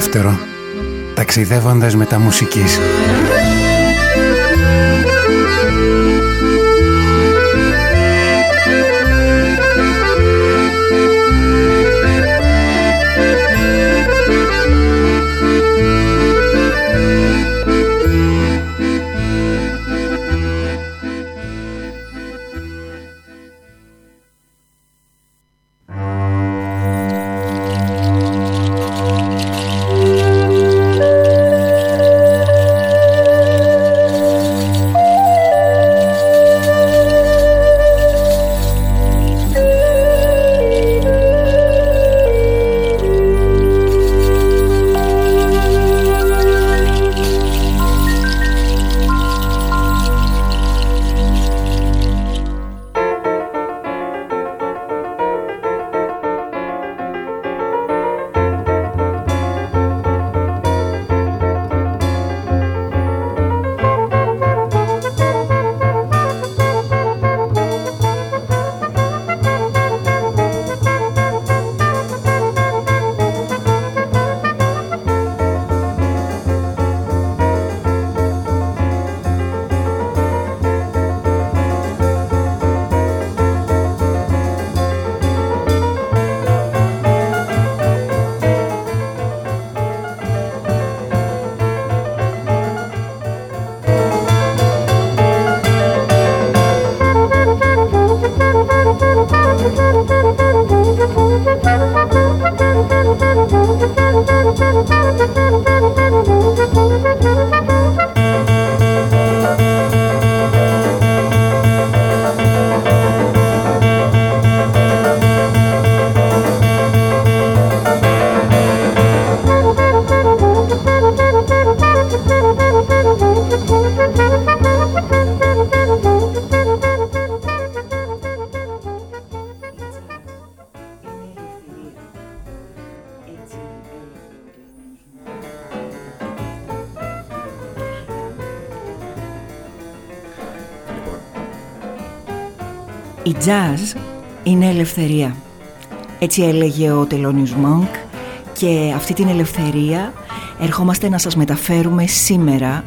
δεύτερο ταξιδεύοντας με τα μουσικής. Jazz είναι ελευθερία. Έτσι έλεγε ο Τελόνιος Μόνκ και αυτή την ελευθερία ερχόμαστε να σας μεταφέρουμε σήμερα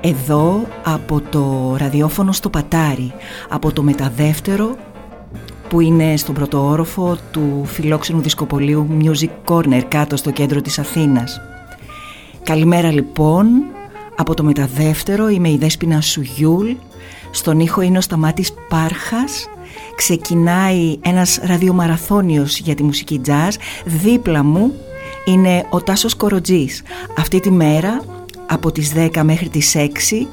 εδώ από το ραδιόφωνο στο Πατάρι, από το μεταδεύτερο που είναι στον πρώτο όροφο του φιλόξενου δισκοπολίου Music Corner κάτω στο κέντρο της Αθήνας. Καλημέρα λοιπόν, από το μεταδεύτερο είμαι η Δέσποινα Σουγιούλ, στον ήχο είναι ο Σταμάτης Πάρχας ξεκινάει ένας ραδιομαραθώνιος για τη μουσική jazz. Δίπλα μου είναι ο Τάσος Κοροτζής. Αυτή τη μέρα από τις 10 μέχρι τις 6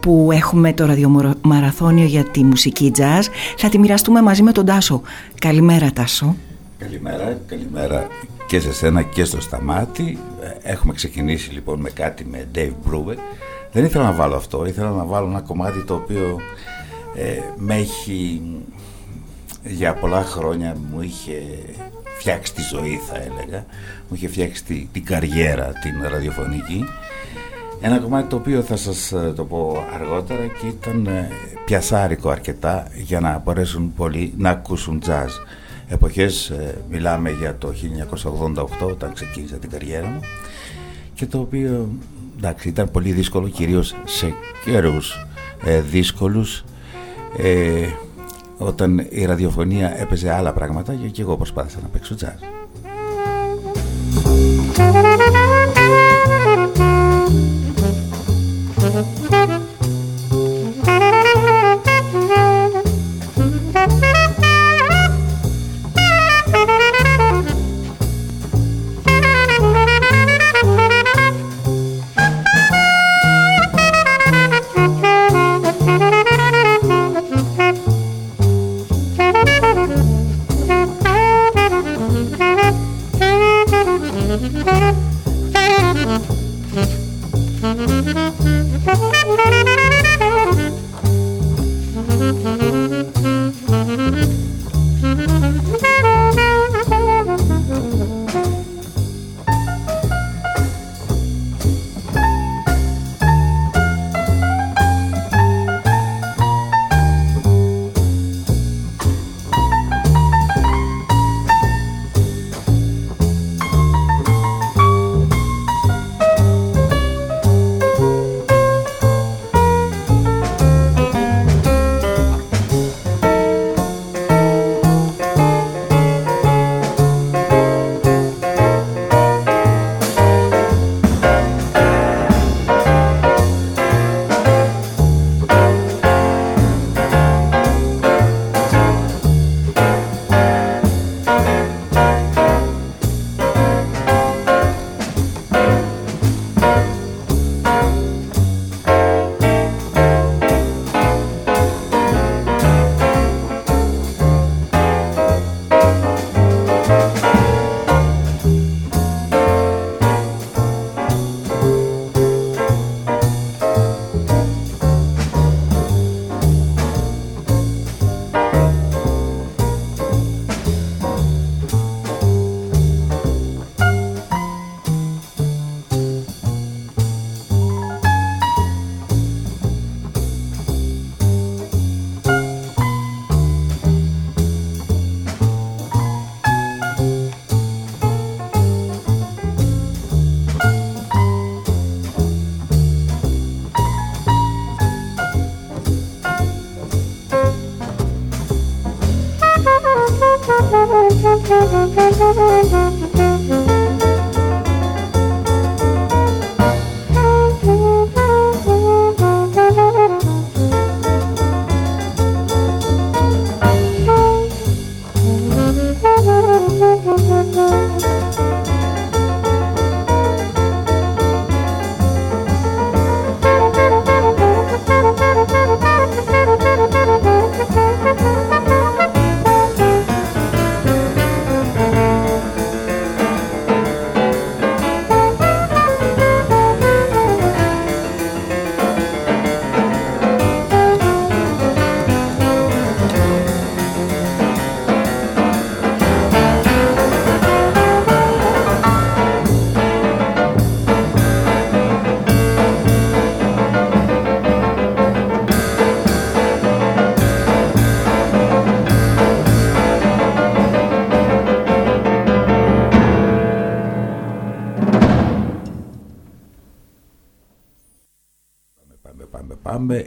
που έχουμε το ραδιομαραθώνιο για τη μουσική jazz θα τη μοιραστούμε μαζί με τον Τάσο. Καλημέρα Τάσο. Καλημέρα, καλημέρα και σε σένα και στο Σταμάτη. Έχουμε ξεκινήσει λοιπόν με κάτι με Dave Brubeck. Δεν ήθελα να βάλω αυτό, ήθελα να βάλω ένα κομμάτι το οποίο ε, με έχει για πολλά χρόνια μου είχε φτιάξει τη ζωή θα έλεγα. Μου είχε φτιάξει την καριέρα την ραδιοφωνική. Ένα κομμάτι το οποίο θα σας ε, το πω αργότερα και ήταν ε, πιασάρικο αρκετά για να μπορέσουν πολλοί να ακούσουν jazz. Εποχές ε, μιλάμε για το 1988 όταν ξεκίνησα την καριέρα μου και το οποίο εντάξει ήταν πολύ δύσκολο κυρίως σε καιρούς ε, δύσκολους. Ε, όταν η ραδιοφωνία έπαιζε άλλα πράγματα και εγώ προσπάθησα να παίξω τζάζ.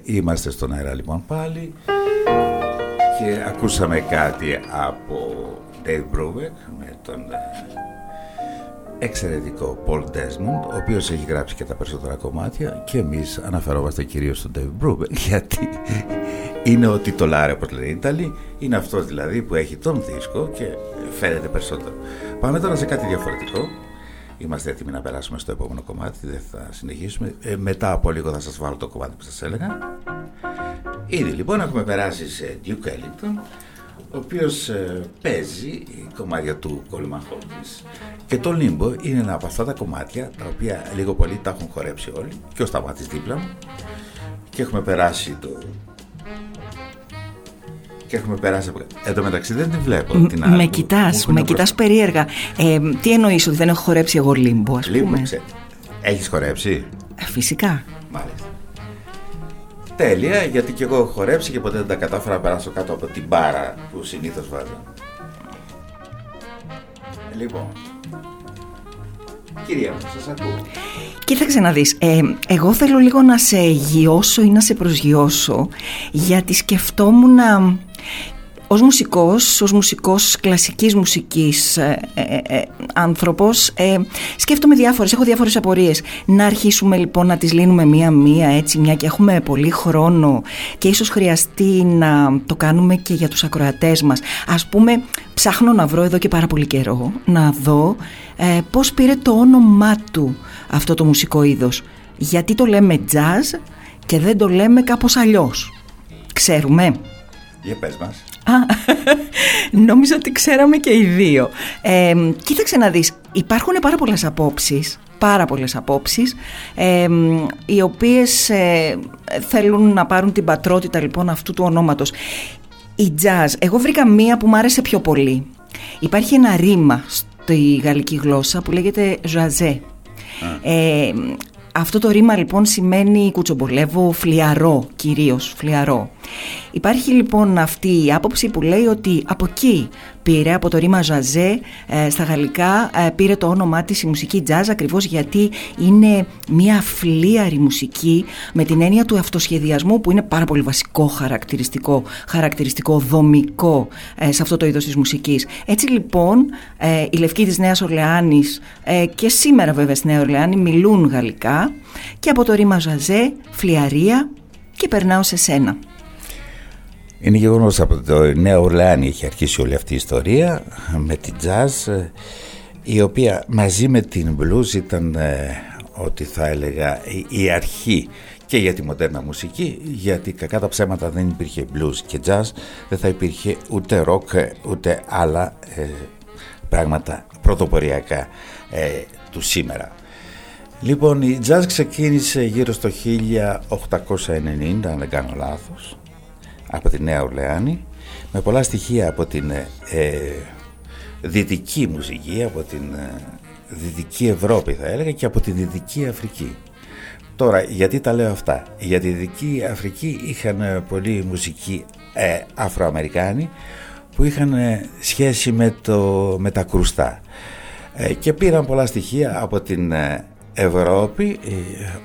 Είμαστε στον αέρα λοιπόν πάλι. Και ακούσαμε κάτι από Dave Brubeck με τον ε, εξαιρετικό Paul Desmond ο οποίος έχει γράψει και τα περισσότερα κομμάτια και εμείς αναφερόμαστε κυρίως στον Dave Brubeck γιατί είναι ο τιτολάρε όπως λένε οι Ιταλοί είναι αυτός δηλαδή που έχει τον δίσκο και φαίνεται περισσότερο. Πάμε τώρα σε κάτι διαφορετικό Είμαστε έτοιμοι να περάσουμε στο επόμενο κομμάτι, δεν θα συνεχίσουμε. Ε, μετά από λίγο θα σας βάλω το κομμάτι που σας έλεγα. Ήδη λοιπόν έχουμε περάσει σε Duke Ellington, ο οποίος ε, παίζει κομμάτια του Coleman Hawkins. Και το Limbo είναι ένα από αυτά τα κομμάτια, τα οποία λίγο πολύ τα έχουν χορέψει όλοι, και ο Σταμάτης δίπλα μου. Και έχουμε περάσει το και έχουμε περάσει από. Εν τω μεταξύ δεν την βλέπω. Την με κοιτάς, με κοιτάς περίεργα. Ε, τι εννοείς ότι δεν έχω χορέψει εγώ λίμπο, ας πούμε; Έχεις χορέψει; Ε, φυσικά. Μάλιστα. Τέλεια, γιατί και εγώ έχω χορέψει και ποτέ δεν τα κατάφερα να περάσω κάτω από την μπάρα που συνήθως βάζω. Λοιπόν, Κυρία μου, σας ακούω. Κοίταξε να δεις, ε, εγώ θέλω λίγο να σε γιώσω ή να σε προσγειώσω γιατί σκεφτόμουν να ως μουσικός, ως μουσικός κλασικής μουσικής ε, ε, ε άνθρωπος ε, σκέφτομαι διάφορες, έχω διάφορες απορίες. Να αρχίσουμε λοιπόν να τις λύνουμε μία-μία έτσι μια και έχουμε πολύ χρόνο και ίσως χρειαστεί να το κάνουμε και για τους ακροατές μας. Ας πούμε ψάχνω να βρω εδώ και πάρα πολύ καιρό να δω ε, πώς πήρε το όνομά του αυτό το μουσικό είδος. Γιατί το λέμε jazz και δεν το λέμε κάπως αλλιώς. Ξέρουμε. Για πες μας. Α, νόμιζα ότι ξέραμε και οι δύο. Ε, κοίταξε να δεις, υπάρχουν πάρα πολλές απόψεις, πάρα πολλές απόψεις, ε, οι οποίες ε, θέλουν να πάρουν την πατρότητα λοιπόν αυτού του ονόματος. Η jazz, εγώ βρήκα μία που μου άρεσε πιο πολύ. Υπάρχει ένα ρήμα στη γαλλική γλώσσα που λέγεται «ζαζέ». Ε, αυτό το ρήμα λοιπόν σημαίνει κουτσομπολεύω, φλιαρό κυρίως, φλιαρό. Υπάρχει λοιπόν αυτή η άποψη που λέει ότι από εκεί πήρε, από το ρήμα ζαζέ ε, στα γαλλικά ε, πήρε το όνομά της η μουσική jazz ακριβώς γιατί είναι μια φλίαρη μουσική με την έννοια του αυτοσχεδιασμού που είναι πάρα πολύ βασικό χαρακτηριστικό, χαρακτηριστικό δομικό ε, σε αυτό το είδος της μουσικής. Έτσι λοιπόν οι λευκοί της Νέας Ορλεάνης και σήμερα βέβαια στη Νέα Ορλεάνη μιλούν γαλλικά και από το ρήμα ζαζέ, φλιαρία και περνάω σε σένα. Είναι γεγονός από το Νέο Ορλεάνη έχει αρχίσει όλη αυτή η ιστορία με την jazz η οποία μαζί με την blues ήταν ε, ότι θα έλεγα η αρχή και για τη μοντέρνα μουσική γιατί κακά τα ψέματα δεν υπήρχε blues και jazz δεν θα υπήρχε ούτε rock ούτε άλλα ε, πράγματα πρωτοποριακά ε, του σήμερα. Λοιπόν η jazz ξεκίνησε γύρω στο 1890 αν δεν κάνω λάθος από τη Νέα Ορλεάνη με πολλά στοιχεία από την ε, ε, δυτική μουσική, από την ε, δυτική Ευρώπη θα έλεγα και από τη δυτική Αφρική. Τώρα, γιατί τα λέω αυτά; Για τη Δυτική Αφρική είχαν ε, πολλοί μουσικοί ε, Αφροαμερικάνοι που είχαν σχέση με, το, με τα κρουστά και πήραν πολλά στοιχεία από την Ευρώπη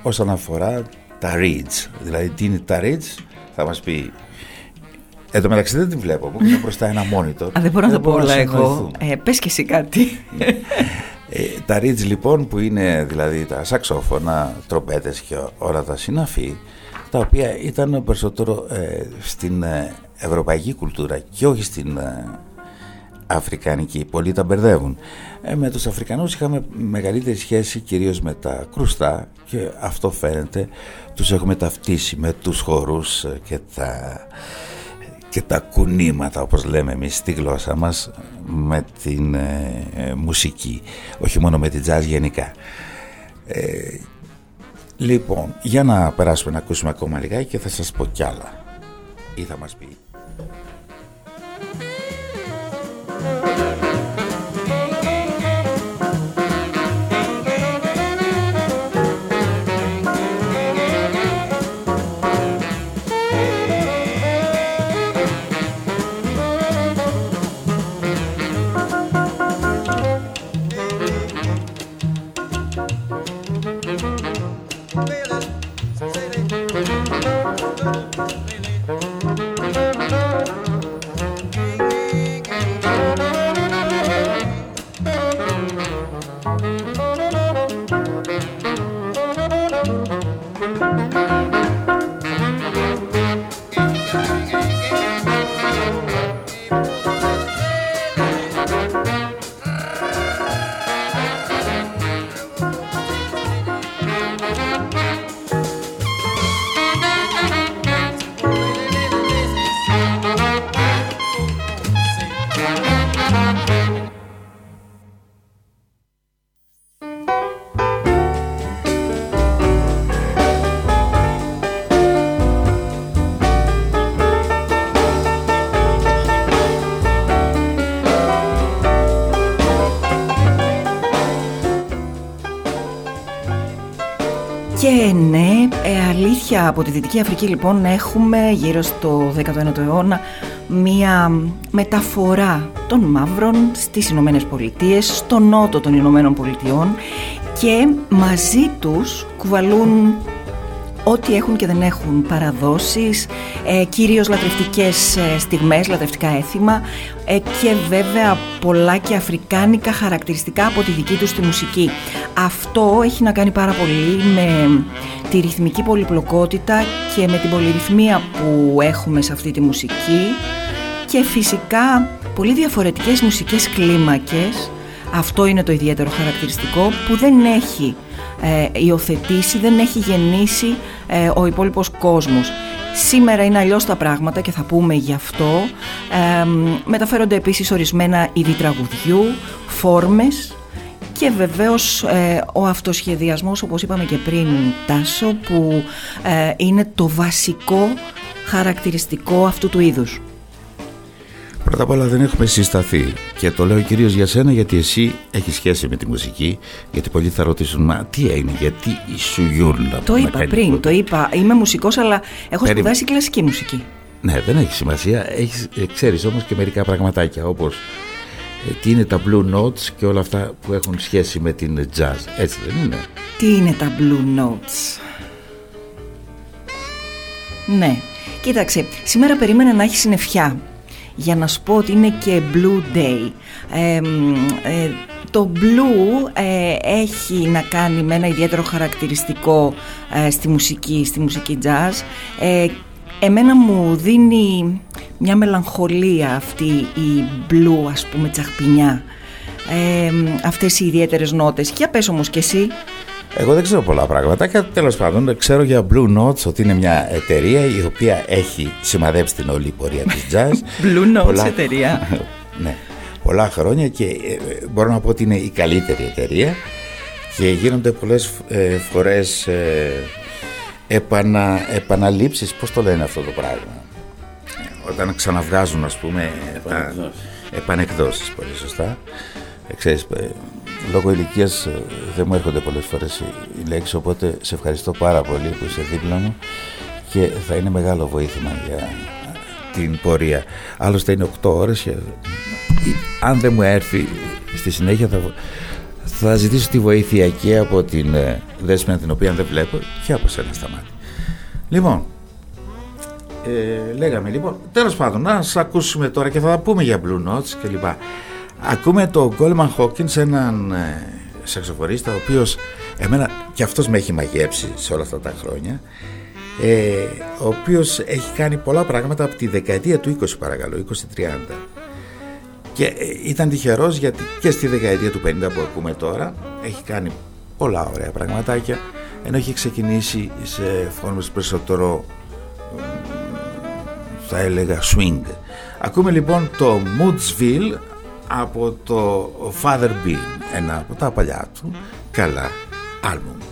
όσον αφορά τα reeds. Δηλαδή τι είναι τα reeds θα μας πει Εν τω μεταξύ δεν την βλέπω, μου είναι μπροστά ένα monitor. Α, δεν μπορώ να το πω όλα εγώ. Ε, πες και εσύ κάτι. Ε, τα ridge λοιπόν που είναι δηλαδή τα σαξόφωνα, τροπέτες και όλα τα συναφή τα οποία ήταν περισσότερο ε, στην ε, ευρωπαϊκή κουλτούρα και όχι στην ε, αφρικανική. Πολλοί τα μπερδεύουν. Ε, με τους Αφρικανούς είχαμε μεγαλύτερη σχέση κυρίως με τα κρουστά και αυτό φαίνεται τους έχουμε ταυτίσει με τους χορούς και τα, και τα κουνήματα όπως λέμε εμείς στη γλώσσα μας με την μουσική όχι μόνο με την jazz γενικά Λοιπόν, για να περάσουμε να ακούσουμε ακόμα λιγάκι και θα σας πω κι άλλα. Ή θα μας πει. Από τη Δυτική Αφρική λοιπόν έχουμε γύρω στο 19ο αιώνα μία μεταφορά των μαύρων στις Ηνωμένες Πολιτείες, στο νότο των Ηνωμένων Πολιτειών και μαζί τους κουβαλούν ό,τι έχουν και δεν έχουν παραδόσεις, ε, κυρίως λατρευτικές ε, στιγμές, λατρευτικά έθιμα ε, και βέβαια πολλά και αφρικάνικα χαρακτηριστικά από τη δική τους τη μουσική. Αυτό έχει να κάνει πάρα πολύ με τη ρυθμική πολυπλοκότητα και με την πολυρυθμία που έχουμε σε αυτή τη μουσική και φυσικά πολύ διαφορετικές μουσικές κλίμακες αυτό είναι το ιδιαίτερο χαρακτηριστικό που δεν έχει ε, υιοθετήσει, δεν έχει γεννήσει ε, ο υπόλοιπος κόσμος. Σήμερα είναι αλλιώς τα πράγματα και θα πούμε γι' αυτό. Ε, μεταφέρονται επίσης ορισμένα είδη τραγουδιού, φόρμες και βεβαίως ε, ο αυτοσχεδιασμός όπως είπαμε και πριν Τάσο που ε, είναι το βασικό χαρακτηριστικό αυτού του είδους. Πρώτα απ' όλα δεν έχουμε συσταθεί. Και το λέω κυρίως για σένα γιατί εσύ έχεις σχέση με τη μουσική. Γιατί πολλοί θα ρωτήσουν μα τι έγινε, γιατί σου γιούρνα Το είπα πριν, το είπα, είμαι μουσικός αλλά έχω σπουδάσει κλασική μουσική. Ναι, δεν έχει σημασία, έχεις, ε, ξέρεις όμως και μερικά πραγματάκια όπως ε, τι είναι τα blue notes και όλα αυτά που έχουν σχέση με την jazz, έτσι δεν είναι; Τι είναι τα blue notes; Ναι, κοίταξε, σήμερα περίμενα να έχεις συννεφιά για να σου πω ότι είναι και Blue Day. Ε, το blue ε, έχει να κάνει με ένα ιδιαίτερο χαρακτηριστικό ε, στη μουσική, στη μουσική jazz. εμένα μου δίνει μια μελαγχολία αυτή η blue ας πούμε τσαχπινιά. αυτές οι ιδιαίτερες νότες. Για πες όμως και εσύ. Εγώ δεν ξέρω πολλά πράγματα και τέλος πάντων ξέρω για Blue Notes ότι είναι μια εταιρεία η οποία έχει σημαδέψει την όλη πορεία της jazz. Blue Notes πολλά... εταιρεία. ναι, πολλά χρόνια και ε, μπορώ να πω ότι είναι η καλύτερη εταιρεία και γίνονται πολλές ε, φορές ε, επανα, επαναλήψεις, πώς το λένε αυτό το πράγμα; Όταν ξαναβγάζουν ας πούμε επανεκδόσεις, πολύ σωστά. ξέρεις, λόγω ηλικίας ε, δεν μου έρχονται πολλές φορές οι λέξεις οπότε σε ευχαριστώ πάρα πολύ που είσαι δίπλα μου και θα είναι μεγάλο βοήθημα για την πορεία. Άλλωστε είναι 8 ώρες και αν δεν μου έρθει στη συνέχεια θα, θα ζητήσω τη βοήθεια και από την ε, δέσμενα την οποία δεν βλέπω και από σένα στα μάτια. Λοιπόν, ε, λέγαμε λοιπόν, τέλος πάντων, να σας ακούσουμε τώρα και θα τα πούμε για Blue Notes και λοιπά. Ακούμε το Goldman Hawkins, έναν ε, σαξοφορίστα, ο οποίος εμένα και αυτός με έχει μαγέψει σε όλα αυτά τα χρόνια, ε, ο οποίος έχει κάνει πολλά πράγματα από τη δεκαετία του 20 παρακαλώ, 20-30. Και ε, ήταν τυχερός γιατί και στη δεκαετία του 50 που ακούμε τώρα έχει κάνει πολλά ωραία πραγματάκια ενώ έχει ξεκινήσει σε φόρμες περισσότερο θα έλεγα swing. Ακούμε λοιπόν το Moodsville από το Father Bean, ένα από τα παλιά του καλά άλμπουμ.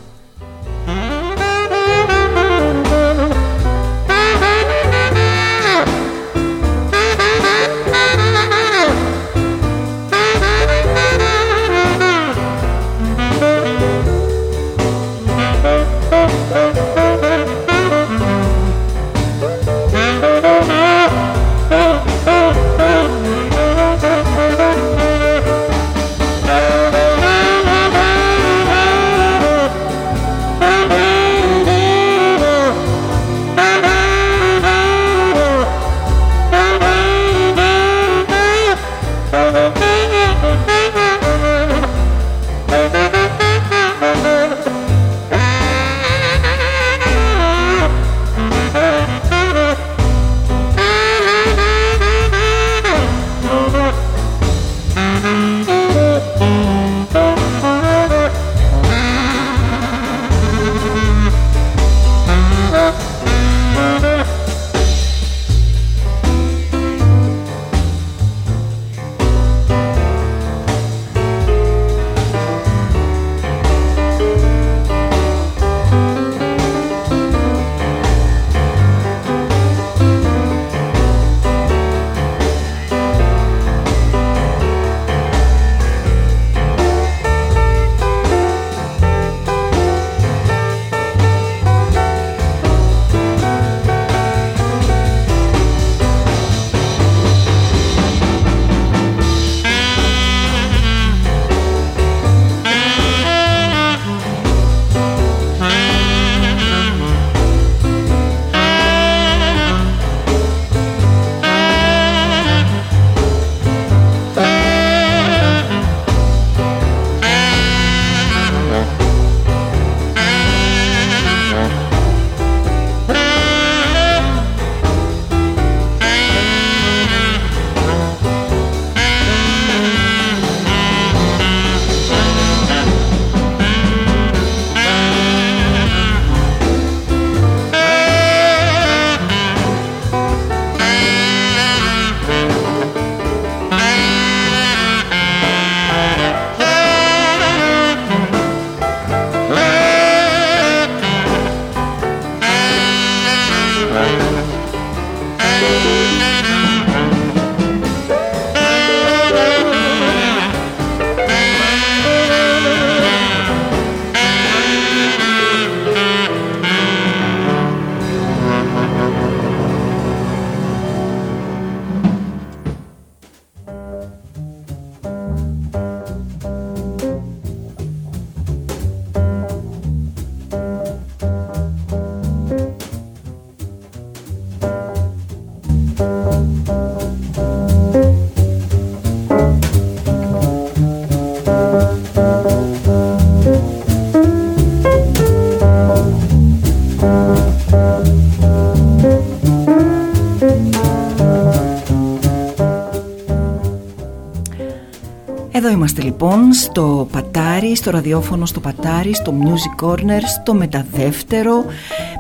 Λοιπόν στο Πατάρι, στο ραδιόφωνο στο Πατάρι, στο Music Corner, στο Μεταδεύτερο.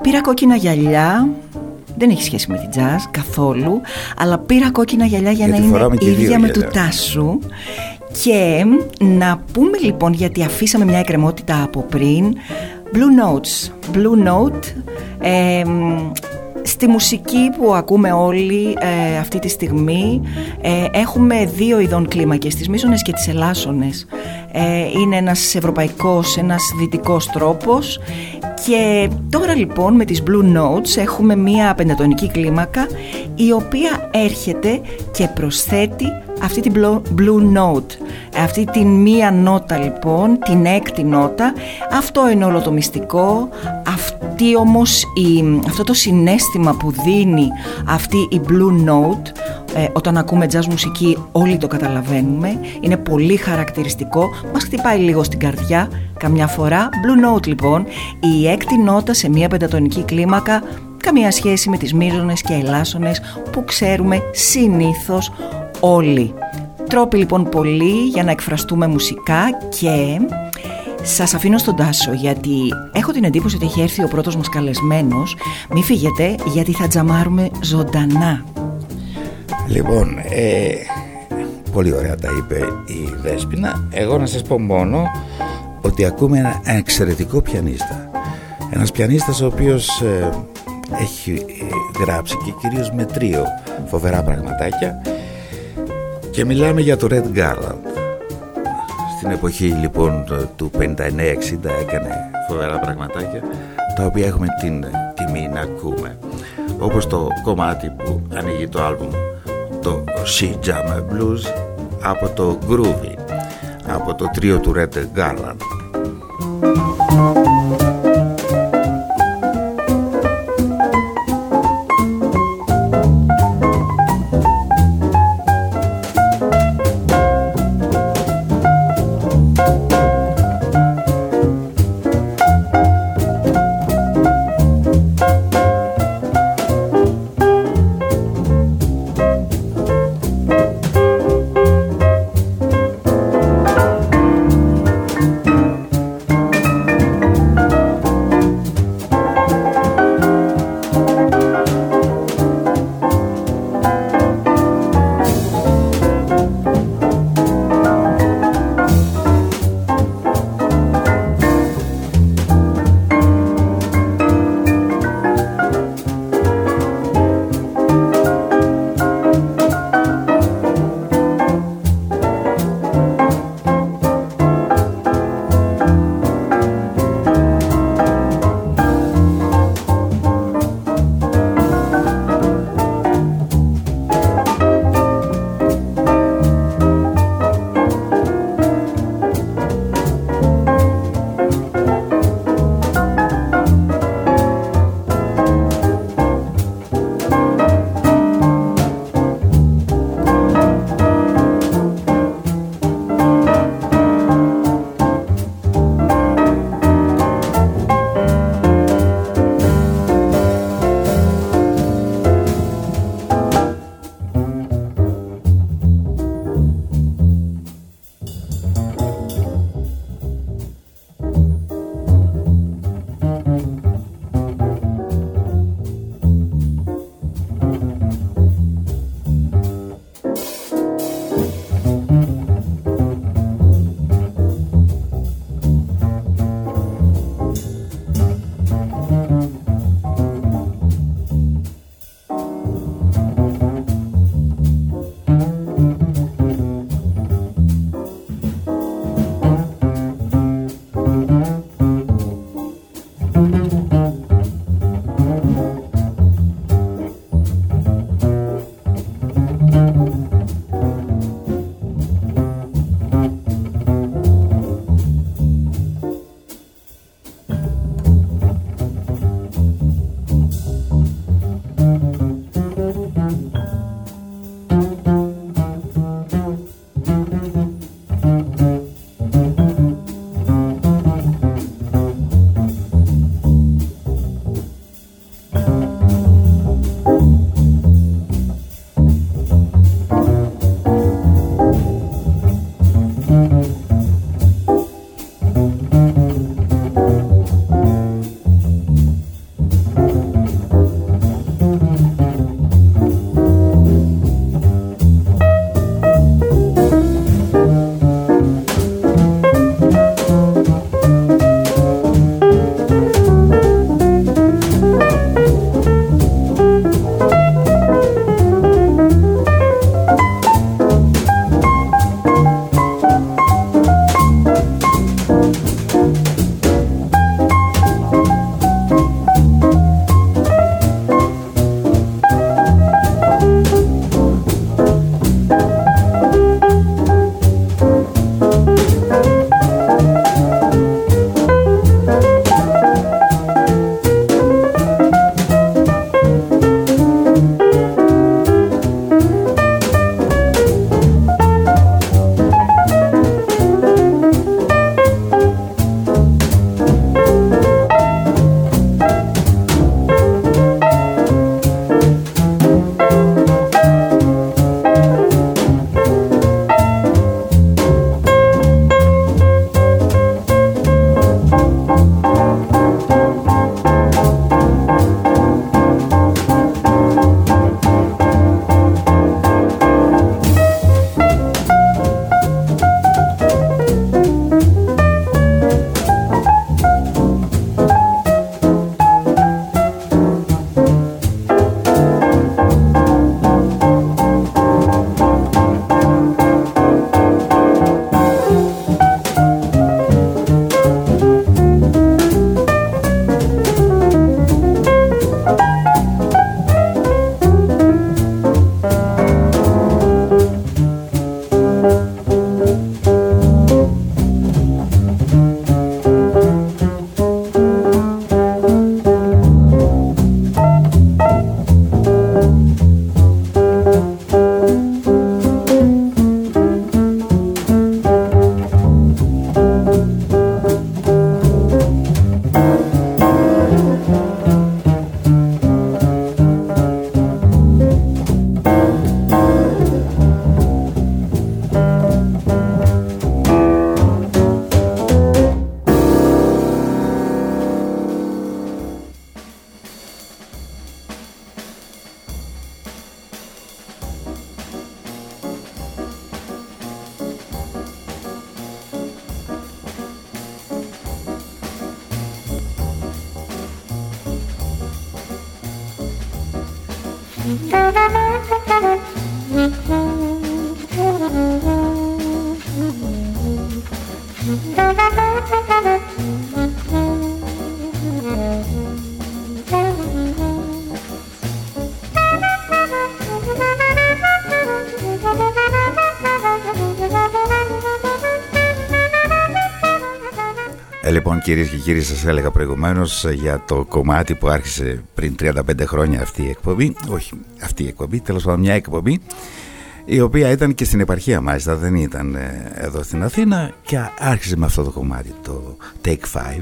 Πήρα κόκκινα γυαλιά, δεν έχει σχέση με την jazz καθόλου, αλλά πήρα κόκκινα γυαλιά για να είναι ίδια με του Τάσου. Και να πούμε λοιπόν, γιατί αφήσαμε μια εκκρεμότητα από πριν, Blue Notes. Blue Note, ε, Στη μουσική που ακούμε όλοι ε, αυτή τη στιγμή ε, έχουμε δύο ειδών κλίμακες, τις μίσονες και τις ελάσσονες. Ε, είναι ένας ευρωπαϊκός, ένας δυτικός τρόπος. Και τώρα λοιπόν με τις Blue Notes έχουμε μία πεντατονική κλίμακα η οποία έρχεται και προσθέτει αυτή την blue note, αυτή την μία νότα λοιπόν, την έκτη νότα, αυτό είναι όλο το μυστικό, αυτό γιατί όμως η, αυτό το συνέστημα που δίνει αυτή η Blue Note ε, όταν ακούμε jazz μουσική όλοι το καταλαβαίνουμε είναι πολύ χαρακτηριστικό. Μας χτυπάει λίγο στην καρδιά καμιά φορά. Blue Note λοιπόν η έκτη νότα σε μια πεντατονική κλίμακα καμία σχέση με τις μίζωνες και ελάσσονες που ξέρουμε συνήθως όλοι. Τρόποι λοιπόν πολλοί για να εκφραστούμε μουσικά και σας αφήνω στον Τάσο γιατί έχω την εντύπωση ότι έχει έρθει ο πρώτος μας καλεσμένος. Μη φύγετε γιατί θα τζαμάρουμε ζωντανά. Λοιπόν, ε, πολύ ωραία τα είπε η Δέσποινα. Εγώ να σας πω μόνο ότι ακούμε ένα εξαιρετικό πιανίστα. Ένας πιανίστας ο οποίος ε, έχει ε, γράψει και κυρίως με τρίο φοβερά πραγματάκια. Και μιλάμε για το Red Garland στην εποχή λοιπόν του 59-60 έκανε φοβερά πραγματάκια τα οποία έχουμε την τιμή να ακούμε. Όπως το κομμάτι που ανοίγει το άλμπουμ το She Jammer Blues από το Groovy από το τρίο του Red Garland κυρίες και κύριοι σας έλεγα προηγουμένως για το κομμάτι που άρχισε πριν 35 χρόνια αυτή η εκπομπή όχι αυτή η εκπομπή, τέλος πάντων μια εκπομπή η οποία ήταν και στην επαρχία μάλιστα δεν ήταν ε, εδώ στην Αθήνα και άρχισε με αυτό το κομμάτι το Take 5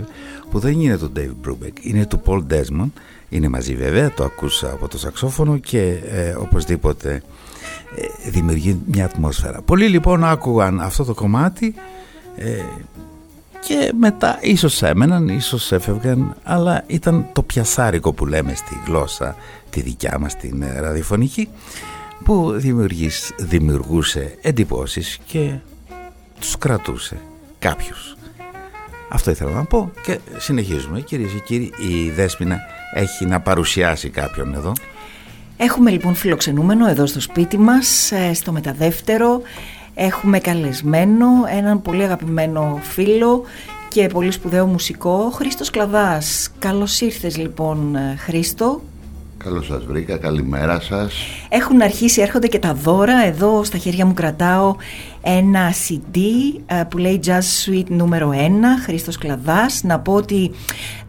που δεν είναι του Dave Brubeck είναι του Paul Desmond είναι μαζί βέβαια, το ακούσα από το σαξόφωνο και ε, οπωσδήποτε ε, δημιουργεί μια ατμόσφαιρα. Πολλοί λοιπόν άκουγαν αυτό το κομμάτι ε, και μετά ίσως έμεναν, ίσως έφευγαν αλλά ήταν το πιασάρικο που λέμε στη γλώσσα τη δικιά μας την ε, ραδιοφωνική που δημιουργούσε εντυπώσεις και τους κρατούσε κάποιους. Αυτό ήθελα να πω και συνεχίζουμε κυρίες και κύριοι η Δέσποινα έχει να παρουσιάσει κάποιον εδώ. Έχουμε λοιπόν φιλοξενούμενο εδώ στο σπίτι μας, ε, στο μεταδεύτερο Έχουμε καλεσμένο έναν πολύ αγαπημένο φίλο και πολύ σπουδαίο μουσικό, Χρήστος Κλαδάς. Καλώς ήρθες λοιπόν Χρήστο. Καλώς σας βρήκα, καλημέρα σας. Έχουν αρχίσει, έρχονται και τα δώρα. Εδώ στα χέρια μου κρατάω ένα CD ε, που λέει Jazz Suite νούμερο 1, Χρήστος Κλαδάς. Να πω ότι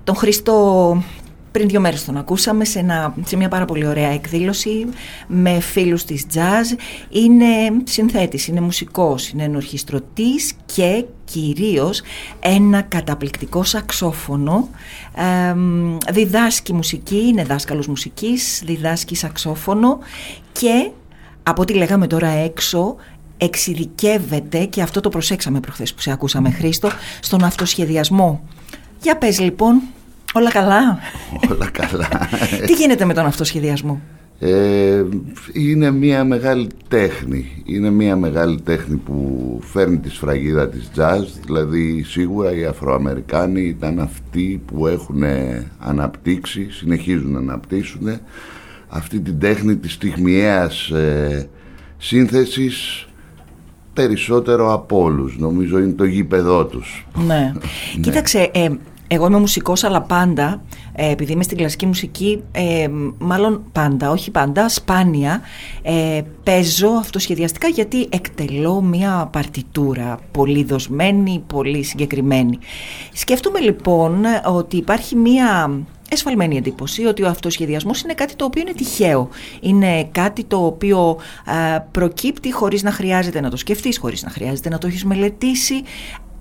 τον Χρήστο πριν δύο μέρες τον ακούσαμε σε, ένα, σε μια πάρα πολύ ωραία εκδήλωση με φίλους της jazz. Είναι συνθέτης, είναι μουσικός, είναι ενορχιστρωτής και κυρίως ένα καταπληκτικό σαξόφωνο. Ε, διδάσκει μουσική, είναι δάσκαλος μουσικής, διδάσκει σαξόφωνο και από ό,τι λέγαμε τώρα έξω εξειδικεύεται και αυτό το προσέξαμε προχθές που σε ακούσαμε Χρήστο στον αυτοσχεδιασμό. Για πες λοιπόν Όλα καλά. Όλα καλά. Τι γίνεται με τον αυτοσχεδιασμό; Ε, είναι μια μεγάλη τέχνη. Είναι μια μεγάλη τέχνη που φέρνει τη σφραγίδα της jazz. Δηλαδή σίγουρα οι Αφροαμερικάνοι ήταν αυτοί που έχουν αναπτύξει, συνεχίζουν να αναπτύσσουν αυτή την τέχνη της στιγμιαίας ε, σύνθεσης περισσότερο από όλους. Νομίζω είναι το γήπεδό τους. Ναι. ναι. Κοίταξε, ε, εγώ είμαι μουσικός αλλά πάντα, ε, επειδή είμαι στην κλασική μουσική, ε, μάλλον πάντα, όχι πάντα, σπάνια, ε, παίζω αυτοσχεδιαστικά γιατί εκτελώ μια παρτιτούρα πολύ δοσμένη, πολύ συγκεκριμένη. Σκέφτομαι λοιπόν ότι υπάρχει μια εσφαλμένη εντύπωση ότι ο αυτοσχεδιασμός είναι κάτι το οποίο είναι τυχαίο. Είναι κάτι το οποίο προκύπτει χωρίς να χρειάζεται να το σκεφτείς, χωρίς να χρειάζεται να το έχεις μελετήσει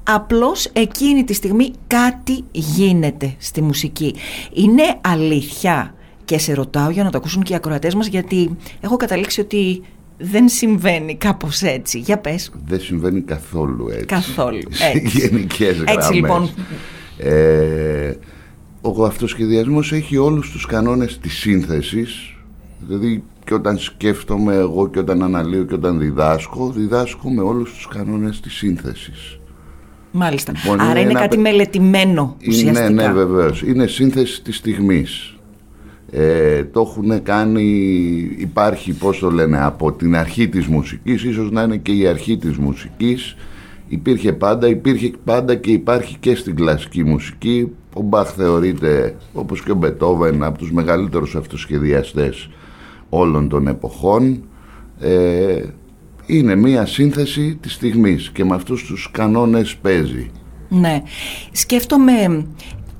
απλώς εκείνη τη στιγμή κάτι γίνεται στη μουσική. Είναι αλήθεια και σε ρωτάω για να το ακούσουν και οι ακροατές μας γιατί έχω καταλήξει ότι δεν συμβαίνει κάπως έτσι. Για πες. Δεν συμβαίνει καθόλου έτσι. Καθόλου. Έτσι. Γενικές γραμμές. Έτσι λοιπόν. Ε, ο αυτοσχεδιασμός έχει όλους τους κανόνες της σύνθεσης δηλαδή και όταν σκέφτομαι εγώ και όταν αναλύω και όταν διδάσκω διδάσκω με όλους τους κανόνες της σύνθεσης Μάλιστα. Λοιπόν, Άρα είναι, κάτι μελετημένο ουσιαστικά. Ναι, ναι, βεβαίως. Είναι σύνθεση της στιγμής. Ε, το έχουν κάνει, υπάρχει πώς το λένε, από την αρχή της μουσικής, ίσως να είναι και η αρχή της μουσικής. Υπήρχε πάντα, υπήρχε πάντα και υπάρχει και στην κλασική μουσική. Ο Μπαχ θεωρείται, όπως και ο Μπετόβεν, από τους μεγαλύτερους αυτοσχεδιαστές όλων των εποχών. Ε, είναι μία σύνθεση της στιγμής και με αυτούς τους κανόνες παίζει. Ναι. Σκέφτομαι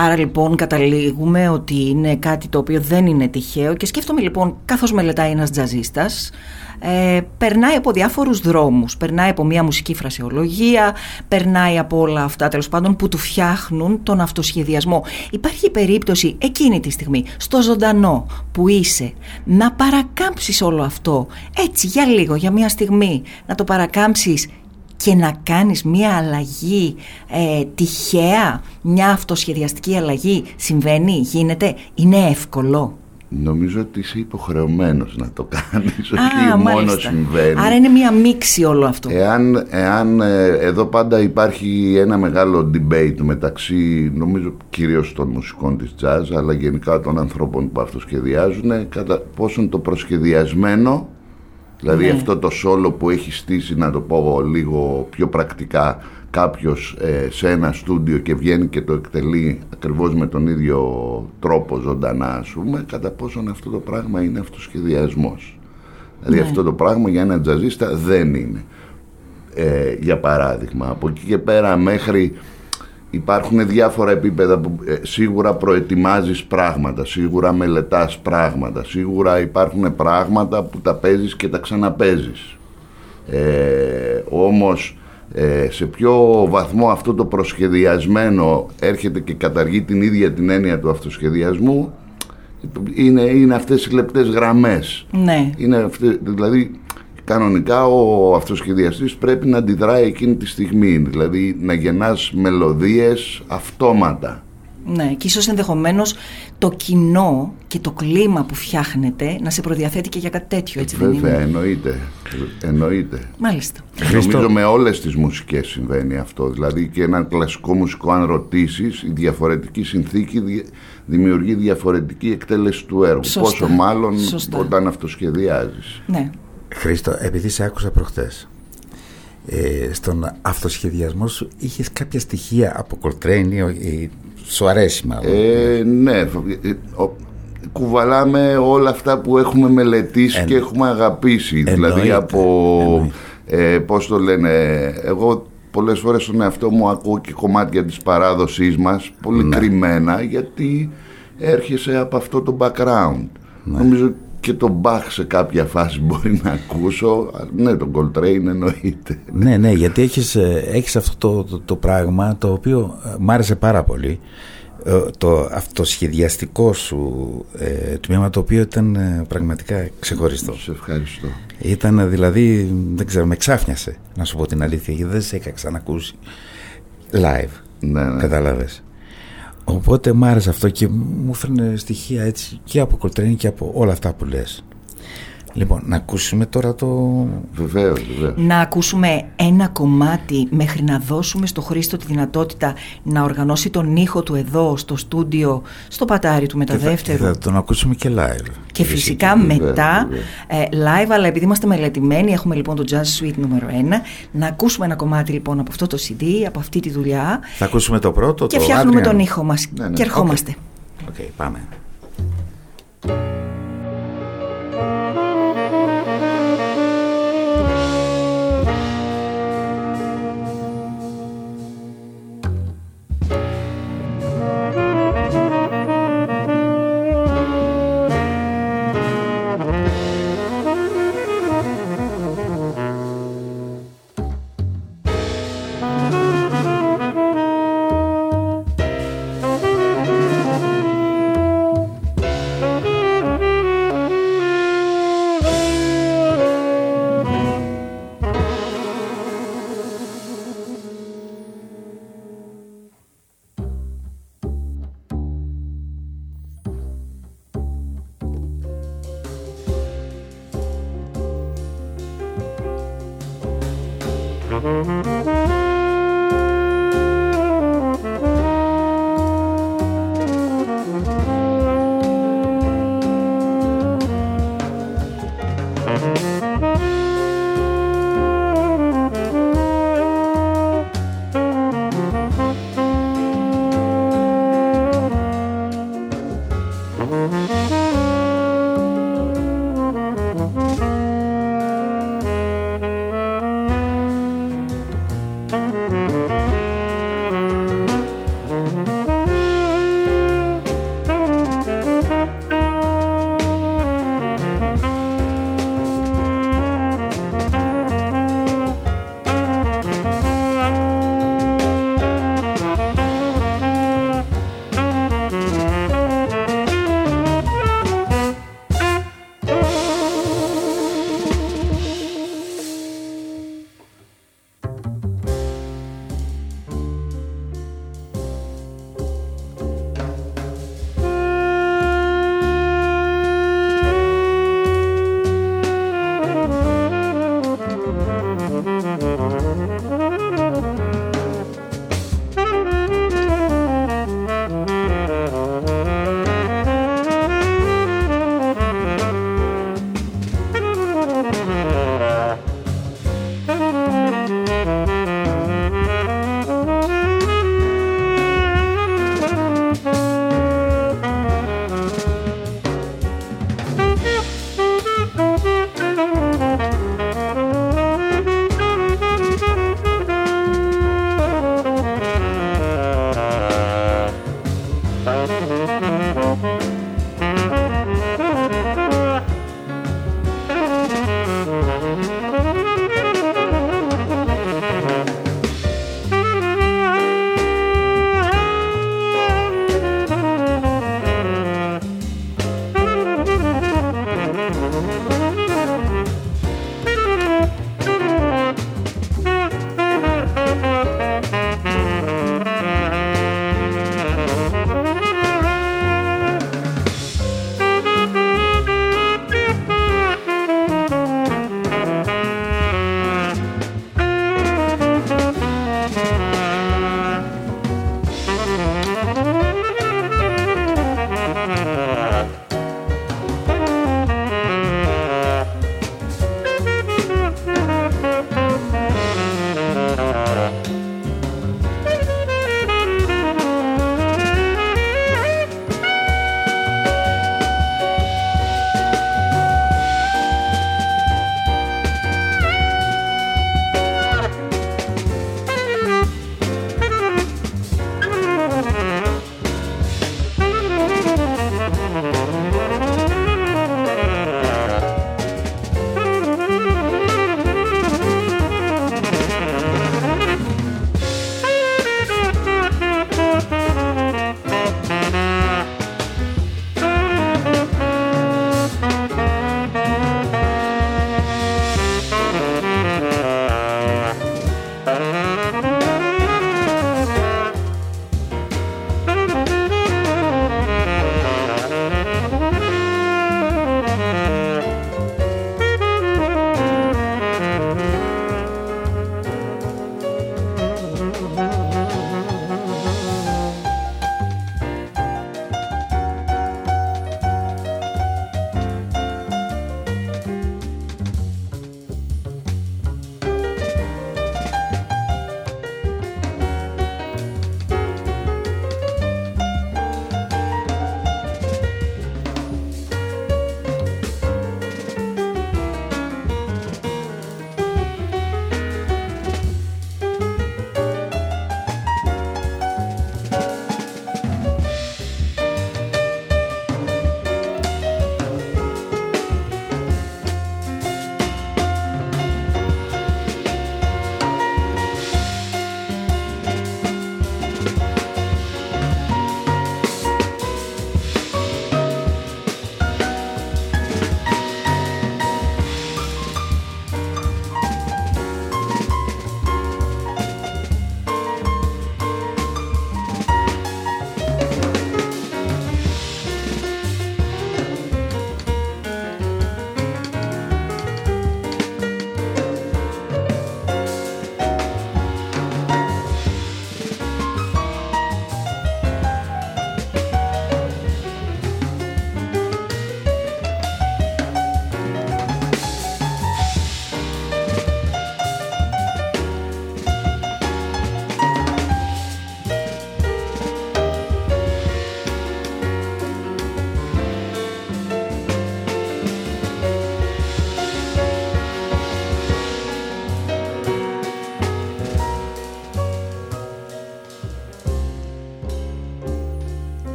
Άρα λοιπόν καταλήγουμε ότι είναι κάτι το οποίο δεν είναι τυχαίο και σκέφτομαι λοιπόν καθώς μελετάει ένας τζαζίστας ε, περνάει από διάφορους δρόμους, περνάει από μια μουσική φρασιολογία, περνάει από όλα αυτά τέλος πάντων που του φτιάχνουν τον αυτοσχεδιασμό. Υπάρχει περίπτωση εκείνη τη στιγμή, στο ζωντανό που είσαι, να παρακάμψεις όλο αυτό, έτσι για λίγο, για μια στιγμή, να το παρακάμψεις και να κάνεις μια αλλαγή ε, τυχαία, μια αυτοσχεδιαστική αλλαγή, συμβαίνει, γίνεται, είναι εύκολο. Νομίζω ότι είσαι υποχρεωμένος να το κάνεις, όχι μόνο συμβαίνει. Άρα είναι μία μίξη όλο αυτό. Εάν, εάν ε, εδώ πάντα υπάρχει ένα μεγάλο debate μεταξύ, νομίζω κυρίως των μουσικών της jazz, αλλά γενικά των ανθρώπων που αυτοσχεδιάζουν, κατά πόσον το προσχεδιασμένο, δηλαδή ναι. αυτό το σόλο που έχει στήσει, να το πω λίγο πιο πρακτικά, κάποιος ε, σε ένα στούντιο και βγαίνει και το εκτελεί ακριβώς με τον ίδιο τρόπο ζωντανά ας πούμε κατά πόσον αυτό το πράγμα είναι αυτοσχεδιασμός. Δηλαδή ναι. αυτό το πράγμα για έναν τζαζίστα δεν είναι. Ε, για παράδειγμα από εκεί και πέρα μέχρι υπάρχουν διάφορα επίπεδα που ε, σίγουρα προετοιμάζεις πράγματα σίγουρα μελετάς πράγματα σίγουρα υπάρχουν πράγματα που τα παίζεις και τα ξαναπέζεις. Ε, όμως ε, σε ποιο βαθμό αυτό το προσχεδιασμένο έρχεται και καταργεί την ίδια την έννοια του αυτοσχεδιασμού είναι, είναι αυτές οι λεπτές γραμμές ναι. είναι δηλαδή κανονικά ο αυτοσχεδιαστής πρέπει να αντιδράει εκείνη τη στιγμή δηλαδή να γεννάς μελωδίες αυτόματα ναι, και ίσως ενδεχομένως το κοινό και το κλίμα που φτιάχνετε να σε προδιαθέτει και για κάτι τέτοιο, έτσι Βέβαια, δεν είναι; εννοείται. εννοείται. Μάλιστα. Νομίζω με όλες τις μουσικές συμβαίνει αυτό. Δηλαδή και ένα κλασικό μουσικό αν ρωτήσεις, η διαφορετική συνθήκη δημιουργεί διαφορετική εκτέλεση του έργου. Σωστά. Πόσο μάλλον Σωστά. όταν αυτοσχεδιάζεις. Ναι. Χρήστο, επειδή σε άκουσα προχτές, ε, στον αυτοσχεδιασμό σου είχες κάποια στοιχεία από Κολτρέιν ή σου αρέσει μάλλον. Ε, ναι, ε, κουβαλάμε όλα αυτά που έχουμε μελετήσει και έχουμε αγαπήσει. Δηλαδή από, ε, πώς το λένε, εγώ πολλές φορές στον εαυτό μου ακούω και κομμάτια της παράδοσής μας, πολύ ναι. κρυμμένα, γιατί έρχεσαι από αυτό το background. Ναι. Νομίζω και τον Μπαχ σε κάποια φάση μπορεί να ακούσω. Ναι, τον Coltrane εννοείται. Ναι, ναι, γιατί έχεις, ε, έχεις αυτό το, το, πράγμα το οποίο ε, μ' άρεσε πάρα πολύ. Ε, το αυτοσχεδιαστικό σου ε, τμήμα το οποίο ήταν πραγματικά ξεχωριστό. Σε ευχαριστώ. Ήταν δηλαδή, δεν ξέρω, με ξάφνιασε να σου πω την αλήθεια γιατί δεν σε είχα ξανακούσει live. Ναι, ναι. Κατάλαβες. Οπότε μ' άρεσε αυτό και μου φέρνει στοιχεία έτσι και από Κολτρένη και από όλα αυτά που λες. Λοιπόν, να ακούσουμε τώρα το... Βεβαίως, βεβαίως. Να ακούσουμε ένα κομμάτι μέχρι να δώσουμε στο Χρήστο τη δυνατότητα να οργανώσει τον ήχο του εδώ στο στούντιο, στο πατάρι του μεταδεύτερου. Και θα, τον ακούσουμε και live. Και φυσικά μετά ε, live, αλλά επειδή είμαστε μελετημένοι, έχουμε λοιπόν το Jazz Suite νούμερο 1, να ακούσουμε ένα κομμάτι λοιπόν από αυτό το CD, από αυτή τη δουλειά. Θα ακούσουμε το πρώτο, και φτιάχνουμε τον ήχο μας ναι, ναι. και ερχόμαστε. OK, okay. okay, πάμε.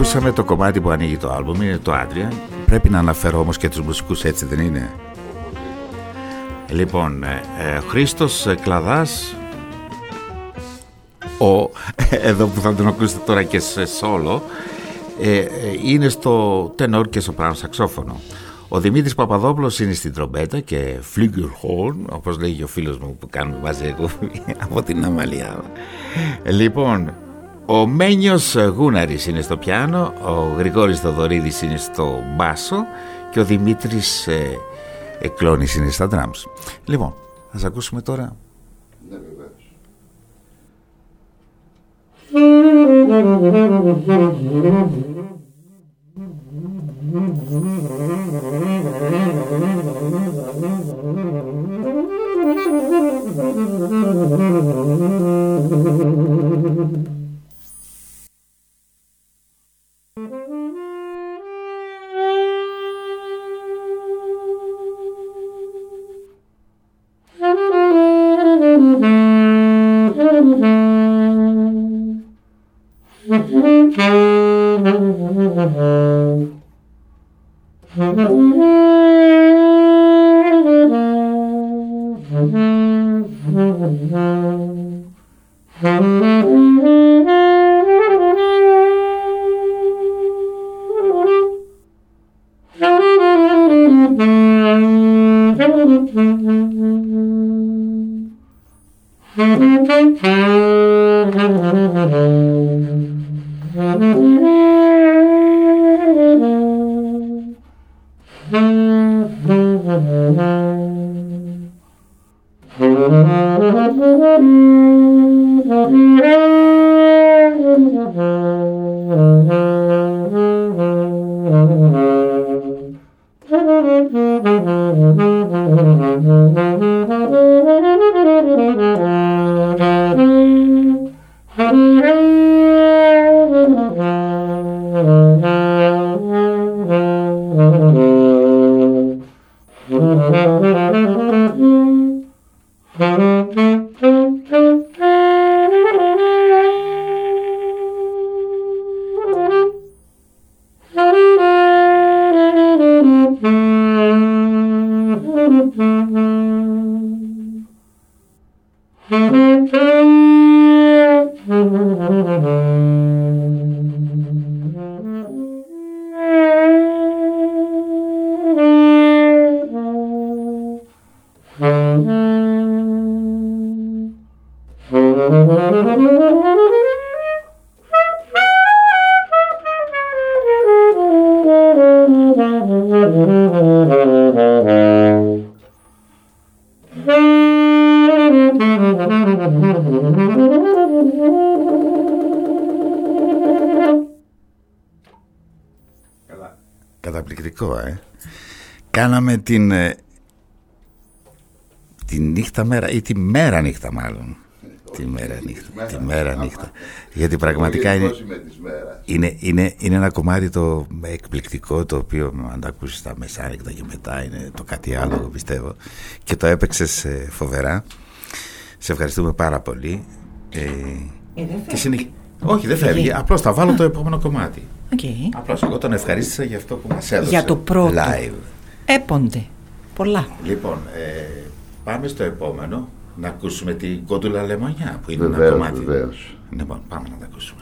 Ακούσαμε το κομμάτι που ανοίγει το άλμπουμ, είναι το Adrian. Πρέπει να αναφέρω όμως και τους μουσικούς έτσι δεν είναι; Λοιπόν, ε, ε, Χρήστος Κλαδάς, ο, εδώ που θα τον ακούσετε τώρα και σε σόλο, ε, ε, είναι στο τενόρ και σοπράνο σαξόφωνο. Ο Δημήτρης Παπαδόπουλος είναι στην τρομπέτα και Flugelhorn, όπως λέγει ο φίλος μου που κάνουμε μαζί από την Αμαλία. Λοιπόν, ο Μένιος Γούναρης είναι στο πιάνο, ο Γρηγόρης Θοδωρίδης είναι στο μπάσο και ο Δημήτρης ε, Εκλώνης είναι στα drums. Λοιπόν, ας ακούσουμε τώρα. Ναι, κάναμε την, ε, τη νύχτα μέρα ή τη μέρα νύχτα μάλλον. Τη μέρα νύχτα. Τη μέρα νύχτα. Γιατί πραγματικά είναι, είναι, είναι, είναι ένα κομμάτι το εκπληκτικό το οποίο αν το ακούσεις τα μεσάνυχτα και μετά είναι το κάτι άλλο πιστεύω και το έπαιξες ε, φοβερά. Σε ευχαριστούμε πάρα πολύ. Ε, ε και Όχι, δεν φεύγει. Απλώς θα βάλω το επόμενο κομμάτι. Okay. Απλώς εγώ τον ευχαρίστησα για αυτό που μας έδωσε. Για το πρώτο. Live. Έπονται. Πολλά. Λοιπόν, ε, πάμε στο επόμενο να ακούσουμε την κόντουλα λεμονιά που είναι βεβαίως, ένα κομμάτι. Βεβαίως. Λοιπόν, πάμε να τα ακούσουμε.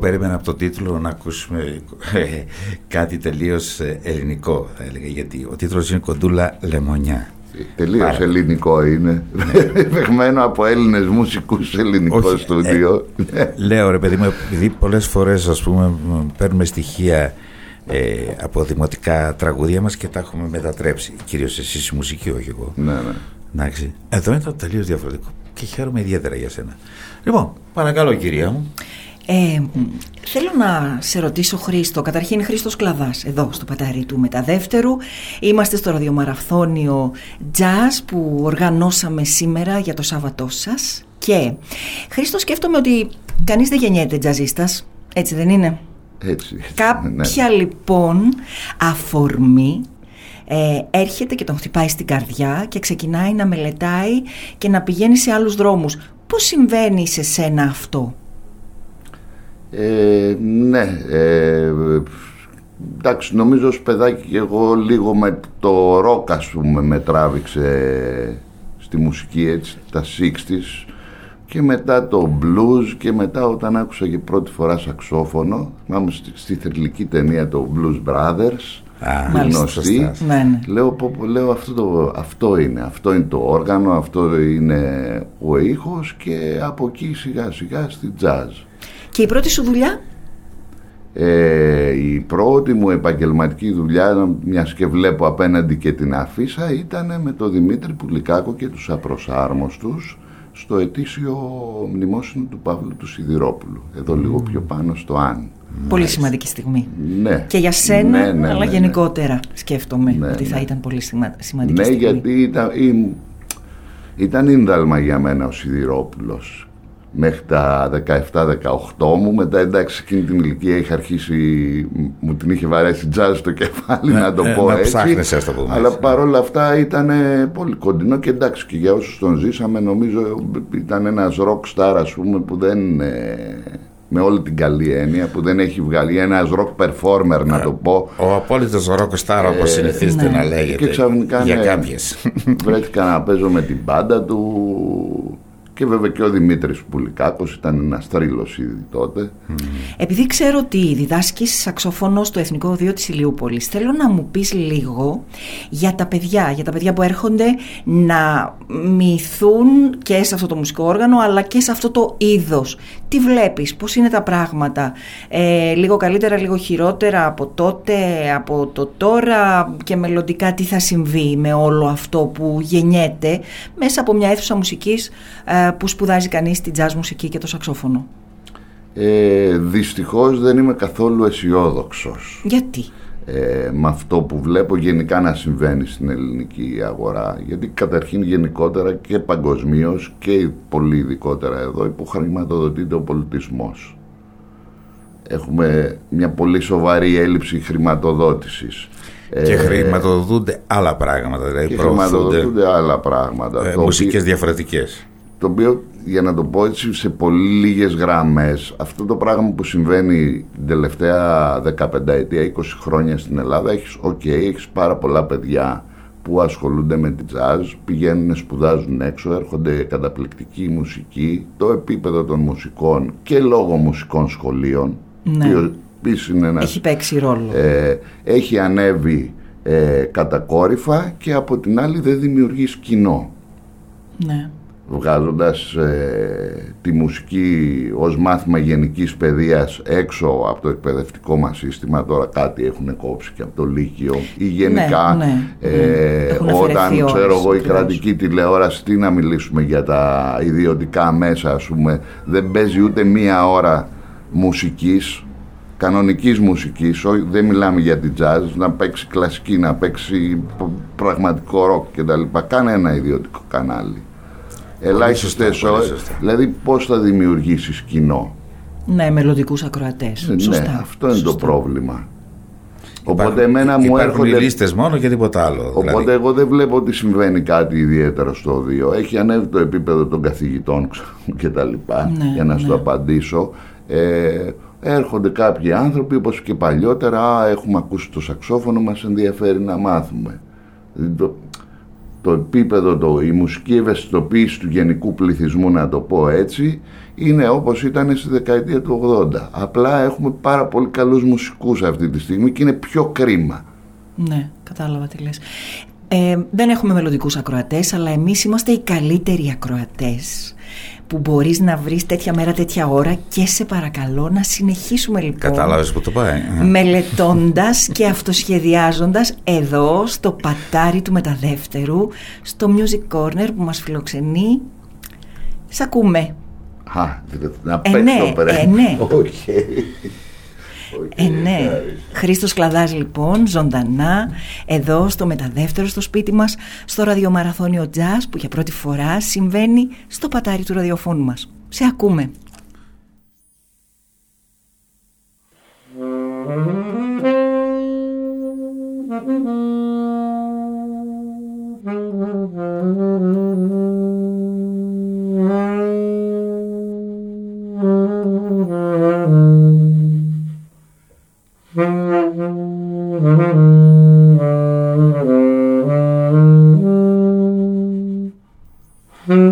Περίμενα από το τίτλο να ακούσουμε ε, κάτι τελείως ε, ελληνικό θα έλεγα γιατί ο τίτλος είναι Κοντούλα Λεμονιά Τελείως ελληνικό είναι. Βεγμένο από Έλληνες μουσικούς σε ελληνικό στούντιο. λέω ρε παιδί μου, επειδή πολλές φορές ας πούμε παίρνουμε στοιχεία ε, από δημοτικά τραγούδια μας και τα έχουμε μετατρέψει. Κυρίως εσείς η μουσική, όχι εγώ. Ναι, ναι. Εντάξει. Εδώ ήταν τελείως διαφορετικό και χαίρομαι ιδιαίτερα για σένα. Λοιπόν, παρακαλώ κυρία μου. Ε, θέλω να σε ρωτήσω Χρήστο, καταρχήν Χρήστος Κλαδάς, εδώ στο πατάρι του Μεταδεύτερου. Είμαστε στο ραδιομαραθώνιο Jazz που οργανώσαμε σήμερα για το Σάββατό σας. Και Χρήστο σκέφτομαι ότι κανείς δεν γεννιέται τζαζίστας, έτσι δεν είναι; Έτσι. Κάποια ναι. λοιπόν αφορμή ε, έρχεται και τον χτυπάει στην καρδιά και ξεκινάει να μελετάει και να πηγαίνει σε άλλους δρόμους. Πώς συμβαίνει σε σένα αυτό; Ε, ναι, ε, εντάξει νομίζω ως παιδάκι και εγώ λίγο με το ροκ ας πούμε με τράβηξε στη μουσική έτσι τα 60's και μετά το blues και μετά όταν άκουσα για πρώτη φορά σαξόφωνο θυμάμαι στη, στη θρηλυκή ταινία το Blues Brothers Ah, γνωστή. ναι, ναι. λέω, λέω αυτό, το, αυτό είναι αυτό είναι το όργανο αυτό είναι ο ήχος και από εκεί σιγά σιγά στη jazz και η πρώτη σου δουλειά; Ε, η πρώτη μου επαγγελματική δουλειά, μιας και βλέπω απέναντι και την αφίσα, ήταν με τον Δημήτρη Πουλικάκο και τους απροσάρμοστους στο ετήσιο μνημόσυνο του Παύλου του Σιδηρόπουλου. Εδώ λίγο πιο πάνω στο Αν. Πολύ σημαντική στιγμή. Ναι. Και για σένα, ναι, ναι, αλλά ναι, γενικότερα σκέφτομαι ότι θα ήταν πολύ σημαντική ναι, στιγμή. Ναι, γιατί ήταν, ήταν ίνδαλμα για μένα ο Σιδηρόπουλος μέχρι τα 17-18 μου. Μετά εντάξει εκείνη την ηλικία είχα αρχίσει, μου την είχε βαρέσει τζάζ στο κεφάλι να το ε, πω να έτσι. Ψάχνεις, το πούμε Αλλά παρόλα αυτά ήταν πολύ κοντινό και εντάξει και για όσους τον ζήσαμε νομίζω ήταν ένας rock star ας πούμε που δεν... Ε, με όλη την καλή έννοια που δεν έχει βγάλει ένας rock performer να το πω. Ο απόλυτος rock star όπως ε, συνηθίζεται ναι. να λέγεται. Και ξαφνικά για ναι, κάποιες. βρέθηκα να παίζω με την μπάντα του και βέβαια και ο Δημήτρης Πουλικάκος ήταν ένας θρύλος ήδη τότε. Επειδή ξέρω ότι διδάσκεις σαξοφωνό στο Εθνικό Οδείο της Ηλιούπολης, θέλω να μου πεις λίγο για τα παιδιά, για τα παιδιά που έρχονται να μυθούν και σε αυτό το μουσικό όργανο, αλλά και σε αυτό το είδος. Τι βλέπεις, πώς είναι τα πράγματα, ε, λίγο καλύτερα, λίγο χειρότερα από τότε, από το τώρα και μελλοντικά τι θα συμβεί με όλο αυτό που γεννιέται μέσα από μια αίθουσα μουσικής ε, που σπουδάζει κανείς την jazz μουσική και το σαξόφωνο; Ε, δυστυχώς δεν είμαι καθόλου αισιόδοξος. Γιατί; Ε, με αυτό που βλέπω γενικά να συμβαίνει στην ελληνική αγορά. Γιατί καταρχήν γενικότερα και παγκοσμίως και πολύ ειδικότερα εδώ υποχρηματοδοτείται ο πολιτισμός. Έχουμε μια πολύ σοβαρή έλλειψη χρηματοδότησης. Και ε, χρηματοδοτούνται άλλα πράγματα δηλαδή και χρηματοδοτούνται άλλα πράγματα ε, μουσικές διαφορετικές το οποίο για να το πω έτσι σε πολύ λίγες γραμμές αυτό το πράγμα που συμβαίνει την τελευταία 15 ετία 20 χρόνια στην Ελλάδα έχεις, okay, έχεις πάρα πολλά παιδιά που ασχολούνται με την jazz πηγαίνουν, σπουδάζουν έξω έρχονται καταπληκτική μουσική το επίπεδο των μουσικών και λόγω μουσικών σχολείων ναι. είναι ένας, έχει παίξει ρόλο. ε, έχει ανέβει ε, κατακόρυφα και από την άλλη δεν δημιουργείς κοινό. Ναι βγάζοντας ε, τη μουσική ως μάθημα γενικής παιδείας έξω από το εκπαιδευτικό μας σύστημα. Τώρα κάτι έχουν κόψει και από το Λύκειο ή γενικά ναι, ναι, ε, ναι. όταν ξέρω εγώ η κρατική τηλεόραση τι να μιλήσουμε για τα ιδιωτικά μέσα ας πούμε. Δεν παίζει ούτε μία ώρα μουσικής κανονικής μουσικής, δεν μιλάμε για την jazz, να παίξει κλασική, να παίξει πραγματικό ροκ κτλ. Κανένα ιδιωτικό κανάλι ελάχιστες ώρες. Δηλαδή, πώς θα δημιουργήσεις κοινό; Ναι, μελλοντικού ακροατές. Ναι, Σωστά. αυτό είναι το πρόβλημα. Οπότε εμένα μου έρχονται. οι λίστες μόνο και τίποτα άλλο. Οπότε δηλαδή. εγώ δεν βλέπω ότι συμβαίνει κάτι ιδιαίτερο στο οδείο. Έχει ανέβει το επίπεδο των καθηγητών και τα λοιπά, ναι, για να ναι. σου το απαντήσω. Ε, έρχονται κάποιοι άνθρωποι όπως και παλιότερα α, έχουμε ακούσει το σαξόφωνο μας ενδιαφέρει να μάθουμε το επίπεδο, το, η μουσική ευαισθητοποίηση του γενικού πληθυσμού, να το πω έτσι, είναι όπως ήταν στη δεκαετία του 80. Απλά έχουμε πάρα πολύ καλούς μουσικούς αυτή τη στιγμή και είναι πιο κρίμα. Ναι, κατάλαβα τι λες. Ε, δεν έχουμε μελλοντικούς ακροατές, αλλά εμείς είμαστε οι καλύτεροι ακροατές που μπορείς να βρεις τέτοια μέρα, τέτοια ώρα και σε παρακαλώ να συνεχίσουμε λοιπόν Κατάλαβες που το πάει μελετώντας και αυτοσχεδιάζοντας εδώ στο πατάρι του μεταδεύτερου στο Music Corner που μας φιλοξενεί Σ' ακούμε Α, να ε, ναι, ε, ναι. Όχι. Ε, ναι. Χρήστος Κλαδάς λοιπόν, ζωντανά, εδώ στο μεταδεύτερο στο σπίτι μας, στο ραδιομαραθώνιο Jazz που για πρώτη φορά συμβαίνει στο πατάρι του ραδιοφώνου μας. Σε ακούμε.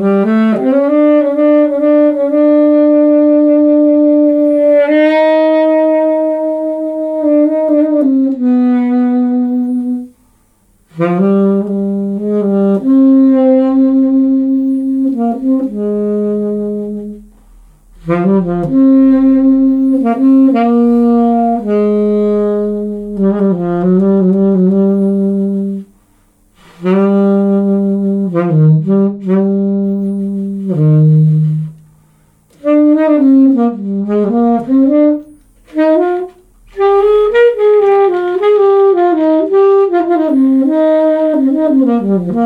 Θέλεις να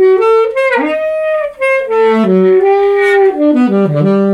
ε. Μας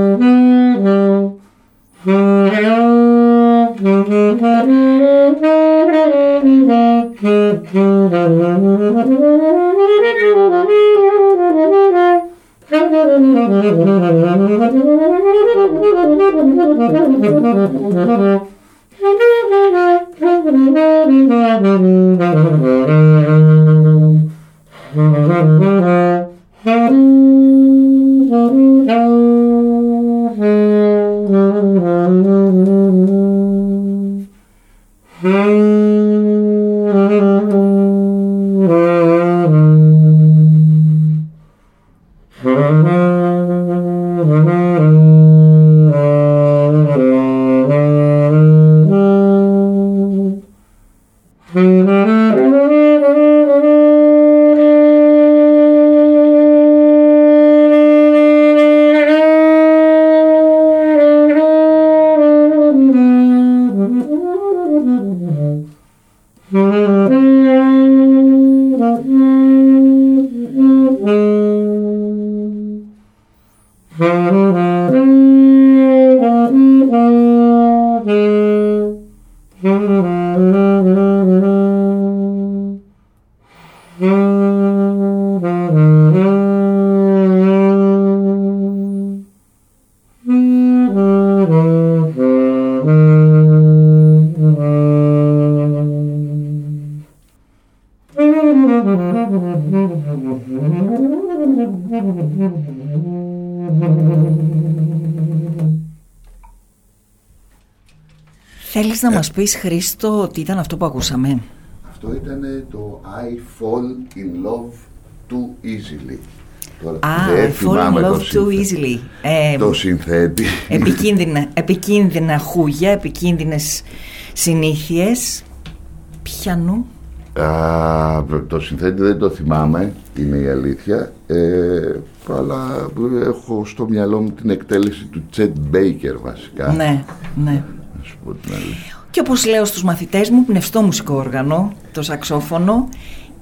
πεις Χρήστο τι ήταν αυτό που ακούσαμε Αυτό ήταν το I fall in love too easily Α, I fall in love too easily ε, Το συνθέτη Επικίνδυνα, επικίνδυνα χούγια, επικίνδυνες συνήθειες Πιανού Α, το συνθέτη δεν το θυμάμαι, είναι η αλήθεια. Ε, αλλά έχω στο μυαλό μου την εκτέλεση του Τσέτ Μπέικερ βασικά. Ναι, ναι. Και όπως λέω στους μαθητές μου, πνευστό μουσικό όργανο, το σαξόφωνο,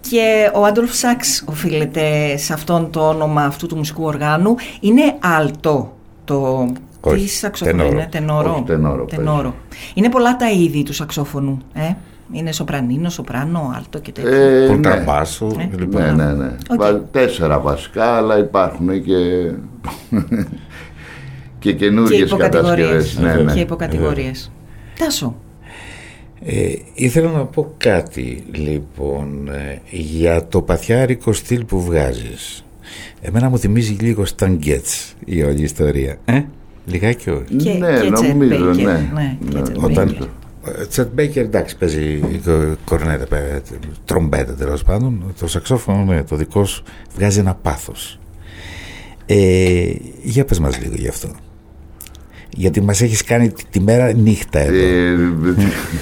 και ο Adolphe Sax οφείλεται σε αυτόν το όνομα αυτού του μουσικού οργάνου. Είναι άλτο το... Όχι, Τι σαξόφωνο τενόρο. είναι, τενόρο. Όχι, τενόρο, τενόρο. Είναι πολλά τα είδη του σαξόφωνου. Ε; Είναι σοπρανίνο, σοπράνο, άλτο και τέτοια. Ε, Κοντραμπάσο. Ε. λοιπόν. Ναι, ναι, ναι. Οκ. Βα- Τέσσερα βασικά, αλλά υπάρχουν και. και και καινούργιε υποκατηγορίες. κατασκευές. Ναι, ναι. Και υποκατηγορίες. Τάσο. Ε, ήθελα να πω κάτι λοιπόν ε, για το παθιάρικο στυλ που βγάζεις. Εμένα μου θυμίζει λίγο Stan Getz η όλη ιστορία. Ε; Λιγάκι όχι. Και- ναι, και Chet νομίζω, Baker, ναι. ναι, και Ναι, Chet Όταν Baker. Τσετ Μπέικερ εντάξει παίζει κο- κορνέτα, παι- τρομπέτα τέλος πάντων. Το σαξόφωνο ναι, το δικό σου βγάζει ένα πάθος. Ε, για πες μας λίγο γι' αυτό. Γιατί μας έχεις κάνει τη, τη μέρα νύχτα εδώ. Ε,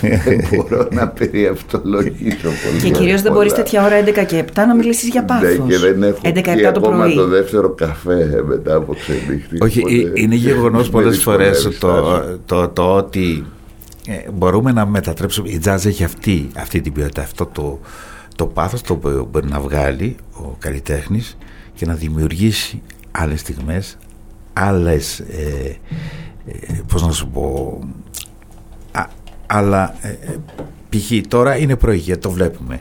δεν μπορώ να περιευτολογήσω πολύ. Και κυρίως δεν μπορείς τέτοια ώρα 11 και 7 να μιλήσεις για πάθο. Ναι, και δεν έχω 11 πιει το ακόμα πρωί. το δεύτερο καφέ μετά από ξενύχτη. Όχι, οπότε ε, είναι γεγονός με πολλές φορές δυσκολεύει, το, Στάση. το, το ότι ε, μπορούμε να μετατρέψουμε, η jazz έχει αυτή, αυτή την ποιότητα, αυτό το, το πάθος το οποίο μπορεί να βγάλει ο καλλιτέχνης και να δημιουργήσει άλλες στιγμές, άλλες, ε, ε, πώς να σου πω, α, αλλά ε, ε, π.χ. τώρα είναι πρωί γιατί το βλέπουμε.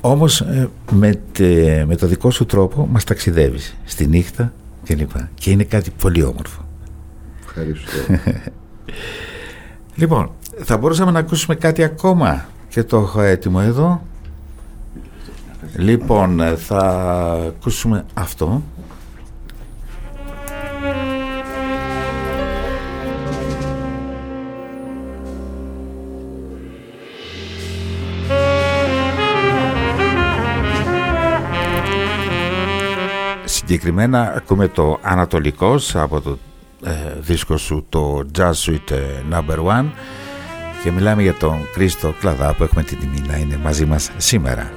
Όμως ε, με, τε- με το δικό σου τρόπο μας ταξιδεύεις στη νύχτα και λοιπά. Και είναι κάτι πολύ όμορφο. Ευχαριστώ. Λοιπόν, θα μπορούσαμε να ακούσουμε κάτι ακόμα; Και το έχω έτοιμο εδώ. Λοιπόν, ε, θα ακούσουμε αυτό. Συγκεκριμένα ακούμε το Ανατολικός από το ε, δίσκο σου το Jazz Suite ε, Number One και μιλάμε για τον Κρίστο Κλαδά που έχουμε την τιμή να είναι μαζί μας σήμερα.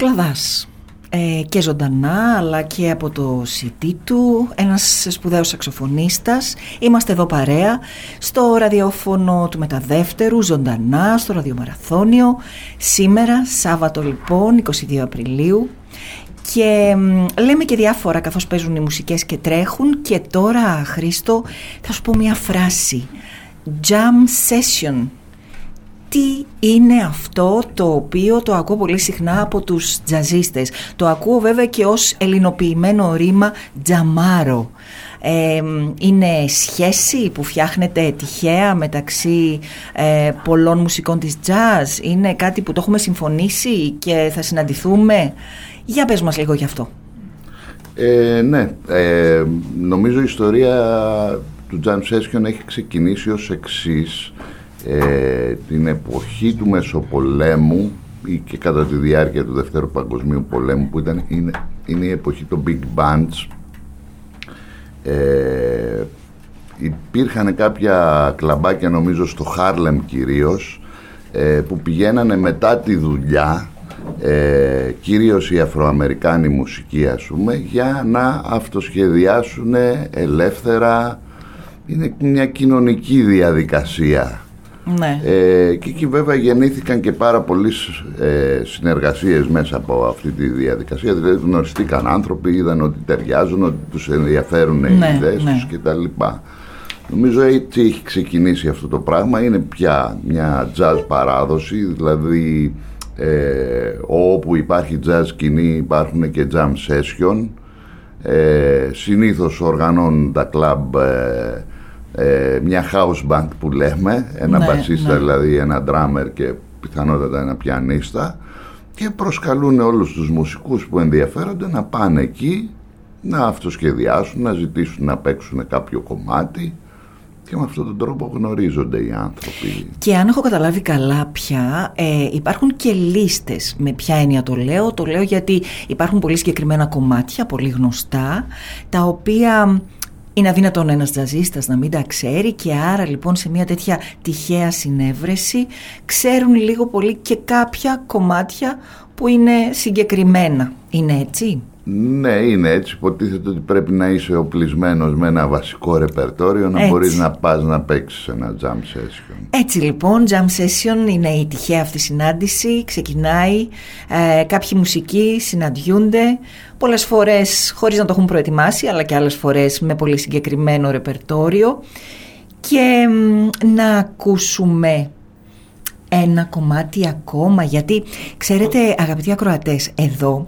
Κλαδάς. Ε, και ζωντανά αλλά και από το CD του. Ένας σπουδαίος σαξοφωνίστας. Είμαστε εδώ παρέα στο ραδιόφωνο του Μεταδεύτερου ζωντανά στο ραδιομαραθώνιο. Σήμερα Σάββατο λοιπόν 22 Απριλίου. Και λέμε και διάφορα καθώς παίζουν οι μουσικές και τρέχουν. Και τώρα Χρήστο θα σου πω μια φράση. Jam Session. τι είναι αυτό το οποίο το ακούω πολύ συχνά από τους τζαζίστες. Το ακούω βέβαια και ως ελληνοποιημένο ρήμα τζαμάρο. είναι σχέση που φτιάχνεται τυχαία μεταξύ ε, πολλών μουσικών της jazz. Είναι κάτι που το έχουμε συμφωνήσει και θα συναντηθούμε; Για πες μας λίγο γι' αυτό. Ε, ναι, ε, νομίζω η ιστορία του Jam Session έχει ξεκινήσει ως εξής ε, την εποχή του Μεσοπολέμου ή και κατά τη διάρκεια του Δευτέρου Παγκοσμίου Πολέμου που ήταν, είναι, είναι η εποχή των Big Bands. Ε, υπήρχαν κάποια κλαμπάκια νομίζω στο Χάρλεμ κυρίως ε, που πηγαίνανε μετά τη δουλειά ε, κυρίως η Αφροαμερικάνη μουσική ας πούμε για να αυτοσχεδιάσουν ελεύθερα. Είναι μια κοινωνική διαδικασία Ναι. ε, και εκεί βέβαια γεννήθηκαν και πάρα πολλές ε, συνεργασίες μέσα από αυτή τη διαδικασία. Δηλαδή γνωριστήκαν άνθρωποι, είδαν ότι ταιριάζουν, ότι τους ενδιαφέρουν οι Ναι, ιδέες ναι. τους κτλ. Νομίζω έτσι έχει ξεκινήσει αυτό το πράγμα. Είναι πια μια jazz παράδοση, δηλαδή ε, όπου υπάρχει jazz σκηνή υπάρχουν και jam session. Ε, συνήθως οργανώνουν τα κλαμπ ε, ε, μια house band που λέμε, ένα Ναι, μπασίστα ναι. δηλαδή, ένα drummer και πιθανότατα ένα πιανίστα και προσκαλούν όλους τους μουσικούς που ενδιαφέρονται να πάνε εκεί να αυτοσχεδιάσουν, να ζητήσουν να παίξουν κάποιο κομμάτι και με αυτόν τον τρόπο γνωρίζονται οι άνθρωποι. Και αν έχω καταλάβει καλά πια, ε, υπάρχουν και λίστες. Με ποια έννοια το λέω; Το λέω γιατί υπάρχουν πολύ συγκεκριμένα κομμάτια, πολύ γνωστά, τα οποία είναι αδύνατον ένας τζαζίστας να μην τα ξέρει και άρα λοιπόν σε μια τέτοια τυχαία συνέβρεση ξέρουν λίγο πολύ και κάποια κομμάτια που είναι συγκεκριμένα. Είναι έτσι; Ναι, είναι έτσι. Υποτίθεται ότι πρέπει να είσαι οπλισμένος με ένα βασικό ρεπερτόριο να Έτσι. μπορείς να πας να παίξεις ένα jam session. Έτσι λοιπόν, jam session είναι η τυχαία αυτή συνάντηση, ξεκινάει, ε, κάποιοι μουσικοί συναντιούνται, πολλές φορές χωρίς να το έχουν προετοιμάσει, αλλά και άλλες φορές με πολύ συγκεκριμένο ρεπερτόριο και μ, να ακούσουμε ένα κομμάτι ακόμα γιατί ξέρετε αγαπητοί ακροατές εδώ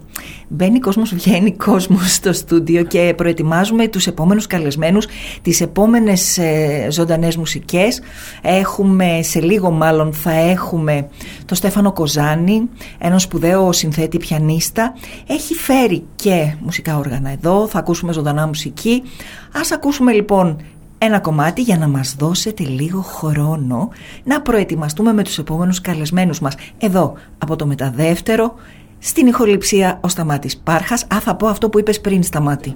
μπαίνει κόσμος βγαίνει κόσμος στο στούντιο και προετοιμάζουμε τους επόμενους καλεσμένους τις επόμενες ε, ζωντανές μουσικές. Έχουμε σε λίγο μάλλον θα έχουμε το Στέφανο Κοζάνη έναν σπουδαίο συνθέτη πιανίστα. Έχει φέρει και μουσικά όργανα εδώ θα ακούσουμε ζωντανά μουσική. Ας ακούσουμε λοιπόν ένα κομμάτι για να μας δώσετε λίγο χρόνο να προετοιμαστούμε με τους επόμενους καλεσμένους μας. Εδώ, από το μεταδεύτερο, στην ηχοληψία ο Σταμάτης Πάρχας. Α, θα πω αυτό που είπες πριν, Σταμάτη.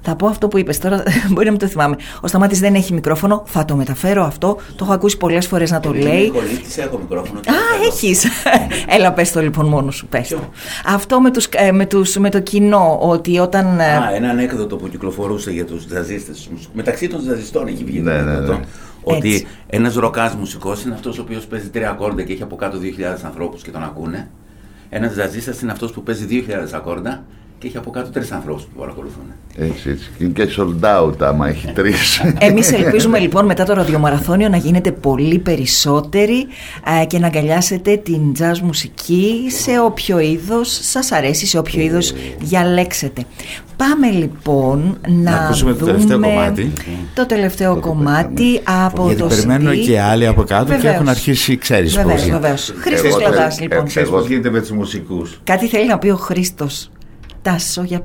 Θα πω αυτό που είπες τώρα, μπορεί να μην το θυμάμαι. Ο Σταμάτης δεν έχει μικρόφωνο, θα το μεταφέρω αυτό. Το έχω ακούσει πολλές φορές να το λέει. Κολλήτης, έχω μικρόφωνο. και Α, θέλω. έχεις. Έλα, πες το λοιπόν μόνος σου, πες το. Ποιο; Αυτό με, τους, ε, με, τους, με το κοινό, ότι όταν... ε, Α, ένα ανέκδοτο που κυκλοφορούσε για τους τζαζίστες. Μεταξύ των τζαζιστών έχει βγει. Ναι, το ναι, ανέκδοτο, ναι. Ότι Έτσι. ένας ροκάς μουσικός είναι αυτός ο οποίος παίζει τρία ακόρντα και έχει από κάτω 2.000 ανθρώπους και τον ακούνε. Ένας τζαζίστας είναι αυτός που παίζει 2.000 ακόρντα και έχει από κάτω τρεις ανθρώπους που παρακολουθούν. Έτσι, έτσι. Και είναι και sold out άμα έχει τρεις. Εμείς ελπίζουμε λοιπόν μετά το ραδιομαραθώνιο να γίνετε πολύ περισσότεροι ε, και να αγκαλιάσετε την jazz μουσική σε όποιο είδος σας αρέσει, σε όποιο είδος διαλέξετε. Πάμε λοιπόν να, Να ακούσουμε το δούμε τελευταίο κομμάτι. Το τελευταίο Το κομμάτι από Γιατί το περιμένουν CD. και άλλοι από κάτω και Βεβαίως. έχουν αρχίσει, ξέρεις πώς Βεβαίως, είναι. βεβαίως. Χρήστος Εγώ Κλαδάς θέλω- λοιπόν. ε, Ξέρεις Εγώ- πώς γίνεται με τους μουσικούς. Κάτι θέλει να πει ο Χρήστος. Τάσο για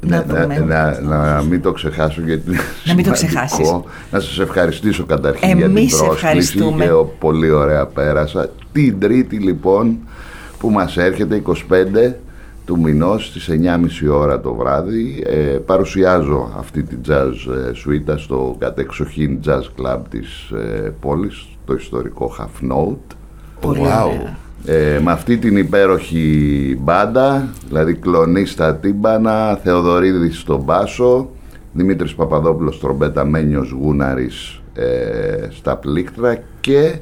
να Ναι, δούμε. να, να, να μην το ξεχάσω γιατί είναι Να μην το σημαντικό. ξεχάσεις. Να σας ευχαριστήσω καταρχήν για την Εμείς πρόσκληση ευχαριστούμε. και ο- πολύ ωραία πέρασα. Την τρίτη λοιπόν που μας έρχεται 25 του μηνός στις 9.30 ώρα το βράδυ ε, παρουσιάζω αυτή την jazz ε, σουίτα στο κατεξοχήν jazz club της ε, πόλης το ιστορικό Half Note Πολύ Wow. ωραία. Ε, με αυτή την υπέροχη μπάντα, δηλαδή κλονή στα τύμπανα, Θεοδωρίδης στον μπάσο, Δημήτρης Παπαδόπουλος τρομπέτα, Μένιος Γούναρης ε, στα πλήκτρα και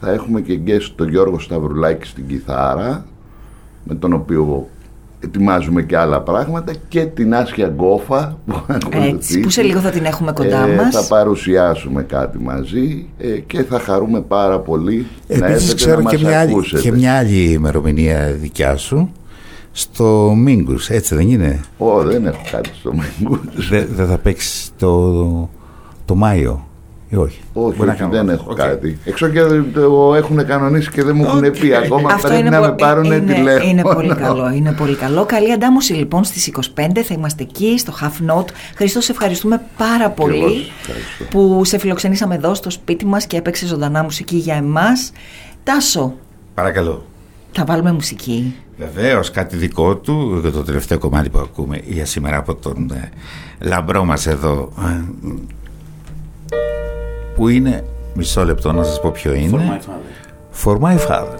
θα έχουμε και guest τον Γιώργο Σταυρουλάκη στην κιθάρα, με τον οποίο ετοιμάζουμε και άλλα πράγματα και την Άσια Γκόφα που ακολουθεί. που σε λίγο θα την έχουμε κοντά Ε, μας. Θα παρουσιάσουμε κάτι μαζί ε, και θα χαρούμε πάρα πολύ να Επίσης έρθετε ξέρω να και μας μια, άλλη, ακούσετε. και μια άλλη ημερομηνία δικιά σου στο Mingus, έτσι δεν είναι; Ω, δεν έχω κάτι στο Mingus. Δεν δεν θα παίξεις το, το Μάιο; Ή όχι. Όχι, Μπορεί να όχι κάνω δεν λάθος. έχω Οκ. κάτι. Εξώ και το έχουν κανονίσει και δεν μου έχουν Οκ. πει ακόμα. Αυτό πρέπει είναι, να πο- με πάρουν είναι, τηλέφωνο. είναι πολύ καλό, είναι πολύ καλό. Καλή αντάμωση λοιπόν στις 25 θα είμαστε εκεί στο Half Note. Χρήστο, σε ευχαριστούμε πάρα εγώ πολύ σας ευχαριστώ. που σε φιλοξενήσαμε εδώ στο σπίτι μας και έπαιξε ζωντανά μουσική για εμάς. Τάσο, Παρακαλώ. θα βάλουμε μουσική. Βεβαίως, κάτι δικό του, για το τελευταίο κομμάτι που ακούμε για σήμερα από τον ε, λαμπρό μας εδώ. Ε, που είναι. Μισό λεπτό να σας πω ποιο For είναι. my father. For my father.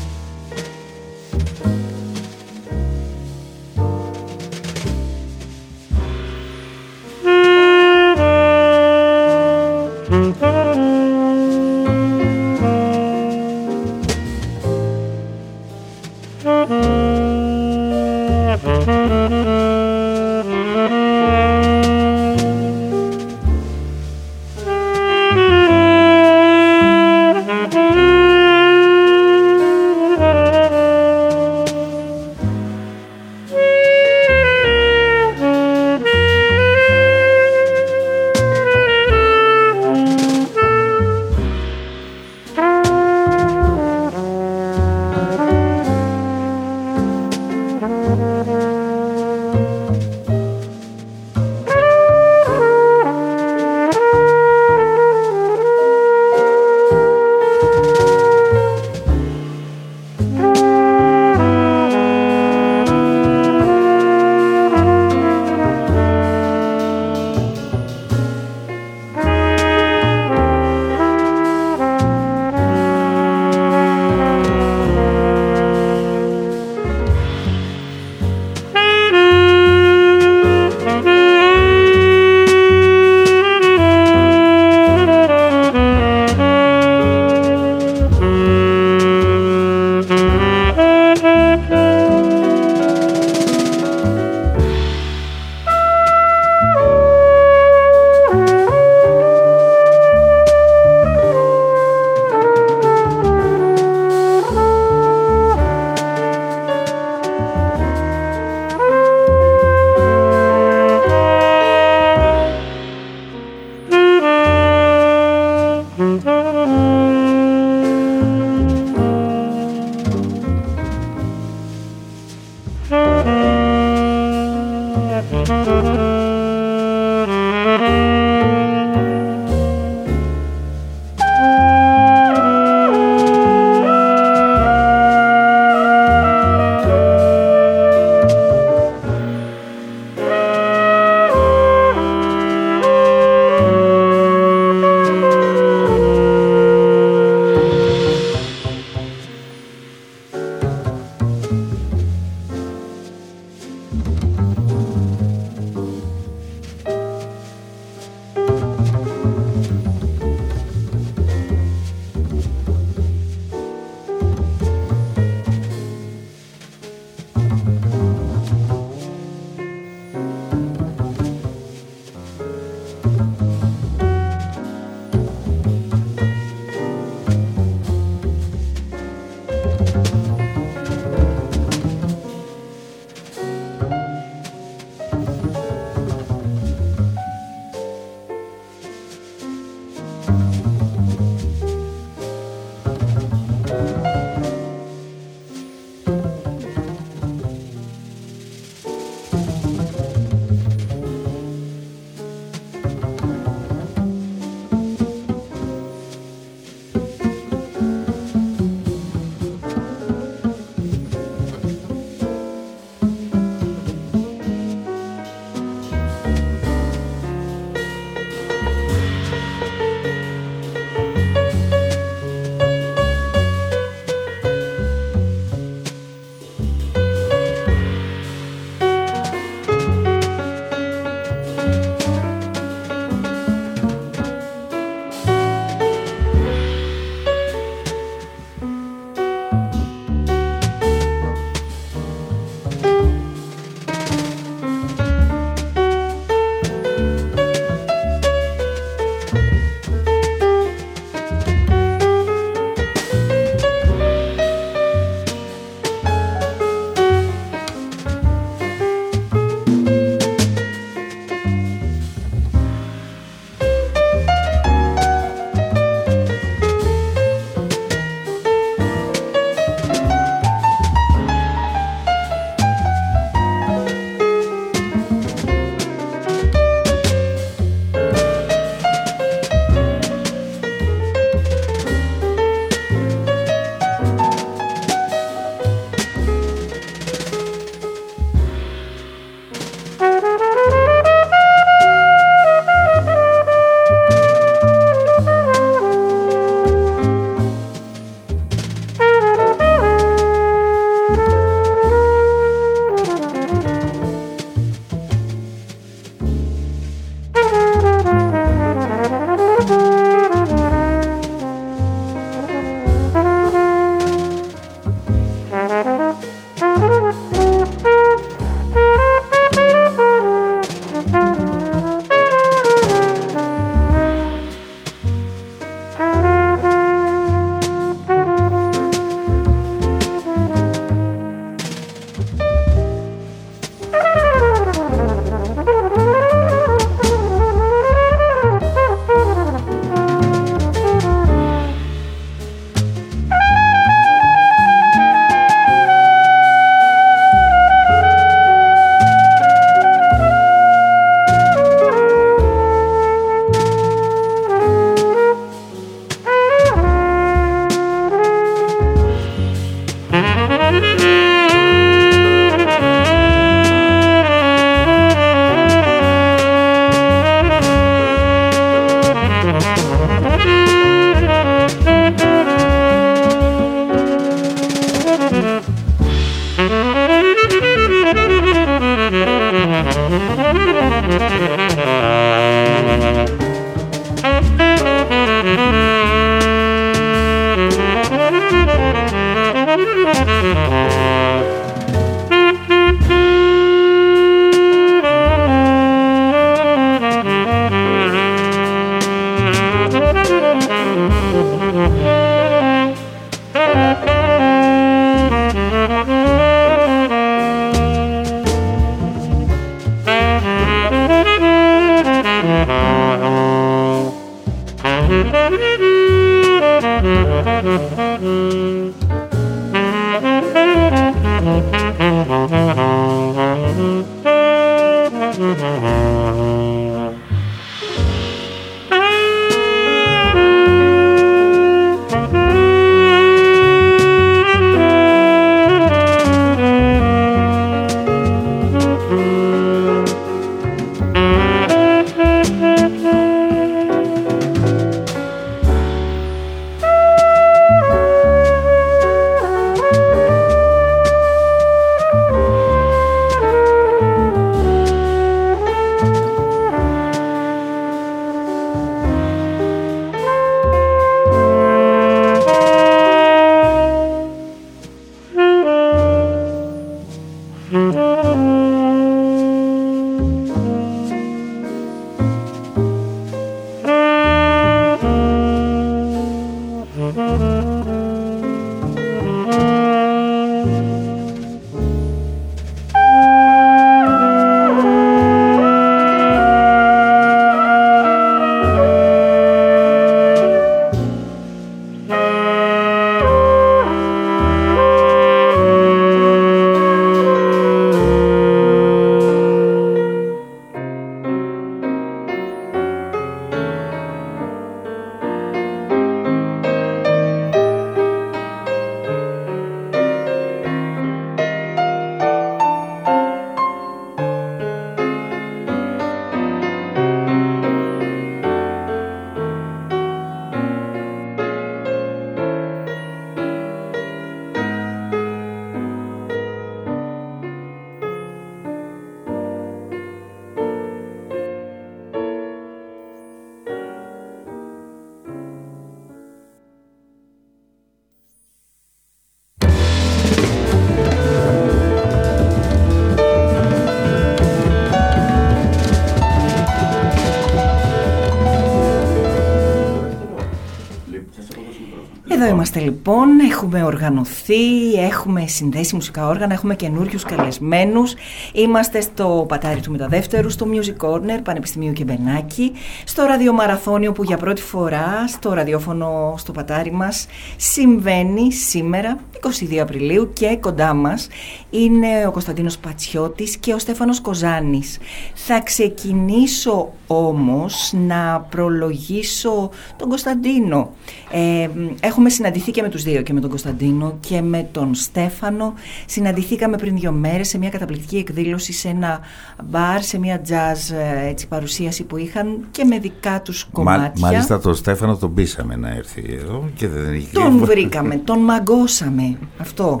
Έχουμε οργανωθεί, έχουμε συνδέσει μουσικά όργανα, έχουμε καινούριους καλεσμένους. Είμαστε στο πατάρι του Μεταδεύτερου, στο Music Corner, Πανεπιστημίου Κεμπενάκη, στο ραδιομαραθώνιο που για πρώτη φορά στο ραδιόφωνο στο πατάρι μας συμβαίνει σήμερα, 22 Απριλίου και κοντά μας είναι ο Κωνσταντίνος Πατσιώτης και ο Στέφανος Κοζάνης. Θα ξεκινήσω όμως να προλογίσω τον Κωνσταντίνο. Ε, έχουμε συναντηθεί και με τους δύο και με τον Κωνσταντίνο και με τον Στέφανο. Συναντηθήκαμε πριν δύο μέρες σε μια καταπληκτική εκδήλωση σε ένα μπαρ, σε μια jazz ε, έτσι, παρουσίαση που είχαν και με δικά τους κομμάτια. μάλιστα τον Στέφανο τον πείσαμε να έρθει εδώ και δεν είχε... Τον βρήκαμε, τον μαγκώσαμε. Αυτό.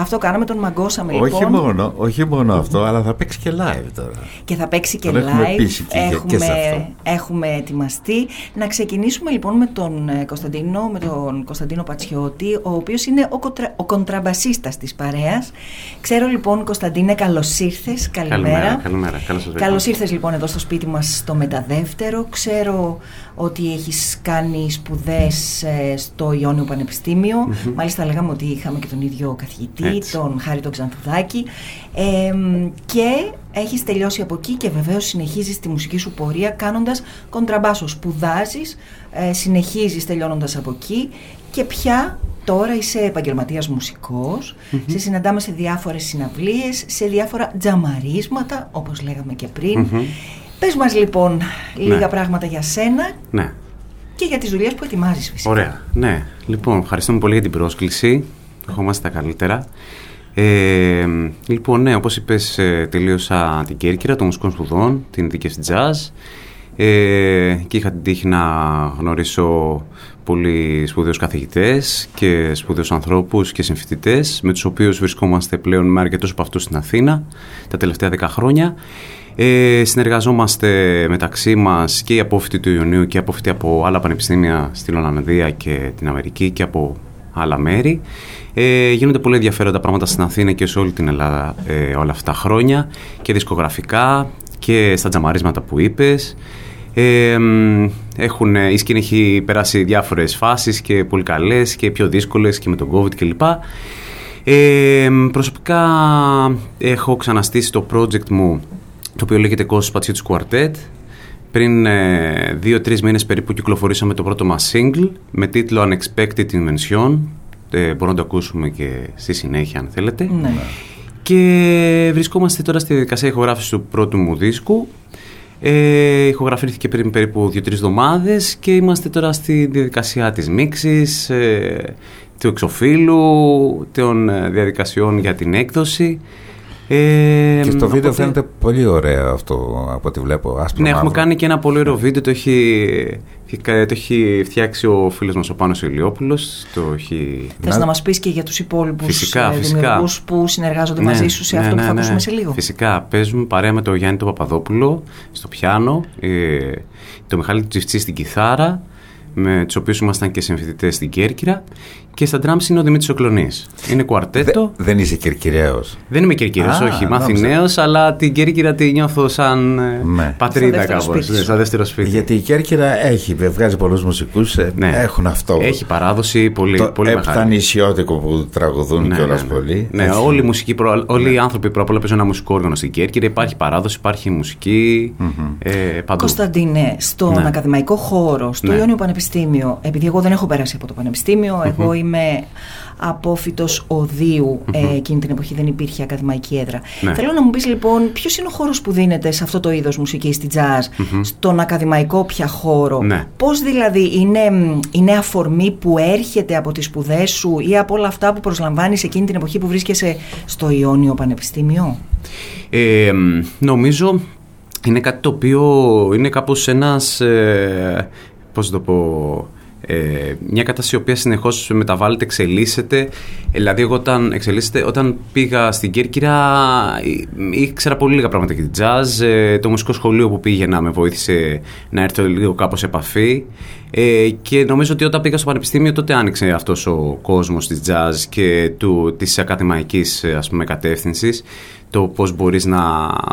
Αυτό κάναμε, τον μαγκώσαμε όχι λοιπόν. Μόνο, όχι μόνο αυτό, αλλά θα παίξει και live τώρα. Και θα παίξει και Τον live. έχουμε πείσει και- και σε έχουμε, αυτό. έχουμε ετοιμαστεί. Να ξεκινήσουμε λοιπόν με τον ε, Κωνσταντίνο, με τον Κωνσταντίνο Πατσιώτη, ο οποίος είναι ο, κοντρα, ο κοντραμπασίστας της παρέας. Ξέρω λοιπόν, Κωνσταντίνε, καλώς ήρθες. Καλημέρα. Καλημέρα, καλημέρα. Καλώς σας βρήκα. Καλώς ήρθες λοιπόν εδώ στο σπίτι μας στο Μεταδεύτερο. Ξέρω ότι έχεις κάνει σπουδές ε, στο Ιόνιο Πανεπιστήμιο. Μάλιστα λέγαμε ότι είχαμε και τον ίδιο καθηγητή, Έτσι. τον Χάρη τον Ξανθουδάκη. Ε, μ, και έχεις τελειώσει από εκεί και βεβαίως συνεχίζεις τη μουσική σου πορεία κάνοντας κοντραμπάσο. Σπουδάζεις, ε, συνεχίζεις τελειώνοντας από εκεί και πια τώρα είσαι επαγγελματίας μουσικός, σε συναντάμε σε διάφορες συναυλίες, σε διάφορα τζαμαρίσματα, όπως λέγαμε και πριν. Μμμ. Πες μας λοιπόν λίγα Ναι. πράγματα για σένα Ναι, και για τις δουλειές που ετοιμάζεις φυσικά. ωραία. Ναι, λοιπόν, ευχαριστούμε πολύ για την πρόσκληση. Ευχόμαστε τα καλύτερα. Ε, λοιπόν, ναι, όπως είπες, ε, τελείωσα την Κέρκυρα των μουσικών σπουδών, την ειδικεύση jazz ε, και είχα την τύχη να γνωρίσω πολύ σπουδαίους καθηγητές και σπουδαίους ανθρώπους και συμφοιτητές με τους οποίους βρισκόμαστε πλέον με αρκετούς από αυτούς στην Αθήνα τα τελευταία δέκα χρόνια. Ε, συνεργαζόμαστε μεταξύ μας και οι απόφοιτοι του Ιωνίου και οι απόφοιτοι από άλλα πανεπιστήμια στην Ολλανδία και την Αμερική και από άλλα μέρη. Ε, γίνονται πολύ ενδιαφέροντα πράγματα στην Αθήνα και σε όλη την Ελλάδα ε, όλα αυτά τα χρόνια και δισκογραφικά και στα τζαμαρίσματα που είπες. Ε, έχουν, η σκηνή έχει περάσει διάφορες φάσεις και πολύ καλές και πιο δύσκολες και με τον COVID κλπ. Ε, προσωπικά έχω ξαναστήσει το project μου το οποίο λέγεται Κώσος Πατσίτσου Quartet πριν ε, δύο-τρεις μήνες περίπου κυκλοφορήσαμε το πρώτο μας single με τίτλο Unexpected Invention ε, μπορούμε να το ακούσουμε και στη συνέχεια αν θέλετε Ναι. και βρισκόμαστε τώρα στη διαδικασία ηχογράφησης του πρώτου μου δίσκου ε, ηχογραφήθηκε πριν περίπου 2-3 εβδομάδες και είμαστε τώρα στη διαδικασία της μίξης, ε, του εξοφίλου, των ε, διαδικασιών για την έκδοση. Ε, Και στο βίντεο οπότε- φαίνεται πολύ ωραίο αυτό από ό,τι βλέπω. Άσπρο Ναι, έχουμε μαύρο. κάνει και ένα πολύ ωραίο βίντεο. Το έχει, το έχει φτιάξει ο φίλος μας ο Πάνος Ηλιόπουλος. Το έχει... Θες Να- να μας πεις και για τους υπόλοιπους Φυσικά, ε, φυσικά. δημιουργούς που συνεργάζονται μαζί σου σε ναι, αυτό ναι, που θα ναι. ακούσουμε σε λίγο. Φυσικά. Παίζουμε παρέα με τον Γιάννη τον Παπαδόπουλο στο πιάνο, ε, το Μιχάλη Τσιφτσί στην κιθάρα, με τους οποίους ήμασταν και συμφοιτητές στην Κέρκυρα. Και στα drums είναι ο Δημήτρης Οκλονής. Είναι κουαρτέτο. Δε- δεν είσαι κερκυραίος. Δεν είμαι Κερκυραίος, Α, όχι. νόμιζα. Μαθηναίο, αλλά την Κέρκυρα τη νιώθω σαν ε, Ναι. Σαν πατρίδα δεύτερο κάπως. σπίτι σου. σαν δεύτερο σπίτι. Γιατί η Κέρκυρα έχει, βγάζει πολλούς μουσικούς, ε, Ναι. έχουν αυτό. Έχει παράδοση πολύ, το πολύ μεγάλη. επτανησιώτικο που τραγουδούν Ναι, κιόλας ναι, ναι. πολύ. Ναι, Έτσι. όλοι, οι μουσικοί, προ- όλοι οι άνθρωποι πρώτα απ' όλα παίζουν ένα μουσικό όργανο στην Κέρκυρα. Υπάρχει παράδοση, υπάρχει μουσική, ε, παντού. Κωνσταντίνε, στον Ναι. ακαδημαϊκό χώρο, στο Ναι. Ιόνιο Πανεπιστήμιο, επειδή εγώ δεν έχω περάσει από το πανεπιστήμιο, εγώ είμαι απόφυτος οδείου, ε, εκείνη την εποχή δεν υπήρχε ακαδημαϊκή έδρα. Ναι. Θέλω να μου πεις λοιπόν ποιος είναι ο χώρος που δίνεται σε αυτό το είδος μουσικής, στη jazz, στον ακαδημαϊκό πια χώρο; Ναι. Πώς δηλαδή είναι, μ, είναι αφορμή που έρχεται από τις σπουδές σου ή από όλα αυτά που προσλαμβάνεις εκείνη την εποχή που βρίσκεσαι στο Ιόνιο Πανεπιστήμιο; Ε, μ, νομίζω είναι κάτι το οποίο είναι κάπως ένας, ε, πώς να το πω, ε, μια κατάσταση η οποία συνεχώς μεταβάλλεται, εξελίσσεται. Δηλαδή εγώ όταν εξελίσσεται, όταν πήγα στην Κέρκυρα εί- ήξερα πολύ λίγα πράγματα για την jazz. Ε, το μουσικό σχολείο που πήγαινα με βοήθησε να έρθω λίγο κάπως σε επαφή. Ε, και νομίζω ότι όταν πήγα στο πανεπιστήμιο τότε άνοιξε αυτός ο κόσμος της jazz και του, της ακαδημαϊκής ε, ας πούμε κατεύθυνσης το πώς μπορείς να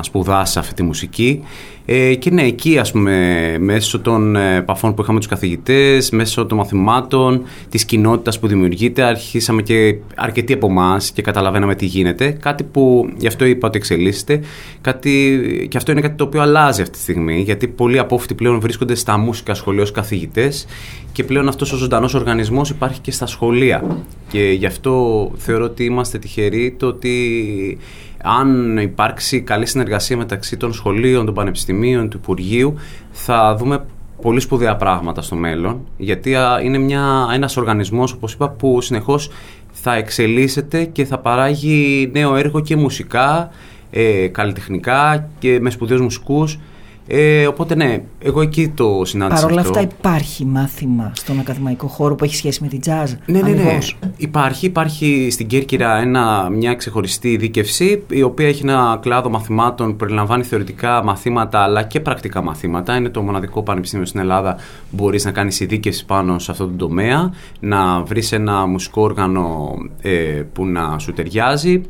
σπουδάσεις αυτή τη μουσική ε, και ναι, εκεί ας πούμε μέσω των ε, επαφών που είχαμε τους καθηγητές, μέσω των μαθημάτων, της κοινότητας που δημιουργείται αρχίσαμε και αρκετοί από εμάς και καταλαβαίναμε τι γίνεται. Κάτι που γι' αυτό είπα ότι εξελίσσεται κάτι, και αυτό είναι κάτι το οποίο αλλάζει αυτή τη στιγμή γιατί πολλοί απόφοιτοι πλέον βρίσκονται στα μουσικά σχολεία ως καθηγητές και πλέον αυτός ο ζωντανός οργανισμός υπάρχει και στα σχολεία. Και γι' αυτό θεωρώ ότι είμαστε τυχεροί το ότι αν υπάρξει καλή συνεργασία μεταξύ των σχολείων, των πανεπιστημίων, του Υπουργείου, θα δούμε πολύ σπουδαία πράγματα στο μέλλον, γιατί α, είναι μια, ένας οργανισμός, όπως είπα, που συνεχώς θα εξελίσσεται και θα παράγει νέο έργο και μουσικά, ε, καλλιτεχνικά και με σπουδαίους μουσικούς. Ε, οπότε ναι, εγώ εκεί το συνάντησα Παρ' όλα αυτό. αυτά υπάρχει μάθημα στον ακαδημαϊκό χώρο που έχει σχέση με την jazz. Ναι, ναι, ναι. αμοιβώς. Υπάρχει, υπάρχει στην Κέρκυρα ένα, μια ξεχωριστή δίκευση η οποία έχει ένα κλάδο μαθημάτων που περιλαμβάνει θεωρητικά μαθήματα αλλά και πρακτικά μαθήματα. Είναι το μοναδικό πανεπιστήμιο στην Ελλάδα που μπορείς να κάνεις ειδίκευση πάνω σε αυτό το τομέα, να βρεις ένα μουσικό όργανο ε, που να σου ταιριάζει.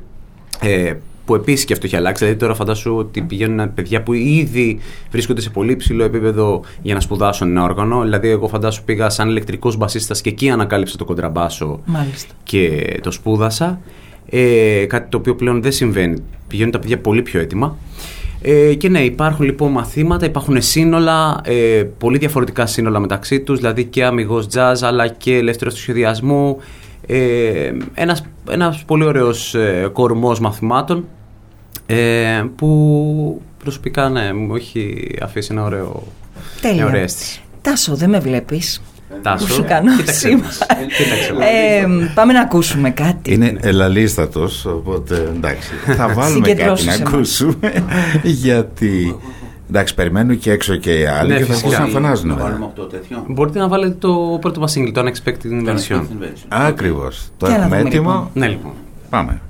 Ε, που επίσης και αυτό έχει αλλάξει. Δηλαδή, τώρα φαντάσου ότι πηγαίνουν παιδιά που ήδη βρίσκονται σε πολύ ψηλό επίπεδο για να σπουδάσουν ένα όργανο. Δηλαδή, εγώ φαντάσου πήγα σαν ηλεκτρικός μπασίστας και εκεί ανακάλυψα το κοντραμπάσο Μάλιστα. και το σπούδασα. Ε, κάτι το οποίο πλέον δεν συμβαίνει. Πηγαίνουν τα παιδιά πολύ πιο έτοιμα. Ε, και ναι, υπάρχουν λοιπόν μαθήματα, υπάρχουν σύνολα, ε, πολύ διαφορετικά σύνολα μεταξύ τους, δηλαδή και αμυγός jazz αλλά και ελεύθερος του σχεδιασμού. Ε, ένας, ένας πολύ ωραίος ε, κορμός μαθημάτων ε, που προσωπικά ναι, μου έχει αφήσει ένα ωραίο, μια Τέλεια. ωραία αίσθηση. Τάσο, δεν με βλέπεις. Τάσο, που σου κάνω κοίταξε σήμερα. μας. Κοίταξε μας. Ε, πάμε να ακούσουμε κάτι. Είναι ελαλίστατος, οπότε εντάξει. Θα βάλουμε κάτι Συγκεντρώσου να σε μας. ακούσουμε. γιατί. Εντάξει, περιμένουν και έξω και οι άλλοι Ναι, και θα φυσικά. αρχίσουν να φωνάζουν. Να βέβαια. βάλουμε αυτό τέτοιο. Μπορείτε να βάλετε το πρώτο μας single, το Unexpected Invention. Ακριβώς. Το Για να έχουμε δούμε, έτοιμο. λοιπόν. Ναι, λοιπόν. Πάμε.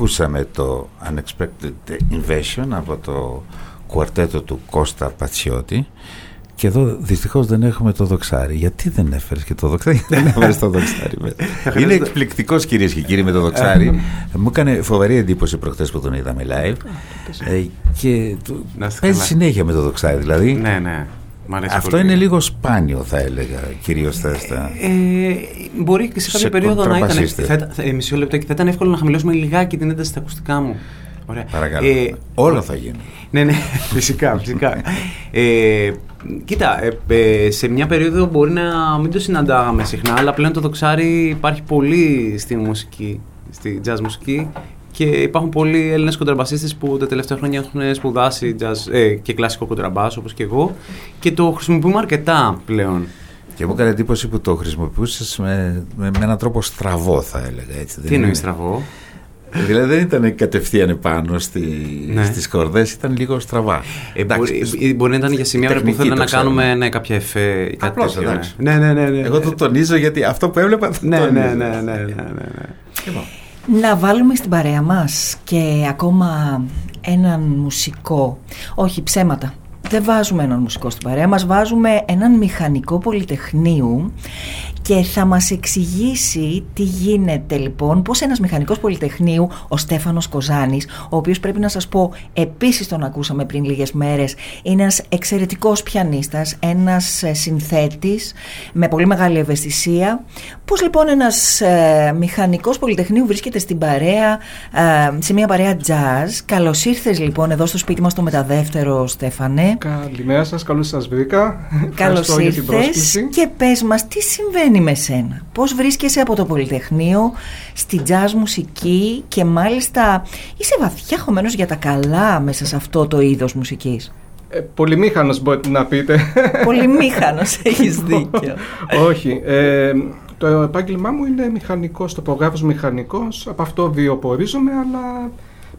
Ακούσαμε το Unexpected Invasion από το κουαρτέτο του Κώστα Πατσιώτη και εδώ δυστυχώς δεν έχουμε το δοξάρι. Γιατί δεν έφερες και το δοξάρι, δεν έφερες το δοξάρι. Είναι εκπληκτικός κυρίες και κύριοι με το δοξάρι. Μου έκανε φοβερή εντύπωση προχθές που τον είδαμε live. Ε, και παίζει συνέχεια με το δοξάρι δηλαδή. Ναι, ναι. Αυτό είναι λίγο σπάνιο θα έλεγα κυρίως στα... Ε, μπορεί και σε κάποια περίοδο να ήταν... Θα, θα, ε, μισό λεπτό και θα ήταν εύκολο να χαμηλώσουμε λιγάκι την ένταση στα ακουστικά μου. Ωραία. Παρακαλώ. Ε, Όλα θα γίνουν. Ναι, ναι, φυσικά. φυσικά. ε, κοίτα, ε, ε, σε μια περίοδο μπορεί να μην το συναντάγαμε συχνά, αλλά πλέον το δοξάρι υπάρχει πολύ στη μουσική, στη jazz μουσική και υπάρχουν πολλοί Έλληνες κοντραμπασίστες που τα τελευταία χρόνια έχουν σπουδάσει jazz, ε, και κλασικό κοντραμπάς όπως και εγώ και το χρησιμοποιούμε αρκετά πλέον. Και μου έκανε εντύπωση που το χρησιμοποιούσες με, με, με έναν τρόπο στραβό, θα έλεγα. Έτσι. Τι εννοείς στραβό; δηλαδή δεν ήταν κατευθείαν πάνω στη, ναι. στις κορδές, ήταν λίγο στραβά. Ε, εντάξει, μπορεί, μπορεί, να ήταν για σημεία που θέλαμε να κάνουμε ναι, κάποια εφέ. Απλώς, εντάξει. Ναι, ναι, ναι, ναι, Εγώ το τονίζω γιατί αυτό που έβλεπα ναι, ναι, ναι, ναι, ναι, ναι, ναι. Λοιπόν. Να βάλουμε στην παρέα μας και ακόμα έναν μουσικό, όχι ψέματα, δεν βάζουμε έναν μουσικό στην παρέα μας, βάζουμε έναν μηχανικό πολυτεχνείου και θα μας εξηγήσει τι γίνεται λοιπόν, πώς ένας μηχανικός πολυτεχνείου, ο Στέφανος Κοζάνης, ο οποίος πρέπει να σας πω, επίσης τον ακούσαμε πριν λίγες μέρες, είναι ένας εξαιρετικός πιανίστας, ένας ε, συνθέτης με πολύ μεγάλη ευαισθησία. Πώς λοιπόν ένας ε, μηχανικός πολυτεχνείου βρίσκεται στην παρέα, ε, σε μια παρέα jazz. Καλώς ήρθες λοιπόν εδώ στο σπίτι μας το μεταδεύτερο Στέφανε. Καλημέρα σας, καλώς σας βρήκα. Καλώς ήρθες και πες μας τι συμβαίνει με σένα. Πώς βρίσκεσαι από το Πολυτεχνείο στη jazz μουσική και μάλιστα είσαι βαθιά χωμένος για τα καλά μέσα σε αυτό το είδος μουσικής; Ε, πολυμήχανος μπορείτε να πείτε. Πολυμήχανος, έχεις δίκιο. Όχι. Ε, το επάγγελμά μου είναι μηχανικός, τοπογράφος μηχανικός. Από αυτό βιοπορίζομαι, αλλά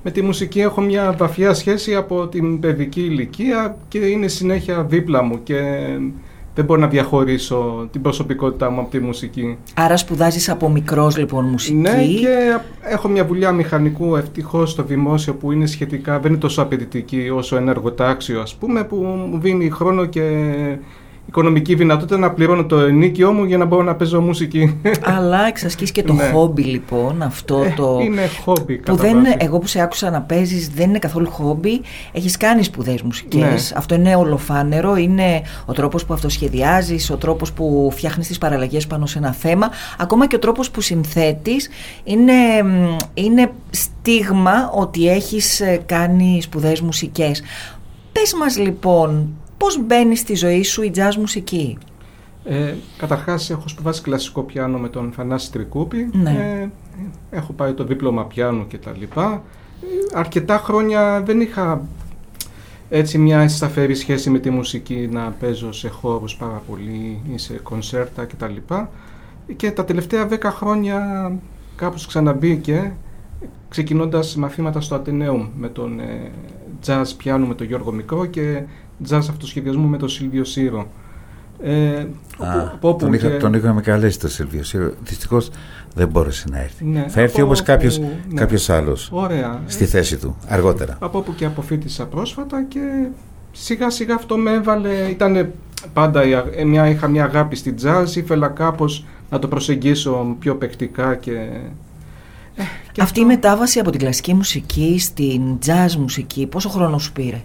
με τη μουσική έχω μια βαθιά σχέση από την παιδική ηλικία και είναι συνέχεια δίπλα μου και δεν μπορώ να διαχωρίσω την προσωπικότητά μου από τη μουσική. Άρα σπουδάζεις από μικρός λοιπόν μουσική. Ναι και έχω μια δουλειά μηχανικού ευτυχώς στο δημόσιο που είναι σχετικά, δεν είναι τόσο απαιτητική όσο ένα εργοτάξιο ας πούμε που μου δίνει χρόνο και οικονομική δυνατότητα να πληρώνω το ενίκιο μου για να μπορώ να παίζω μουσική. Αλλά εξασκείς και το ναι. χόμπι λοιπόν αυτό ε, το... Είναι χόμπι που δεν, Εγώ που σε άκουσα να παίζεις δεν είναι καθόλου χόμπι, έχεις κάνει σπουδές μουσικές, ναι. αυτό είναι ολοφάνερο, είναι ο τρόπος που αυτοσχεδιάζεις, ο τρόπος που φτιάχνεις τις παραλλαγές πάνω σε ένα θέμα, ακόμα και ο τρόπος που συνθέτεις είναι, είναι στίγμα ότι έχεις ε, κάνει σπουδές μουσικές. Πες μας λοιπόν Πώς μπαίνει στη ζωή σου η jazz μουσική; Ε, καταρχάς έχω σπουδάσει κλασικό πιάνο με τον Φανάση Τρικούπη. Ναι. Ε, έχω πάει το δίπλωμα πιάνου και τα λοιπά. Αρκετά χρόνια δεν είχα έτσι μια σταθερή σχέση με τη μουσική να παίζω σε χώρους πάρα πολύ ή σε κονσέρτα και τα λοιπά. Και τα τελευταία δέκα χρόνια κάπως ξαναμπήκε ξεκινώντας μαθήματα στο Ατενέουμ με τον ε, jazz πιάνου με τον Γιώργο Μικρό και jazz αυτοσχεδιασμού με τον Σίλβιο Σύρο. Ε, Α, όπου, τον, είχα, και... τον είχαμε καλέσει τον Σίλβιο Σύρο. Δυστυχώς δεν μπόρεσε να έρθει. Ναι, Θα έρθει όμως κάποιο ναι. Κάποιος άλλος στη θέση του αργότερα. Από όπου και αποφύτησα πρόσφατα και σιγά σιγά αυτό με έβαλε. Ήταν πάντα μια, είχα μια αγάπη στη jazz. Ήθελα κάπως να το προσεγγίσω πιο παικτικά και ε, Αυτή αυτό... η μετάβαση από την κλασική μουσική στην jazz μουσική, πόσο χρόνος σου πήρε;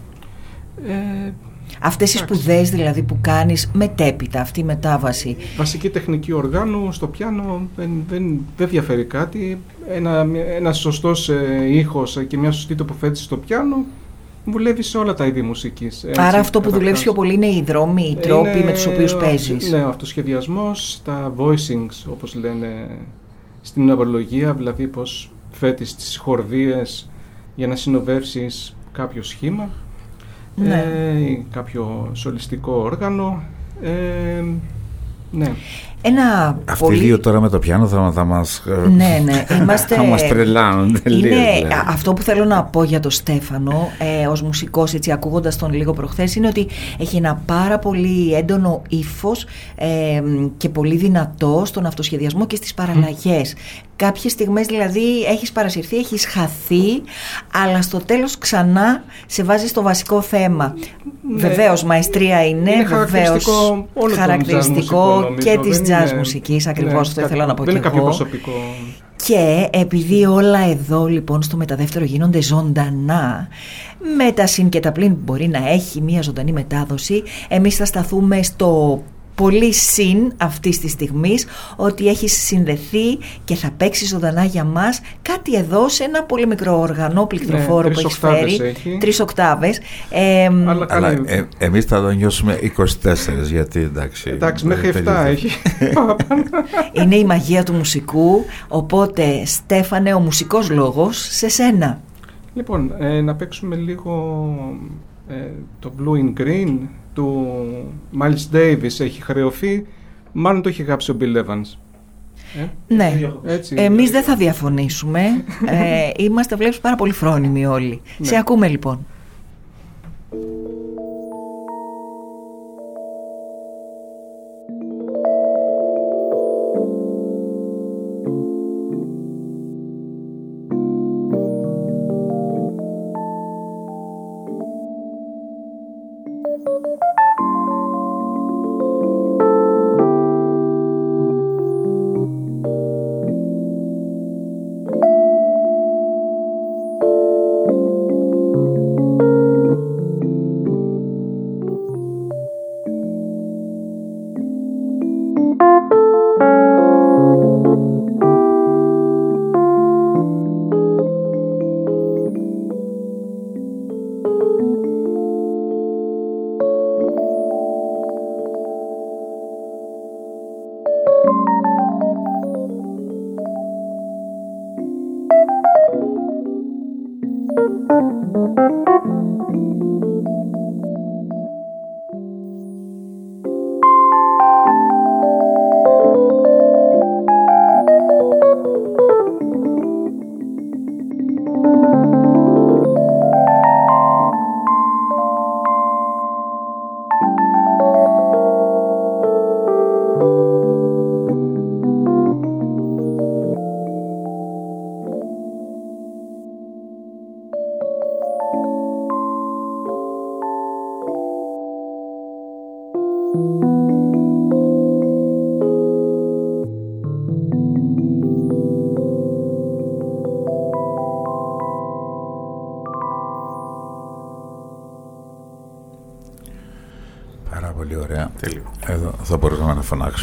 Ε, Αυτές οι σπουδές δηλαδή που κάνεις μετέπειτα, αυτή η μετάβαση. Βασική τεχνική οργάνου στο πιάνο δεν, δεν, δεν διαφέρει κάτι. Ένα, ένα σωστός ε, ήχος και μια σωστή τοποθέτηση στο πιάνο βουλεύεις σε όλα τα είδη μουσικής. Άρα αυτό που δουλεύεις πιο πολύ είναι οι δρόμοι, οι τρόποι με τους οποίους παίζεις. Ναι, ο αυτοσχεδιασμός, τα voicings όπως λένε στην νευρολογία, δηλαδή πώς φέτεις τις χορδίες για να συνοδεύσεις κάποιο σχήμα ναι. ε, κάποιο σολιστικό όργανο. Ε, Ναι. Ένα Αυτοί πολύ... οι δύο τώρα με το πιάνο θα, θα μας, ε, Ναι, ναι. Είμαστε... θα μας τρελάνουν τελείως. Είναι δηλαδή. α- αυτό που θέλω να πω για τον Στέφανο ε, ως μουσικός έτσι ακούγοντας τον λίγο προχθές είναι ότι έχει ένα πάρα πολύ έντονο ύφος ε, και πολύ δυνατό στον αυτοσχεδιασμό και στις παραλλαγές. Κάποιες στιγμές δηλαδή έχεις παρασυρθεί, έχεις χαθεί αλλά στο τέλος ξανά σε βάζεις στο βασικό θέμα. Ναι. Βεβαίως μαεστρία είναι, Είναι βεβαίως χαρακτηριστικό όλο τον jazz χαρακτηριστικό μουσικό, νομίζω. και της Δεν jazz είναι- μουσικής ακριβώς ναι, αυτό κάτι- ήθελα να πω Δεν και είναι κάποιο εγώ. προσωπικό. Και επειδή όλα εδώ λοιπόν στο μεταδεύτερο γίνονται ζωντανά, με τα συν και τα πλήν που μπορεί να έχει μια ζωντανή μετάδοση, εμείς θα σταθούμε στο πολύ συν αυτής της στιγμής ότι έχεις συνδεθεί και θα παίξεις ζωντανά για μας κάτι εδώ σε ένα πολύ μικρό όργανο πληκτροφόρο Ναι, που τρεις έχεις οκτάβες φέρει. έχει. Τρεις οκτάβες. Ε, Αλλά Αλλά κάνει- ε, εμείς θα το νιώσουμε 24 γιατί εντάξει. Εντάξει, ε, μέχρι 7 τελείωσε. έχει. Παραπάνω. είναι η μαγεία του μουσικού, οπότε Στέφανε ο μουσικός λόγος σε σένα. Λοιπόν, ε, να παίξουμε λίγο ε, το Blue in Green του Miles Davis έχει χρεωθεί. Μάλλον το έχει γράψει ο Bill Evans. Ε, Ναι. έτσι. Εμείς δεν θα διαφωνήσουμε. ε, είμαστε, βλέπεις, πάρα πολύ φρόνιμοι όλοι. Σε ακούμε λοιπόν.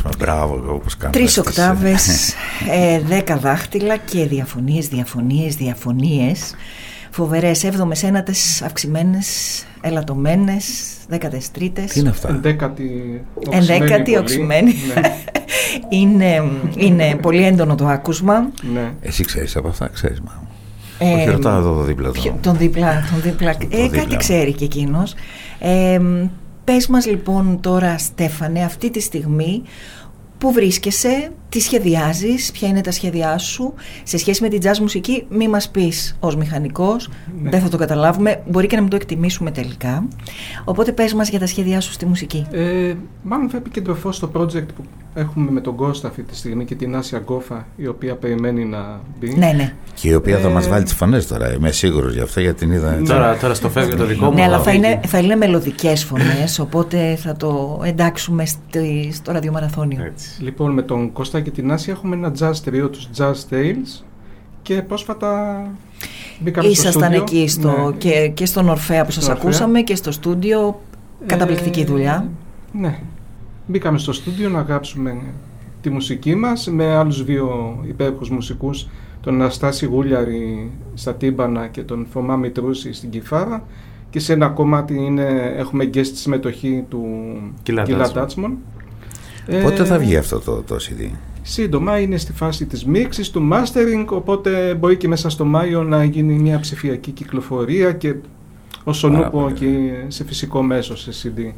Μπορούσαμε να φωνάξουμε. Μπράβο, όπως κάνουμε. Τρεις στις- οκτάβες, ε, δέκα δάχτυλα και διαφωνίες, διαφωνίες, διαφωνίες. Φοβερές έβδομες ένατες αυξημένες, ελαττωμένες, δέκατες τρίτες. Τι είναι αυτά; Ενδέκατη Ενδέκατη πολύ. οξυμένη. Ναι, είναι, είναι πολύ έντονο το άκουσμα. ναι. Εσύ ξέρεις από αυτά, ξέρεις. Μα. Ε, Όχι, ρωτάω εδώ το δίπλα Ποιο- εδώ. Τον δίπλα, τον δίπλα. ε, δίπλα. κάτι ξέρει και εκείνος. Ε, πες μας λοιπόν τώρα Στέφανε αυτή τη στιγμή που βρίσκεσαι, τι σχεδιάζεις, ποια είναι τα σχέδιά σου σε σχέση με την jazz μουσική μη μας πεις ως μηχανικός, Ναι. δεν θα το καταλάβουμε, μπορεί και να μην το εκτιμήσουμε τελικά. Οπότε πες μας για τα σχέδιά σου στη μουσική. Ε, μάλλον θα επικεντρωθώ στο project που έχουμε με τον Κώστα αυτή τη στιγμή και την Άσια Γκόφα η οποία περιμένει να μπει. Ναι, ναι. Και η οποία θα Ε, μας βάλει τις φωνές τώρα. Είμαι σίγουρος γι' αυτό γιατί την είδα. έτσι. Τώρα, τώρα στο φεύγει το δικό μου. Ναι, αλλά θα βγει. είναι, θα είναι μελωδικές φωνές, οπότε θα το εντάξουμε στη- στο ραδιομαραθώνιο. Έτσι. Λοιπόν, με τον Κώστα και την Άσια έχουμε ένα jazz trio, τους Jazz Tales και πρόσφατα μπήκαμε στο Ήσασταν στούντιο. εκεί στο, Ναι. και, και στον Ορφέα που σας Στον Ορφέα. ακούσαμε και στο στούντιο. Καταπληκτική Ε, δουλειά. Ναι. Μπήκαμε στο στούντιο να γράψουμε τη μουσική μας με άλλους δύο υπέροχους μουσικούς τον Αναστάση Γούλιαρη στα τύμπανα και τον Θωμά Μητρούση στην κιθάρα και σε ένα κομμάτι είναι, έχουμε guest συμμετοχή του Κιλά Κιλά Ντάτσμαν. Ντάτσμαν. Πότε Ε, θα βγει αυτό το, το CD. Σύντομα είναι στη φάση της μίξης, του mastering, οπότε μπορεί και μέσα στο Μάιο να γίνει μια ψηφιακή κυκλοφορία και ως Πάρα ονούπο πολύ και σε φυσικό μέσο, σε CD.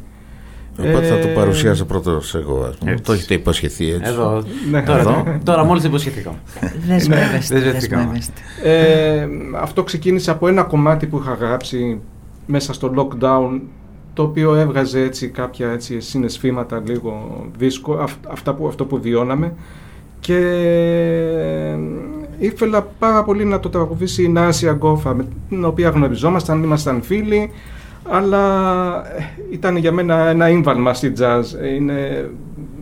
Οπότε θα το Ε, παρουσιάσω πρώτος εγώ. Ας πούμε. Έτσι. Το έχετε υποσχεθεί έτσι. Εδώ. Ναι. Τώρα, Εδώ. τώρα μόλις υποσχεθήκαμε. Δεσμεύεστε. δεσμευτικά. δεσμεύεστε. Ε, αυτό ξεκίνησε από ένα κομμάτι που είχα γράψει μέσα στο lockdown το οποίο έβγαζε έτσι κάποια έτσι συναισθήματα λίγο δίσκο, αυ- αυτά που, αυτό που βιώναμε και ήθελα πάρα πολύ να το τραγουδήσει η Νάση Αγκόφα με την οποία γνωριζόμασταν, ήμασταν φίλοι αλλά ε, ήταν για μένα ένα ύμβαλμα στη jazz. Είναι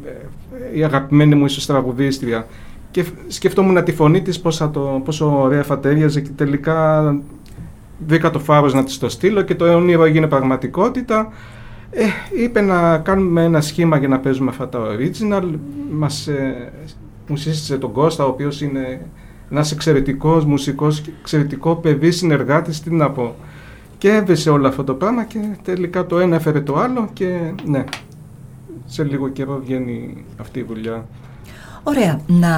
ε, η αγαπημένη μου ίσως τραγουδίστρια και σκεφτόμουν τη φωνή της πόσο, το, πόσο ωραία θα τέριαζε και τελικά βρήκα το φάρος να της το στείλω και το όνειρο έγινε πραγματικότητα. Ε, είπε να κάνουμε ένα σχήμα για να παίζουμε αυτά τα original. Μας, ε, μου σύστησε τον Κώστα, ο οποίος είναι ένας εξαιρετικός μουσικός, και εξαιρετικό παιδί, συνεργάτης, τι να πω. Και έβεσε όλο αυτό το πράγμα και τελικά το ένα έφερε το άλλο και ναι, σε λίγο καιρό βγαίνει αυτή η δουλειά. Ωραία. Να,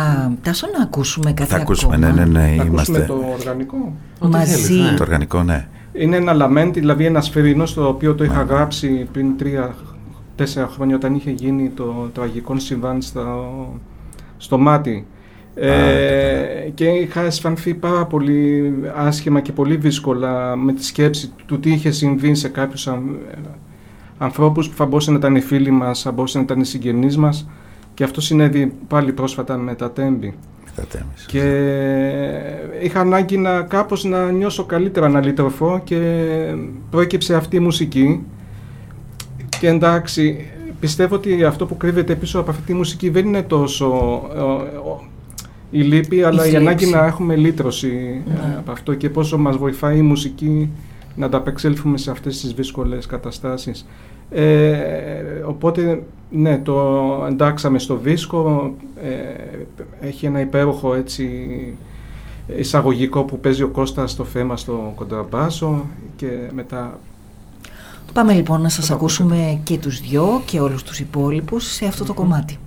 τάσο να ακούσουμε κάτι Θα ακούσουμε, ακόμα. ναι, ναι, ναι, Θα ακούσουμε είμαστε. το οργανικό. Ό,τι Μαζί. θέλεις, ναι. Το οργανικό, ναι. Είναι ένα λαμέντι, δηλαδή ένα σφαιρινό το οποίο το είχα γράψει πριν τρία-τέσσερα χρόνια όταν είχε γίνει το τραγικό συμβάν στο, στο μάτι. Ε, και είχα αισθανθεί πάρα πολύ άσχημα και πολύ δύσκολα με τη σκέψη του τι είχε συμβεί σε κάποιους αν, ανθρώπους που θα μπορούσαν να ήταν οι φίλοι μας, θα μπορούσαν να ήταν οι συγγενείς μας και αυτό συνέβη πάλι πρόσφατα με τα τέμπη. Τα τέμεις. Και είχα ανάγκη να κάπως να νιώσω καλύτερα, να λυτρωθώ και προέκυψε αυτή η μουσική. Και εντάξει, πιστεύω ότι αυτό που κρύβεται πίσω από αυτή τη μουσική δεν είναι τόσο ε, ο- η λύπη, αλλά η, θλίψη. ανάγκη να έχουμε λύτρωση ε, Ναι. από αυτό και πόσο μας βοηθάει η μουσική να ανταπεξέλθουμε σε αυτές τις δύσκολες καταστάσεις. Ε, οπότε, ναι, το εντάξαμε στο δίσκο, ε, έχει ένα υπέροχο έτσι εισαγωγικό που παίζει ο Κώστας στο θέμα στο κοντραμπάσο και μετά Πάμε λοιπόν να σας Θα το ακούσουμε και τους δυο και όλους τους υπόλοιπους σε αυτό το κομμάτι.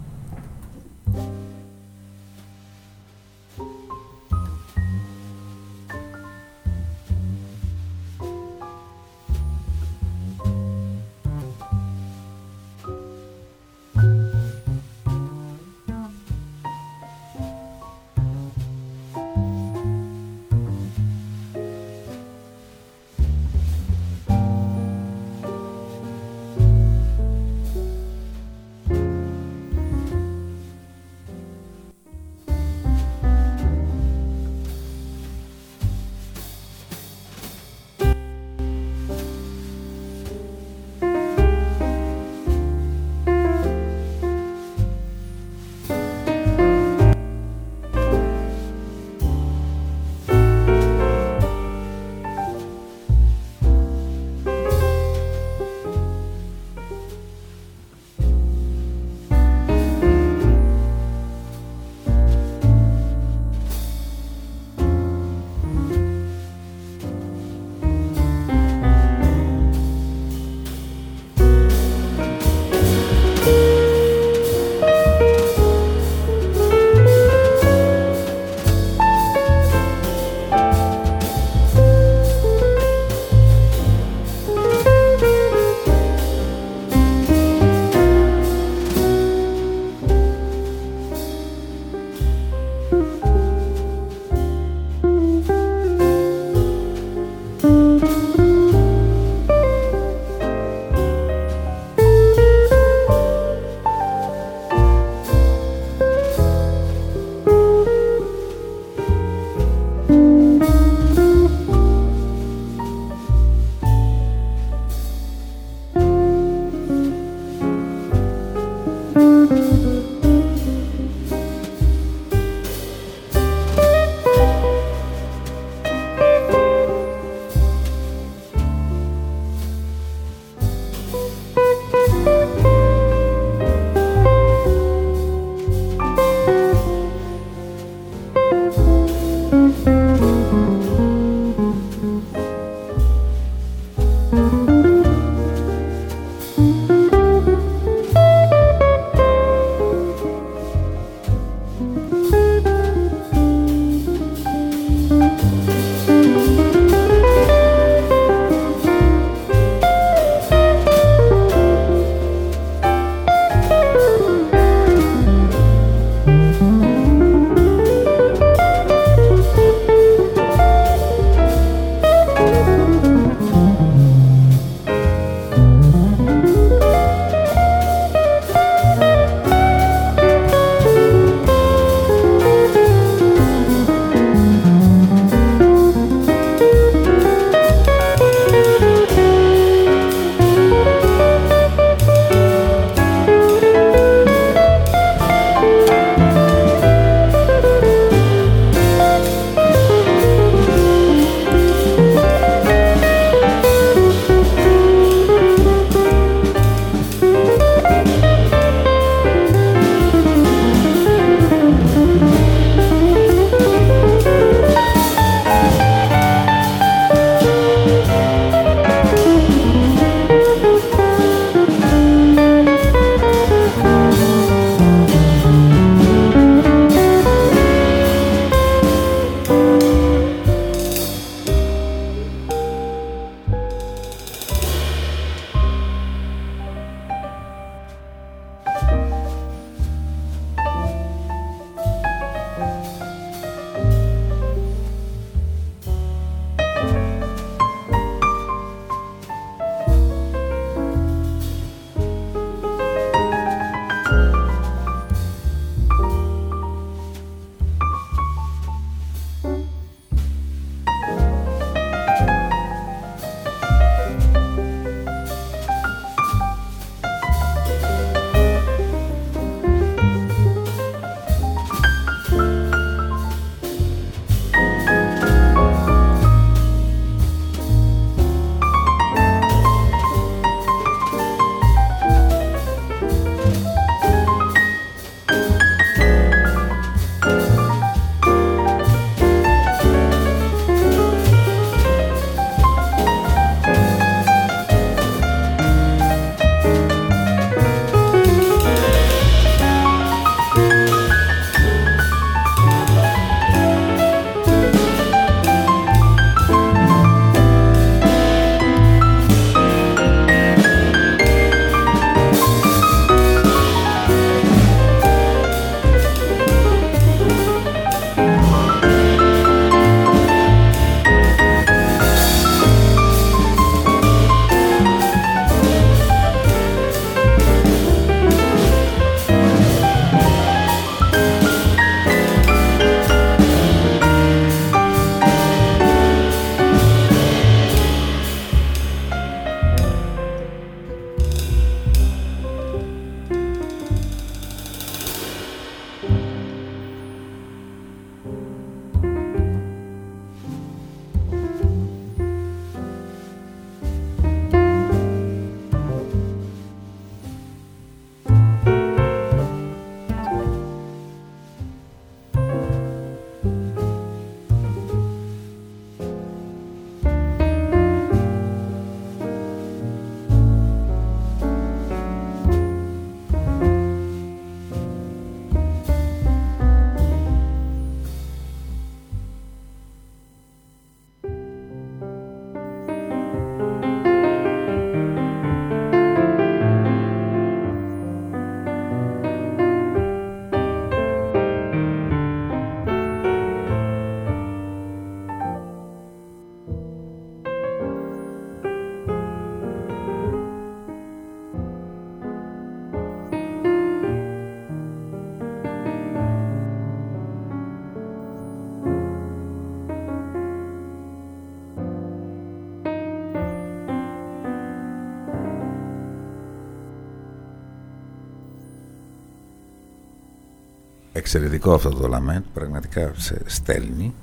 Εξαιρετικό αυτό το λαμέντ, πραγματικά σε στέλνει.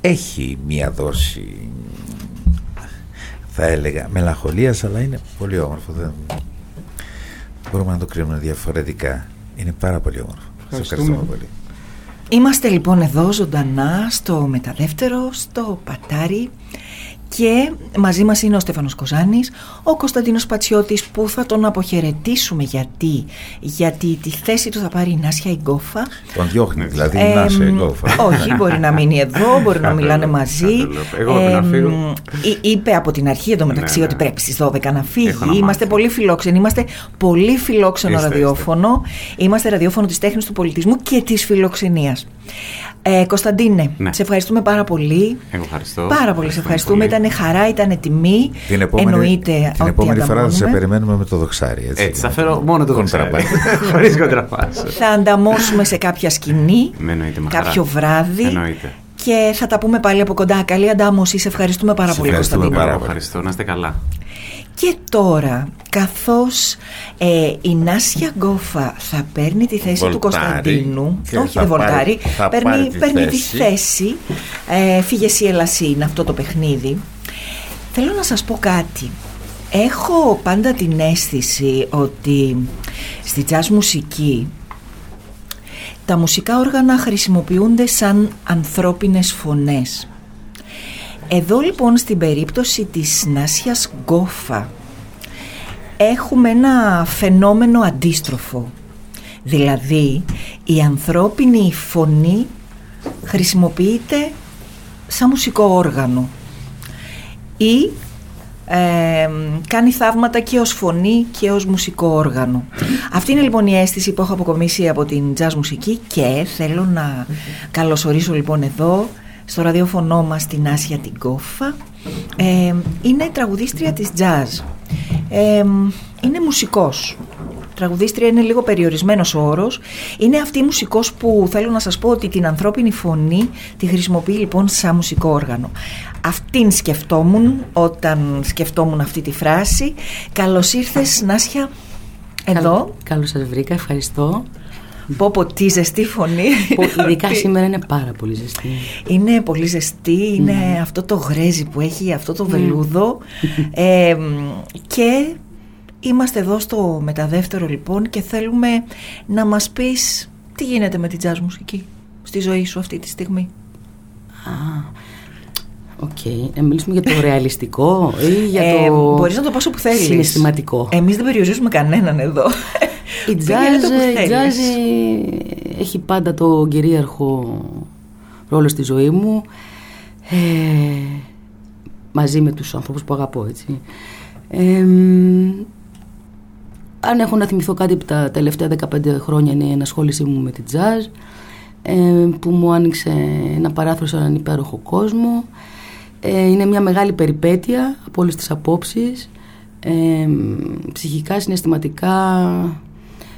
Έχει μία δόση, θα έλεγα, μελαγχολίας, αλλά είναι πολύ όμορφο. Δεν μπορούμε να το κρίνουμε διαφορετικά. Είναι πάρα πολύ όμορφο. Σας ευχαριστούμε πολύ. Είμαστε λοιπόν εδώ ζωντανά στο μεταδεύτερο, στο Πατάρι και μαζί μας είναι ο Στέφανος Κοζάνης, ο Κωνσταντίνος Πατσιώτης που θα τον αποχαιρετήσουμε γιατί, γιατί τη θέση του θα πάρει η Νάσια Ιγκόφα. Τον διώχνει δηλαδή η Νάσια Ιγκόφα. Όχι, μπορεί να μείνει εδώ, μπορεί να μιλάνε μαζί. Εγώ να φύγω. Είπε από την αρχή εντωμεταξύ Ναι, ναι. ότι πρέπει στις 12 να φύγει. Έχω να Είμαστε μάθω. πολύ φιλόξενοι, είμαστε πολύ φιλόξενο Είστε, ραδιόφωνο. Είμαστε ραδιόφωνο της τέχνης του πολιτισμού και της φιλοξενίας. Ε, Κωνσταντίνε, Ναι. σε ευχαριστούμε πάρα πολύ. Εγώ ευχαριστώ. Πάρα πολύ σε ευχαριστούμε. Ήταν χαρά, ήταν τιμή. Την επόμενη, Εννοείται την ότι επόμενη φορά θα σε ανταμώνουμε. περιμένουμε με το δοξάρι. Έτσι, Έτσι, θα φέρω μόνο το Κοντραμπά. δοξάρι. Χωρίς κοντραπάς. Θα ανταμώσουμε σε κάποια σκηνή, Με εννοείται, με χαρά. κάποιο βράδυ. Εννοείται. Και θα τα πούμε πάλι από κοντά. Καλή αντάμωση. Σε ευχαριστούμε πάρα Σε πολύ, ευχαριστούμε Κωνσταντίνε. πάρα Εγώ πολύ. ευχαριστώ. Να είστε καλά. Και τώρα, καθώς ε, η Νάσια Γκόφα θα παίρνει τη θέση του Βολτάρει Κωνσταντίνου, και όχι θα δεν βολτάρει, πάρει- θα παίρνει, πάρει τη παίρνει τη θέση. θέση, ε, φύγε εσύ Ελασί, είναι αυτό το παιχνίδι. Θέλω να σας πω κάτι. Έχω πάντα την αίσθηση ότι στη jazz μουσική τα μουσικά όργανα χρησιμοποιούνται σαν ανθρώπινες φωνές. Εδώ λοιπόν στην περίπτωση της Νάσιας Γκόφα έχουμε ένα φαινόμενο αντίστροφο. Δηλαδή η ανθρώπινη φωνή χρησιμοποιείται σαν μουσικό όργανο ή ε, κάνει θαύματα και ως φωνή και ως μουσικό όργανο. Αυτή είναι λοιπόν η αίσθηση που έχω αποκομίσει από την jazz μουσική και θέλω να καλωσορίσω λοιπόν εδώ στο ραδιόφωνο μας την Άσια την Κόφα. Ε, είναι τραγουδίστρια της jazz. Ε, είναι μουσικός. Τραγουδίστρια είναι λίγο περιορισμένος ο όρος. Είναι αυτή η μουσικός που θέλω να σας πω ότι την ανθρώπινη φωνή τη χρησιμοποιεί λοιπόν σαν μουσικό όργανο. Αυτήν σκεφτόμουν όταν σκεφτόμουν αυτή τη φράση. Καλώς ήρθες Νάσια εδώ. Καλώς σας βρήκα, ευχαριστώ. Πω πω τι ζεστή φωνή. Που ειδικά σήμερα είναι πάρα πολύ ζεστή. Είναι πολύ ζεστή, είναι αυτό το γρέζι που έχει, αυτό το βελούδο Ε, και είμαστε εδώ στο μεταδεύτερο λοιπόν και θέλουμε να μας πεις τι γίνεται με την jazz μουσική στη ζωή σου αυτή τη στιγμή. Α, οκ. Να μιλήσουμε για το ρεαλιστικό ή για Ε, το μπορείς να το πας όπου θέλεις. συναισθηματικό. Εμείς δεν περιορίζουμε κανέναν εδώ. Η Πήγαινε jazz, το που η θέλεις. jazz ε, έχει πάντα το κυρίαρχο ρόλο στη ζωή μου ε, μαζί με τους ανθρώπους που αγαπώ έτσι. Ε, μ, αν έχω να θυμηθώ κάτι από τα τελευταία 15 χρόνια είναι η ενασχόλησή μου με τη jazz ε, που μου άνοιξε ένα παράθυρο σε έναν υπέροχο κόσμο. Ε, είναι μια μεγάλη περιπέτεια από όλες τις απόψεις. Ε, ψυχικά, συναισθηματικά,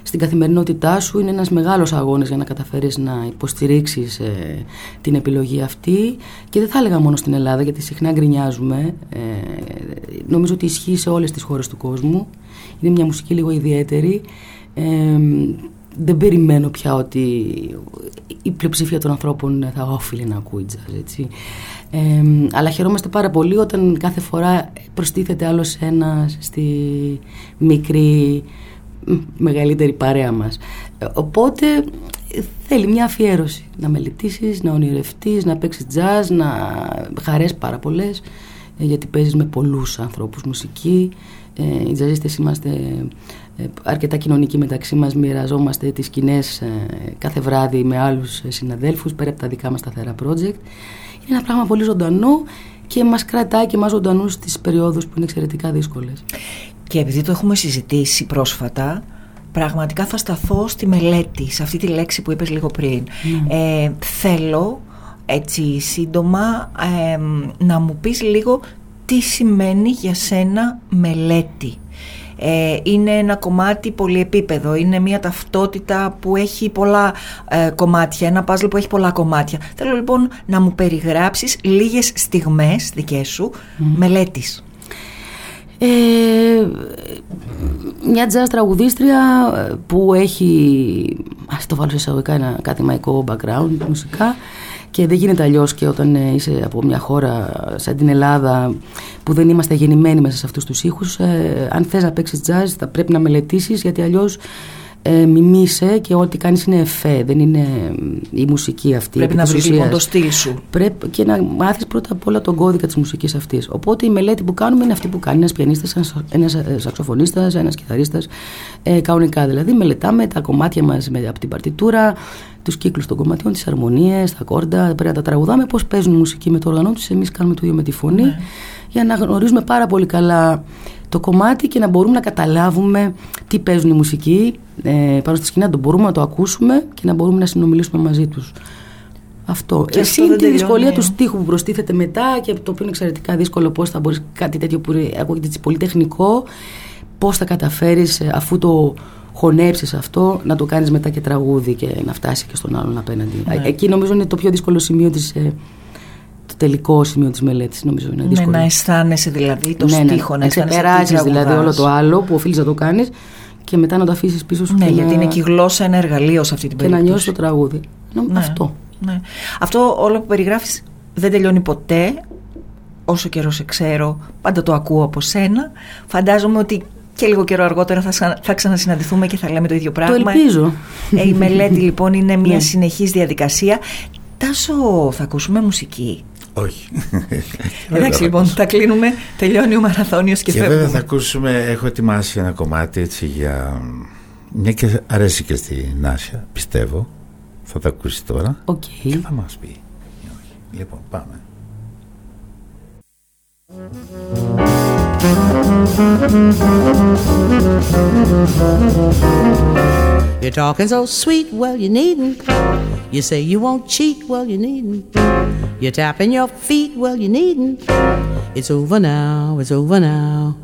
στην καθημερινότητά σου είναι ένας μεγάλος αγώνας για να καταφέρεις να υποστηρίξεις ε, την επιλογή αυτή και δεν θα έλεγα μόνο στην Ελλάδα γιατί συχνά γκρινιάζουμε ε, νομίζω ότι ισχύει σε όλες τις χώρες του κόσμου είναι μια μουσική λίγο ιδιαίτερη ε, δεν περιμένω πια ότι η πλειοψηφία των ανθρώπων θα όφιλε να ακούει jazz, έτσι. Ε, αλλά χαιρόμαστε πάρα πολύ όταν κάθε φορά προστίθεται άλλος ένας στη μικρή μ, μεγαλύτερη παρέα μας. Ε, Οπότε ε, θέλει μια αφιέρωση να μελετήσεις, να ονειρευτείς, να παίξεις jazz, να χαρές πάρα πολλές ε, γιατί παίζεις με πολλούς ανθρώπους μουσική. Ε, οι τζαζίστες είμαστε ε, αρκετά κοινωνικοί μεταξύ μας, μοιραζόμαστε τις σκηνές κάθε βράδυ με άλλους ε, συναδέλφους πέρα από τα δικά μας σταθερά project. Είναι ένα πράγμα πολύ ζωντανό και μας κρατάει και μας ζωντανούς στις περιόδους που είναι εξαιρετικά δύσκολες. Και επειδή το έχουμε συζητήσει πρόσφατα, πραγματικά θα σταθώ στη μελέτη, σε αυτή τη λέξη που είπες λίγο πριν. Ε, θέλω, έτσι σύντομα, ε, να μου πεις λίγο τι σημαίνει για σένα μελέτη. Ε, είναι ένα κομμάτι πολυεπίπεδο, είναι μια ταυτότητα που έχει πολλά ε, κομμάτια, ένα παζλ που έχει πολλά κομμάτια. Θέλω λοιπόν να μου περιγράψεις λίγες στιγμές δικές σου μελέτης. Ε, μια jazz τραγουδίστρια που έχει, ας το βάλω σε εισαγωγικά, ένα ακαδημαϊκό background μουσικά και δεν γίνεται αλλιώς και όταν ε, είσαι από μια χώρα σαν την Ελλάδα που δεν είμαστε γεννημένοι μέσα σε αυτούς τους ήχους ε, αν θες να παίξεις jazz θα πρέπει να μελετήσεις γιατί αλλιώς ε, μιμήσε και ό,τι κάνεις είναι εφέ, δεν είναι η μουσική αυτή. Πρέπει να βρεις λοιπόν το στυλ σου. Πρέπει και να μάθεις πρώτα απ' όλα τον κώδικα της μουσικής αυτής. Οπότε η μελέτη που κάνουμε είναι αυτή που κάνει ένας πιανίστας, ένας σαξοφωνίστας, ένας κιθαρίστας, ε, κανονικά δηλαδή. Μελετάμε τα κομμάτια μας με, από την παρτιτούρα, τους κύκλους των κομματιών, τις αρμονίες, τα κόρντα. Πρέπει να τα τραγουδάμε. Πώς παίζουν η μουσική με το όργανο τους, εμείς κάνουμε το ίδιο με τη φωνή. Ναι. Για να γνωρίζουμε πάρα πολύ καλά το κομμάτι και να μπορούμε να καταλάβουμε τι παίζουν οι μουσικοί ε, πάνω στη σκηνή, να το μπορούμε να το ακούσουμε και να μπορούμε να συνομιλήσουμε μαζί τους. Αυτό. Και Εσύ είναι τη δυσκολία του στίχου που προστίθεται μετά και το οποίο είναι εξαιρετικά δύσκολο πώς θα μπορείς κάτι τέτοιο που ακούγεται πολύ τεχνικό, πώς θα καταφέρεις ε, αφού το χωνέψεις αυτό, να το κάνεις μετά και τραγούδι και να φτάσει και στον άλλον απέναντι. Ναι. Εκεί νομίζω είναι το πιο δύσκολο σημείο της. Ε, το τελικό σημείο της μελέτης, νομίζω είναι δύσκολο. Ναι, να αισθάνεσαι δηλαδή το ναι, ναι. στίχο, να ξεπεράσει δηλαδή όλο το άλλο που οφείλεις να το κάνεις και μετά να το αφήσεις πίσω σου. Ναι, γιατί να... είναι και η γλώσσα ένα εργαλείο σε αυτή την περίπτωση. Και να νιώσεις το τραγούδι. Ναι, αυτό. Ναι. Αυτό όλο που περιγράφεις δεν τελειώνει ποτέ. Όσο καιρό σε ξέρω, πάντα το ακούω από σένα. Φαντάζομαι ότι και λίγο καιρό αργότερα θα, θα ξανασυναντηθούμε και θα λέμε το ίδιο πράγμα. Το ελπίζω. Ε, η μελέτη λοιπόν είναι μια ναι. συνεχής διαδικασία. Τάσο, θα ακούσουμε μουσική. Όχι. Εντάξει λοιπόν, θα κλείνουμε, τελειώνει ο μαραθώνιος και, και φεύγουμε. βέβαια θα ακούσουμε, έχω ετοιμάσει ένα κομμάτι έτσι για... Μια και αρέσει και στη Νάσια, πιστεύω. Θα τα ακούσεις τώρα okay. και θα μας πει. Λοιπόν, πάμε. You're talking so sweet, well, you needn't. You say you won't cheat, well, you needn't. You're tapping your feet, well, you needn't. It's over now, it's over now.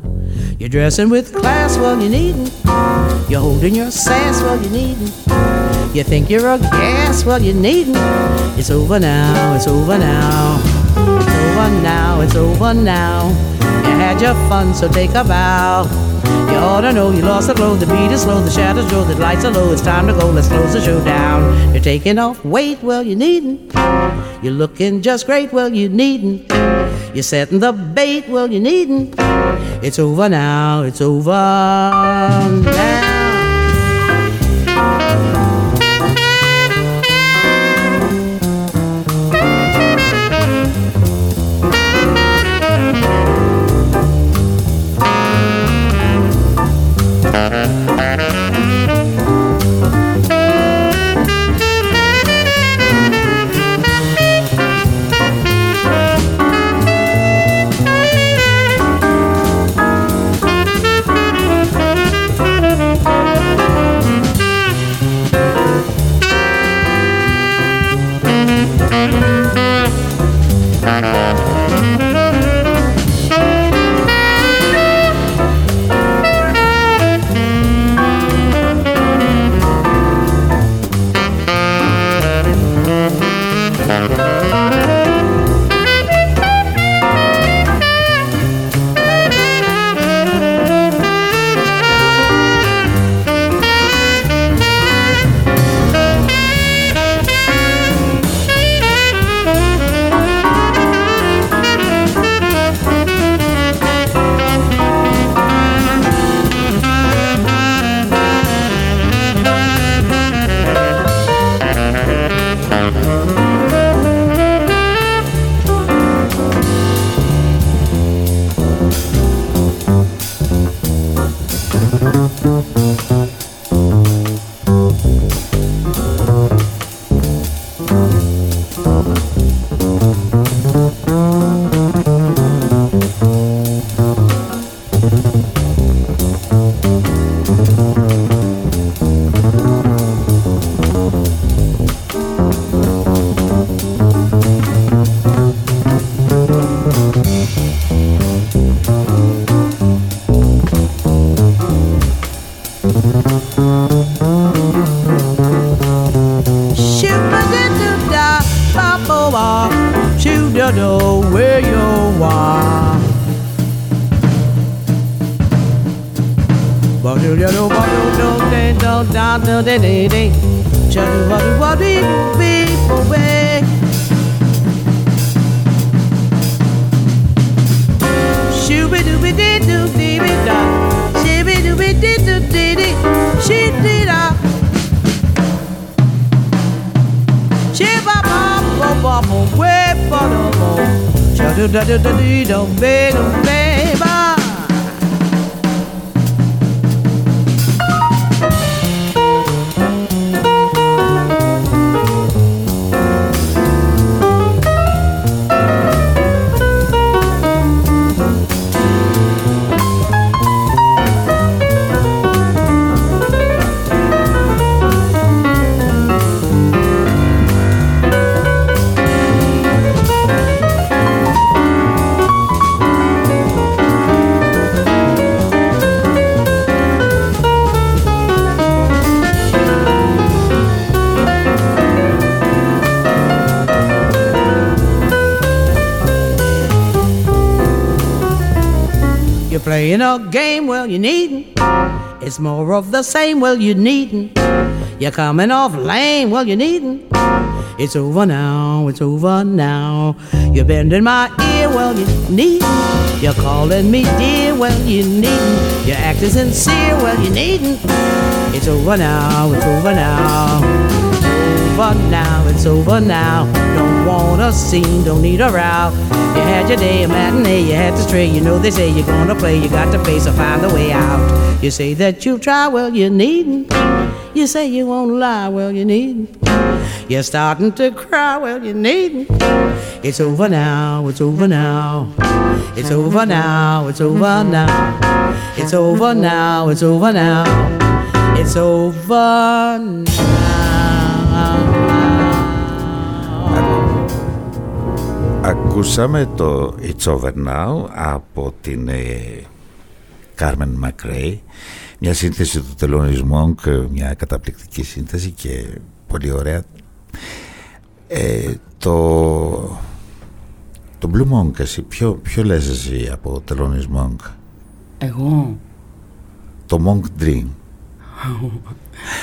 You're dressing with class, well, you needn't. You're holding your sass, well, you needn't. You think you're a gas, well, you needn't. It's over now, it's over now. It's over now, it's over now had your fun, so take a bow. You ought to know you lost the glow, the beat is slow, the shadows grow, the lights are low, it's time to go, let's close the show down. You're taking off weight, well, you needn't. You're looking just great, well, you needn't. You're setting the bait, well, you needn't. It's over now, it's over now. You needn't. It's more of the same, well, you needn't. You're coming off lame, well, you needn't. It's over now, it's over now. You're bending my ear, well, you needn't. You're calling me dear, well, you needn't. You're acting sincere, well, you needn't. It's over now, it's over now. Over now, it's over now. Don't want a scene, don't need a row. You had your day, a matinee, you had to stray. You know they say you're gonna play, you got to face or find a way out. You say that you'll try, well, you needn't. You say you won't lie, well, you needn't. You're starting to cry, well, you needn't. It's over now, it's over now. It's over now, it's over now. It's over now, it's over now. It's over Ακούσαμε το It's Over Now από την ε, Carmen McRae. Μια σύνθεση του Τελώνης Monk μια καταπληκτική σύνθεση και πολύ ωραία. Ε, το το Blue Monk εσύ ποιο, ποιο λες εσύ από Τελώνης Monk Εγώ. το Monk Dream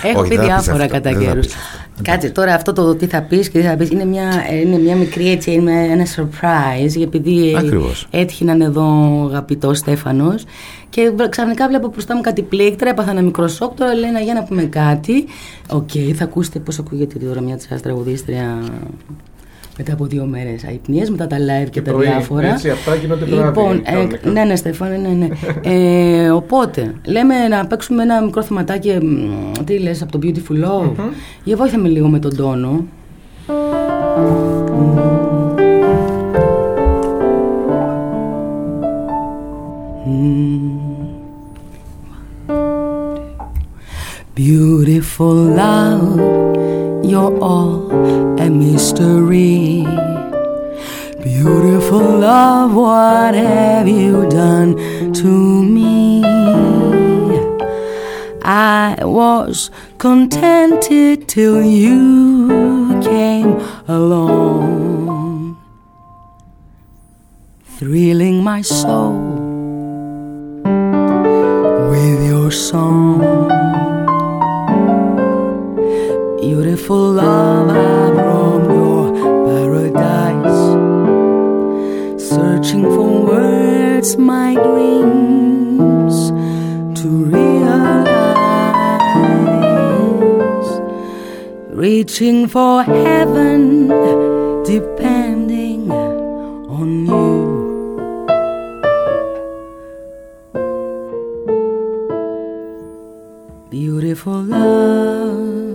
Έχω Όχι, πει δεν θα πεις διάφορα αυτό, κατά δεν θα καιρούς. πεις αυτό. Κάτσε τώρα αυτό το τι θα πεις και τι θα πεις είναι μια, είναι μια μικρή έτσι, είναι ένα surprise επειδή Ακριβώς. έτυχε να είναι εδώ ο αγαπητός Στέφανος και ξαφνικά βλέπω μπροστά μου κάτι πλήκτρα, έπαθα ένα μικρό σοκ. Τώρα λέει να για να πούμε κάτι. Οκ, θα ακούσετε πώς ακούγεται τώρα μια της τραγουδίστρια μετά από δύο μέρες αϋπνίες, μετά τα live και, τα πρωί, διάφορα. έτσι, αυτά γίνονται βράδυ, Λοιπόν, κανονικά. ναι, ναι, Στέφανε, ναι, ναι. ε, οπότε, λέμε να παίξουμε ένα μικρό θεματάκι. μ, Τι λες, από το Beautiful Love. Για βόηθαμε λίγο με τον τόνο. Beautiful love, you're all a mystery. Beautiful love, what have you done to me? I was contented till you came along, thrilling my soul with your song. Beautiful love, I roam your paradise, searching for words, my dreams to realize, reaching for heaven, depending on you. Beautiful love,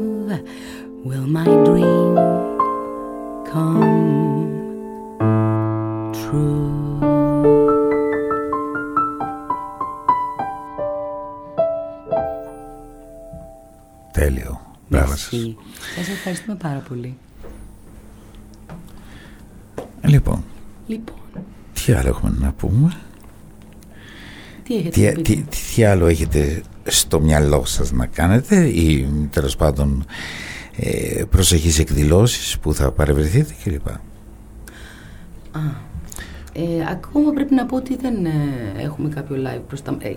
will my dream come true? τέλειο μπράβο σας Merci. Σας ευχαριστούμε πάρα πολύ. λοιπόν Λοιπόν, τι άλλο έχουμε να πούμε; Τι έχετε τι, να πείτε; τι, τι άλλο έχετε στο μυαλό σας να κάνετε ή τέλος πάντων ε, προσεχείς εκδηλώσεις που θα παρευρεθείτε κλπ. Ε, ακόμα πρέπει να πω ότι δεν ε, έχουμε κάποιο live προς τα... Ε,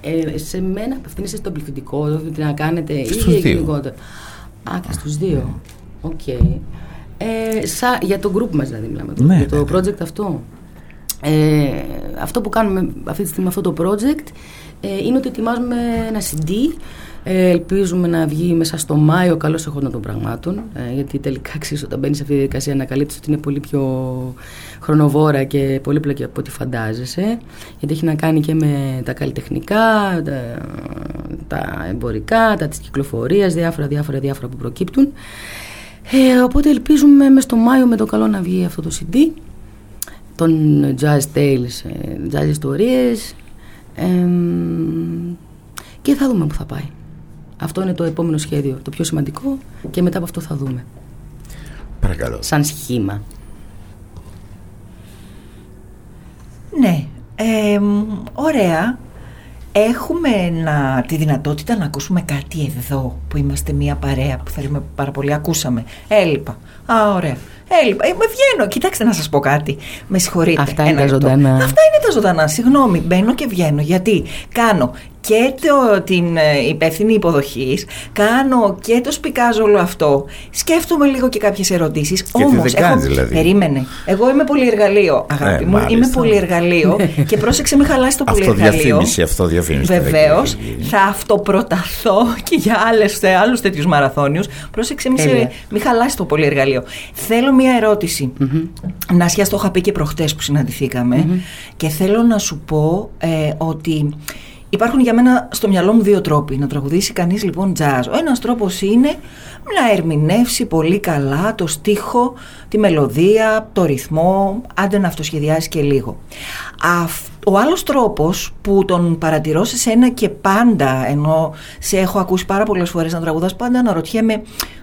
ε, ε, σε μένα απευθύνεσαι στον πληθυντικό, δηλαδή να κάνετε ή γενικότερα. Α, και στους δύο. OK. Okay. Ε, σα, για το group μας δηλαδή μιλάμε, ναι, για το ναι, ναι. project αυτό. Ε, αυτό που κάνουμε αυτή τη στιγμή αυτό το project ε, είναι ότι ετοιμάζουμε ένα CD ε, ελπίζουμε να βγει μέσα στο Μάιο καλώς εχόντων των πραγμάτων. Ε, γιατί τελικά ξέρει, όταν μπαίνεις σε αυτή τη διαδικασία, ανακαλύπτει ότι είναι πολύ πιο χρονοβόρα και πολύπλοκη από ό,τι φαντάζεσαι. Γιατί έχει να κάνει και με τα καλλιτεχνικά, τα, τα εμπορικά, τα της κυκλοφορίας, διάφορα, διάφορα, διάφορα που προκύπτουν. Ε, οπότε ελπίζουμε μέσα στο Μάιο με το καλό να βγει αυτό το CD των Jazz Tales, ε, Jazz Ιστορίες και θα δούμε που θα πάει. Αυτό είναι το επόμενο σχέδιο, το πιο σημαντικό και μετά από αυτό θα δούμε. Παρακαλώ. Σαν σχήμα. Ναι, ωραία. Έχουμε να, τη δυνατότητα να ακούσουμε κάτι εδώ που είμαστε μια παρέα που θέλουμε πάρα πολύ. Ακούσαμε. Έλειπα. Α, ωραία. Έλειπα. Ε, με βγαίνω. Κοιτάξτε να σας πω κάτι. Με συγχωρείτε. Αυτά είναι τα ζωντανά. Αυτά είναι τα ζωντανά. Συγγνώμη. Μπαίνω και βγαίνω. Γιατί κάνω και το, την ε, υπεύθυνη υποδοχής, κάνω και το σπικάζω όλο αυτό. Σκέφτομαι λίγο και κάποιες ερωτήσεις. Όμως. Δηλαδή. Περίμενε. Εγώ είμαι πολύ εργαλείο, αγάπη ε, μου. Είμαι πολύ εργαλείο και πρόσεξε, μην χαλάσει το πολύ εργαλείο. Διαφήμιση, αυτό διαφήμιση. Βεβαίως. Θα αυτοπροταθώ και για άλλους τέτοιους μαραθώνιους. Πρόσεξε, μην, μη χαλάσει το πολύ εργαλείο. Θέλω μία ερώτηση. Mm-hmm. Νάσια, το είχα πει και προχτές που συναντηθηκαμε και θέλω να σου πω ε, ότι Υπάρχουν για μένα στο μυαλό μου δύο τρόποι να τραγουδήσει κανείς λοιπόν jazz. Ο ένας τρόπος είναι να ερμηνεύσει πολύ καλά το στίχο, τη μελωδία, το ρυθμό, άντε να αυτοσχεδιάσεις και λίγο. Ο άλλος τρόπος που τον παρατηρώ σε σένα και πάντα, ενώ σε έχω ακούσει πάρα πολλές φορές να τραγουδάς, πάντα αναρωτιέμαι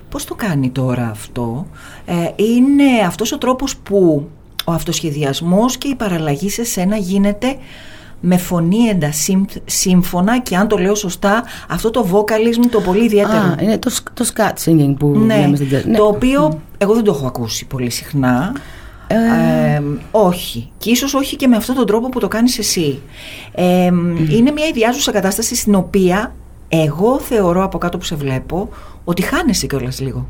πώς το κάνει τώρα αυτό, ε, είναι αυτός ο τρόπος που ο αυτοσχεδιασμός και η παραλλαγή σε σένα γίνεται με φωνή σύμφωνα και αν το λέω σωστά αυτό το vocalism το πολύ ιδιαίτερο. Α, είναι το, το scat singing που ναι, λέμε στην ναι. Το οποίο εγώ δεν το έχω ακούσει πολύ συχνά. Ε... όχι. Και ίσως όχι και με αυτόν τον τρόπο που το κάνεις εσύ. Είναι μια ιδιάζουσα κατάσταση στην οποία εγώ θεωρώ από κάτω που σε βλέπω ότι χάνεσαι κιόλας λίγο.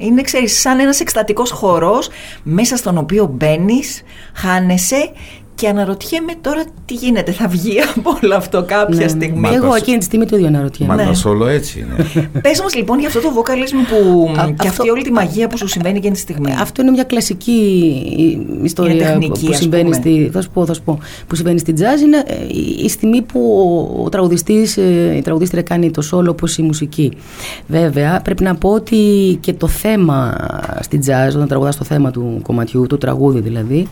Είναι, ξέρεις, σαν ένας εκστατικός χορός μέσα στον οποίο μπαίνεις, χάνεσαι και αναρωτιέμαι τώρα τι γίνεται, θα βγει από όλο αυτό κάποια ναι. στιγμή. Εγώ εκείνη τη στιγμή το ίδιο αναρωτιέμαι. Μα ναι. όλο έτσι είναι. Πες μας λοιπόν για αυτό το vocalism που. Α, και αυτό... αυτή όλη τη μαγεία που σου συμβαίνει εκείνη τη στιγμή. Αυτό είναι μια κλασική ιστορία τεχνική, που συμβαίνει στη. Θα σου πω, θα σου πω. Που συμβαίνει στην jazz είναι ε, η στιγμή που ο τραγουδιστής, ε, η τραγουδίστρια κάνει το σόλο όπως η μουσική. Βέβαια, πρέπει να πω ότι και το θέμα στην jazz, όταν τραγουδάς το θέμα του κομματιού, το τραγούδι δηλαδή,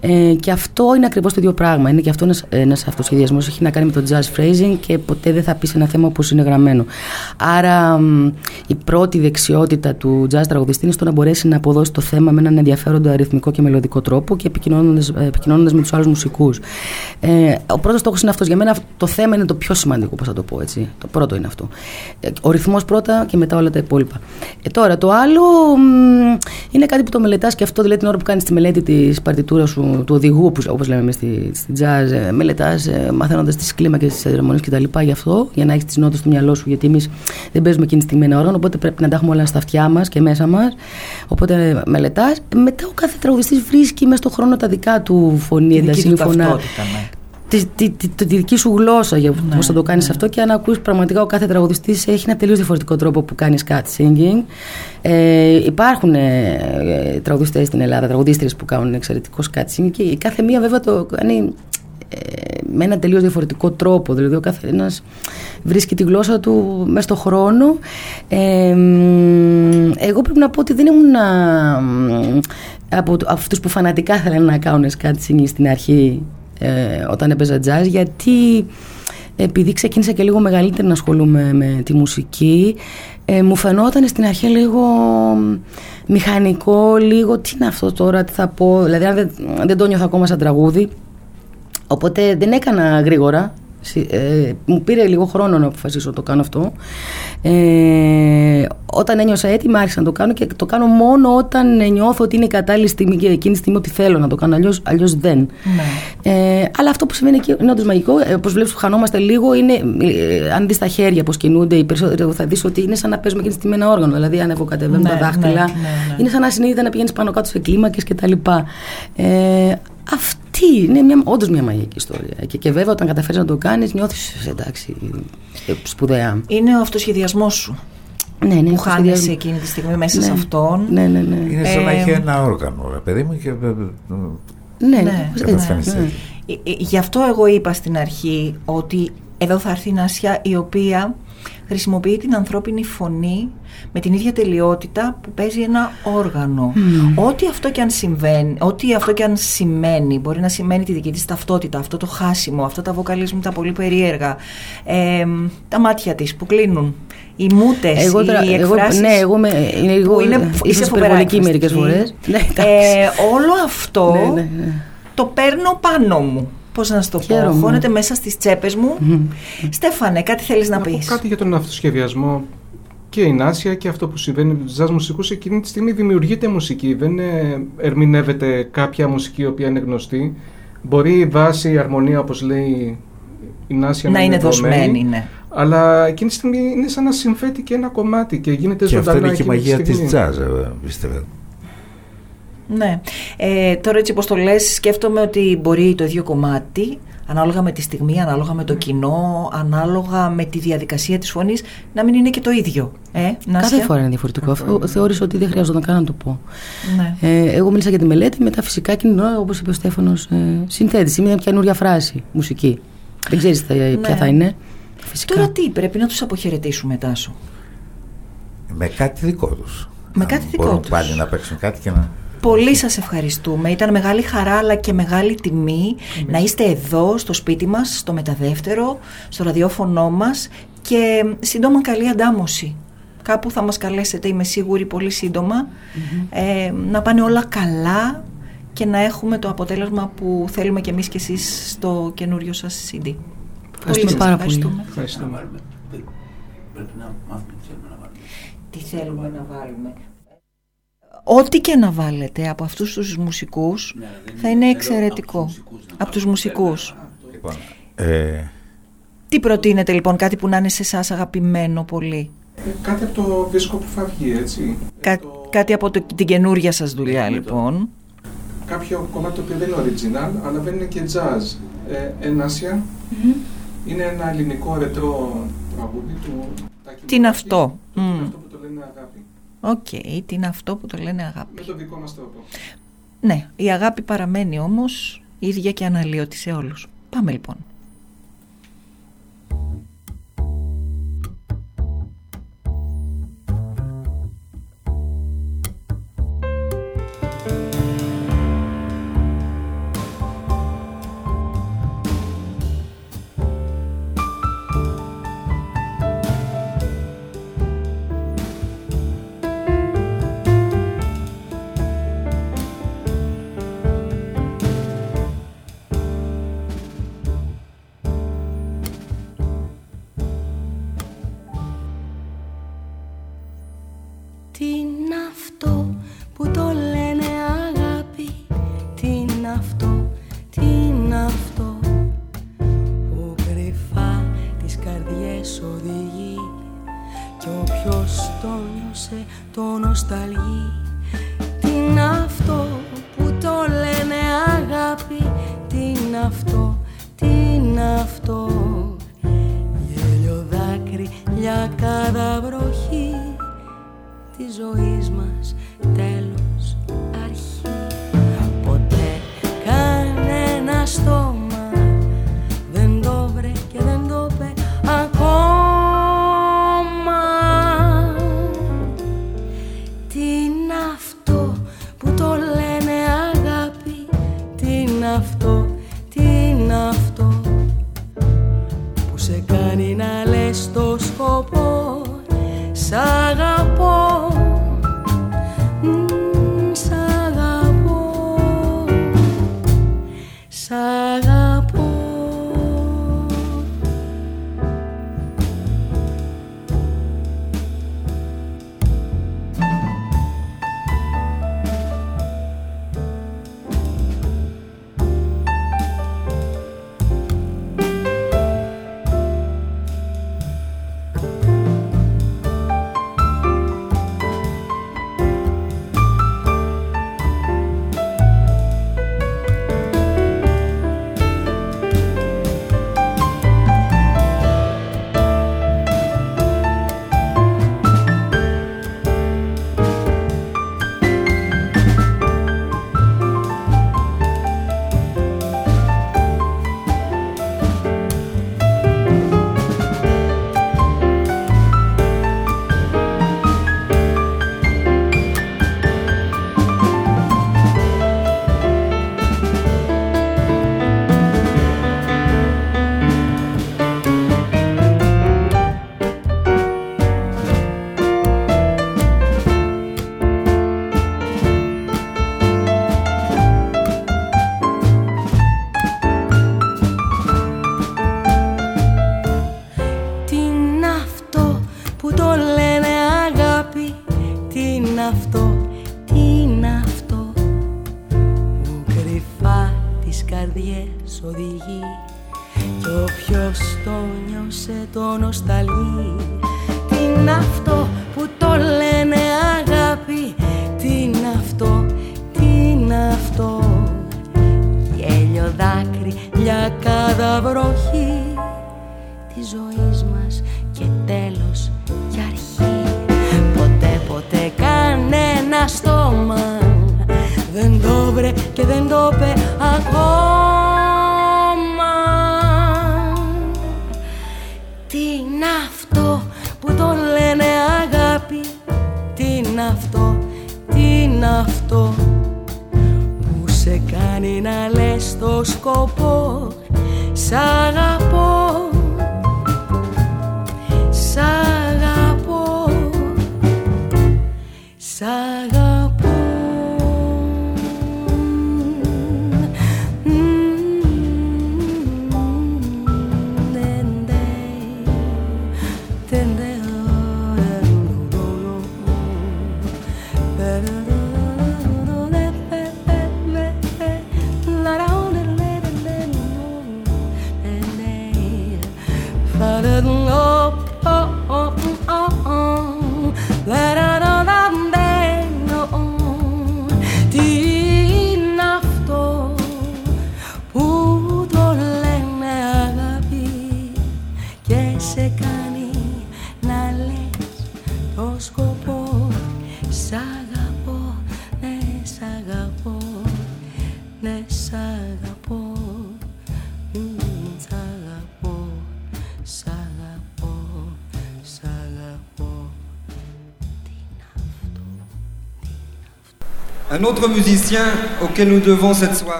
ε, και αυτό είναι ακριβώς το ίδιο πράγμα. Είναι και αυτό ένας αυτοσχεδιασμός. Έχει να κάνει με το jazz phrasing και ποτέ δεν θα πεις ένα θέμα όπως είναι γραμμένο. Άρα η πρώτη δεξιότητα του jazz τραγουδιστή είναι στο να μπορέσει να αποδώσει το θέμα με έναν ενδιαφέροντα αριθμικό και μελλοντικό τρόπο και επικοινωνώντας με τους άλλους μουσικούς. Ε, ο πρώτος στόχος είναι αυτός. Για μένα το θέμα είναι το πιο σημαντικό, πώς θα το πω έτσι. Το πρώτο είναι αυτό. Ε, ο ρυθμός πρώτα και μετά όλα τα υπόλοιπα. Ε, τώρα το άλλο είναι κάτι που το μελετάς και αυτό δηλαδή την ώρα που κάνεις τη μελέτη της παρτιτούρας σου, του οδηγού, όπως λέμε εμείς στη, στη jazz, ε, μελετάς, ε, μαθαίνοντας τις κλίμακες της ceremonίε κτλ. Γι' αυτό, για να έχεις τις νότες στο μυαλό σου, γιατί εμείς δεν παίζουμε εκείνη τη στιγμή ένα όργανο, οπότε πρέπει να τα έχουμε όλα στα αυτιά μας και μέσα μας. Οπότε μελετάς. Μετά ο κάθε τραγουδιστής βρίσκει μέσα στον χρόνο τα δικά του φωνή, τα σύμφωνα. Ναι τη, τη, τη, τη, δική σου γλώσσα για ναι, πώς θα το κάνεις ναι. αυτό και αν ακούσει πραγματικά ο κάθε τραγουδιστής έχει ένα τελείως διαφορετικό τρόπο που κάνεις cat singing. Ε, υπάρχουν ε, τραγουδιστές στην Ελλάδα, τραγουδίστριες που κάνουν εξαιρετικό cat singing και η κάθε μία βέβαια το κάνει ε, με ένα τελείως διαφορετικό τρόπο δηλαδή ο καθένας βρίσκει τη γλώσσα του μέσα στο χρόνο ε, εγώ πρέπει να πω ότι δεν ήμουν από αυτούς που φανατικά θέλουν να κάνουν singing στην αρχή ε, όταν έπαιζα jazz γιατί επειδή ξεκίνησα και λίγο μεγαλύτερη να ασχολούμαι με τη μουσική ε, μου φαινόταν στην αρχή λίγο μηχανικό, λίγο τι είναι αυτό τώρα, τι θα πω, δηλαδή αν δεν, δεν το νιώθω ακόμα σαν τραγούδι οπότε δεν έκανα γρήγορα Ε, μου πήρε λίγο χρόνο να αποφασίσω να το κάνω αυτό. Ε, όταν ένιωσα έτοιμη, άρχισα να το κάνω και το κάνω μόνο όταν νιώθω ότι είναι η κατάλληλη στιγμή και εκείνη τη στιγμή ότι θέλω να το κάνω. Αλλιώς δεν. Ναι. Ε, αλλά αυτό που συμβαίνει εκεί είναι όντως μαγικό. Ε, Όπως βλέπεις, που χανόμαστε λίγο, είναι, ε, αν δεις τα χέρια πώς κινούνται οι περισσότεροι, θα δεις ότι είναι σαν να παίζουμε εκείνη τη στιγμή ένα όργανο. Δηλαδή, ανέβω κατεβαίνω ναι, τα δάχτυλα. Ναι, ναι, ναι. Είναι σαν να συνείδητα να πηγαίνεις πάνω κάτω σε κλίμακες κτλ. Ε, αυτή είναι μια, όντως μια μαγική ιστορία. Και, και βέβαια όταν καταφέρεις να το κάνεις, νιώθεις εντάξει, ε, σπουδαία. Είναι ο αυτοσχεδιασμός σου. Ναι, ναι, που χάνεσαι εκείνη τη στιγμή μέσα ναι, σε αυτόν. Ναι, ναι, ναι. Είναι σαν να έχει ένα όργανο, ρε παιδί μου. Και... Ναι, ναι, ναι, ναι. Γι' αυτό εγώ είπα στην αρχή ότι εδώ θα έρθει η Νάσια η οποία χρησιμοποιεί την ανθρώπινη φωνή με την ίδια τελειότητα που παίζει ένα όργανο. Ό,τι αυτό και αν συμβαίνει, ό,τι αυτό και αν σημαίνει, μπορεί να σημαίνει τη δική της ταυτότητα, αυτό το χάσιμο, αυτά τα βοκαλίσματα τα πολύ περίεργα, ε, τα μάτια της που κλείνουν, οι μούτες, εγώ τώρα, οι εκφράσεις εγώ, ναι, εγώ με, είναι λίγο, είναι, είσαι υπερβολική μερικές φορές. Ναι, ε, όλο αυτό ναι, ναι, ναι. το παίρνω πάνω μου πώς να σου το πω, χώνεται μέσα στις τσέπες μου. Στέφανε, κάτι θέλεις να, να πεις; κάτι για τον αυτοσχεδιασμό και η Νάσια και αυτό που συμβαίνει με του jazz μουσικούς εκείνη τη στιγμή δημιουργείται μουσική, δεν ε, ερμηνεύεται κάποια μουσική η οποία είναι γνωστή. Μπορεί η βάση, η αρμονία όπως λέει η Νάσια να είναι δοσμένη, ναι. Αλλά εκείνη τη στιγμή είναι σαν να συμφέτει και ένα κομμάτι και γίνεται ζωντανά. Και αυτό είναι και η μαγεία της jazz, πιστεύω. Ναι. Ε, τώρα έτσι όπως το λες σκέφτομαι ότι μπορεί το ίδιο κομμάτι ανάλογα με τη στιγμή, ανάλογα με το κοινό, ανάλογα με τη διαδικασία της φωνής να μην είναι και το ίδιο. Ε, Κάθε φορά είναι διαφορετικό. Αυτό θεώρησα ότι δεν χρειάζονταν καν να το πω. Ναι. Ε, εγώ μίλησα για τη μελέτη, μετά φυσικά εκείνη την ώρα, όπως είπε ο Στέφανος, ε, συνθέτηση, μια καινούρια φράση μουσική. Δεν ξέρεις ναι. ποια θα είναι. Φυσικά. Τώρα τι, πρέπει να τους αποχαιρετήσουμε Τάσο; Με κάτι δικό τους. Με κάτι δικό τους. πάλι να παίξουν κάτι και να... Πολύ σας ευχαριστούμε. Ήταν μεγάλη χαρά αλλά και μεγάλη τιμή να είστε εδώ στο σπίτι μας, στο μεταδεύτερο, στο ραδιόφωνο μας και σύντομα καλή αντάμωση. Κάπου θα μας καλέσετε, είμαι σίγουρη, πολύ ε, να πάνε όλα καλά και να έχουμε το αποτέλεσμα που θέλουμε και εμείς και εσείς στο καινούριο σας CD. Ευχαριστούμε πάρα πολύ. Ευχαριστούμε. Τι θέλουμε να βάλουμε ό,τι και να βάλετε από αυτούς τους μουσικούς ναι, θα είναι εξαιρετικό. Από τους μουσικούς. Λοιπόν, ε... Τι προτείνετε λοιπόν, κάτι που να είναι σε εσάς αγαπημένο πολύ; Ε, κάτι από το δίσκο που θα βγει, έτσι. Κα, Κάτι από το, την καινούρια σας δουλειά, λοιπόν. Κάποιο κομμάτι το οποίο δεν είναι original, αλλά δεν είναι και jazz. Ε, ενάσια. Mm-hmm. Είναι ένα ελληνικό ρετρό τραγούδι του... Τι είναι αυτό; Mm. αυτό που το λένε αγάπη. OK, okay, τι είναι αυτό που το λένε αγάπη. Με το δικό μας τρόπο. Ναι, η αγάπη παραμένει όμως ίδια και αναλλοίωτη σε όλους. Πάμε λοιπόν.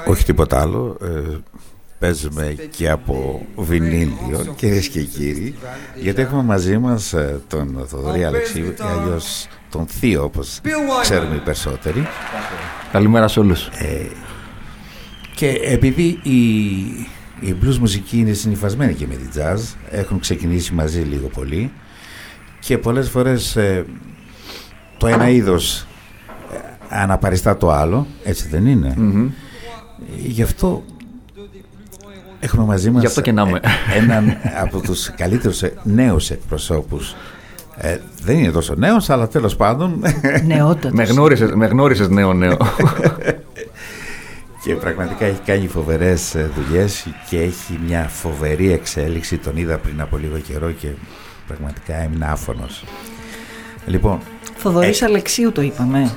Όχι τίποτα άλλο. Ε, παίζουμε και από βινίλιο, κυρίες και κύριοι, γιατί έχουμε μαζί μας τον Θοδωρή Αλεξίου, ή αλλιώς τον Θείο, όπως ξέρουμε οι περισσότεροι. Καλημέρα σε όλους. Ε, και επειδή η, η blues μουσική είναι συνυφασμένη και με την jazz, έχουν ξεκινήσει μαζί λίγο πολύ και πολλές φορές ε, το ένα είδος ε, αναπαριστά το άλλο, έτσι δεν είναι. Μμμ. Γι' αυτό έχουμε μαζί μας Γι' αυτό και να είμαι. ε, έναν από τους καλύτερους ε, νέους εκπροσώπους. Ε, δεν είναι τόσο νέος, αλλά τέλος πάντων Νεότατος. Με γνώρισες, με γνώρισες νέο νέο. και πραγματικά έχει κάνει φοβερές ε, δουλειές και έχει μια φοβερή εξέλιξη. Τον είδα πριν από λίγο καιρό και πραγματικά έμεινα άφωνος. Λοιπόν, Θοδωρής Αλεξίου το είπαμε.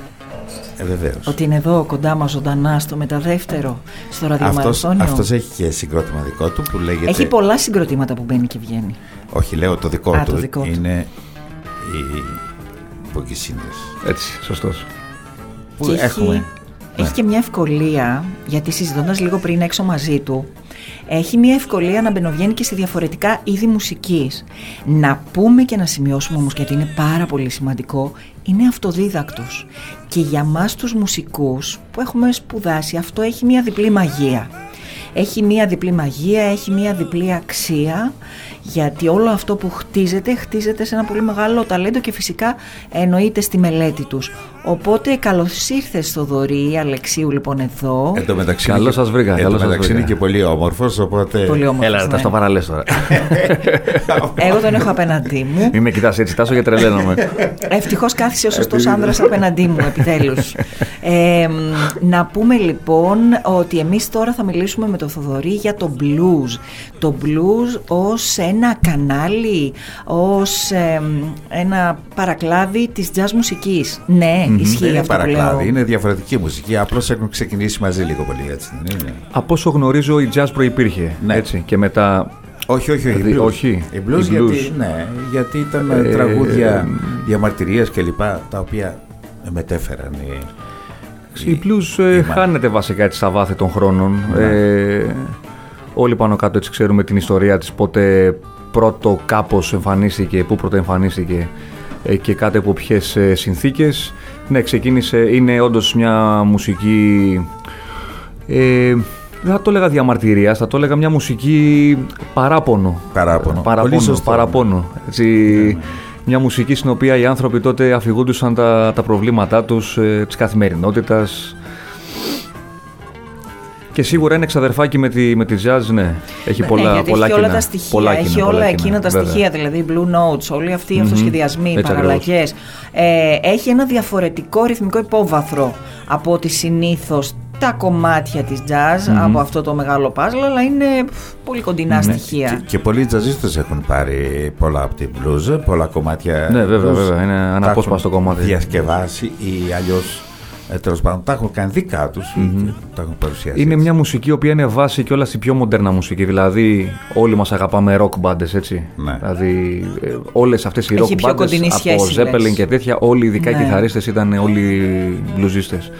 Ε, βεβαίως. Ότι είναι εδώ κοντά μας ζωντανά στο μεταδεύτερο, στο Αυτός, ραδιομαραθώνιο. αυτός έχει και συγκρότημα δικό του που λέγεται... Έχει πολλά συγκροτήματα που μπαίνει και βγαίνει. Όχι, λέω το δικό Α, του. το δικό του. είναι οι Ποκισίνες. Έτσι, σωστός. Που Και έχουμε... έχει, έχει Ναι. και μια ευκολία, γιατί συζητώντας λίγο πριν έξω μαζί του, έχει μια ευκολία να μπαινοβγαίνει και σε διαφορετικά είδη μουσικής. Να πούμε και να σημειώσουμε όμως, γιατί είναι πάρα πολύ σημαντικό, είναι αυτοδίδακτος. Και για μας τους μουσικούς που έχουμε σπουδάσει, αυτό έχει μια διπλή μαγεία. Έχει μια διπλή μαγεία, έχει μια διπλή αξία, γιατί όλο αυτό που χτίζεται, χτίζεται σε ένα πολύ μεγάλο ταλέντο και φυσικά εννοείται στη μελέτη τους. Οπότε καλώς ήρθες στο Δωρή Αλεξίου λοιπόν εδώ. Εν τω μεταξύ, Καλώς είναι- σας βρήκα, εν τω καλώς σας μεταξύ είναι βρήκα. και πολύ όμορφος, οπότε... Πολύ όμορφος, Έλα, ρε, τα ναι. στο παραλές τώρα. Εγώ τον έχω απέναντί μου. Μην με κοιτάς έτσι, τάσο και τρελαίνομαι. Ευτυχώς κάθισε ο σωστός άνδρας απέναντί μου επιτέλους. Ε, μ, να πούμε λοιπόν ότι εμείς τώρα θα μιλήσουμε με τον Θοδωρή για το blues. Το blues ως ένα κανάλι, ως ε, μ, ένα παρακλάδι της jazz μουσικής. Ναι, ισχύει Δεν είναι αυτό που παρακλάδι, λέω. είναι διαφορετική μουσική. Απλώς έχουν ξεκινήσει μαζί λίγο πολύ, έτσι δεν είναι; Από όσο γνωρίζω η jazz προϋπήρχε, Ναι. έτσι, και μετά... Όχι, όχι, όχι. Δηλαδή, blues. όχι, Η blues, η γιατί, blues. ναι, γιατί ήταν Ε, τραγούδια ε, διαμαρτυρίας και λοιπά, τα οποία μετέφεραν οι... Η blues ε, οι- χάνεται βασικά έτσι στα βάθη των χρόνων. Ναι. Ε, όλοι πάνω κάτω έτσι ξέρουμε την ιστορία της, πότε πρώτο κάπως εμφανίστηκε, πού πρώτο εμφανίστηκε ε, και κάτω από ποιες ε, συνθήκες. Ναι, ξεκίνησε, είναι όντως μια μουσική... Ε, δεν θα το έλεγα διαμαρτυρία, θα το έλεγα μια μουσική παράπονο. Παράπονο. Παραπώνω, Πολύ σωστό. παραπώνω. Έτσι, Μια μουσική στην οποία οι άνθρωποι τότε αφηγούντουσαν τα, τα προβλήματά τους ε, της καθημερινότητας. Και σίγουρα είναι εξαδερφάκι με τη, με τη jazz, ναι. Έχει Ναι, πολλά, γιατί πολλά έχει όλα κοινά. τα στοιχεία, Πολλά έχει κοινά, όλα πολλά εκείνα κοινά, τα βέβαια. στοιχεία, δηλαδή Blue Notes, όλοι αυτοί οι Μμμ. αυτοσχεδιασμοί, Έτσι παραλλαγές. Ε, έχει ένα διαφορετικό ρυθμικό υπόβαθρο από ότι συνήθως τα κομμάτια της jazz Μμμ. από αυτό το μεγάλο puzzle, αλλά είναι πφ, πολύ κοντινά Ναι, στοιχεία. Και, και πολλοί τζαζίστες έχουν πάρει πολλά από την blues, πολλά κομμάτια. Ναι, βέβαια, blues βέβαια, είναι τα αναπόσπαστο έχουν κομμάτι. Διασκευάσει ή αλλιώς ε, τέλος πάντων τα έχουν κάνει δικά τους Μμμ. και τα έχουν παρουσιάσει. Είναι έτσι. μια μουσική η οποία είναι βάση και όλα στην πιο μοντέρνα μουσική. Δηλαδή, όλοι μας αγαπάμε rock bands, έτσι. Ναι. Δηλαδή, όλες αυτές οι Έχει rock πιο bands κοντινή από σχέση, Zeppelin λες. και τέτοια, όλοι ειδικά οι Ναι. κιθαρίστες ήταν όλοι μπλουζίστες.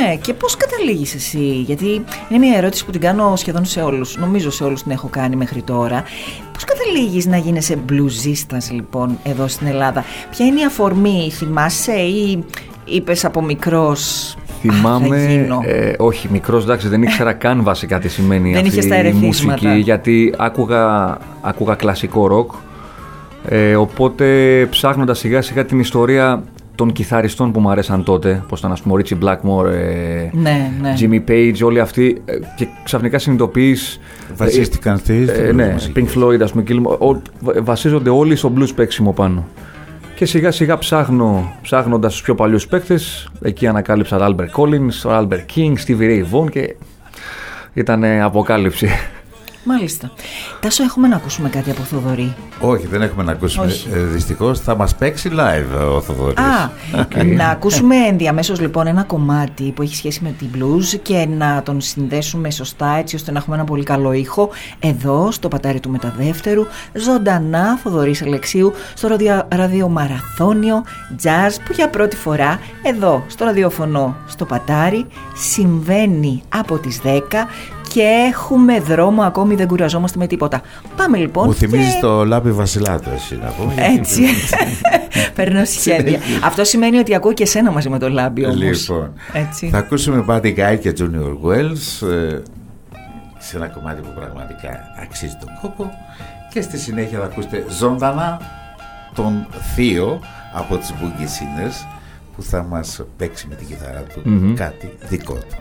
Ναι, και πώς καταλήγεις εσύ, γιατί είναι μια ερώτηση που την κάνω σχεδόν σε όλους, νομίζω σε όλους την έχω κάνει μέχρι τώρα. Πώς καταλήγεις να γίνεσαι μπλουζίστας λοιπόν εδώ στην Ελλάδα, ποια είναι η αφορμή, θυμάσαι ή είπες από μικρός «Α, θα Θυμάμαι, γίνω». ε, όχι μικρός, εντάξει, δεν ήξερα καν βασικά τι σημαίνει Δεν αυτή είχες τα η ερεθίσματα. μουσική, γιατί άκουγα, άκουγα κλασικό ροκ. Ε, οπότε ψάχνοντας σιγά σιγά την ιστορία των κιθαριστών που μου αρέσαν τότε, όπως ήταν ας πούμε ο Richie Blackmore, ε, Ναι, ναι. Jimmy Page, όλοι αυτοί ε, και ξαφνικά συνειδητοποιείς Βασίστηκαν στη- στην ε, blues ναι, μουσική. Pink Floyd, ας πούμε, Gilmour, ο- βασίζονται όλοι στο blues παίξιμο πάνω. Και σιγά σιγά ψάχνω, ψάχνοντας τους πιο παλιούς παίκτες, εκεί ανακάλυψα τον Albert Collins, τον Albert King, Stevie Ray Vaughan και ήταν αποκάλυψη. Μάλιστα. Τάσο έχουμε να ακούσουμε κάτι από Θοδωρή. Όχι, δεν έχουμε να ακούσουμε. Όχι. Ε, Δυστυχώς θα μας παίξει live ο Θοδωρής. Α, να ακούσουμε ενδιαμέσως λοιπόν ένα κομμάτι που έχει σχέση με την blues και να τον συνδέσουμε σωστά έτσι ώστε να έχουμε ένα πολύ καλό ήχο εδώ στο πατάρι του μεταδεύτερου ζωντανά Θοδωρής Αλεξίου στο ραδιο, ραδιομαραθώνιο jazz που για πρώτη φορά εδώ στο ραδιοφωνό στο πατάρι συμβαίνει από τις 10 και έχουμε δρόμο ακόμη δεν κουραζόμαστε με τίποτα. Πάμε λοιπόν Μου θυμίζει και- το Λάμπη Βασιλάτο εσύ να πούμε. έτσι. Παίρνω σχέδια. Αυτό σημαίνει ότι ακούω και εσένα μαζί με το λάμπι όμως. Λοιπόν, Έτσι. θα ακούσουμε Buddy Guy και Junior Wells ε, σε ένα κομμάτι που πραγματικά αξίζει τον κόπο και στη συνέχεια θα ακούσετε ζωντανά τον Θείο από τις Boogie Singers που θα μας παίξει με την κιθάρα του Μμμ. κάτι δικό του.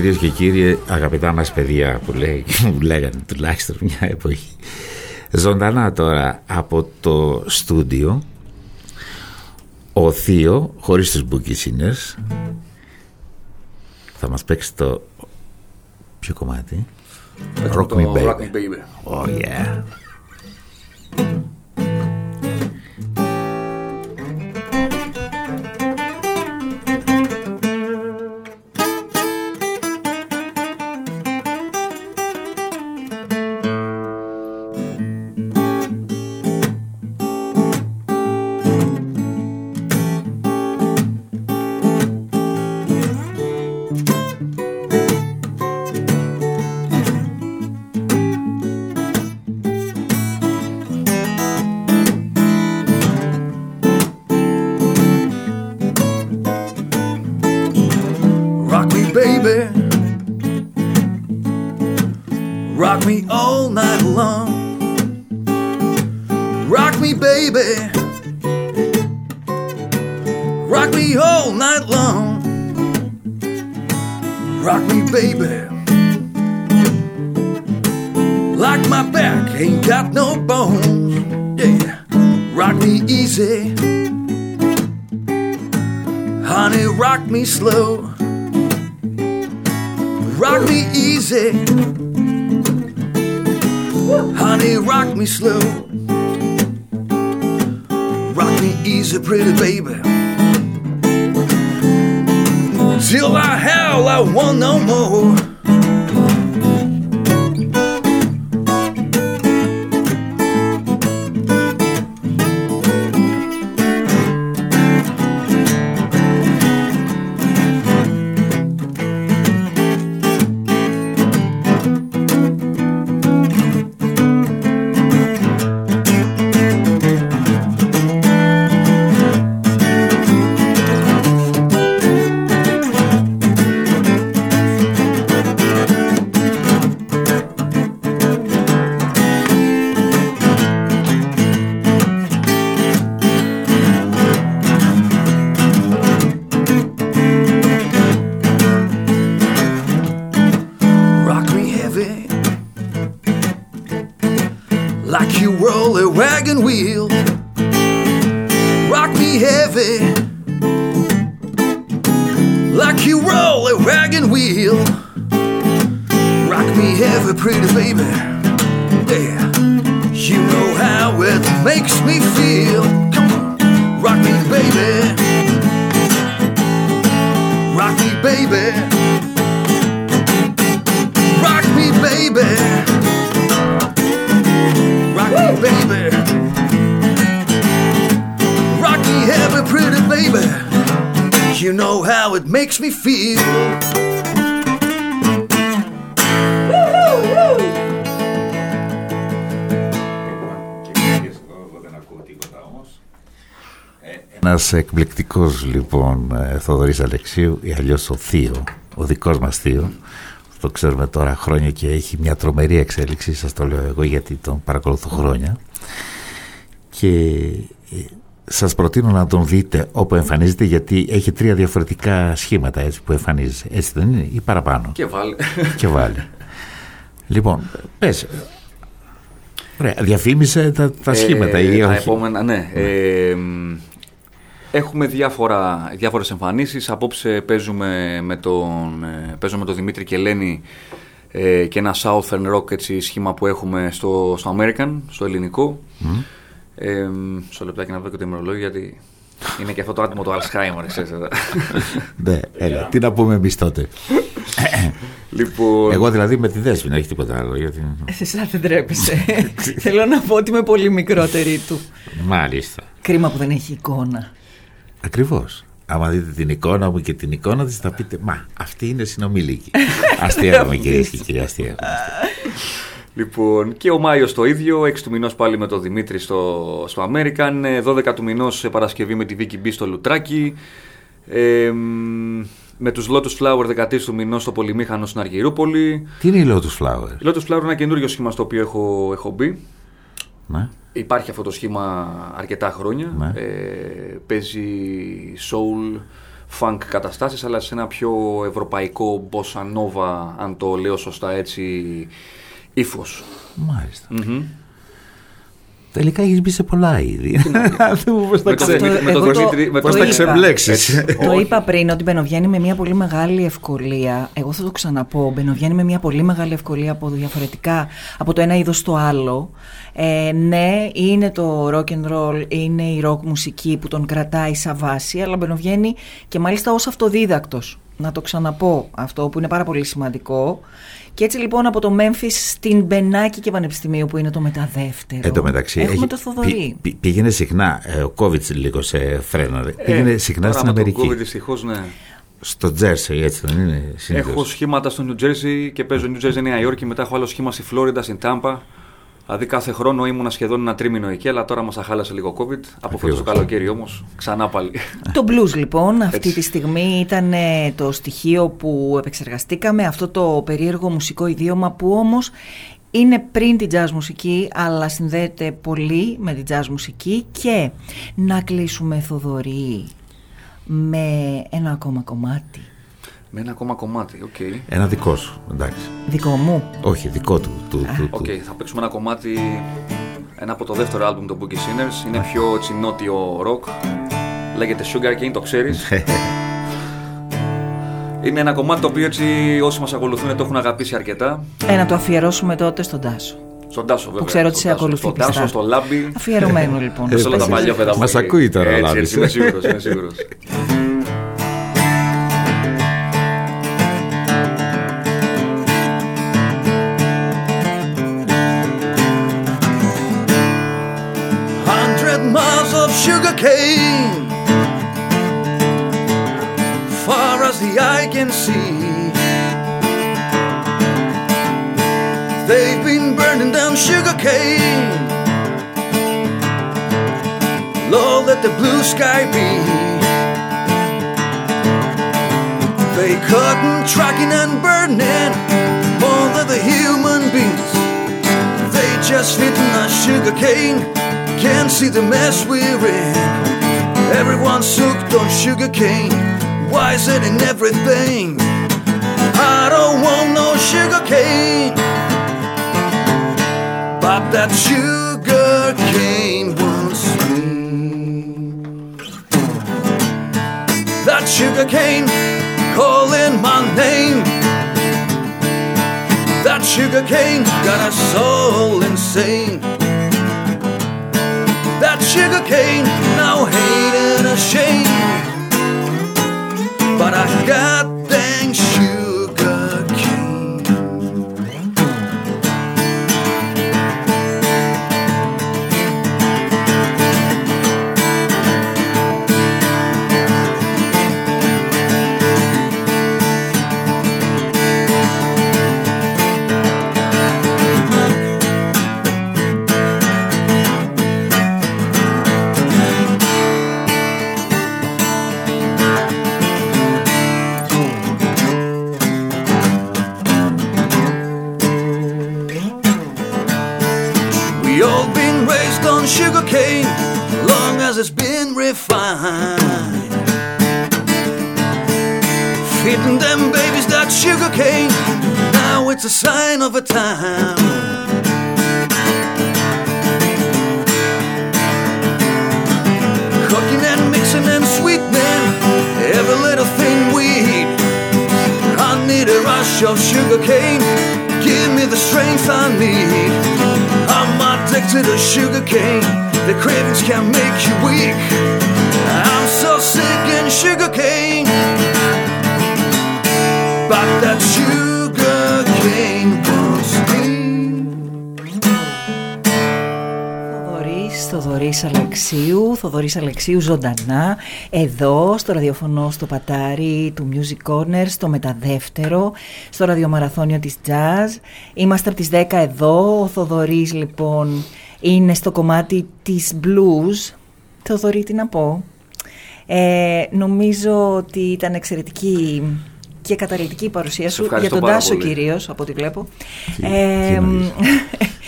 Κυρίες και κύριοι, αγαπητά μας παιδιά που, λέει, που λέγανε τουλάχιστον μια εποχή. Ζωντανά τώρα από το στούντιο, ο Θείο, χωρίς τους Boogie Singers, θα μας παίξει το... Ποιο κομμάτι; Rock το Me Baby. Εκπληκτικός λοιπόν ε, Θοδωρής Αλεξίου ή αλλιώς ο Θείο, ο δικός μας Θείο. Το ξέρουμε τώρα χρόνια και έχει μια τρομερή εξέλιξη, σας το λέω εγώ γιατί τον παρακολουθώ χρόνια. Και ε, σας προτείνω να τον δείτε όπου εμφανίζεται γιατί έχει τρία διαφορετικά σχήματα έτσι που εμφανίζεται. Έτσι δεν είναι ή παραπάνω. Και βάλε. Και βάλε. Λοιπόν, πες. Ωραία, διαφήμισε τα, τα σχήματα Ε, ή τα όχι. επόμενα, ναι. Ε, μ, έχουμε διάφορα, διάφορες εμφανίσεις. Απόψε παίζουμε με τον, ε, παίζω με τον Δημήτρη Κελένη ε, και ένα Southern Rock έτσι, σχήμα που έχουμε στο, στο American, στο ελληνικό. Μμ. Ε, μ, στο λεπτάκι να βρω και το ημερολόγιο γιατί είναι και αυτό το άτομο το Alzheimer, ξέρεις. εδώ. Ναι, έλα, τι να πούμε εμείς τότε. λοιπόν, Εγώ δηλαδή με τη δέσμη, όχι τίποτα άλλο. Γιατί... Εσείς δεν τρέπεσαι. Θέλω να πω ότι είμαι πολύ μικρότερη του. Μάλιστα. Κρίμα που δεν έχει εικόνα. Ακριβώς. Άμα δείτε την εικόνα μου και την εικόνα της, θα πείτε Μα αυτή είναι συνομήλικη. Αστείευαμε κυρίες και κύριοι, αστείευαμε. Λοιπόν, και ο Μάιος το ίδιο, 6 του μηνός πάλι με τον Δημήτρη στο, στο American, ε, 12 του μηνός σε Παρασκευή με τη Vicky B στο Λουτράκι, ε, μ, με τους Lotus Flower 13 του μηνός στο Πολυμήχανο στην Αργυρούπολη. Τι είναι η Lotus Flower, Η Lotus Flower είναι ένα καινούριο σχήμα στο οποίο έχω, έχω μπει. Ναι. Υπάρχει αυτό το σχήμα αρκετά χρόνια. Ναι. Ε, παίζει soul, funk καταστάσεις, αλλά σε ένα πιο ευρωπαϊκό bossa nova, αν το λέω σωστά έτσι, ύφος. Μάλιστα. Μμμ. Τελικά έχεις μπει σε πολλά ήδη. Δούμε πώς τα Με το ξε- Δημήτρη- με εγώ το το- Δημήτρη- με πώς το τα είπα. ξεμπλέξεις. Το είπα πριν ότι μπαινοβγαίνει με μια πολύ μεγάλη ευκολία. Εγώ θα το ξαναπώ. Μπαινοβγαίνει με μια πολύ μεγάλη ευκολία από διαφορετικά, από το ένα είδος στο άλλο. Ε, ναι, είναι το rock and roll, είναι η rock μουσική που τον κρατάει σαν βάση, αλλά μπαινοβγαίνει και μάλιστα ως αυτοδίδακτος. Να το ξαναπώ αυτό που είναι πάρα πολύ σημαντικό. Και έτσι λοιπόν από το Memphis στην Μπενάκη και Πανεπιστημίου που είναι το μεταδεύτερο. Εν τω μεταξύ, Έχουμε έχει- το Θοδωρή. πη- πη- πήγαινε συχνά, ε, ο Κόβιτ λίγο σε φρέναρε. πήγαινε συχνά τώρα στην με τον Αμερική. COVID δυστυχώς, ναι. Στο Τζέρσεϊ, έτσι δεν είναι συνήθως. Έχω σχήματα στο New Jersey και παίζω New Jersey Νέα Υόρκη. Μετά έχω άλλο σχήμα στη Φλόριντα, στην Τάμπα. Δηλαδή κάθε χρόνο ήμουνα σχεδόν ένα τρίμηνο εκεί, αλλά τώρα μα αχάλασε λίγο COVID. Από φέτο το καλοκαίρι όμως, ξανά πάλι. Το blues λοιπόν αυτή Έτσι. τη στιγμή ήταν ε, το στοιχείο που επεξεργαστήκαμε, αυτό το περίεργο μουσικό ιδίωμα που όμως είναι πριν την jazz μουσική αλλά συνδέεται πολύ με την jazz μουσική και να κλείσουμε Θοδωρή με ένα ακόμα κομμάτι Με ένα ακόμα κομμάτι, οκ. Ένα δικό σου, εντάξει. δικό μου; Όχι, δικό του. του, του, Οκ, του. θα παίξουμε ένα κομμάτι. Ένα από το δεύτερο άλμπουμ των Boogie Sinners. Είναι πιο έτσι νότιο rock. Λέγεται Sugar Cane, το ξέρεις. Είναι ένα κομμάτι το οποίο έτσι όσοι μας ακολουθούν το έχουν αγαπήσει αρκετά. Ε, να το αφιερώσουμε τότε στον Τάσο. Στον Τάσο βέβαια. Που ξέρω ότι Στον σε Τάσο, ακολουθεί Στον πιστά. Τάσο, στο Λάμπι. Αφιερωμένο λοιπόν. Σε όλα τα Πες, παλιά ε. παιδάκια. Μας ακούει τώρα ο Έτσι, Λάμπης. έτσι, είμαι σίγουρος, of cane, far as the eye can see. They've been burning down sugar cane. Lord, let the blue sky be. They cutting, tracking, and burning more than the human beings. They just hitting our sugar cane. Can't see the mess we're in. Everyone's hooked on sugar cane. Why is it in everything? I don't want no sugar cane. But that sugar cane wants me. That sugar cane calling my name. That sugar cane got us all insane sugar cane, no hate and a shame. But I got refined. Feeding them babies that sugar cane, now it's a sign of a time. Cooking and mixing and sweetening every little thing we eat. I need a rush of sugar cane. Give me the strength I need. I'm addicted to sugar cane. The cravings can make you weak. I'm so sick in sugar cane. But that sugar cane wants me. Θοδωρής, Θοδωρής Αλεξίου, Θοδωρής Αλεξίου ζωντανά, εδώ στο ραδιοφωνό στο Πατάρι του Music Corner, στο μεταδεύτερο, στο ραδιομαραθώνιο της Jazz. Είμαστε από τις 10 εδώ, ο Θοδωρής λοιπόν είναι στο κομμάτι της blues. Θοδωρή τι να πω; Ε, νομίζω ότι ήταν εξαιρετική και καταλητική η παρουσία Σε σου για ευχαριστώ τον πάρα Τάσο πολύ. κυρίως από ό,τι βλέπω. Τι- Ε, τι εννοείς;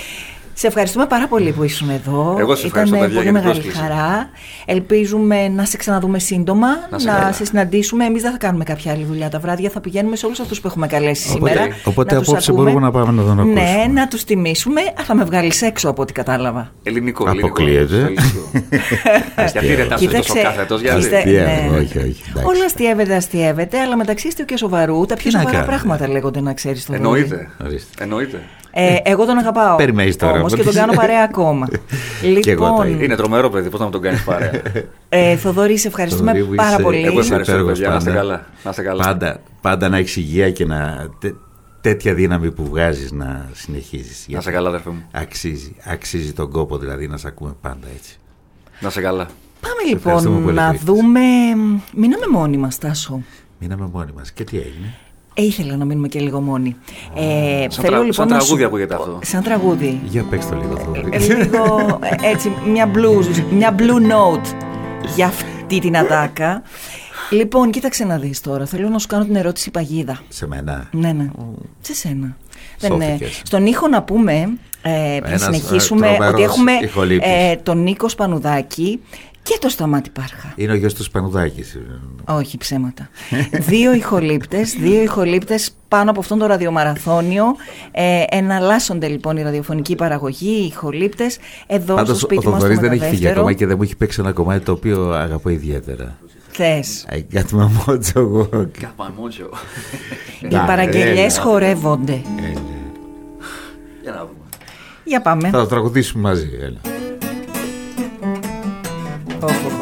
Σε ευχαριστούμε πάρα πολύ που ήσουν εδώ. Εγώ σε ευχαριστώ, Ήταν παιδιά, πολύ για την μεγάλη πρόσκληση. χαρά. Ελπίζουμε να σε ξαναδούμε σύντομα, Να να, σε καλά. σε συναντήσουμε. Εμείς δεν θα κάνουμε κάποια άλλη δουλειά τα βράδια. Θα πηγαίνουμε σε όλους αυτούς που έχουμε καλέσει σήμερα. Οπότε να τους απόψε ακούμε. μπορούμε να πάμε να τον ακούσουμε. Ναι, να τους τιμήσουμε. Α, Θα με βγάλεις έξω από ό,τι κατάλαβα. Ελληνικό, Αποκλείεται. ελληνικό. Γιατί ρε Τάσο, τόσο κάθετος, γιατί. είστε- Αστείευε, ναι. όχι, όχι. εντάξει. Όλα αστείευεται, αστείευεται, αλλά μεταξύ είστε και σοβαρού. Τα πιο Τι να σοβαρά κάνουμε; πράγματα λέγονται να ξέρεις το Εννοείται. Ορίστε. Εννοείται. Ε, εγώ τον αγαπάω. Περιμένεις τώρα, Όμως μου και τον πεις. κάνω παρέα ακόμα. Κι εγώ το λοιπόν, ίδιο. Είναι τρομερό παιδί, πώς να τον κάνεις παρέα. ε, Θοδωρή, σε ευχαριστούμε Θοδωρή μου, πάρα είσαι- πολύ. Εγώ ευχαριστώ, υπέργος παιδιά, να είστε πάντα. καλά. Να είστε καλά. Πάντα, πάντα να έχεις υγεία και να, τέ- τέτοια δύναμη που βγάζεις να συνεχίζεις. Να είστε καλά, αδερφέ μου. Αξίζει, αξίζει τον κόπο δηλαδή να σε ακούμε πάντα έτσι. Να είστε καλά. Πάμε ευχαριστούμε λοιπόν πολύ να που ήρθες. δούμε. Μείναμε μόνοι μας, Τάσο. Μείναμε μόνοι μας. Και τι έγινε; Ε, ήθελα να μείνουμε και λίγο μόνοι. Ε, Σαν, θέλω τρα- λοιπόν σαν να τραγούδι σου- ακούγεται αυτό. Σαν τραγούδι. Για παίξ το λίγο Θοδωρή. Ε, λίγο ε, έτσι, μια blues, μια blue note για αυτή την ατάκα. Λοιπόν, κοίταξε να δεις τώρα. Θέλω να σου κάνω την ερώτηση παγίδα. Σε μένα. Ναι, ναι. Σε σένα. Δεν, ε, Σώθηκες. στον ήχο να πούμε, ε, πριν Ένας, συνεχίσουμε, ε, τρομερός ότι έχουμε ηχολήπτης. ε, τον Νίκο Σπανουδάκη και το Σταμάτη Πάρχα. Είναι ο γιος του Σπανουδάκης. Όχι ψέματα. δύο ηχολήπτες, δύο ηχολήπτες πάνω από αυτόν το ραδιομαραθώνιο. Ε, εναλλάσσονται λοιπόν η ραδιοφωνική παραγωγή, οι ηχολήπτες, εδώ στο Πάντως ο σπίτι μας Θοδωρής στο δεν έχει φύγει Μεταδεύτερο. ακόμα και δεν μου έχει παίξει ένα κομμάτι το οποίο αγαπώ ιδιαίτερα. Θες. I got my mojo walk. Καπαμότσο. Οι παραγγελιές έλα. χορεύονται. Ε, Για να δούμε. Για πάμε. Θα το τραγουδήσουμε μαζί. Έλα. oh.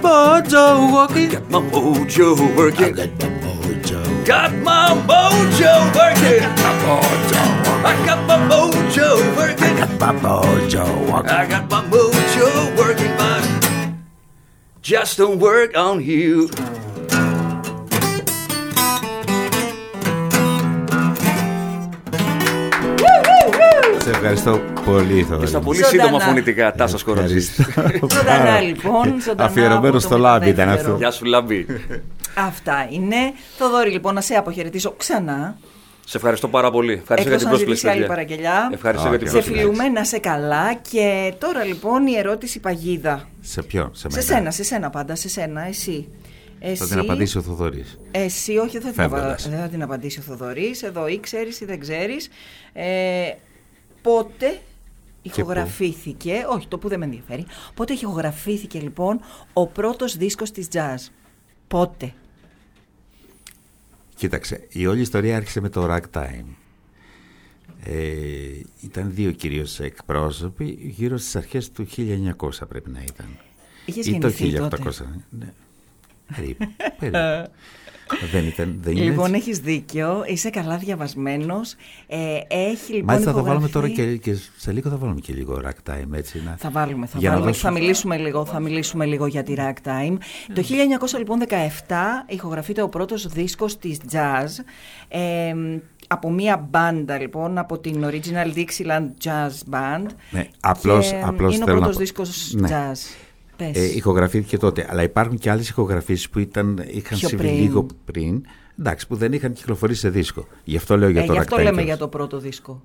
My mojo working. Got my mojo working. I got my mojo. Got my mojo working. I got my mojo working. I got my mojo working. I got my mojo working, but just don't work on you. Ευχαριστώ πολύ, Θοδωρή. Και στα πολύ Ζωντανά. σύντομα φωνητικά, Τάσος Κοροζής. Ζωντανά λοιπόν. ζωντανά Αφιερωμένο από το στο λάμπι ήταν Μεταδεύτερο. αυτό. Γεια σου, Λάμπη. Αυτά είναι. Θοδόρη, λοιπόν, να σε αποχαιρετήσω ξανά. Σε ευχαριστώ πάρα πολύ. Ευχαριστώ για Εκτός την αν πρόσκληση. ζητήσει άλλη παιδιά. παραγγελιά. Ευχαριστώ για την Σε πρόσκληση. φιλούμε, να σε καλά. Και τώρα λοιπόν η ερώτηση παγίδα. Σε ποιον, σε Σε μένα; σένα, σε σένα πάντα, σε σένα, εσύ. Θα Εσύ, την απαντήσει ο Θοδωρής. Εσύ, όχι, δεν θα, την, Φεύγοντας. απα- δεν θα την απαντήσει ο Θοδωρής. Εδώ ή ξέρεις ή δεν ξέρεις. Ε, πότε ηχογραφήθηκε, όχι το που δεν με ενδιαφέρει, πότε ηχογραφήθηκε λοιπόν ο πρώτος δίσκος της jazz; Πότε; Κοίταξε, η όλη ιστορία άρχισε με το ragtime. Ε, ήταν δύο κυρίως εκπρόσωποι γύρω στις αρχές του 1900 πρέπει να ήταν. Είχες Ή το γεννηθεί 1800. τότε. Ναι. Περίπου. περίπου. Δεν ήταν, δεν είναι Λοιπόν, έτσι. έχεις δίκιο, είσαι καλά διαβασμένος. Ε, έχει λοιπόν Μάλιστα θα βάλουμε τώρα ηχογραφεί- και, και σε λίγο θα βάλουμε και λίγο ragtime έτσι. Να... Θα βάλουμε, θα για να βάλουμε. δώσουμε- Θα μιλήσουμε λίγο, θα μιλήσουμε λίγο για τη ragtime. Το 1917 ηχογραφείται ο πρώτος δίσκος της jazz ε, από μία μπάντα λοιπόν, από την Original Dixieland Jazz Band. Ναι, απλώς, Και, απλώς είναι ο θέλω να πρώτος πω- δίσκος Ναι. jazz. Πες. Ε, ηχογραφήθηκε τότε. Αλλά υπάρχουν και άλλες ηχογραφήσεις που ήταν, είχαν Πιο συμβεί πριν. λίγο πριν. Εντάξει, που δεν είχαν κυκλοφορήσει σε δίσκο. Γι' αυτό λέω για Ε, το γι' αυτό ragtime λέμε τώρα. για το πρώτο δίσκο.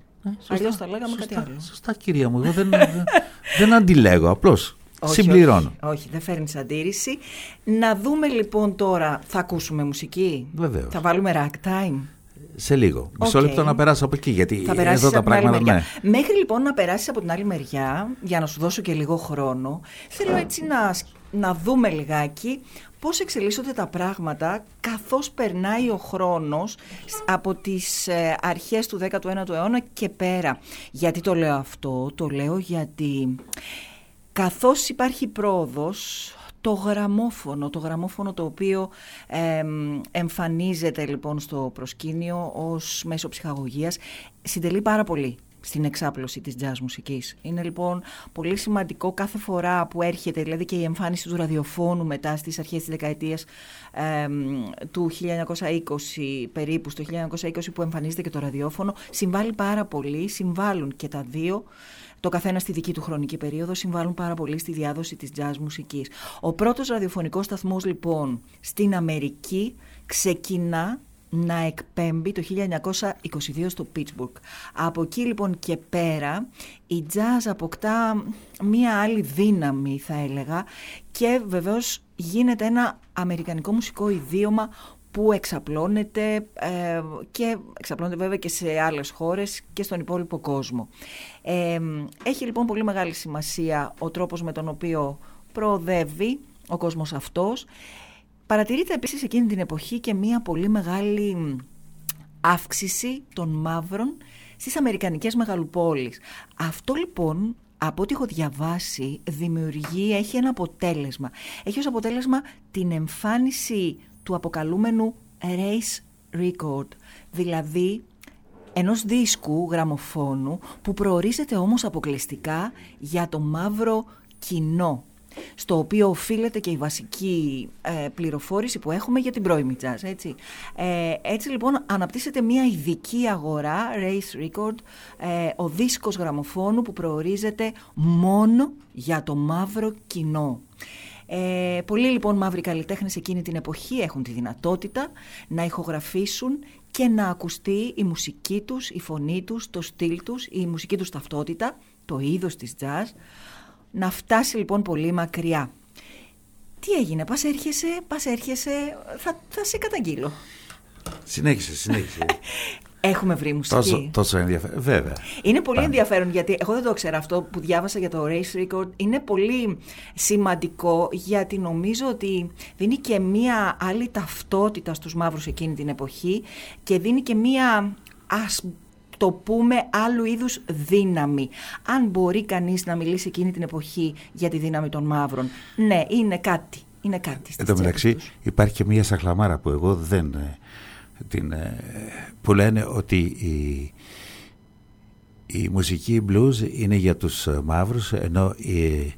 Αλλιώς θα λέγαμε κάτι άλλο. Σωστά, κυρία μου. Εγώ δεν, δεν, δεν αντιλέγω. Απλώς Όχι, συμπληρώνω. Όχι, όχι, δεν φέρνεις αντίρρηση. Να δούμε λοιπόν τώρα, θα ακούσουμε μουσική; Βεβαίως. Θα βάλουμε ragtime; Σε λίγο. Μισό Οκ. λεπτό να περάσω από εκεί, γιατί Θα περάσεις εδώ τα από την άλλη πράγματα. μεριά. Ναι. Μέχρι λοιπόν να περάσεις από την άλλη μεριά, για να σου δώσω και λίγο χρόνο, θέλω έτσι να, σ- να δούμε λιγάκι πώς εξελίσσονται τα πράγματα καθώς περνάει ο χρόνος σ- από τις ε, αρχές του 19ου αιώνα και πέρα. Γιατί το λέω αυτό, το λέω γιατί καθώς υπάρχει πρόοδος, το γραμμόφωνο, το γραμμόφωνο το οποίο εμ, εμφανίζεται λοιπόν στο προσκήνιο ως μέσο ψυχαγωγίας, συντελεί πάρα πολύ στην εξάπλωση της jazz μουσικής. Είναι λοιπόν πολύ σημαντικό κάθε φορά που έρχεται, δηλαδή και η εμφάνιση του ραδιοφώνου μετά στις αρχές της δεκαετίας εμ, του 1920 περίπου, στο 1920 που εμφανίζεται και το ραδιόφωνο, συμβάλλει πάρα πολύ, συμβάλλουν και τα δύο το καθένα στη δική του χρονική περίοδο συμβάλλουν πάρα πολύ στη διάδοση της jazz μουσικής. Ο πρώτος ραδιοφωνικός σταθμός λοιπόν στην Αμερική ξεκινά να εκπέμπει το 1922 στο Pittsburgh. Από εκεί λοιπόν και πέρα η jazz αποκτά μία άλλη δύναμη θα έλεγα και βεβαίως γίνεται ένα αμερικανικό μουσικό ιδίωμα που εξαπλώνεται ε, και εξαπλώνεται βέβαια και σε άλλες χώρες και στον υπόλοιπο κόσμο. Ε, έχει λοιπόν πολύ μεγάλη σημασία ο τρόπος με τον οποίο προοδεύει ο κόσμος αυτός. Παρατηρείται επίσης εκείνη την εποχή και μία πολύ μεγάλη μ, αύξηση των μαύρων στις αμερικανικές μεγαλοπόλεις. Αυτό λοιπόν από ό,τι έχω διαβάσει δημιουργεί, έχει ένα αποτέλεσμα. Έχει ως αποτέλεσμα την εμφάνιση του αποκαλούμενου race record, δηλαδή ενός δίσκου γραμμοφώνου που προορίζεται όμως αποκλειστικά για το μαύρο κοινό στο οποίο οφείλεται και η βασική ε, πληροφόρηση που έχουμε για την πρώιμη jazz, έτσι. Ε, έτσι λοιπόν αναπτύσσεται μια ειδική αγορά, Race Record, ε, ο δίσκος γραμμοφώνου που προορίζεται μόνο για το μαύρο κοινό. Ε, πολλοί λοιπόν μαύροι καλλιτέχνες εκείνη την εποχή έχουν τη δυνατότητα να ηχογραφήσουν και να ακουστεί η μουσική τους, η φωνή τους, το στυλ τους, η μουσική τους ταυτότητα, το είδος της jazz, να φτάσει λοιπόν πολύ μακριά. Τι έγινε, πας έρχεσαι, πας έρχεσαι, θα, θα σε καταγγείλω. Συνέχισε, συνέχισε. Έχουμε βρει μουσική. τόσο, τόσο ενδιαφέρον. Βέβαια. Είναι πολύ Πάντα. ενδιαφέρον γιατί εγώ δεν το ξέρω αυτό που διάβασα για το Race Record. Είναι πολύ σημαντικό γιατί νομίζω ότι δίνει και μία άλλη ταυτότητα στους μαύρους εκείνη την εποχή και δίνει και μία ας το πούμε άλλου είδους δύναμη. Αν μπορεί κανείς να μιλήσει εκείνη την εποχή για τη δύναμη των μαύρων. Ναι, είναι κάτι. Είναι κάτι. στις Εν τω τσέπες μεταξύ τους. υπάρχει και μία σαχλαμάρα που εγώ δεν ε, την... ε, που λένε ότι η, η μουσική blues είναι για τους ε, μαύρους ενώ η,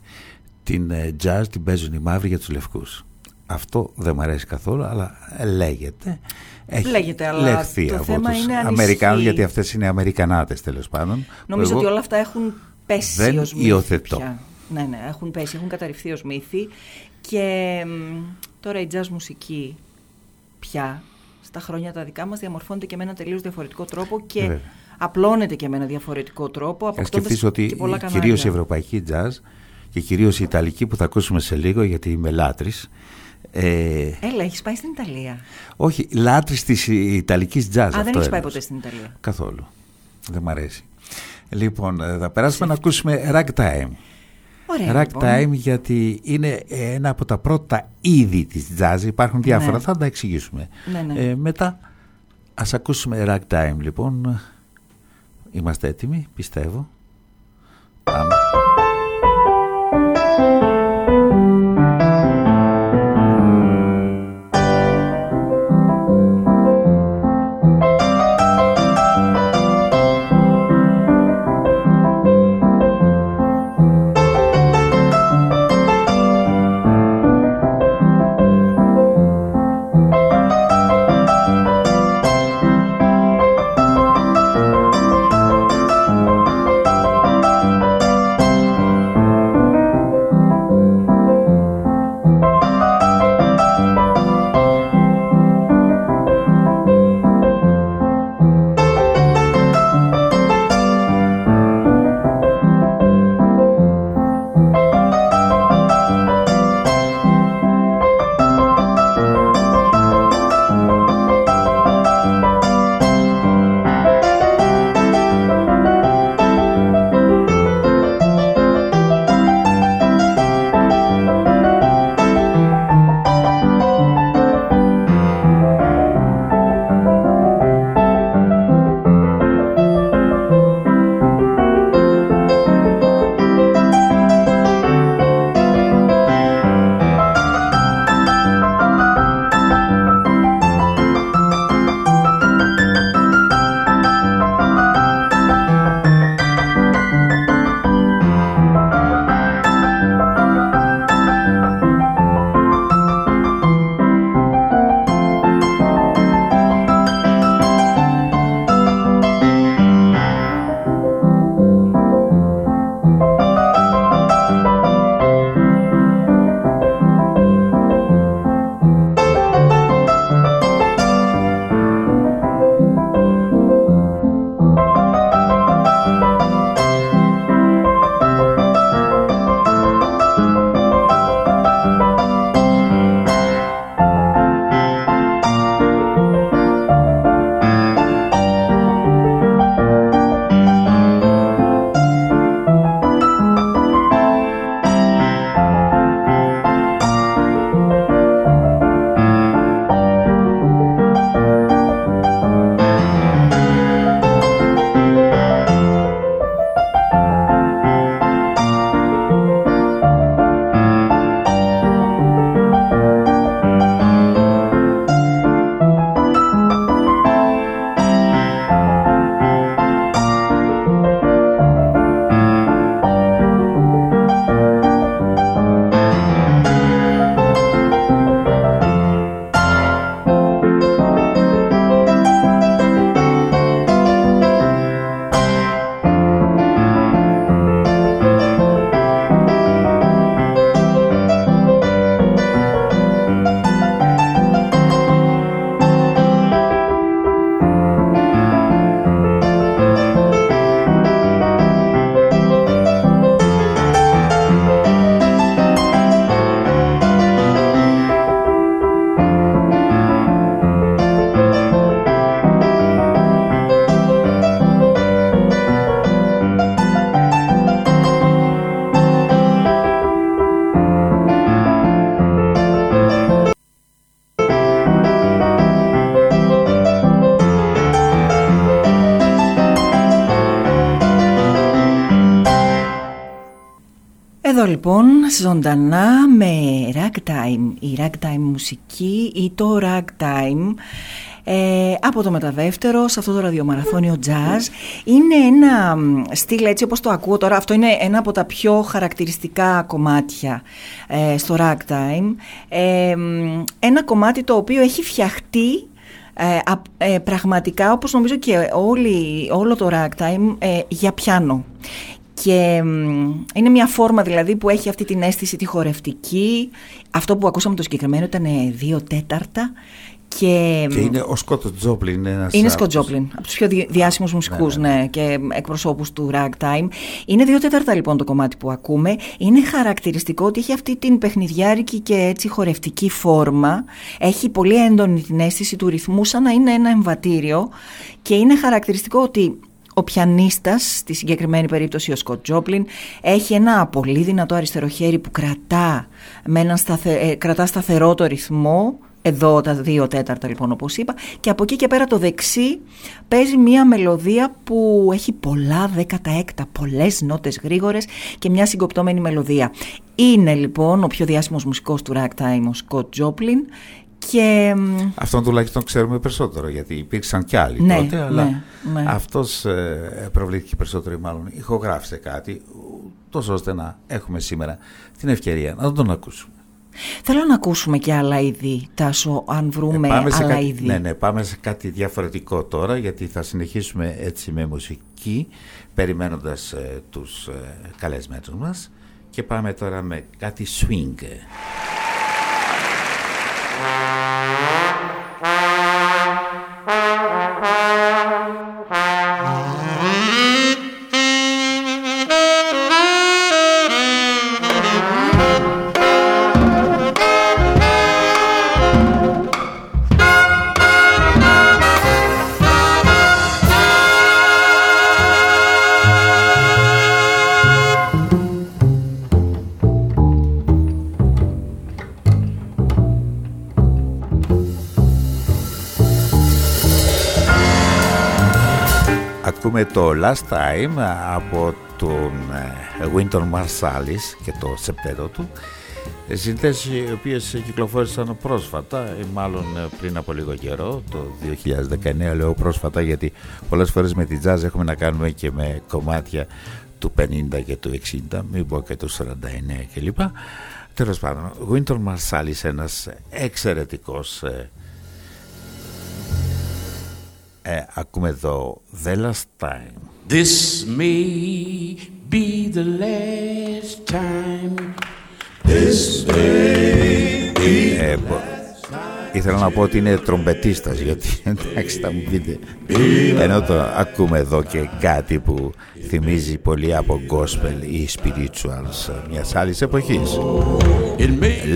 την ε, jazz την παίζουν οι μαύροι για τους λευκούς. Αυτό δεν μου αρέσει καθόλου αλλά λέγεται. Έχει Λέγεται, αλλά λεχθεί το από θέμα τους είναι αν Αμερικάνους ισχύει. γιατί αυτές είναι Αμερικανάτες τέλος πάντων. που Νομίζω εγώ ότι όλα αυτά έχουν πέσει δεν ως μύθι υιοθετώ. πια. Ναι, ναι, έχουν πέσει, έχουν καταρριφθεί ως μύθι. Και μ, τώρα η jazz μουσική πια στα χρόνια τα δικά μας διαμορφώνεται και με ένα τελείως διαφορετικό τρόπο και Βέβαια. απλώνεται και με ένα διαφορετικό τρόπο Αν αποκτώντας σκεφτείς ότι και πολλά κανάλια. κυρίως η ευρωπαϊκή jazz και κυρίως η ιταλική που θα ακούσουμε σε λίγο γιατί είμαι λάτρης ε, Έλα, έχεις πάει στην Ιταλία. όχι, λάτρης της ιταλικής jazz Α, αυτό δεν έχεις πάει εννοούσα. ποτέ στην Ιταλία. Καθόλου. Δεν μ' αρέσει. Λοιπόν, ε, θα περάσουμε να ακούσουμε ragtime. Ωραία, Ragtime λοιπόν. γιατί είναι ένα από τα πρώτα είδη της jazz. Υπάρχουν διάφορα, Ναι. θα τα εξηγήσουμε. Ναι, ναι. Ε, μετά ας ακούσουμε ragtime λοιπόν. Είμαστε έτοιμοι, πιστεύω. Πάμε. Εδώ λοιπόν ζωντανά με ragtime, η ragtime μουσική ή το ragtime ε, από το μεταδεύτερο σε αυτό το ραδιομαραθώνιο jazz. Είναι ένα μ, στυλ έτσι όπως το ακούω τώρα. Αυτό είναι ένα από τα πιο χαρακτηριστικά κομμάτια ε, στο ragtime. Ε, μ, ένα κομμάτι το οποίο έχει φτιαχτεί ε, α- ε, πραγματικά όπως νομίζω και όλη, όλο το ragtime ε, για πιάνο και μ, είναι μια φόρμα δηλαδή που έχει αυτή την αίσθηση τη χορευτική αυτό που ακούσαμε το συγκεκριμένο ήταν ε, δύο τέταρτα και, Και είναι ο Σκότος Τζόπλιν. Είναι, ένας είναι από Σκοτ τους- Τζόπλιν, από τους πιο δι- διάσημους μουσικούς ναι, και εκπροσώπους του ragtime. Είναι δύο τέταρτα λοιπόν το κομμάτι που ακούμε. Είναι χαρακτηριστικό ότι έχει αυτή την παιχνιδιάρικη και έτσι χορευτική φόρμα. Έχει πολύ έντονη την αίσθηση του ρυθμού σαν να είναι ένα εμβατήριο και είναι χαρακτηριστικό ότι ο πιανίστας, στη συγκεκριμένη περίπτωση ο Σκοτ Τζόπλιν, έχει ένα πολύ δυνατό αριστερό χέρι που κρατά, με έναν σταθε, ε, κρατά σταθερό το ρυθμό, εδώ τα δύο τέταρτα λοιπόν όπως είπα, και από εκεί και πέρα το δεξί παίζει μια μελωδία που έχει πολλά δέκατα έκτα, πολλές νότες γρήγορες και μια συγκοπτώμενη μελωδία. Είναι λοιπόν ο πιο διάσημος μουσικός του ragtime ο Σκοτ Τζόπλιν και... μ, Αυτόν τουλάχιστον ξέρουμε περισσότερο γιατί υπήρξαν κι άλλοι Ναι, τότε, αλλά ναι, ναι. αυτός ε, προβλήθηκε περισσότερο ή μάλλον ηχογράφησε κάτι τόσο ώστε να έχουμε σήμερα την ευκαιρία να τον ακούσουμε. Θέλω να ακούσουμε και άλλα είδη, Τάσο, αν βρούμε πάμε, σε άλλα κάτι, είδη. ναι, ναι, πάμε σε κάτι διαφορετικό τώρα γιατί θα συνεχίσουμε έτσι με μουσική περιμένοντας ε, τους ε, καλεσμένους μας και πάμε τώρα με κάτι swing. Música Ακούμε το Last Time από τον ε, Winton Marsalis και το σεπτέτο του. Ε, Συνθέσεις οι οποίες κυκλοφόρησαν πρόσφατα ή μάλλον ε, πριν από λίγο καιρό το 2019 λέω πρόσφατα γιατί πολλές φορές με τη jazz έχουμε να κάνουμε και με κομμάτια του 50 και του 60 μην πω και του 49 κλπ. Τέλος πάντων, Winton Marsalis ένας εξαιρετικός ε, ε, ακούμε εδώ The Last Time This may be the last time. This may be Ε, μπο- Ήθελα να πω ότι είναι τρομπετίστας γιατί εντάξει θα μου πείτε ενώ το ακούμε εδώ και κάτι που θυμίζει πολύ από gospel ή spirituals μιας άλλης εποχής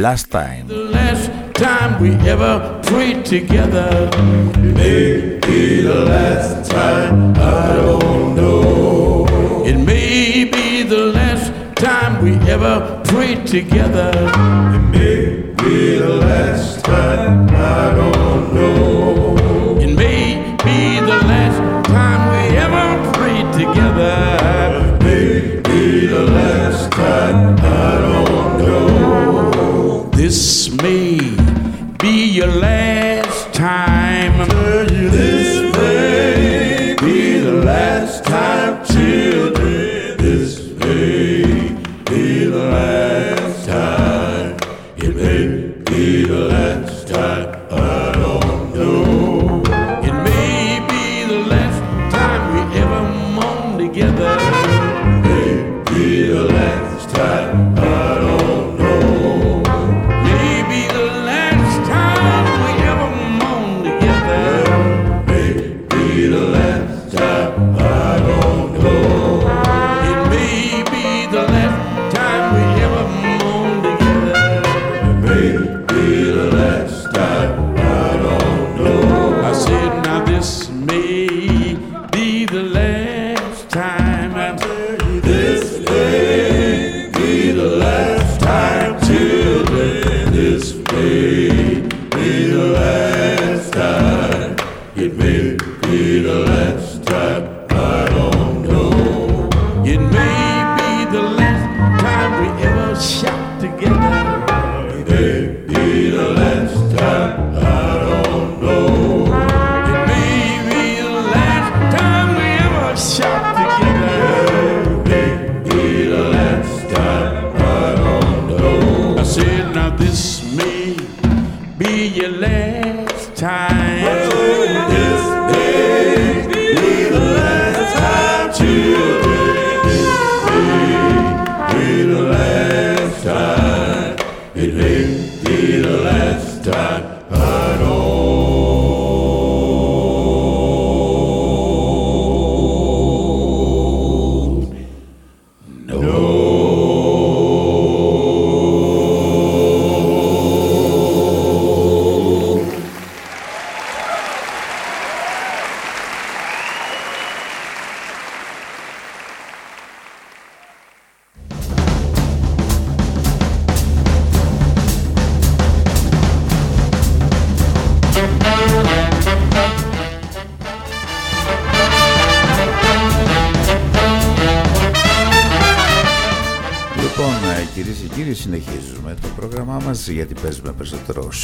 Last Time the last time we ever prayed together. May be the last time, I don't know. It may be the last time we ever prayed together. It may be the last time, I don't know. It may be the last time we ever prayed together. It may be the last time, I don't know. This may be your last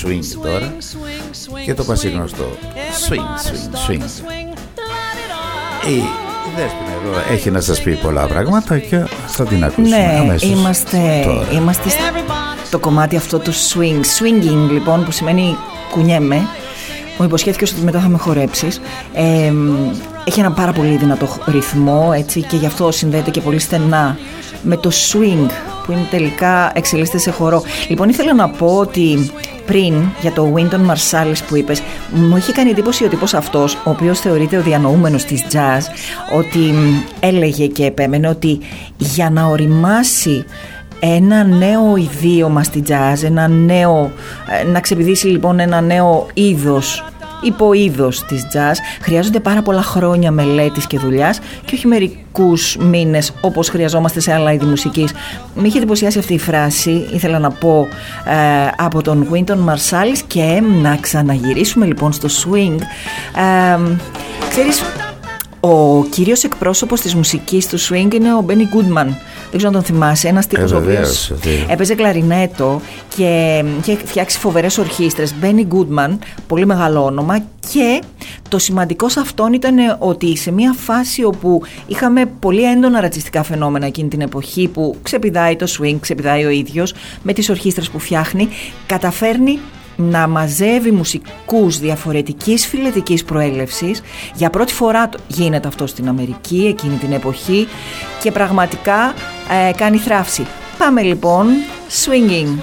swing τώρα και το πασίγνωστο swing, swing, swing. Η Δέσποινα εδώ έχει να σας πει πολλά πράγματα και θα την ακούσουμε Ναι, αμέσως είμαστε, τώρα. είμαστε στο κομμάτι αυτό του swing. Swinging λοιπόν που σημαίνει κουνιέμαι. Μου υποσχέθηκε ότι μετά θα με χορέψεις. Ε, έχει ένα πάρα πολύ δυνατό ρυθμό έτσι, και γι' αυτό συνδέεται και πολύ στενά με το swing που είναι τελικά εξελίσσεται σε χορό. Λοιπόν ήθελα να πω ότι πριν για το Wynton Marsalis που είπες μου είχε κάνει εντύπωση ο τύπος αυτός ο οποίος θεωρείται ο διανοούμενος της jazz ότι μ, έλεγε και επέμενε ότι για να οριμάσει ένα νέο ιδίωμα στη jazz, ένα νέο, ε, να ξεπηδήσει λοιπόν ένα νέο είδος υποείδος της jazz χρειάζονται πάρα πολλά χρόνια μελέτης και δουλειάς και όχι μερικούς μήνες όπως χρειαζόμαστε σε άλλα είδη μουσικής. Με είχε εντυπωσιάσει αυτή η φράση, ήθελα να πω ε, από τον Wynton Marsalis και να ξαναγυρίσουμε λοιπόν στο swing. Ε, ξέρεις, ο κύριος εκπρόσωπος της μουσικής του swing είναι ο Benny Goodman. Δεν ξέρω αν τον θυμάσαι. Ένας τύπος Ε, ο οποίος βεβαίως, βεβαίως. έπαιζε κλαρινέτο και είχε φτιάξει φοβερές ορχήστρες. Benny Goodman, πολύ μεγάλο όνομα και το σημαντικό σε αυτόν ήταν ότι σε μια φάση όπου είχαμε πολύ έντονα ρατσιστικά φαινόμενα εκείνη την εποχή που ξεπηδάει το swing, ξεπηδάει ο ίδιος με τις ορχήστρες που φτιάχνει, καταφέρνει να μαζεύει μουσικούς διαφορετικής φιλετικής προέλευσης. Για πρώτη φορά το- γίνεται αυτό στην Αμερική εκείνη την εποχή και πραγματικά ε, κάνει θράψη. Πάμε λοιπόν, swinging.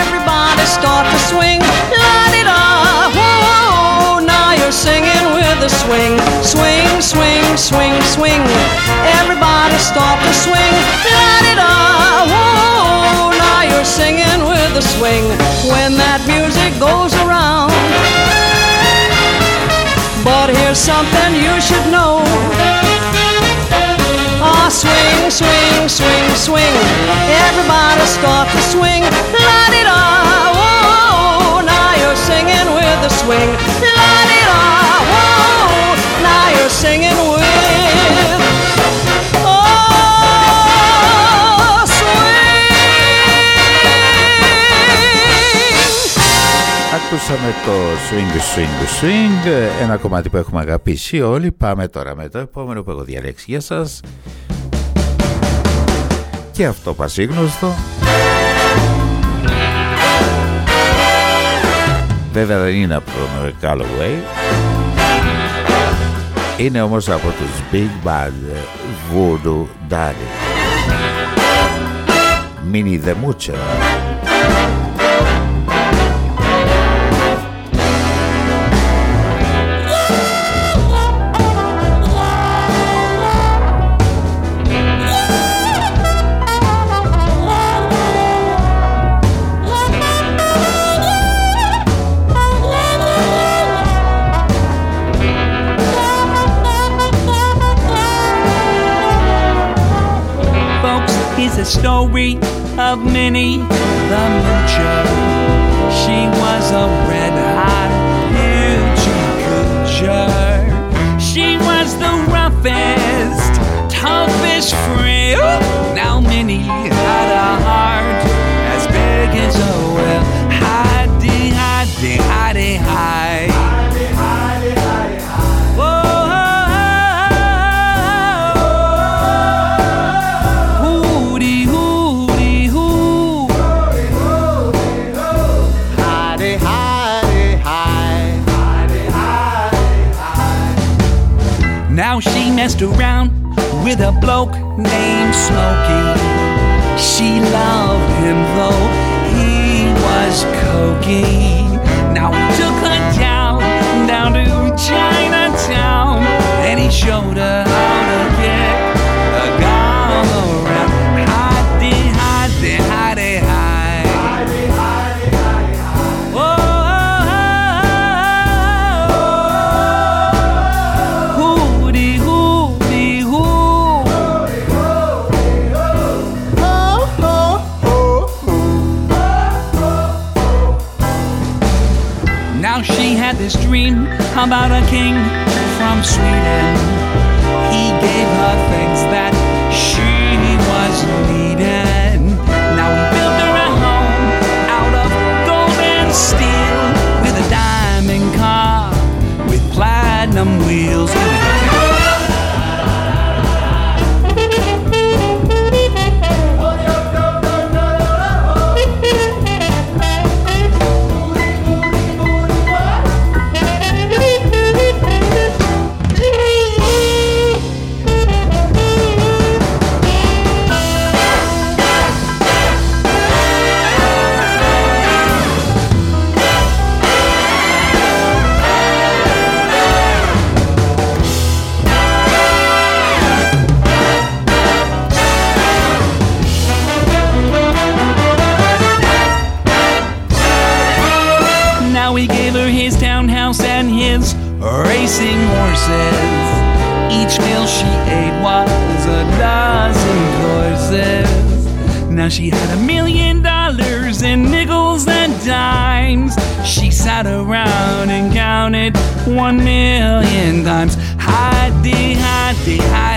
Everybody start to swing, light it up. Whoa, now you're singing with the swing, swing, swing, swing, swing. Everybody start to swing, light it up. Whoa, now you're singing with the swing. When that music goes around. But here's something you should know. Ah, swing, swing, swing, swing. Everybody start to swing. Light it up. Whoa, now you're singing with the swing. Light it up. Whoa, now you're singing with. Ακούσαμε το swing, swing, swing, ένα κομμάτι που έχουμε αγαπήσει όλοι. Πάμε τώρα με το επόμενο που έχω διαλέξει για σας. Και αυτό πασίγνωστο. Βέβαια δεν είναι από τον Calloway. Είναι όμως από τους Big Bad Voodoo Daddy. Minnie the Moocher. A story of Minnie the Moocher. She was a red hot hoochie coocher. She was the roughest, toughest friend. Now Minnie had a heart as big as a well. Messed around with a bloke named Smokey. She loved him though he was cokey. Now he took her down, down to Chinatown, and he showed her dream about a king from Sweden. He gave her things that she had a million dollars in nickels and dimes. She sat around and counted one million times. Hidey, hidey, hidey,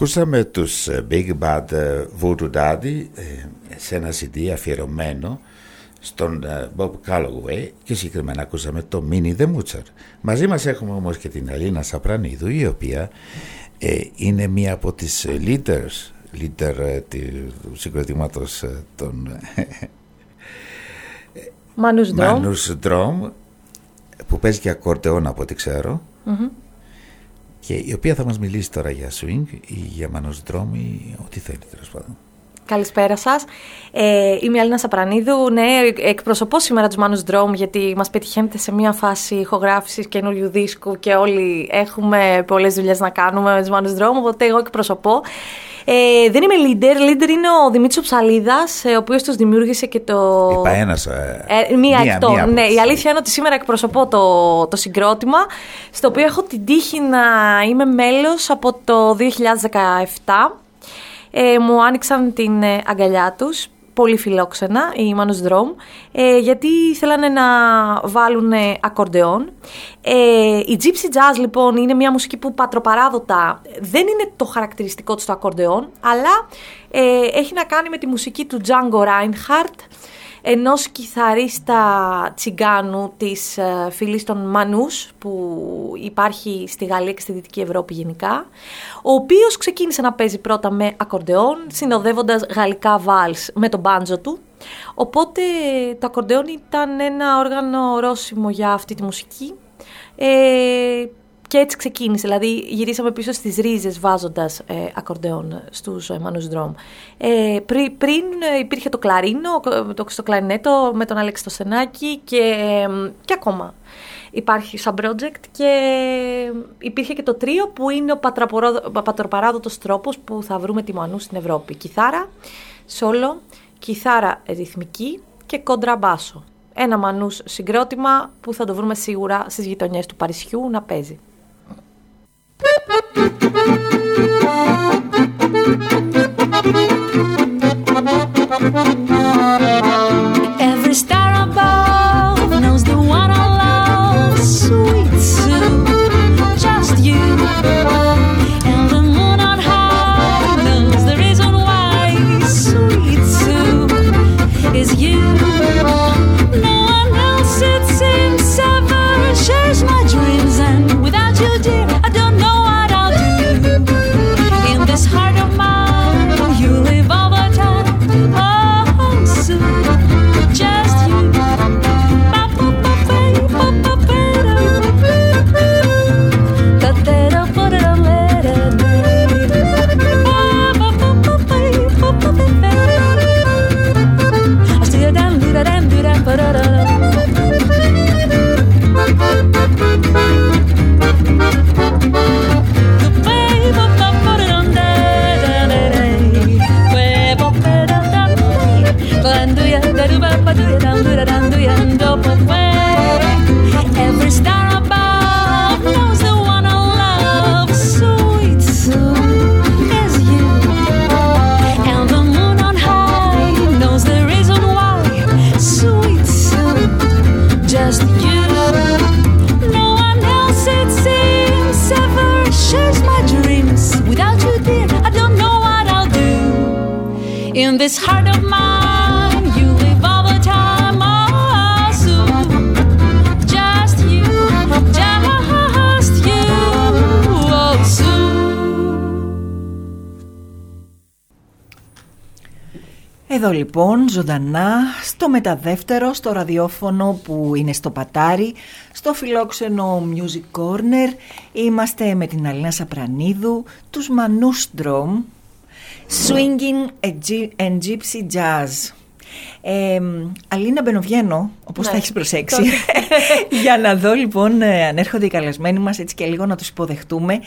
Ακούσαμε τους ε, Big Bad ε, Voodoo Daddy ε, σε ένα CD αφιερωμένο στον ε, Bob Calloway και συγκεκριμένα ακούσαμε το Mini The Moocher. Μαζί μας έχουμε όμως και την Αλίνα Σαπρανίδου η οποία ε, είναι μία από τις ε, leaders, leader ε, του συγκροτήματος ε, των Μάνους Ντρόμ. Manus Drum που παίζει και ακορντεόν από ό,τι ξέρω Μμμ. Και η οποία θα μας μιλήσει τώρα για swing ή για Manus Drum ή ό,τι θέλει τέλος πάντων. Καλησπέρα σας. Ε, είμαι η Αλίνα Σαπρανίδου. Ναι, εκπροσωπώ σήμερα τους Μάνου Drum γιατί μας πετυχαίνετε σε μια φάση ηχογράφησης καινούριου δίσκου και όλοι έχουμε πολλές δουλειές να κάνουμε με τους Μάνου Drum. Οπότε εγώ εκπροσωπώ. Ε, δεν είμαι leader. Leader είναι ο Δημήτρης Ψαλίδας, ο οποίος τους δημιούργησε και το. Είπα ένας, ε, Ε, μία, μία- εκ των. μία από ναι, τις- η αλήθεια είναι ότι σήμερα εκπροσωπώ το, το συγκρότημα, στο οποίο έχω την τύχη να είμαι μέλος από το 2017. Ε, μου άνοιξαν την ε, αγκαλιά τους, πολύ φιλόξενα, οι Manus Drum, ε, γιατί θέλανε να βάλουν ε, ακορντεόν. Ε, η Gypsy Jazz λοιπόν είναι μια μουσική που πατροπαράδοτα δεν είναι το χαρακτηριστικό της το ακορντεόν, αλλά ε, έχει να κάνει με τη μουσική του Django Reinhardt, ενός κιθαρίστα τσιγκάνου της ε, φυλής των Μανούς που υπάρχει στη Γαλλία και στη Δυτική Ευρώπη γενικά ο οποίος ξεκίνησε να παίζει πρώτα με ακορντεόν συνοδεύοντας γαλλικά βάλς με τον μπάντζο του. Οπότε το ακορντεόν ήταν ένα όργανο ορόσημο για αυτή τη μουσική. Ε, και έτσι ξεκίνησε, δηλαδή γυρίσαμε πίσω στις ρίζες βάζοντας ε, ακορντεόν στους ε, Manus Drum. Ε, πρι- πριν ε, υπήρχε το κλαρίνο, το, στο κλαρινέτο με τον Αλέξη το Στενάκη και, ε, και ακόμα υπάρχει σαν project και υπήρχε και το τρίο που είναι ο πατραπορό- πατροπαράδοτος τρόπος που θα βρούμε τη Μανού στην Ευρώπη. Κιθάρα, σόλο κιθάρα ρυθμική και κοντραμπάσο. Ένα μανούς συγκρότημα που θα το βρούμε σίγουρα στις γειτονιές του Παρισιού να παίζει. In this heart of mine, you live all the time. Oh, Sue, just you, just you. Oh, Sue. Εδώ λοιπόν ζωντανά στο μεταδεύτερο, στο ραδιόφωνο που είναι στο Πατάρι, στο φιλόξενο Music Corner. Είμαστε με την Αλίνα Σαπρανίδου, τους Manustrom, Swinging a Gy- and Gypsy Jazz. Ε, Αλίνα Μπαινοβγαίνω, όπως Ναι, θα έχεις προσέξει, τότε. για να δω λοιπόν ε, αν έρχονται οι καλεσμένοι μας έτσι και λίγο να τους υποδεχτούμε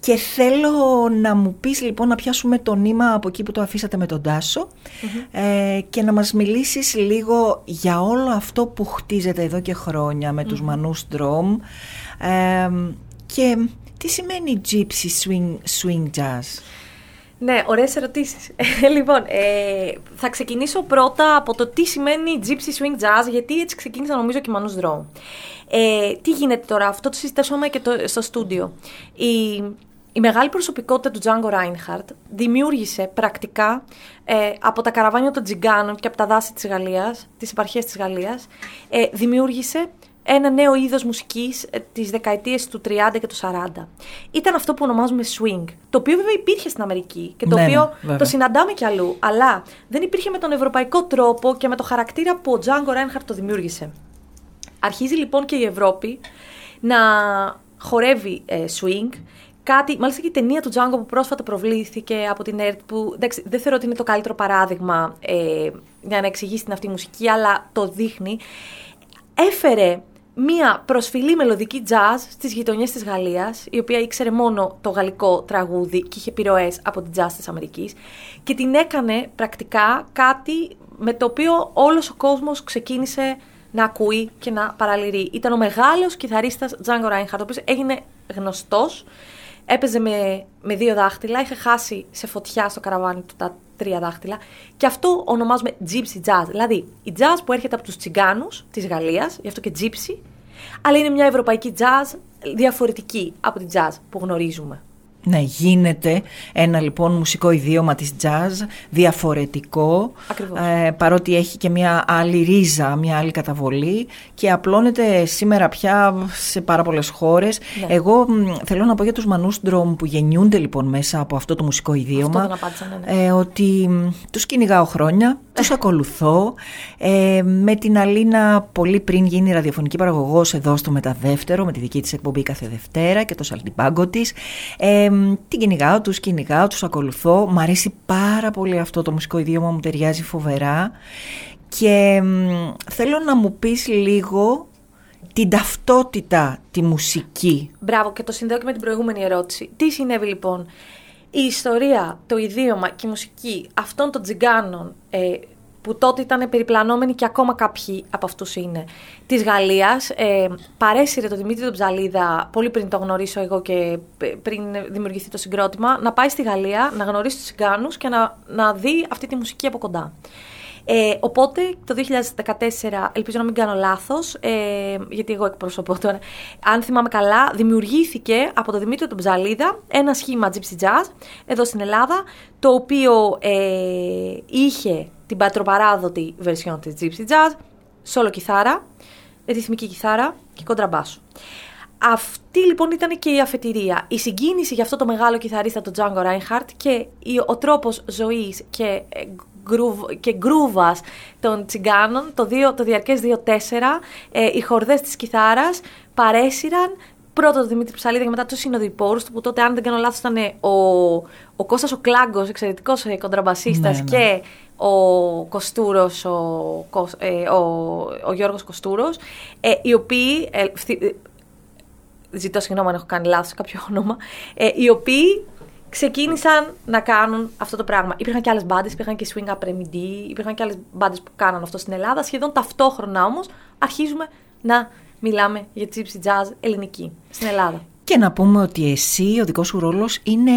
και θέλω να μου πεις λοιπόν να πιάσουμε το νήμα από εκεί που το αφήσατε με τον τασο ε, και να μας μιλήσεις λίγο για όλο αυτό που χτίζεται εδώ και χρόνια με τους Μμμ. Μανούς Drum ε, και τι σημαίνει Gypsy Swing, swing Jazz; Ναι, ωραίες ερωτήσεις. λοιπόν, ε, θα ξεκινήσω πρώτα από το τι σημαίνει Gypsy Swing Jazz, γιατί έτσι ξεκίνησα νομίζω και Manus Draw. Ε, τι γίνεται τώρα, αυτό το συζητήσαμε και το, στο στούντιο. Η, η μεγάλη προσωπικότητα του Django Reinhardt δημιούργησε πρακτικά ε, από τα καραβάνια των Τζιγκάνων και από τα δάση της Γαλλίας, τις επαρχίες της Γαλλίας, ε, δημιούργησε ένα νέο είδος μουσικής ε, τις δεκαετίες του 30 και του 40. Ήταν αυτό που ονομάζουμε swing, το οποίο βέβαια υπήρχε στην Αμερική και το Ναι, ναι, οποίο βέβαια. το συναντάμε κι αλλού, αλλά δεν υπήρχε με τον ευρωπαϊκό τρόπο και με το χαρακτήρα που ο Django Reinhardt το δημιούργησε. Αρχίζει λοιπόν και η Ευρώπη να χορεύει ε, swing. Κάτι, μάλιστα και η ταινία του Django που πρόσφατα προβλήθηκε από την ΕΡΤ, που εντάξει, δεν θεωρώ ότι είναι το καλύτερο παράδειγμα ε, για να εξηγήσει την αυτή μουσική, αλλά το δείχνει. Έφερε μία προσφυλή μελωδική jazz στις γειτονιές της Γαλλίας, η οποία ήξερε μόνο το γαλλικό τραγούδι και είχε επιρροές από την jazz της Αμερικής και την έκανε πρακτικά κάτι με το οποίο όλος ο κόσμος ξεκίνησε να ακούει και να παραλυρεί. Ήταν ο μεγάλος κιθαρίστας Django Reinhardt, ο οποίος έγινε γνωστός, έπαιζε με, με δύο δάχτυλα, είχε χάσει σε φωτιά στο καραβάνι του τα τρία δάχτυλα και αυτό ονομάζουμε gypsy jazz. Δηλαδή, η jazz που έρχεται από τους τσιγκάνους της Γαλλίας, γι' αυτό και gypsy, αλλά είναι μια ευρωπαϊκή jazz διαφορετική από την jazz που γνωρίζουμε. Ναι, γίνεται ένα λοιπόν μουσικό ιδίωμα της jazz, διαφορετικό, Ακριβώς. ε, παρότι έχει και μια άλλη ρίζα, μια άλλη καταβολή και απλώνεται σήμερα πια σε πάρα πολλές χώρες. Ναι. Εγώ μ, θέλω να πω για τους Manustrom που γεννιούνται λοιπόν μέσα από αυτό το μουσικό ιδίωμα, Αυτό δεν απάντησα, ναι, ναι. ε, ότι μ, τους κυνηγάω χρόνια, τους ακολουθώ. Ε, με την Αλίνα πολύ πριν γίνει ραδιοφωνική παραγωγός εδώ στο Μεταδεύτερο, με τη δική της εκπομπή κάθε Δευτέρα και το σαλτιμπάγκο της. Ε, μ, την κυνηγάω, τους κυνηγάω, τους ακολουθώ. Μ' αρέσει πάρα πολύ αυτό το μουσικό ιδίωμα, μου ταιριάζει φοβερά. Και μ, θέλω να μου πεις λίγο την ταυτότητα, τη μουσική. Μπράβο, και το συνδέω και με την προηγούμενη ερώτηση. Τι συνέβη λοιπόν; Η ιστορία, το ιδίωμα και η μουσική αυτών των τζιγκάνων ε, που τότε ήταν περιπλανόμενοι και ακόμα κάποιοι από αυτούς είναι, της Γαλλίας. Ε, παρέσυρε το Δημήτρη τον Ψαλίδα, πολύ πριν το γνωρίσω εγώ και π- πριν δημιουργηθεί το συγκρότημα, να πάει στη Γαλλία, να γνωρίσει τους Τσιγκάνους και να, να δει αυτή τη μουσική από κοντά. Ε, οπότε το 2014, ελπίζω να μην κάνω λάθος, ε, γιατί εγώ εκπροσωπώ τώρα, αν θυμάμαι καλά, δημιουργήθηκε από τον Δημήτριο τον Ψαλίδα ένα σχήμα Gypsy Jazz εδώ στην Ελλάδα, το οποίο ε, είχε την πατροπαράδοτη version της Gypsy Jazz, solo κιθάρα, ρυθμική κιθάρα και κοντραμπάσο. Αυτή λοιπόν ήταν και η αφετηρία. Η συγκίνηση για αυτό το μεγάλο κιθαρίστα, τον Django Reinhardt και η- ο τρόπος ζωής και, ε, γκρουβ- και γκρούβας των τσιγκάνων, το, δύο, το διαρκές 2-4, ε, οι χορδές της κιθάρας παρέσυραν πρώτα τον Δημήτρη Ψαλίδα και μετά του συνοδοιπόρους του, που τότε αν δεν κάνω λάθος ήταν ε, ο, ο Κώστας ο Κλάγκος, εξαιρετικός ε, κοντραμπασίστας Ναι, ναι. και ο Κοστούρος, ο, Κος- ε, ο, ο Γιώργος Κοστούρος, ε, οι οποίοι, ε, φθη- ζητώ συγγνώμη αν έχω κάνει λάθος σε κάποιο όνομα, ε, οι οποίοι ξεκίνησαν να κάνουν αυτό το πράγμα. Υπήρχαν και άλλες μπάντες, υπήρχαν και Swing Up Remedy, υπήρχαν και άλλες μπάντες που κάναν αυτό στην Ελλάδα. Σχεδόν ταυτόχρονα όμως αρχίζουμε να μιλάμε για gypsy jazz ελληνική στην Ελλάδα. Και να πούμε ότι εσύ, ο δικός σου ρόλος είναι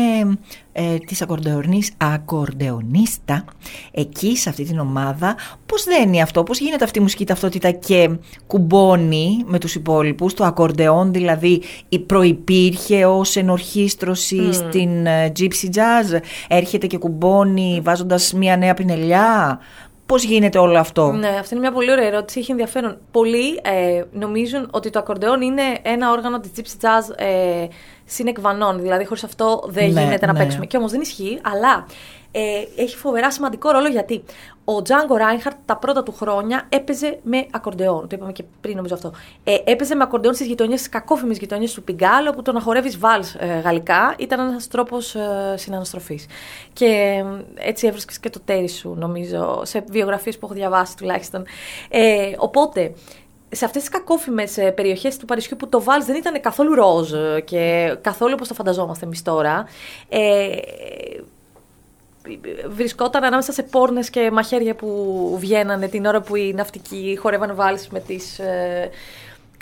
ε, της ακορντεονής, ακορντεονίστα εκεί σε αυτή την ομάδα. Πώς δένει αυτό, πώς γίνεται αυτή η μουσική ταυτότητα και κουμπώνει με τους υπόλοιπους, το ακορντεόν δηλαδή η προϋπήρχε ως ενορχίστρωση Μμμ. στην ε, gypsy jazz, έρχεται και κουμπώνει βάζοντας μια νέα πινελιά; Πώς γίνεται όλο αυτό; Ναι, αυτή είναι μια πολύ ωραία ερώτηση. Έχει ενδιαφέρον. Πολλοί ε, νομίζουν ότι το ακορντεόν είναι ένα όργανο της gypsy jazz ε, συνεκβανών. Δηλαδή, χωρίς αυτό δεν Ναι, γίνεται να ναι. παίξουμε. Και όμως δεν ισχύει, αλλά ε, έχει φοβερά σημαντικό ρόλο γιατί ο Django Reinhardt τα πρώτα του χρόνια έπαιζε με ακορντεόν. Το είπαμε και πριν, νομίζω αυτό. Ε, έπαιζε με ακορντεόν στις γειτονιές, στι κακόφημες γειτονιές του Πιγκάλ, όπου το να χορεύει βάλς ε, γαλλικά ήταν ένας τρόπος ε, συναναστροφής. Και ε, έτσι έβρισκες και το τέρι σου, νομίζω, σε βιογραφίες που έχω διαβάσει τουλάχιστον. Ε, οπότε, σε αυτές τις κακόφημες ε, περιοχές του Παρισιού που το βάλς δεν ήταν καθόλου ροζ ε, και καθόλου όπως το φανταζόμαστε εμείς τώρα, ε, βρισκόταν ανάμεσα σε πόρνες και μαχαίρια που βγαίνανε την ώρα που οι ναυτικοί χορεύαν βάλς με τις, ε,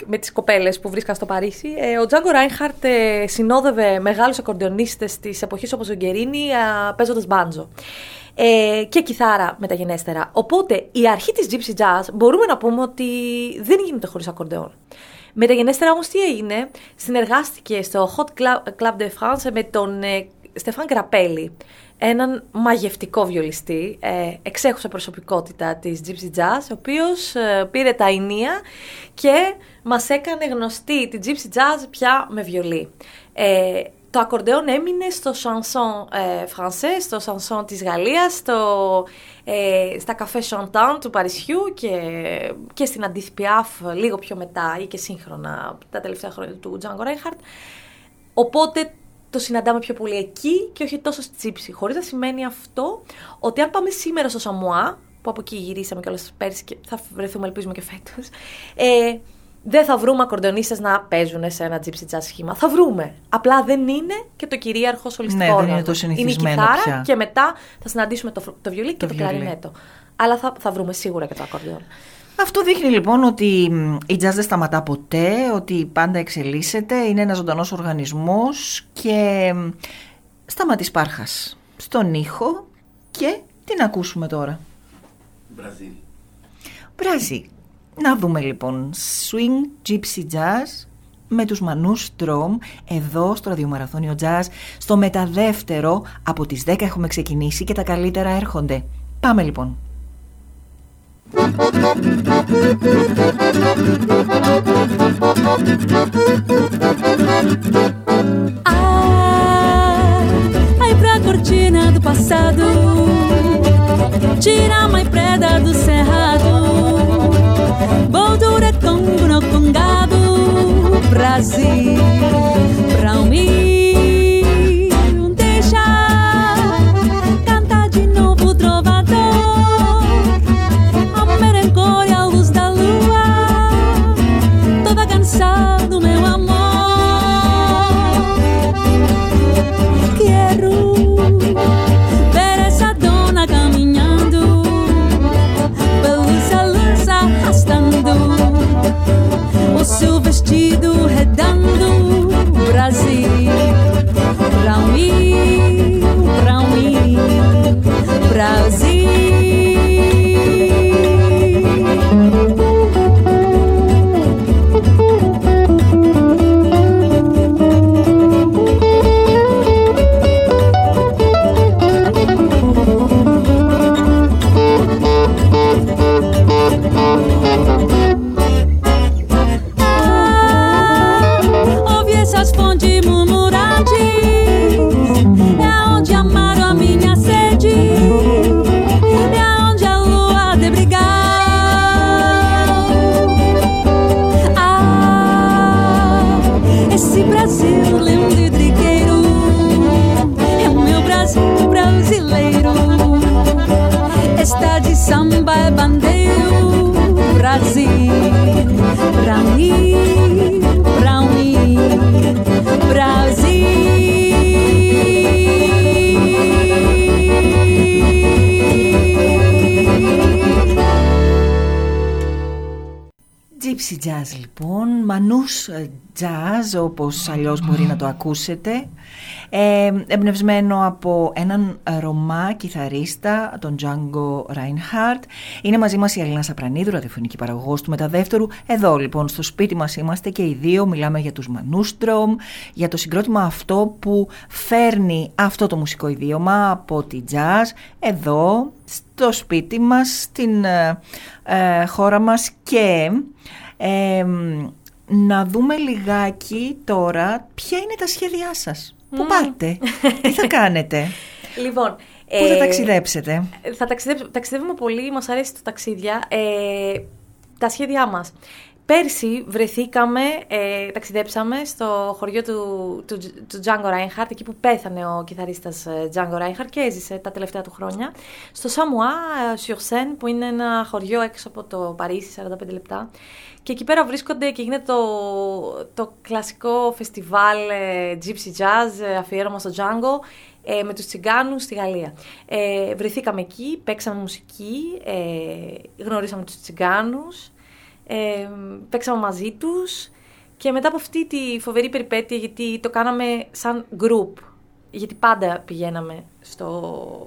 με τις κοπέλες που βρίσκαν στο Παρίσι. Ε, ο Τζάγκο Ράινχαρτ ε, συνόδευε μεγάλους ακορντεονίστες της εποχής όπως ο Γκερίνη ε, παίζοντας μπάντζο. Ε, και κιθάρα μεταγενέστερα. Οπότε η αρχή της Gypsy Jazz μπορούμε να πούμε ότι δεν γίνεται χωρίς ακορντεόν. Μεταγενέστερα όμως τι έγινε, συνεργάστηκε στο Hot Club, Club de France με τον ε, Στεφάν Κραπέλη, έναν μαγευτικό βιολιστή, ε, εξέχουσα προσωπικότητα της Gypsy Jazz, ο οποίος ε, πήρε τα ενία και μας έκανε γνωστή τη Gypsy Jazz πια με βιολί. Ε, το ακορντεόν έμεινε στο chanson ε, français, στο chanson της Γαλλίας, στο, ε, στα καφέ chantant του Παρισιού και, και στην Αντίθ Piaf λίγο πιο μετά ή και σύγχρονα τα τελευταία χρόνια του Django Reinhardt. Οπότε το συναντάμε πιο πολύ εκεί και όχι τόσο στη τσίψη. Χωρίς να σημαίνει αυτό ότι αν πάμε σήμερα στο Σαμουά, που από εκεί γυρίσαμε κιόλας πέρσι και θα βρεθούμε ελπίζουμε και φέτος, ε, δεν θα βρούμε ακορντεονίστες να παίζουν σε ένα gypsy jazz σχήμα. Θα βρούμε. Απλά δεν είναι και το κυρίαρχος σολιστικό Ναι, δεν όργανο. είναι το Είναι η συνηθισμένο κιθάρα πια. και μετά θα συναντήσουμε το, φρ- το βιολί και το, βιολί. κλαρινέτο. Αλλά θα, θα βρούμε σίγουρα και το ακορντεόν. Αυτό δείχνει λοιπόν ότι μ, η jazz δεν σταματά ποτέ, ότι πάντα εξελίσσεται, είναι ένας ζωντανός οργανισμός και μ, σταματής Πάρχας στον ήχο και τι να ακούσουμε τώρα. Μπραζίλ. Μπράζι. Να δούμε λοιπόν Swing Gypsy Jazz με τους Μανούς Στρόμ εδώ στο ραδιομαραθώνιο Jazz στο μεταδεύτερο από τις 10 έχουμε ξεκινήσει και τα καλύτερα έρχονται. Πάμε λοιπόν. Ai pra cortina do passado. Tira mãe preda do cerrado. Boldura congo no congado. Brasil Pra mim seu vestido redando o Brasil. Brauim, brauim, Brasil. Gypsy Jazz λοιπόν, μανούς ε, jazz όπως αλλιώς μπορεί να το ακούσετε. Ε, εμπνευσμένο από έναν Ρωμά κιθαρίστα, τον Django Reinhardt είναι μαζί μας η Αλίνα Σαπρανίδου, ραδιοφωνική παραγωγός του Μεταδεύτερου. Εδώ λοιπόν στο σπίτι μας είμαστε και οι δύο. Μιλάμε για τους Μανούστρομ για το συγκρότημα αυτό που φέρνει αυτό το μουσικό ιδίωμα από τη jazz εδώ στο σπίτι μας, στην ε, ε, χώρα μας και ε, να δούμε λιγάκι τώρα ποια είναι τα σχέδιά σας. Πού πάτε, τι θα κάνετε, Λοιπόν, πού θα ε, ταξιδέψετε; Θα ταξιδέψ- ταξιδεύουμε πολύ, μας αρέσει το ταξίδια. Ε, τα σχέδιά μας. Πέρσι βρεθήκαμε, ε, ταξιδέψαμε στο χωριό του, του, του Django Reinhardt, εκεί που πέθανε ο κιθαρίστας ε, Django Reinhardt και έζησε τα τελευταία του χρόνια, στο Σαμουά, sur Seine, που είναι ένα χωριό έξω από το Παρίσι, 45 λεπτά. Και εκεί πέρα βρίσκονται και γίνεται το, το κλασικό φεστιβάλ ε, Gypsy Jazz, ε, αφιέρωμα στο Django, ε, με τους τσιγκάνους στη Γαλλία. Ε, βρεθήκαμε εκεί, παίξαμε μουσική, ε, γνωρίσαμε τους τσιγκάνους, ε, παίξαμε μαζί τους και μετά από αυτή τη φοβερή περιπέτεια, γιατί το κάναμε σαν group, γιατί πάντα πηγαίναμε στο...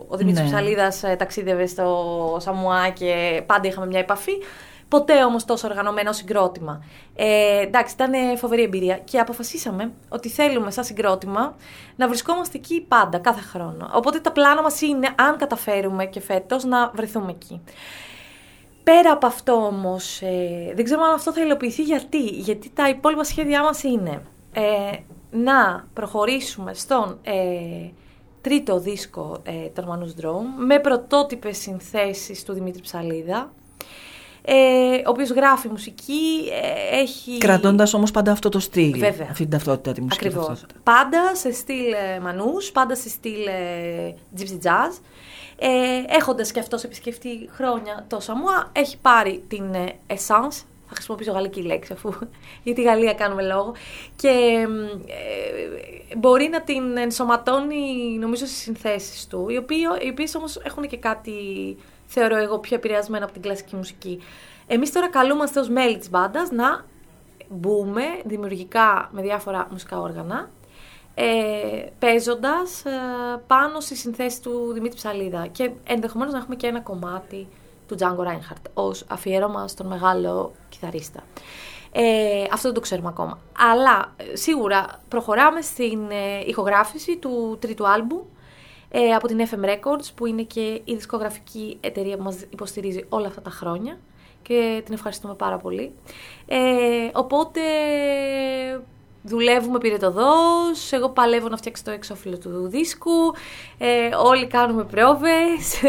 Ο Δημήτρης Ναι. Ψαλίδας ε, ταξίδευε στο Σαμουά και πάντα είχαμε μια επαφή. Ποτέ όμως τόσο οργανωμένο συγκρότημα. Ε, εντάξει, ήταν ε, φοβερή εμπειρία και αποφασίσαμε ότι θέλουμε σαν συγκρότημα να βρισκόμαστε εκεί πάντα, κάθε χρόνο. Οπότε τα πλάνα μας είναι, αν καταφέρουμε και φέτος, να βρεθούμε εκεί. Πέρα από αυτό όμως, ε, δεν ξέρω αν αυτό θα υλοποιηθεί γιατί. Γιατί τα υπόλοιπα σχέδιά μας είναι ε, να προχωρήσουμε στον ε, τρίτο δίσκο ε, των Manus Drone με πρωτότυπες συνθέσεις του Δημήτρη Ψαλίδα ε, ο οποίος γράφει μουσική, ε, έχει... Κρατώντας όμως πάντα αυτό το στυλ, Βέβαια. αυτή την ταυτότητα, τη μουσική Ακριβώς. ταυτότητα. Πάντα σε στυλ ε, μανούς, πάντα σε στυλ ε, gypsy jazz. Ε, έχοντας και αυτός επισκεφτεί χρόνια το Σαμουά, έχει πάρει την ε, essence, θα χρησιμοποιήσω γαλλική λέξη αφού για τη Γαλλία κάνουμε λόγο, και ε, μπορεί να την ενσωματώνει νομίζω στις συνθέσεις του, οι, οποίοι, οι οποίες όμως έχουν και κάτι, θεωρώ εγώ, πιο επηρεασμένο από την κλασική μουσική. Εμείς τώρα καλούμαστε ως μέλη της μπάντας να μπούμε δημιουργικά με διάφορα μουσικά όργανα, ε, παίζοντας ε, πάνω στη συνθέση του Δημήτρη Ψαλίδα και ενδεχομένως να έχουμε και ένα κομμάτι του Django Reinhardt ως αφιέρωμα στον μεγάλο κιθαρίστα. Ε, αυτό δεν το ξέρουμε ακόμα. Αλλά ε, σίγουρα προχωράμε στην ε, ηχογράφηση του τρίτου άλμπου ε, από την FM Records που είναι και η δισκογραφική εταιρεία που μας υποστηρίζει όλα αυτά τα χρόνια και την ευχαριστούμε πάρα πολύ. Ε, οπότε δουλεύουμε πυρετοδός, εγώ παλεύω να φτιάξω το εξώφυλλο του δίσκου, ε, όλοι κάνουμε πρόβες.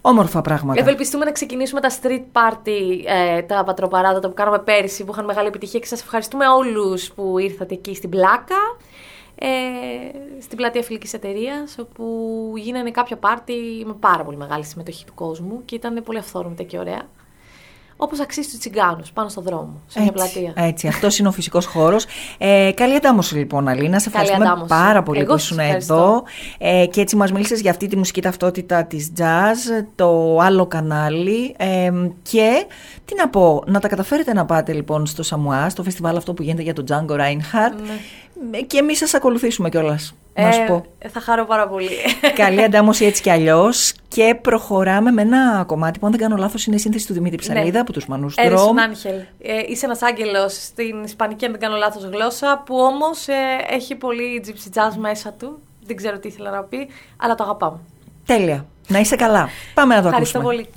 Όμορφα πράγματα. Ευελπιστούμε να ξεκινήσουμε τα street party, ε, τα πατροπαράδοτα που κάναμε πέρυσι, που είχαν μεγάλη επιτυχία και σας ευχαριστούμε όλους που ήρθατε εκεί στην Πλάκα, ε, στην πλατεία φιλικής εταιρείας, όπου γίνανε κάποια πάρτι με πάρα πολύ μεγάλη συμμετοχή του κόσμου και ήταν πολύ αυθόρμητα και ωραία. Όπως αξίζει του τσιγκάνους, πάνω στο δρόμο, σε μια Έτσι, πλατεία. έτσι, αυτός είναι ο φυσικός χώρος. Ε, καλή αντάμωση λοιπόν Αλίνα, σε Καλή ευχαριστούμε αντάμωση. πάρα πολύ Εγώ που σας ήσουν ευχαριστώ. εδώ ε, και έτσι μας μίλησες για αυτή τη μουσική ταυτότητα της jazz, το άλλο κανάλι ε, και τι να πω, να τα καταφέρετε να πάτε λοιπόν στο Σαμουά, στο φεστιβάλ αυτό που γίνεται για τον Django Reinhardt Ναι. και εμείς σας ακολουθήσουμε κιόλας. Να σου Ε, πω. Θα χαρώ πάρα πολύ. Καλή αντάμωση έτσι κι αλλιώς. Και προχωράμε με ένα κομμάτι που, αν δεν κάνω λάθος, είναι η σύνθεση του Δημήτρη Ψαλίδα Ναι. από τους Μανούς Eres Ντρόμ. un ángel. Ε, είσαι ένας άγγελος στην ισπανική, αν δεν κάνω λάθος γλώσσα, που όμως ε, έχει πολύ gypsy jazz μέσα του. Δεν ξέρω τι ήθελα να πει, αλλά το αγαπάμε. Τέλεια. Να είσαι καλά. Πάμε να το Ευχαριστώ ακούσουμε. πολύ.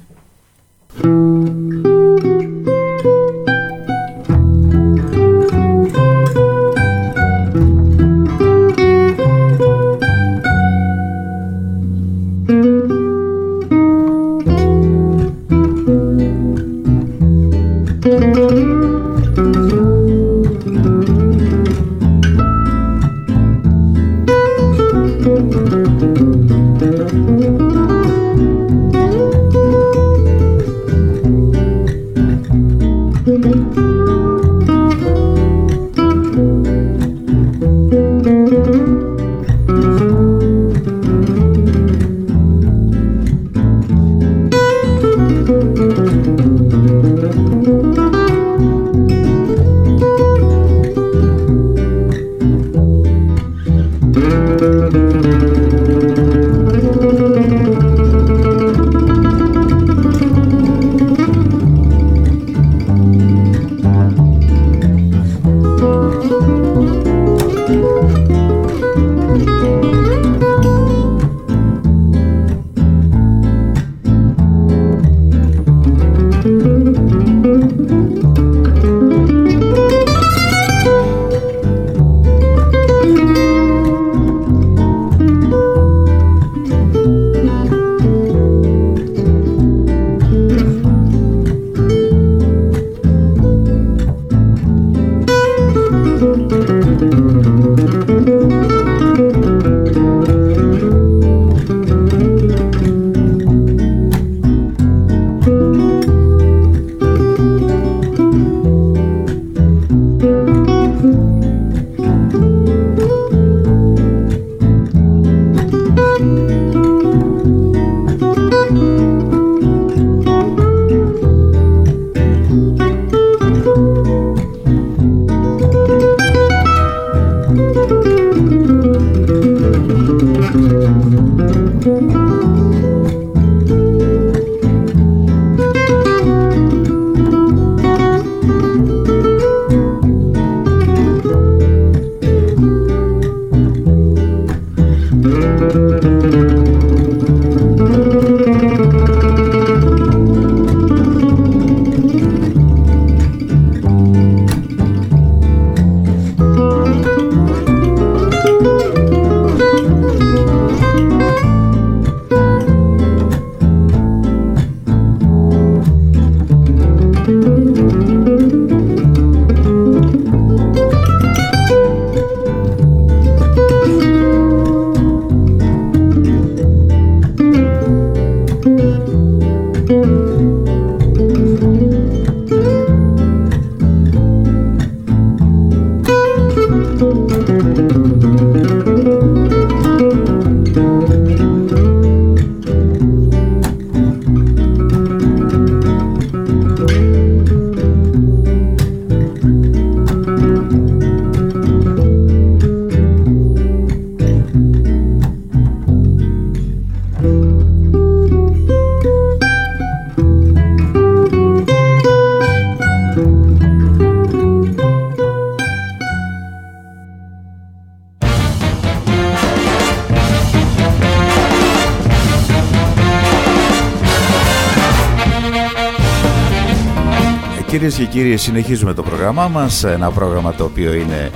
Συνεχίζουμε το πρόγραμμά μας. Ένα πρόγραμμα το οποίο είναι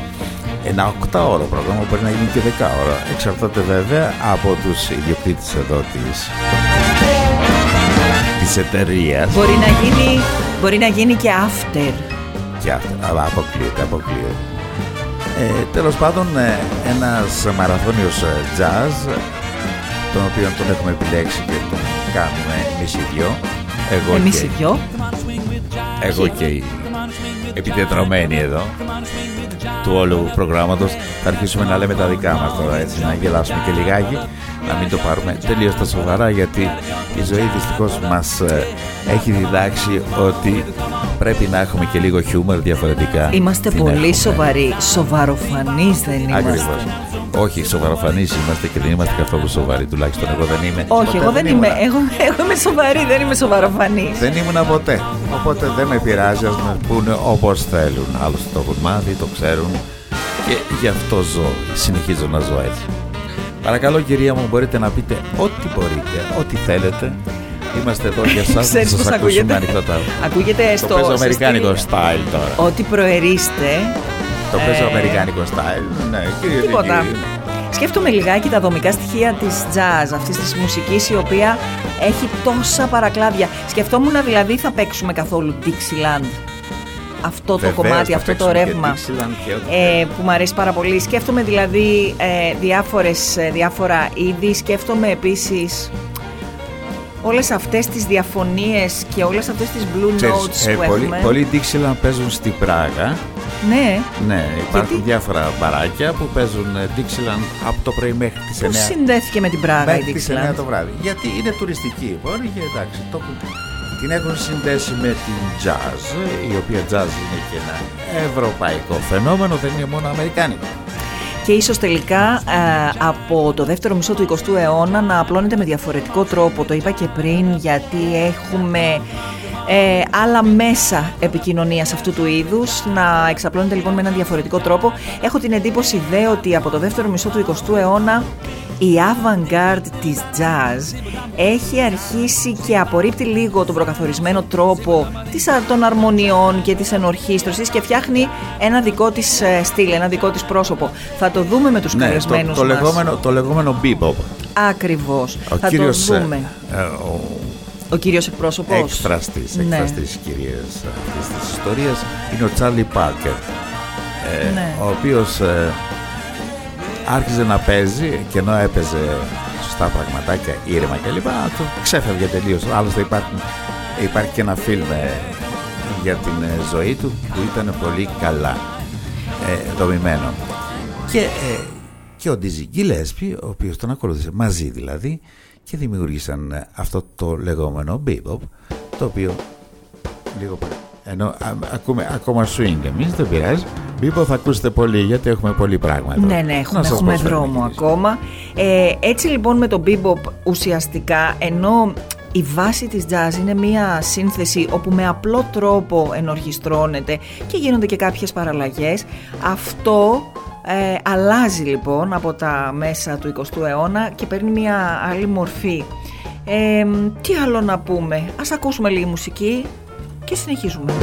ένα 8ωρο πρόγραμμα, μπορεί να γίνει και 10 ώρα. Εξαρτάται βέβαια από τους ιδιοκτήτες εδώ της, της εταιρείας. Μπορεί να γίνει, μπορεί να γίνει και after. Και αυτό, αλλά αποκλείεται, αποκλείεται. Ε, τέλος πάντων, ε, ένας μαραθώνιος ε, jazz, τον οποίο τον έχουμε επιλέξει και τον κάνουμε εμείς οι δυο. Εγώ Εμείς και- οι δυο. εγώ και οι επιτετρωμένοι εδώ του όλου προγράμματος θα αρχίσουμε να λέμε τα δικά μας τώρα έτσι να γελάσουμε και λιγάκι να μην το πάρουμε τελείως στα σοβαρά γιατί η ζωή δυστυχώς μας ε, έχει διδάξει ότι πρέπει να έχουμε και λίγο χιούμορ διαφορετικά Είμαστε Τι να πολύ έχουμε. σοβαροί. Σοβαροφανείς δεν είμαστε. Ακριβώς. Όχι, σοβαροφανείς είμαστε και δεν είμαστε καθόλου σοβαροί τουλάχιστον εγώ δεν είμαι Όχι, Ποτέ εγώ δεν είμαι. ήμουνα. Εγώ, εγώ είμαι σοβαρή, δεν είμαι σοβαροφανής. Δεν ήμουν ποτέ. Οπότε δεν με πειράζει, ας με πούνε όπως θέλουν. Άλλωστε το έχουν μάθει, το ξέρουν και γι' αυτό ζω. Συνεχίζω να ζω έτσι. Παρακαλώ κυρία μου μπορείτε να πείτε ό,τι μπορείτε, ό,τι θέλετε. Είμαστε εδώ για εσάς να Ξέρεις σας πώς ακούσουμε ακούγεται; ανοιχτά τα Ακούγεται στο. Το παίζω σε αμερικάνικο στήλη- style τώρα. Ό,τι προερίστε. Το παίζω ε, αμερικάνικο style. Ναι, κύριε και Τίποτα. κύριοι. Σκέφτομαι λιγάκι τα δομικά στοιχεία της jazz, αυτής της μουσικής η οποία έχει τόσα παρακλάδια. Σκεφτόμουν δηλαδή θα παίξουμε καθόλου Dixieland. Αυτό το Βεβαίως, κομμάτι, θα αυτό το παίξουμε και ρεύμα Dixieland και ό,τι ε, που μου αρέσει πάρα πολύ. Σκέφτομαι δηλαδή ε, διάφορες, ε, διάφορα είδη. Σκέφτομαι επίσης όλες αυτές τις διαφωνίες και όλες αυτές τις blue Ξέρεις, notes ε, που πολλοί, έχουμε. πολλοί Dixieland παίζουν στην Πράγα. Ναι. Ναι, υπάρχουν διάφορα μπαράκια που παίζουν ε, Dixieland από το πρωί μέχρι τις 9. Πώς συνδέθηκε με την Πράγα η Μέχρι τις 9 Dixieland. το βράδυ. Γιατί είναι τουριστική η πόλη και εντάξει, το, την έχουν συνδέσει με την jazz, η οποία jazz είναι και ένα ευρωπαϊκό φαινόμενο, δεν είναι μόνο αμερικάνικο. Και ίσως τελικά ε, από το δεύτερο μισό του 20ου αιώνα να απλώνεται με διαφορετικό τρόπο. Το είπα και πριν γιατί έχουμε ε, άλλα μέσα επικοινωνίας αυτού του είδους να εξαπλώνεται λοιπόν με έναν διαφορετικό τρόπο. Έχω την εντύπωση δε ότι από το δεύτερο μισό του 20ου αιώνα η avant-garde της jazz έχει αρχίσει και απορρίπτει λίγο τον προκαθορισμένο τρόπο της, α- των αρμονιών και της ενορχίστρωσης και φτιάχνει ένα δικό της ε, στυλ, ένα δικό της πρόσωπο. Θα το δούμε με τους Ναι, το, καλεσμένους το, μας. λεγόμενο, το λεγόμενο bebop. Ακριβώς. Ο θα κύριος, το ε, δούμε. ε, ο Ο κύριος εκπρόσωπος. έκφραστης, Ναι. έκφραστης κυρίες αυτής της ιστορίας είναι ο Τσάρλι Πάρκερ ε, Ναι. ο οποίος ε, άρχιζε να παίζει και ενώ έπαιζε σωστά πραγματάκια ήρεμα και λοιπά το ξέφευγε τελείως άλλωστε υπάρχουν, υπάρχει και ένα φιλμ ε, για την ε, ζωή του που ήταν πολύ καλά ε, δομημένο και, ε, και ο Ντίζι Γκίλεσπι ο οποίος τον ακολούθησε μαζί δηλαδή και δημιούργησαν ε, αυτό το λεγόμενο bebop το οποίο λίγο π- ενώ α, ακούμε ακόμα swing εμείς δεν πειράζει Bebop θα ακούσετε πολύ γιατί έχουμε πολύ πράγμα εδώ. Ναι, ναι, Να έχουμε, σας έχουμε προσφέρω. δρόμο ακόμα. Ε, έτσι λοιπόν με το bebop ουσιαστικά, ενώ η βάση της jazz είναι μία σύνθεση όπου με απλό τρόπο ενορχιστρώνεται και γίνονται και κάποιες παραλλαγές, αυτό ε, αλλάζει λοιπόν από τα μέσα του 20ου αιώνα και παίρνει μία άλλη μορφή. Ε, τι άλλο να πούμε, ας ακούσουμε λίγη μουσική και συνεχίζουμε.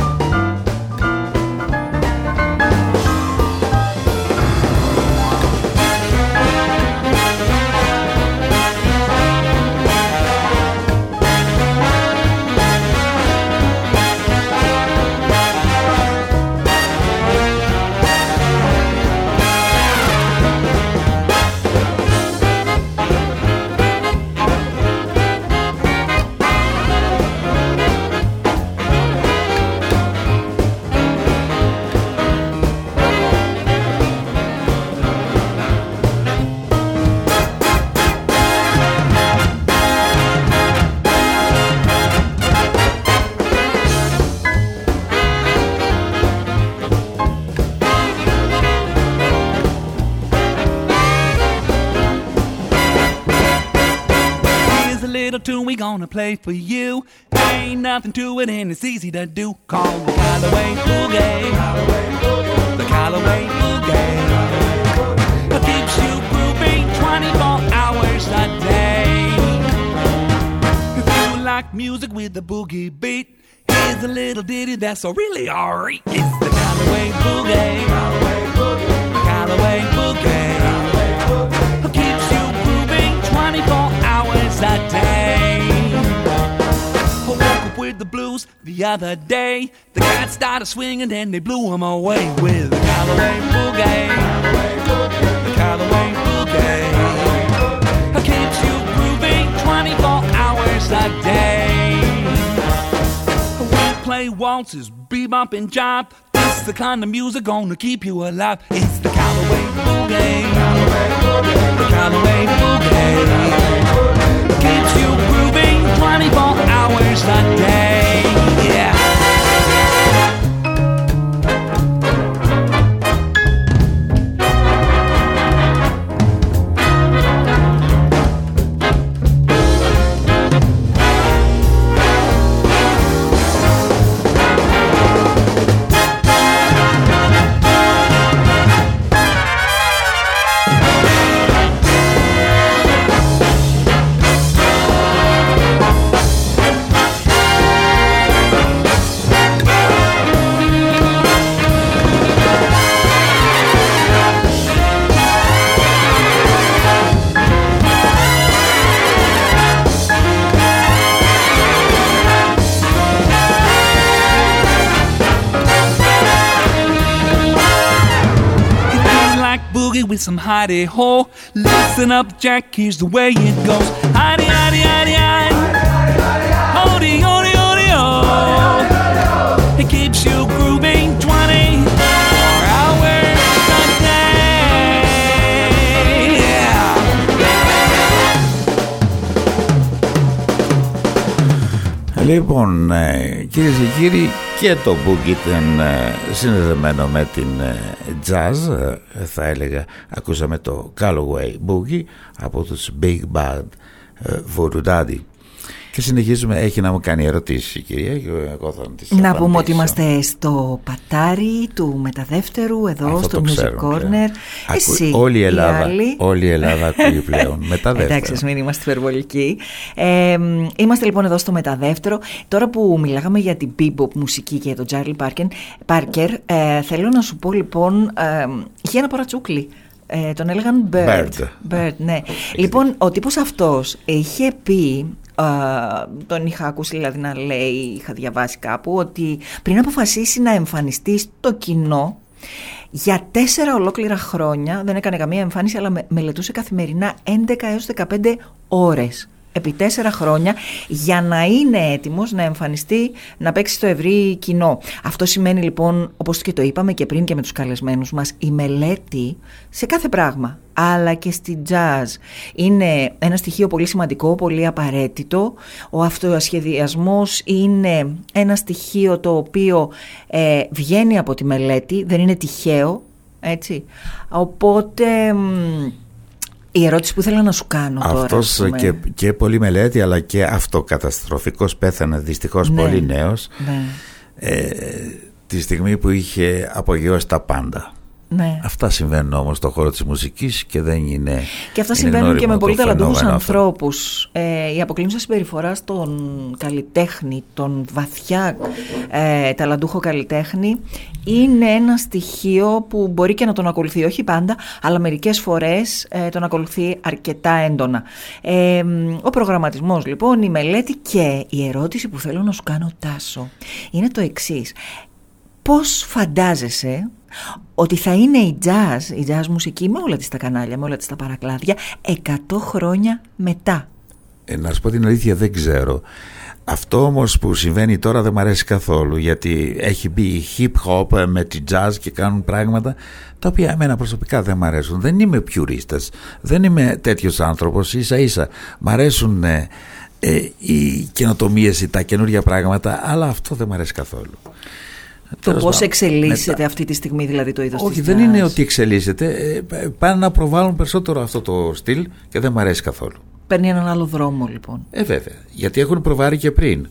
We gonna play for you. Ain't nothing to it and it's easy to do. Call the Callaway Boogie. The Callaway Boogie. It keeps you grooving 24 hours a day. If you like music with the boogie beat, here's a little ditty that's really alright. It's the Callaway Boogie. The Callaway Boogie. It keeps you grooving 24 hours a day. With the blues the other day. The cats started swinging and they blew them away with the Callaway Boogie. The Callaway Boogie. It keeps you grooving 24 hours a day. We play waltzes, bebop and jive. This the kind of music gonna keep you alive. It's the Callaway Boogie. The Callaway Boogie. Keeps you 24 hours a day. with some hidey ho, listen up, Jack. Here's the way it goes. Hidey, hidey, hidey, hidey. Hody, hody, hody, ho. It keeps you grooving 24 hours a day. Yeah. Λοιπόν, ε, κυρίε και κύριοι, και το boogie ήταν ε, συνδεδεμένο με την ε, jazz, ε, θα έλεγα. Ακούσαμε το Callaway Boogie από τους Big Bad ε, Voodoo Daddy. Και συνεχίζουμε, έχει να μου κάνει ερωτήσεις η κυρία και εγώ θα τις Να πούμε απαντήσω. ότι είμαστε στο πατάρι του μεταδεύτερου εδώ Αυτό στο το Music ξέρουμε Corner. πλέον. Εσύ, Ακού- όλη η οι Ελλάδα, άλλοι. όλη η Ελλάδα ακούει πλέον μεταδεύτερο. Εντάξει, ας μην είμαστε υπερβολικοί. Ε, μ, είμαστε λοιπόν εδώ στο μεταδεύτερο. Τώρα που μιλάγαμε για την bebop μουσική και τον Charlie Parker, Parker ε, θέλω να σου πω λοιπόν, ε, είχε ένα παρατσούκλι. Ε, τον έλεγαν Bird. Bird. Bird, ναι. Λοιπόν, ο τύπος αυτός είχε πει, ε, τον είχα ακούσει δηλαδή να λέει, είχα διαβάσει κάπου, ότι πριν αποφασίσει να εμφανιστεί στο κοινό, για τέσσερα ολόκληρα χρόνια δεν έκανε καμία εμφάνιση, αλλά με- μελετούσε καθημερινά 11 έως 15 ώρες. Επί τέσσερα χρόνια για να είναι έτοιμος να εμφανιστεί, να παίξει στο ευρύ κοινό. Αυτό σημαίνει λοιπόν, όπως και το είπαμε και πριν και με τους καλεσμένους μας, η μελέτη σε κάθε πράγμα, αλλά και στη jazz. Είναι ένα στοιχείο πολύ σημαντικό, πολύ απαραίτητο. Ο αυτοσχεδιασμός είναι ένα στοιχείο το οποίο ε, βγαίνει από τη μελέτη, δεν είναι τυχαίο, έτσι. Οπότε... μ, η ερώτηση που ήθελα να σου κάνω τώρα. Αυτός ας πούμε. και, και πολύ μελέτη αλλά και αυτοκαταστροφικός πέθανε δυστυχώς Ναι. πολύ νέος Ναι. ε, τη στιγμή που είχε απογειώσει τα πάντα. Ναι. Αυτά συμβαίνουν όμως στον χώρο της μουσικής και δεν είναι Και αυτά είναι συμβαίνουν και γνώριμο με πολύ το ταλαντούχους φαινόμενο αυτό. ανθρώπους. Ε, η αποκλίνουσα συμπεριφορά στον καλλιτέχνη, τον βαθιά ε, ταλαντούχο καλλιτέχνη, είναι ένα στοιχείο που μπορεί και να τον ακολουθεί, όχι πάντα, αλλά μερικές φορές ε, τον ακολουθεί αρκετά έντονα. Ε, μ, ο προγραμματισμός λοιπόν, η μελέτη και η ερώτηση που θέλω να σου κάνω Τάσο, είναι το εξής. Πώς φαντάζεσαι ότι θα είναι η jazz, η jazz μουσική με όλα τις τα κανάλια, με όλα τις τα παρακλάδια 100 χρόνια μετά. Ε, να σου πω την αλήθεια δεν ξέρω. Αυτό όμως που συμβαίνει τώρα δεν μου αρέσει καθόλου γιατί έχει μπει η hip hop ε, με τη jazz και κάνουν πράγματα τα οποία εμένα προσωπικά δεν μου αρέσουν. Δεν είμαι πιουρίστας, δεν είμαι τέτοιος άνθρωπος, ίσα ίσα. Μ' αρέσουν ε, ε, οι καινοτομίες, τα καινούργια πράγματα, αλλά αυτό δεν μου αρέσει καθόλου. Το Τέλος πώς πάντων, εξελίσσεται μετά- αυτή τη στιγμή δηλαδή το είδος όχι, της δεν jazz. είναι ότι εξελίσσεται. ε, Πάνε να προβάλλουν περισσότερο αυτό το στυλ και δεν μου αρέσει καθόλου. Παίρνει έναν άλλο δρόμο λοιπόν. Ε, βέβαια. Γιατί έχουν προβάρει και πριν.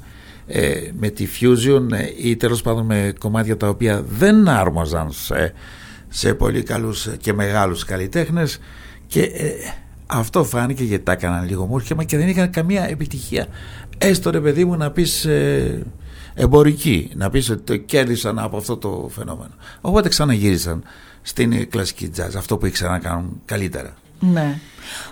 Ε, με τη Fusion ε, ή τέλος πάντων με κομμάτια τα οποία δεν άρμοζαν σε, σε πολύ καλούς και μεγάλους καλλιτέχνες και ε, αυτό φάνηκε γιατί τα έκαναν λίγο μούρχεμα και δεν είχαν καμία επιτυχία. Έστω ρε παιδί μου να πεις ε, εμπορική, να πεις ότι το κέρδισαν από αυτό το φαινόμενο. Οπότε ξαναγύρισαν στην ε, κλασική jazz, αυτό που ήξεραν να κάνουν καλύτερα. Ναι.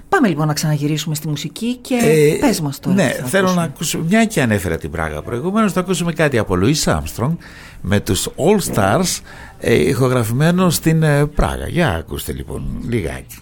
Πάμε λοιπόν να ξαναγυρίσουμε στη μουσική και Ε, πες μας τώρα. Ναι, τι θα θέλω ακούσουμε. να ακούσουμε, μια και ανέφερα την Πράγα προηγουμένως, θα ακούσουμε κάτι από Louis Armstrong με τους All Stars ε, ηχογραφημένο στην ε, Πράγα. Για ακούστε λοιπόν λιγάκι.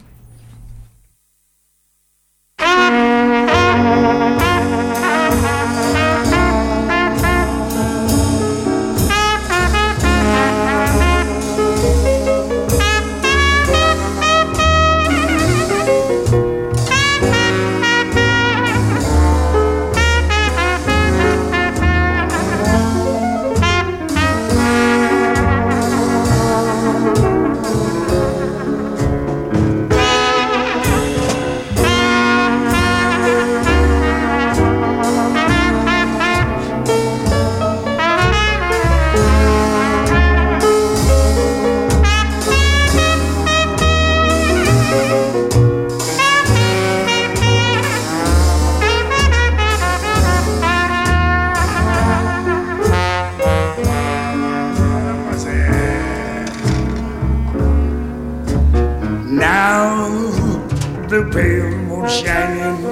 Shining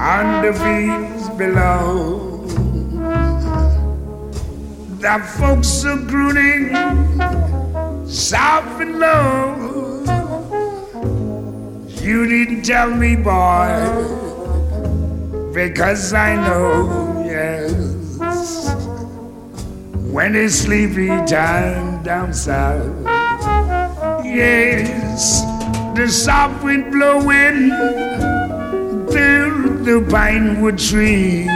on the fields below. The folks are crooning soft and low. You didn't tell me, boy, because I know, yes. When it's sleepy time down south. Yes, the soft wind blowing through the pine wood trees.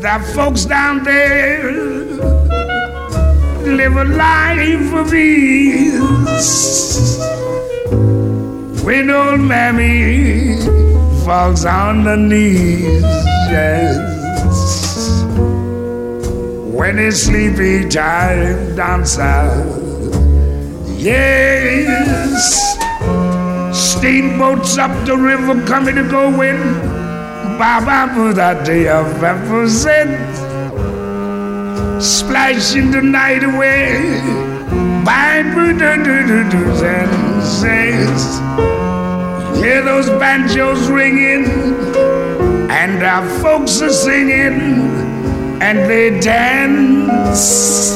The folks down there live a life of ease. When old mammy falls on the knees, yes. When it's sleepy time down south. Yes, steamboats up the river coming to go in. Baba for that day of represent. Splashing the night away. By do's and says, hear those banjos ringing, and our folks are singing, and they dance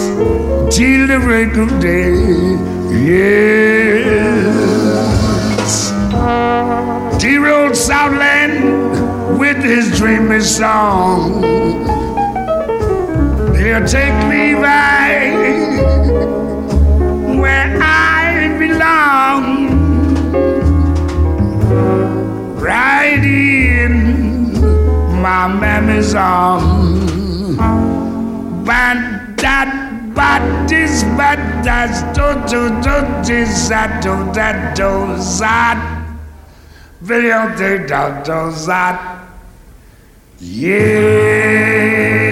till the break of day. Yes. D Road Southland with his dreamy song. He'll take me back where I belong. Right in my mammy's arms. But that batis batas tutu do satu do zat video datu zat yeah.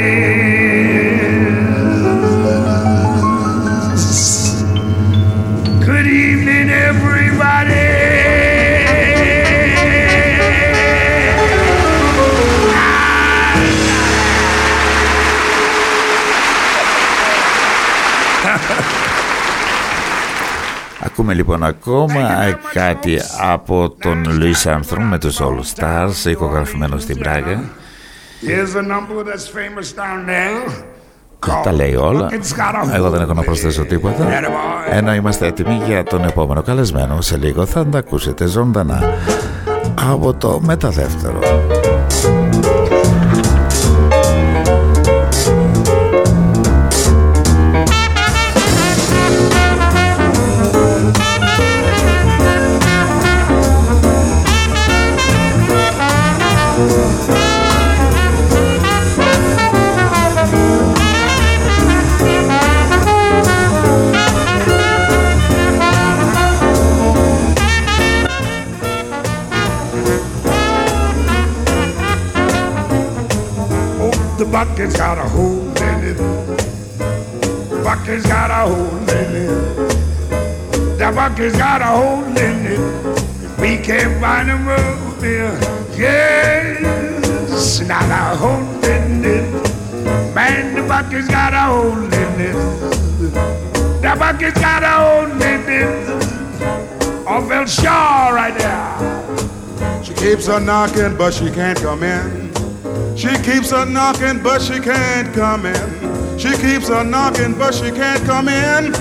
Ακούμε λοιπόν ακόμα κάτι από τον Louis Armstrong με τους All Stars, ηχογραφημένο στην Πράγα. Here's a number that's famous down there. Τα λέει όλα. Εγώ δεν έχω να προσθέσω τίποτα. Ενώ είμαστε έτοιμοι για τον επόμενο καλεσμένο. Σε λίγο θα τα ακούσετε ζωντανά από το μεταδεύτερο. Bucket's got a hole in it. We can't find a room here. Yes, not a hole in it. Man, the bucket's got a hole in it. The bucket's got a hole in it. Oh, fell Shaw right there. She keeps on knocking, but she can't come in. She keeps on knocking, but she can't come in. She keeps on knocking, but she can't come in.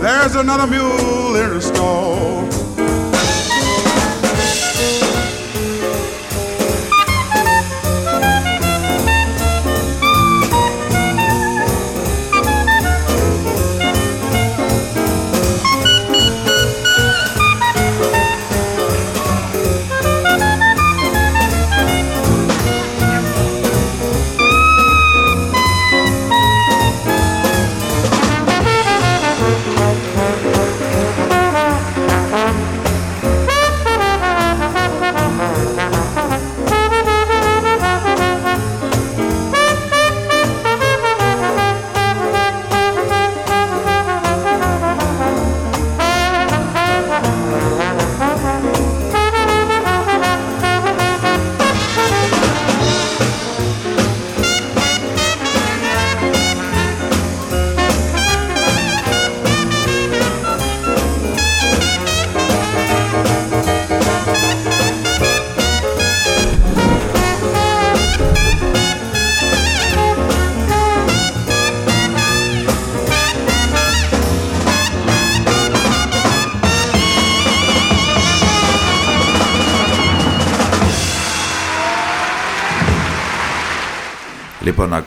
There's another mule in the stall.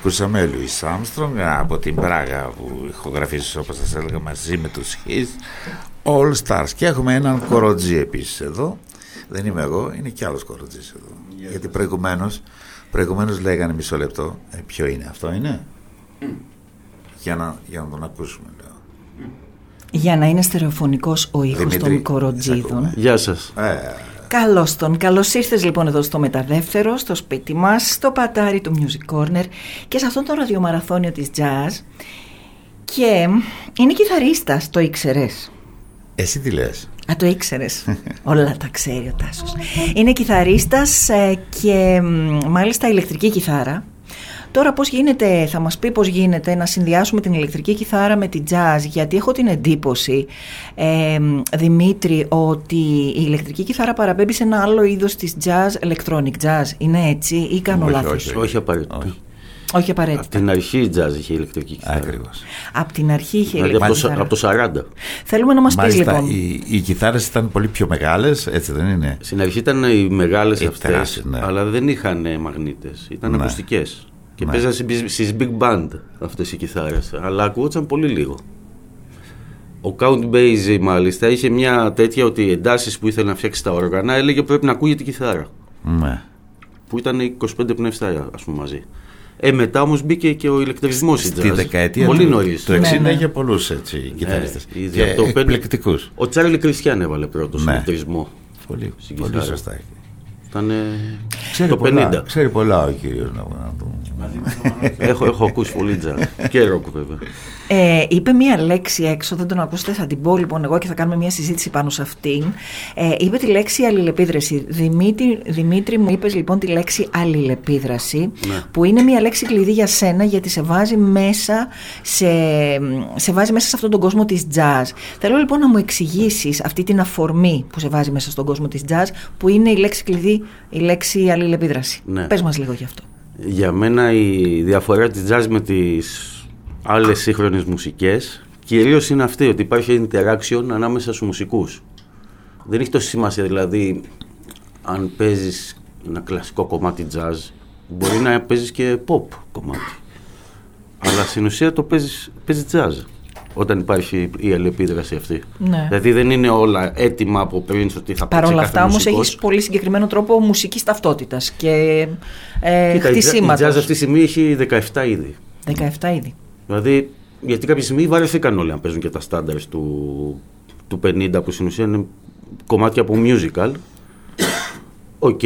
Ακούσαμε Louis Armstrong από την Πράγα που ηχογραφήσεις όπως σας έλεγα μαζί με τους His All Stars και έχουμε έναν κοροτζή επίσης εδώ δεν είμαι εγώ, είναι κι άλλος κοροτζής εδώ γιατί προηγουμένως προηγουμένως λέγανε μισό λεπτό ε, ποιο είναι, αυτό είναι; Για να, για να τον ακούσουμε λέω. Για να είναι στερεοφωνικός ο ήχος Δημήτρη, των κοροτζίδων. Γεια σας. Ε, Καλώς τον. Καλώς ήρθες λοιπόν εδώ στο μεταδεύτερο, στο σπίτι μας, στο πατάρι του Music Corner και σε αυτόν τον ραδιομαραθώνιο της jazz. Και είναι κιθαρίστας, το ήξερες; εσύ τι λες; Α, το ήξερες. Όλα τα ξέρει ο Τάσος. Είναι κιθαρίστας ε, και μ, μάλιστα ηλεκτρική κιθάρα. Τώρα πώς γίνεται, θα μας πει πώς γίνεται να συνδυάσουμε την ηλεκτρική κιθάρα με την jazz; Γιατί έχω την εντύπωση, ε, Δημήτρη, ότι η ηλεκτρική κιθάρα παραπέμπει σε ένα άλλο είδος της jazz, electronic jazz. Είναι έτσι ή κάνω όχι, λάθος; όχι, όχι, όχι απαραίτητο. Όχι απαραίτητα. Από την αρχή η jazz είχε ηλεκτρική κιθάρα. Ακριβώς. Από την αρχή είχε Δηλαδή από το, ηλεκτρική από το 40. Θέλουμε να μας πεις Μάλιστα, λοιπόν. οι, οι κιθάρες ήταν πολύ πιο μεγάλες, έτσι δεν είναι; Στην αρχή ήταν οι μεγάλες Οι αυτές, τεράστιες, ναι. αλλά δεν είχαν ε, μαγνήτες, ήταν Ναι. ακουστικές. Και Ναι. παίζαν στις- στις big band αυτές οι κιθάρες, αλλά ακούγονταν πολύ λίγο. Ο Count Basie μάλιστα είχε μια τέτοια ότι οι εντάσεις που ήθελε να φτιάξει τα όργανα έλεγε πρέπει να ακούγεται η κιθάρα. Ναι. Που ήταν 25 πνευστά ας πούμε μαζί. Ε, μετά όμως μπήκε και ο ηλεκτρισμός στην Στη jazz. δεκαετία Πολύ του, νωρίς. του 60 είχε πολλούς έτσι, κιθαριστές. ήδη και από το πέντε- εκπληκτικούς. Ο Τσάρλι Κριστιαν έβαλε πρώτος Ναι. ηλεκτρισμό. Πολύ, στην πολύ κιθάρα. σωστά. Ήταν ε, Ξέρει το πολλά, 50. ξέρει πολλά ο κύριος να, να το... έχω, έχω ακούσει πολύ τζαζ. και ροκ βέβαια. Ε, είπε μία λέξη έξω, δεν τον ακούσετε, θα την πω λοιπόν εγώ και θα κάνουμε μία συζήτηση πάνω σε αυτήν. Ε, είπε τη λέξη αλληλεπίδραση. Δημήτρη, Δημήτρη μου είπες λοιπόν τη λέξη αλληλεπίδραση, Ναι. που είναι μία λέξη κλειδί για σένα γιατί σε βάζει μέσα σε, σε, βάζει μέσα σε αυτόν τον κόσμο της jazz. Θέλω λοιπόν να μου εξηγήσεις αυτή την αφορμή που σε βάζει μέσα στον κόσμο της jazz, που είναι η λέξη κλειδί, η λέξη αλληλεπίδραση. Ναι. Πες μας λίγο γι' αυτό. Για μένα η διαφορά της jazz με τις άλλες σύγχρονες μουσικές κυρίως είναι αυτή ότι υπάρχει interaction ανάμεσα στους μουσικούς. Δεν έχει τόση σημασία δηλαδή αν παίζεις ένα κλασικό κομμάτι jazz μπορεί να παίζεις και pop κομμάτι. Αλλά στην ουσία το παίζεις, παίζεις jazz όταν υπάρχει η αλληλεπίδραση αυτή. Ναι. Δηλαδή δεν είναι όλα έτοιμα από πριν ότι θα Παρ' παίξει όλα κάθε αυτά όμως μουσικός. έχεις πολύ συγκεκριμένο τρόπο μουσικής ταυτότητας και ε, Κοίτα, η jazz- η χτισήματος. jazz αυτή τη στιγμή έχει 17 είδη. 17 ήδη. Δηλαδή, γιατί κάποια στιγμή βαρεθήκαν όλοι να παίζουν και τα standards του, του 50 που στην ουσία είναι κομμάτια από musical. OK.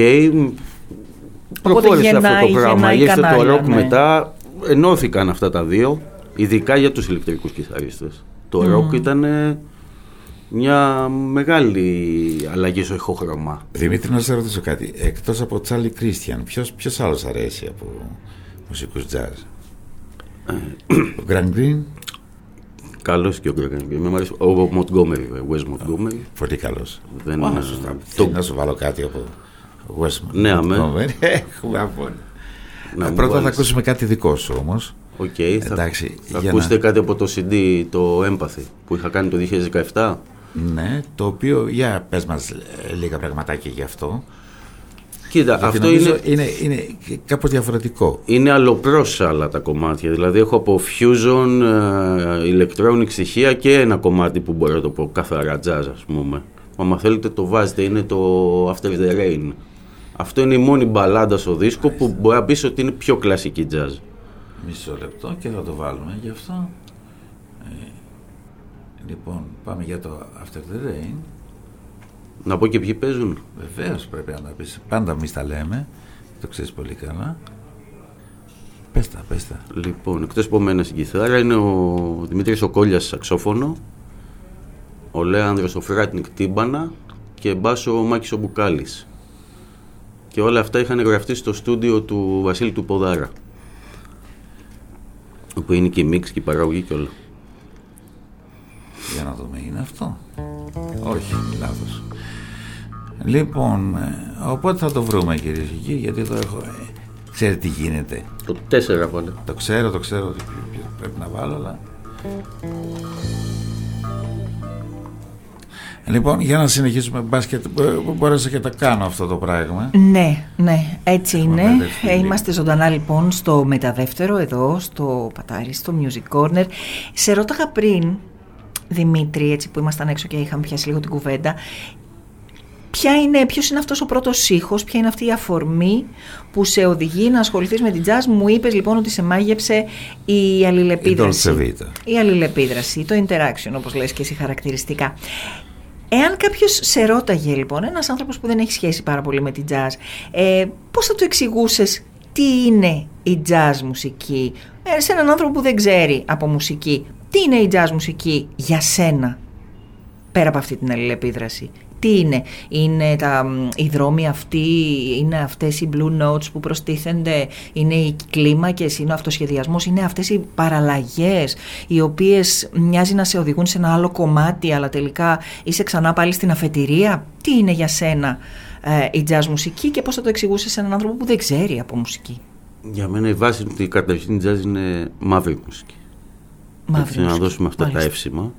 προχώρησε γεννάει- αυτό το πράγμα. γεννάει Ήρθε το κανάλια, rock ναι. μετά, ενώθηκαν αυτά τα δύο, ειδικά για τους ηλεκτρικούς κιθαρίστες. Το Μμμ. rock ήταν ε, μια μεγάλη αλλαγή στο ηχόχρωμα. Δημήτρη, να σε ρωτήσω κάτι. Εκτός από Charlie Christian, ποιος, ποιος άλλος αρέσει από μουσικούς jazz. ο Grant Green. Καλός και ο Grant Green. Με αρέσει ο Montgomery, ο Wes Montgomery. Πολύ καλός. Δεν Α, είναι- σωστά. το- Να σου βάλω κάτι από Wes Ναι, αμέ. Montgomery. Έχουμε από όλα. Να Ε, μου Πρώτα θα βάλεις. ακούσουμε κάτι δικό σου όμως. Οκ, θα, Εντάξει, θα για ακούσετε να- κάτι από το CD, το Empathy, που είχα κάνει το 2017. Ναι, το οποίο, για πες μας ε, λίγα πραγματάκια γι' αυτό. Κοίτα, Γιατί αυτό νομίζω είναι, είναι, είναι κάπως διαφορετικό. είναι αλλοπρός άλλα τα κομμάτια. Δηλαδή έχω από fusion, ε, electronic στοιχεία και ένα κομμάτι που μπορώ να το πω καθαρά jazz ας πούμε. Άμα θέλετε το βάζετε, είναι το After the Rain. Αυτό είναι η μόνη μπαλάντα στο δίσκο που μπορεί να πεις ότι είναι πιο κλασική jazz. Μισό λεπτό και θα το βάλουμε γι' αυτό. Ε, λοιπόν, πάμε για το After the Rain. Να πω και ποιοι παίζουν. Βεβαίως πρέπει να τα πεις. Πάντα εμείς τα λέμε. Το ξέρεις πολύ καλά. Πες τα, πες τα. Λοιπόν, εκτός από μένα στην κιθάρα είναι ο Δημήτρης ο Κόλλιας σαξόφωνο, ο Λέανδρος ο Φράτνικ τύμπανα και μπάσο ο Μάκης ο Μπουκάλης. Και όλα αυτά είχαν γραφτεί στο στούντιο του Βασίλη του Ποδάρα. Όπου είναι και η μίξ και η παραγωγή και όλα. Για να δούμε, είναι αυτό. Όχι, λάθος. Λοιπόν, ε, οπότε θα το βρούμε κυρίε και κύριοι, γιατί εδώ έχω... Ε, ξέρετε τι γίνεται. Το 4 πάλι. Το ξέρω, το ξέρω ότι πρέπει να βάλω, αλλά... Λοιπόν, για να συνεχίσουμε μπάσκετ, μπο- μπόρεσα και τα κάνω αυτό το πράγμα. Ναι, ναι, έτσι είναι. μπερδευτεί Ε, λίγο. Είμαστε ζωντανά λοιπόν στο μεταδεύτερο εδώ, στο Πατάρι, στο Music Corner. Σε ρώταγα πριν, Δημήτρη, έτσι που ήμασταν έξω και είχαμε πιάσει λίγο την κουβέντα, ποια είναι, ποιος είναι αυτός ο πρώτος ήχος, ποια είναι αυτή η αφορμή που σε οδηγεί να ασχοληθείς με την jazz; Μου είπες λοιπόν ότι σε μάγεψε η αλληλεπίδραση. Η Dolce Vita. Η αλληλεπίδραση, το interaction όπως λες και εσύ χαρακτηριστικά. Εάν κάποιος σε ρώταγε λοιπόν, ένας άνθρωπος που δεν έχει σχέση πάρα πολύ με την jazz, ε, πώς θα του εξηγούσες τι είναι η jazz μουσική, ε, σε έναν άνθρωπο που δεν ξέρει από μουσική, τι είναι η jazz μουσική για σένα, πέρα από αυτή την αλληλεπίδραση; Τι είναι, είναι τα, μ, οι δρόμοι αυτοί, είναι αυτές οι blue notes που προστίθενται, είναι οι κλίμακες, είναι ο αυτοσχεδιασμός, είναι αυτές οι παραλλαγές οι οποίες μοιάζει να σε οδηγούν σε ένα άλλο κομμάτι αλλά τελικά είσαι ξανά πάλι στην αφετηρία; Τι είναι για σένα ε, η jazz μουσική και πώς θα το εξηγούσες σε έναν άνθρωπο που δεν ξέρει από μουσική; Για μένα η βάση του ότι καταρχήν jazz είναι μαύρη μουσική. Μαύρη Έτσι, να μουσική, δώσουμε αυτά μάλιστα. τα εύσημα.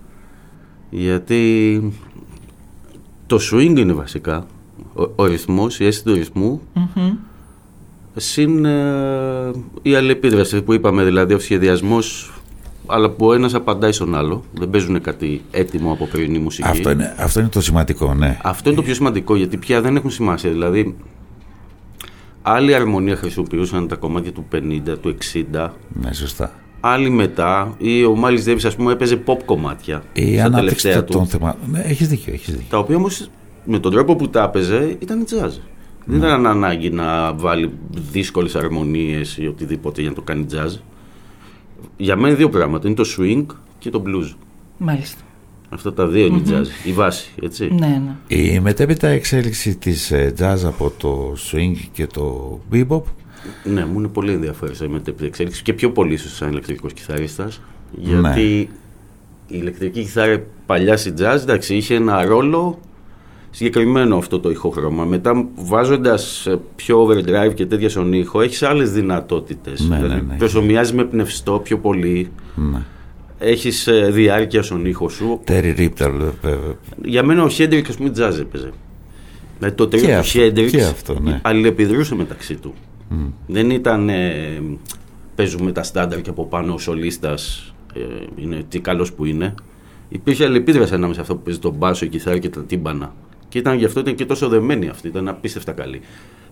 Γιατί το swing είναι βασικά. Ο, ο ρυθμός, η αίσθηση του ρυθμού Μμμ. Συν ε, η αλληλεπίδραση που είπαμε, δηλαδή ο σχεδιασμός, αλλά που ο ένας απαντάει στον άλλο. Δεν παίζουν κάτι έτοιμο από πρωινή μουσική. Αυτό είναι, αυτό είναι το σημαντικό, ναι. Αυτό είναι το πιο σημαντικό γιατί πια δεν έχουν σημασία. Δηλαδή, άλλη αρμονία χρησιμοποιούσαν τα κομμάτια του 50, του 60. Ναι, σωστά. Άλλοι μετά, ή ο Μάλις Ντέβις, ας πούμε, έπαιζε pop κομμάτια. Η στα ανάπτυξη τελευταία των θεμάτων. Ναι, έχεις δίκιο, έχεις δίκιο. Τα οποία όμως με τον τρόπο που τα έπαιζε ήταν jazz. Δεν ήταν ανάγκη να βάλει δύσκολες αρμονίες ή οτιδήποτε για να το κάνει jazz. Για μένα είναι δύο πράγματα. Είναι το swing και το blues. Μάλιστα. Αυτά τα δύο είναι Μμμ. jazz. Η βάση, έτσι. Ναι, ναι. Η μετέπειτα εξέλιξη της ε, jazz από το swing και το bebop Ναι, μου είναι πολύ ενδιαφέρουσα η μετέπειτα εξέλιξη και πιο πολύ ίσως σαν ηλεκτρικός κιθαρίστας Ναι. Γιατί η ηλεκτρική κιθάρα παλιά στη jazz εντάξει, είχε ένα ρόλο συγκεκριμένο αυτό το ηχόχρωμα. Μετά βάζοντας πιο overdrive και τέτοια στον ήχο, έχεις άλλες δυνατότητες. Ναι, δηλαδή, ναι, ναι. προσωμιάζει με πνευστό πιο πολύ. Ναι. Έχεις διάρκεια στον ήχο σου. Terry Ripter, βέβαια. Για μένα ο Χέντρικ, ας πούμε, jazz έπαιζε. Δηλαδή το Και τρίο του αυτό, Χέντρικ και αυτό, ναι. αλληλεπιδρούσε μεταξύ του. Μμ. Δεν ήταν ε, παίζουμε τα στάνταρ και από πάνω ο σολίστας ε, είναι τι καλός που είναι. Υπήρχε αλληλεπίδραση ανάμεσα σε αυτό που παίζει τον μπάσο, η κιθάρα και τα τύμπανα. Και ήταν, γι' αυτό ήταν και τόσο δεμένη αυτή, ήταν απίστευτα καλή.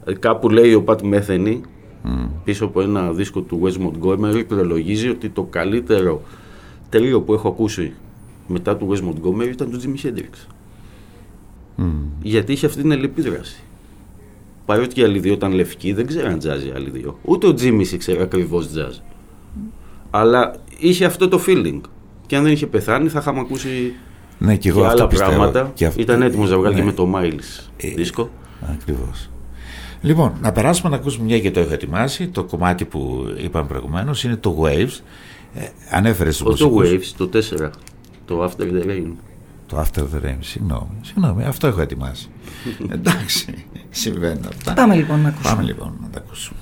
Ε, κάπου λέει ο Πατ Μέθενη, πίσω από ένα δίσκο του Wes Montgomery, προλογίζει ότι το καλύτερο τρίο που έχω ακούσει μετά του Wes Montgomery ήταν του Jimi Hendrix. Μμ. Γιατί είχε αυτή την αλληλεπίδραση. Παρότι οι άλλοι δύο ήταν λευκοί, δεν ξέραν jazz οι άλλοι δύο. Ούτε ο Τζίμι ήξερε ακριβώς jazz. Αλλά είχε αυτό το feeling. Και αν δεν είχε πεθάνει, θα είχαμε ακούσει Ναι, και εγώ και αυτό άλλα πιστεύω. πράγματα. Και αυτό- Ήταν έτοιμος να βγάλει ναι. και με το Miles δίσκο. Ακριβώς. Λοιπόν, να περάσουμε να ακούσουμε μια και το έχω ετοιμάσει. Το κομμάτι που είπαμε προηγουμένως είναι το Waves. Ε, ανέφερες στους Όχι το μουσικούς. Waves, το 4. Το After the Rain. Το After the Rain, συγγνώμη. Συγγνώμη, αυτό έχω ετοιμάσει. Εντάξει, συμβαίνουν αυτά. Πάμε λοιπόν να ακούσουμε. Πάμε λοιπόν να τα ακούσουμε.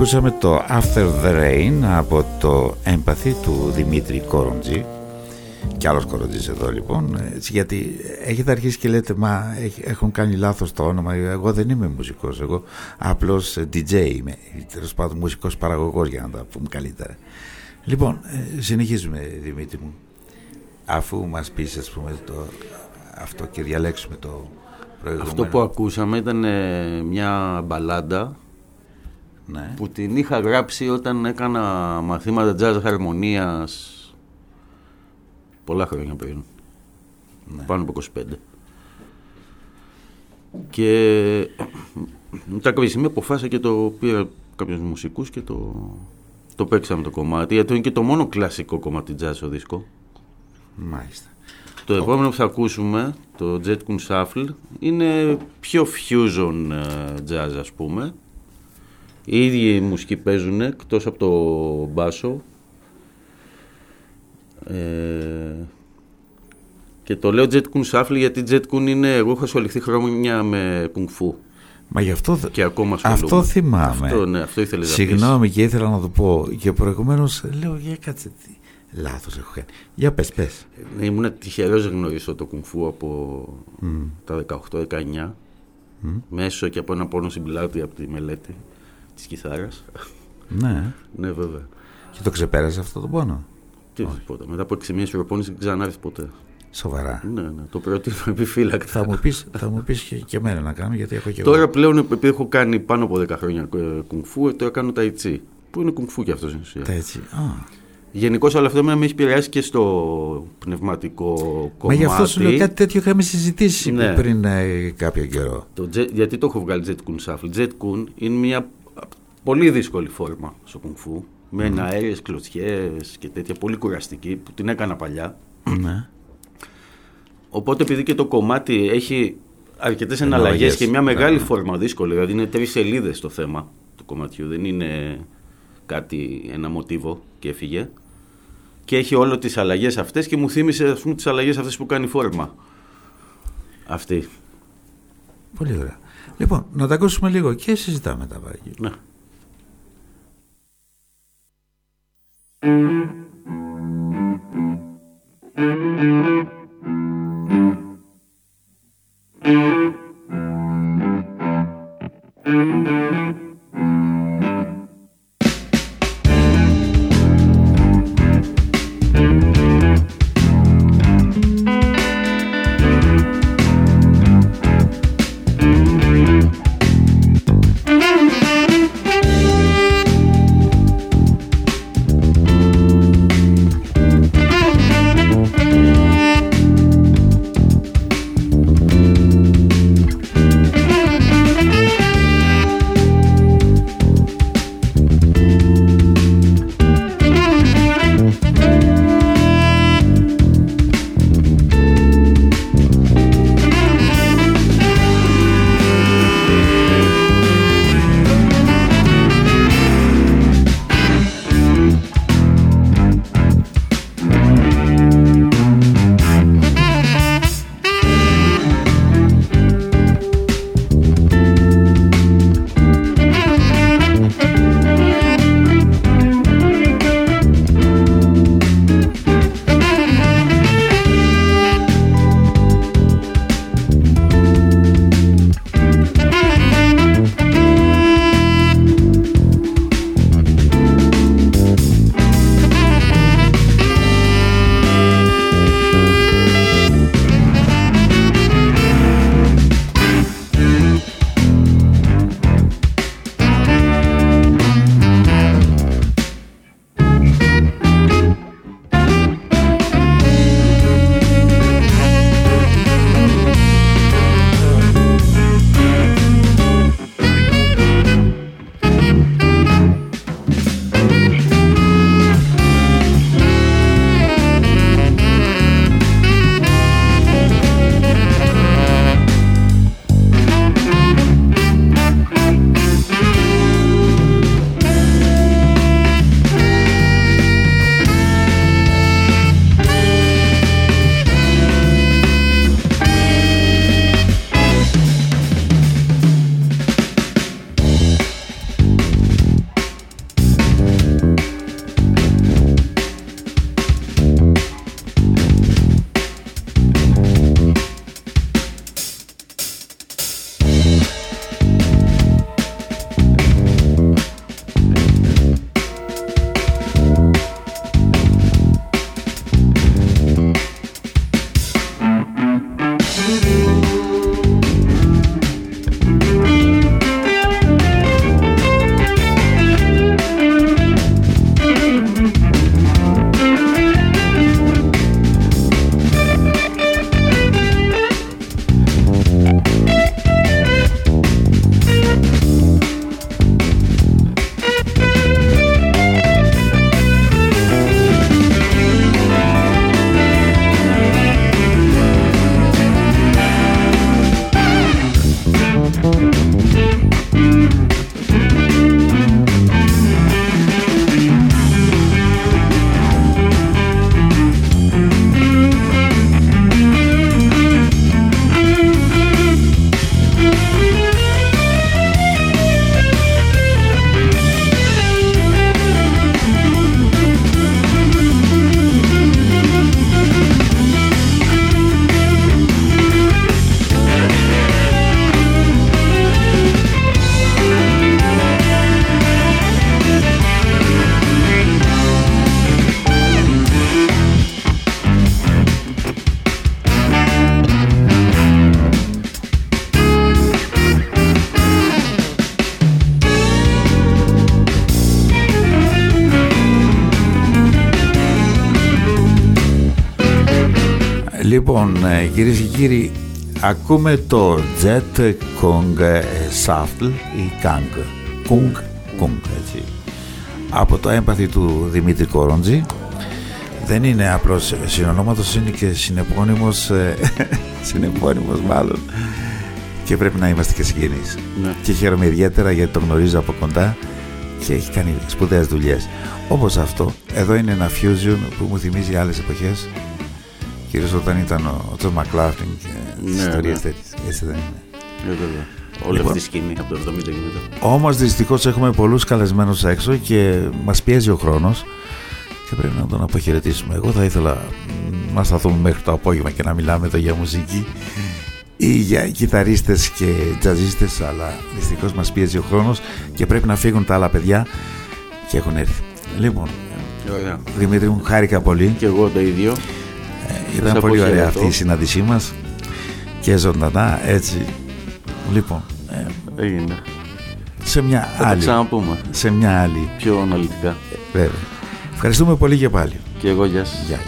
Ακούσαμε το After the Rain από το Empathy του Δημήτρη Κόροντζη. Και άλλος Κόροντζης εδώ λοιπόν. Έτσι, γιατί έχετε αρχίσει και λέτε μα έχ- έχουν κάνει λάθος το όνομα εγώ δεν είμαι μουσικός. Εγώ απλώς DJ είμαι. Τέλος πάντων μουσικός παραγωγός για να τα πούμε καλύτερα. Λοιπόν ε, συνεχίζουμε Δημήτρη μου. Αφού μας πεις ας πούμε το, αυτό και διαλέξουμε το προηγούμενο. Αυτό που ακούσαμε ήταν ε, μια μπαλάντα Ναι. που την είχα γράψει όταν έκανα μαθήματα jazz χαρμονίας πολλά χρόνια πριν. Ναι. Πάνω από 25. Και μετά κάποια στιγμή αποφάσισα και το πήρα κάποιους μουσικούς και το, το παίξαμε το κομμάτι γιατί είναι και το μόνο κλασικό κομμάτι jazz στο δίσκο. Μάλιστα. Το επόμενο που θα ακούσουμε, το Jet Kun Shuffle, είναι πιο fusion ε, jazz ας πούμε. Οι ίδιοι οι μουσικοί παίζουν εκτός από το μπάσο. Ε, και το λέω Jet Kun Shuffle γιατί Jet Kun είναι, εγώ έχω ασχοληθεί χρόνια με Kung Fu. Μα γι' αυτό, και ακόμα ασχολούμαι. αυτό θυμάμαι. Αυτό, ναι, αυτό ήθελες να πεις. Συγγνώμη και ήθελα να το πω. Και προηγουμένως λέω για κάτσε. τι Λάθος έχω κάνει. Για πες, πες. Ναι, ήμουν τυχερός να γνωρίσω το Kung Fu από Μμ. τα 18-19 Μμ. μέσω και από ένα πόνο στην πλάτη από τη μελέτη της κιθάρας. Ναι. ναι, βέβαια. Και το ξεπέρασε αυτό το πόνο; Τι τίποτα. Μετά από 6 μήνες προπόνηση δεν ξανάρθει ποτέ. Σοβαρά. Ναι, ναι. Το προτείνω επιφύλακτα. Θα μου πεις, θα μου πεις και, και εμένα να κάνω γιατί έχω και Τώρα εγώ. πλέον επειδή έχω κάνει πάνω από 10 χρόνια ε, κουνγκ φου, τώρα κάνω τα ιτσί. Που είναι κουνγκ φου και αυτό στην ουσία; Τα έτσι. Α. Γενικώς όλο αυτό εμένα με έχει επηρεάσει και στο πνευματικό Μα κομμάτι. γι' αυτό σου λέω κάτι τέτοιο είχαμε συζητήσει Ναι. πριν ε, κάποιο καιρό. Το Jet- γιατί το έχω βγάλει Jet Kun Shuffle. Jet Kun είναι μια πολύ δύσκολη φόρμα στο κουνγκ φου. Με Μμμ. αέριες κλωτσιές και τέτοια πολύ κουραστική που την έκανα παλιά. Ναι. Οπότε επειδή και το κομμάτι έχει αρκετές Εναλλαγές. εναλλαγές και μια μεγάλη Ναι. φόρμα δύσκολη, δηλαδή είναι τρεις σελίδες το θέμα του κομματιού, δεν είναι κάτι, ένα μοτίβο και έφυγε. Και έχει όλο τις αλλαγές αυτές και μου θύμισε ας πούμε, τις αλλαγές αυτές που κάνει η φόρμα. Αυτή. Πολύ ωραία. Λοιπόν, να τα ακούσουμε λίγο και συζητάμε τα βάγια. Ναι. thank mm-hmm. you Λοιπόν, ε, κυρίες και κύριοι, ακούμε το Jet Kong ε, Shuffle ή Kang. Kung, Kung, έτσι. Από το έμπαθη του Δημήτρη Κορόντζη. Δεν είναι απλώς συνονόματος, είναι και συνεπώνυμος, ε, συνεπώνυμος μάλλον. Και πρέπει να είμαστε και συγγενείς. Ναι. Και χαίρομαι ιδιαίτερα γιατί το γνωρίζω από κοντά και έχει κάνει σπουδαίες δουλειές. Όπως αυτό, εδώ είναι ένα fusion που μου θυμίζει άλλες εποχές. Κυρίως όταν ήταν ο, ο Τζον Μακλάφλιν και τις Ναι, ιστορίες ναι. τέτοιες. Έτσι δεν είναι. Ναι, βέβαια. Όλη Λοιπόν. αυτή η σκηνή από το 70 και μετά. Όμως δυστυχώς έχουμε πολλούς καλεσμένους έξω και μας πιέζει ο χρόνος και πρέπει να τον αποχαιρετήσουμε. Εγώ θα ήθελα μ, να σταθούμε μέχρι το απόγευμα και να μιλάμε εδώ για μουσική ή για κιθαρίστες και τζαζίστες αλλά δυστυχώς μας πιέζει ο χρόνος και πρέπει να φύγουν τα άλλα παιδιά και έχουν έρθει. Λοιπόν, Ωραία. Δημήτρη μου χάρηκα πολύ. Και εγώ το ίδιο. Ήταν Σε πολύ ωραία αποχαιρετώ. αυτή η συνάντησή μας και ζωντανά έτσι. Λοιπόν, ε, Έγινε. σε μια Θα τα άλλη. ξαναπούμε. Σε μια άλλη. Πιο αναλυτικά. Βέβαια. Ευχαριστούμε πολύ και πάλι. Και εγώ γεια σας. Γεια,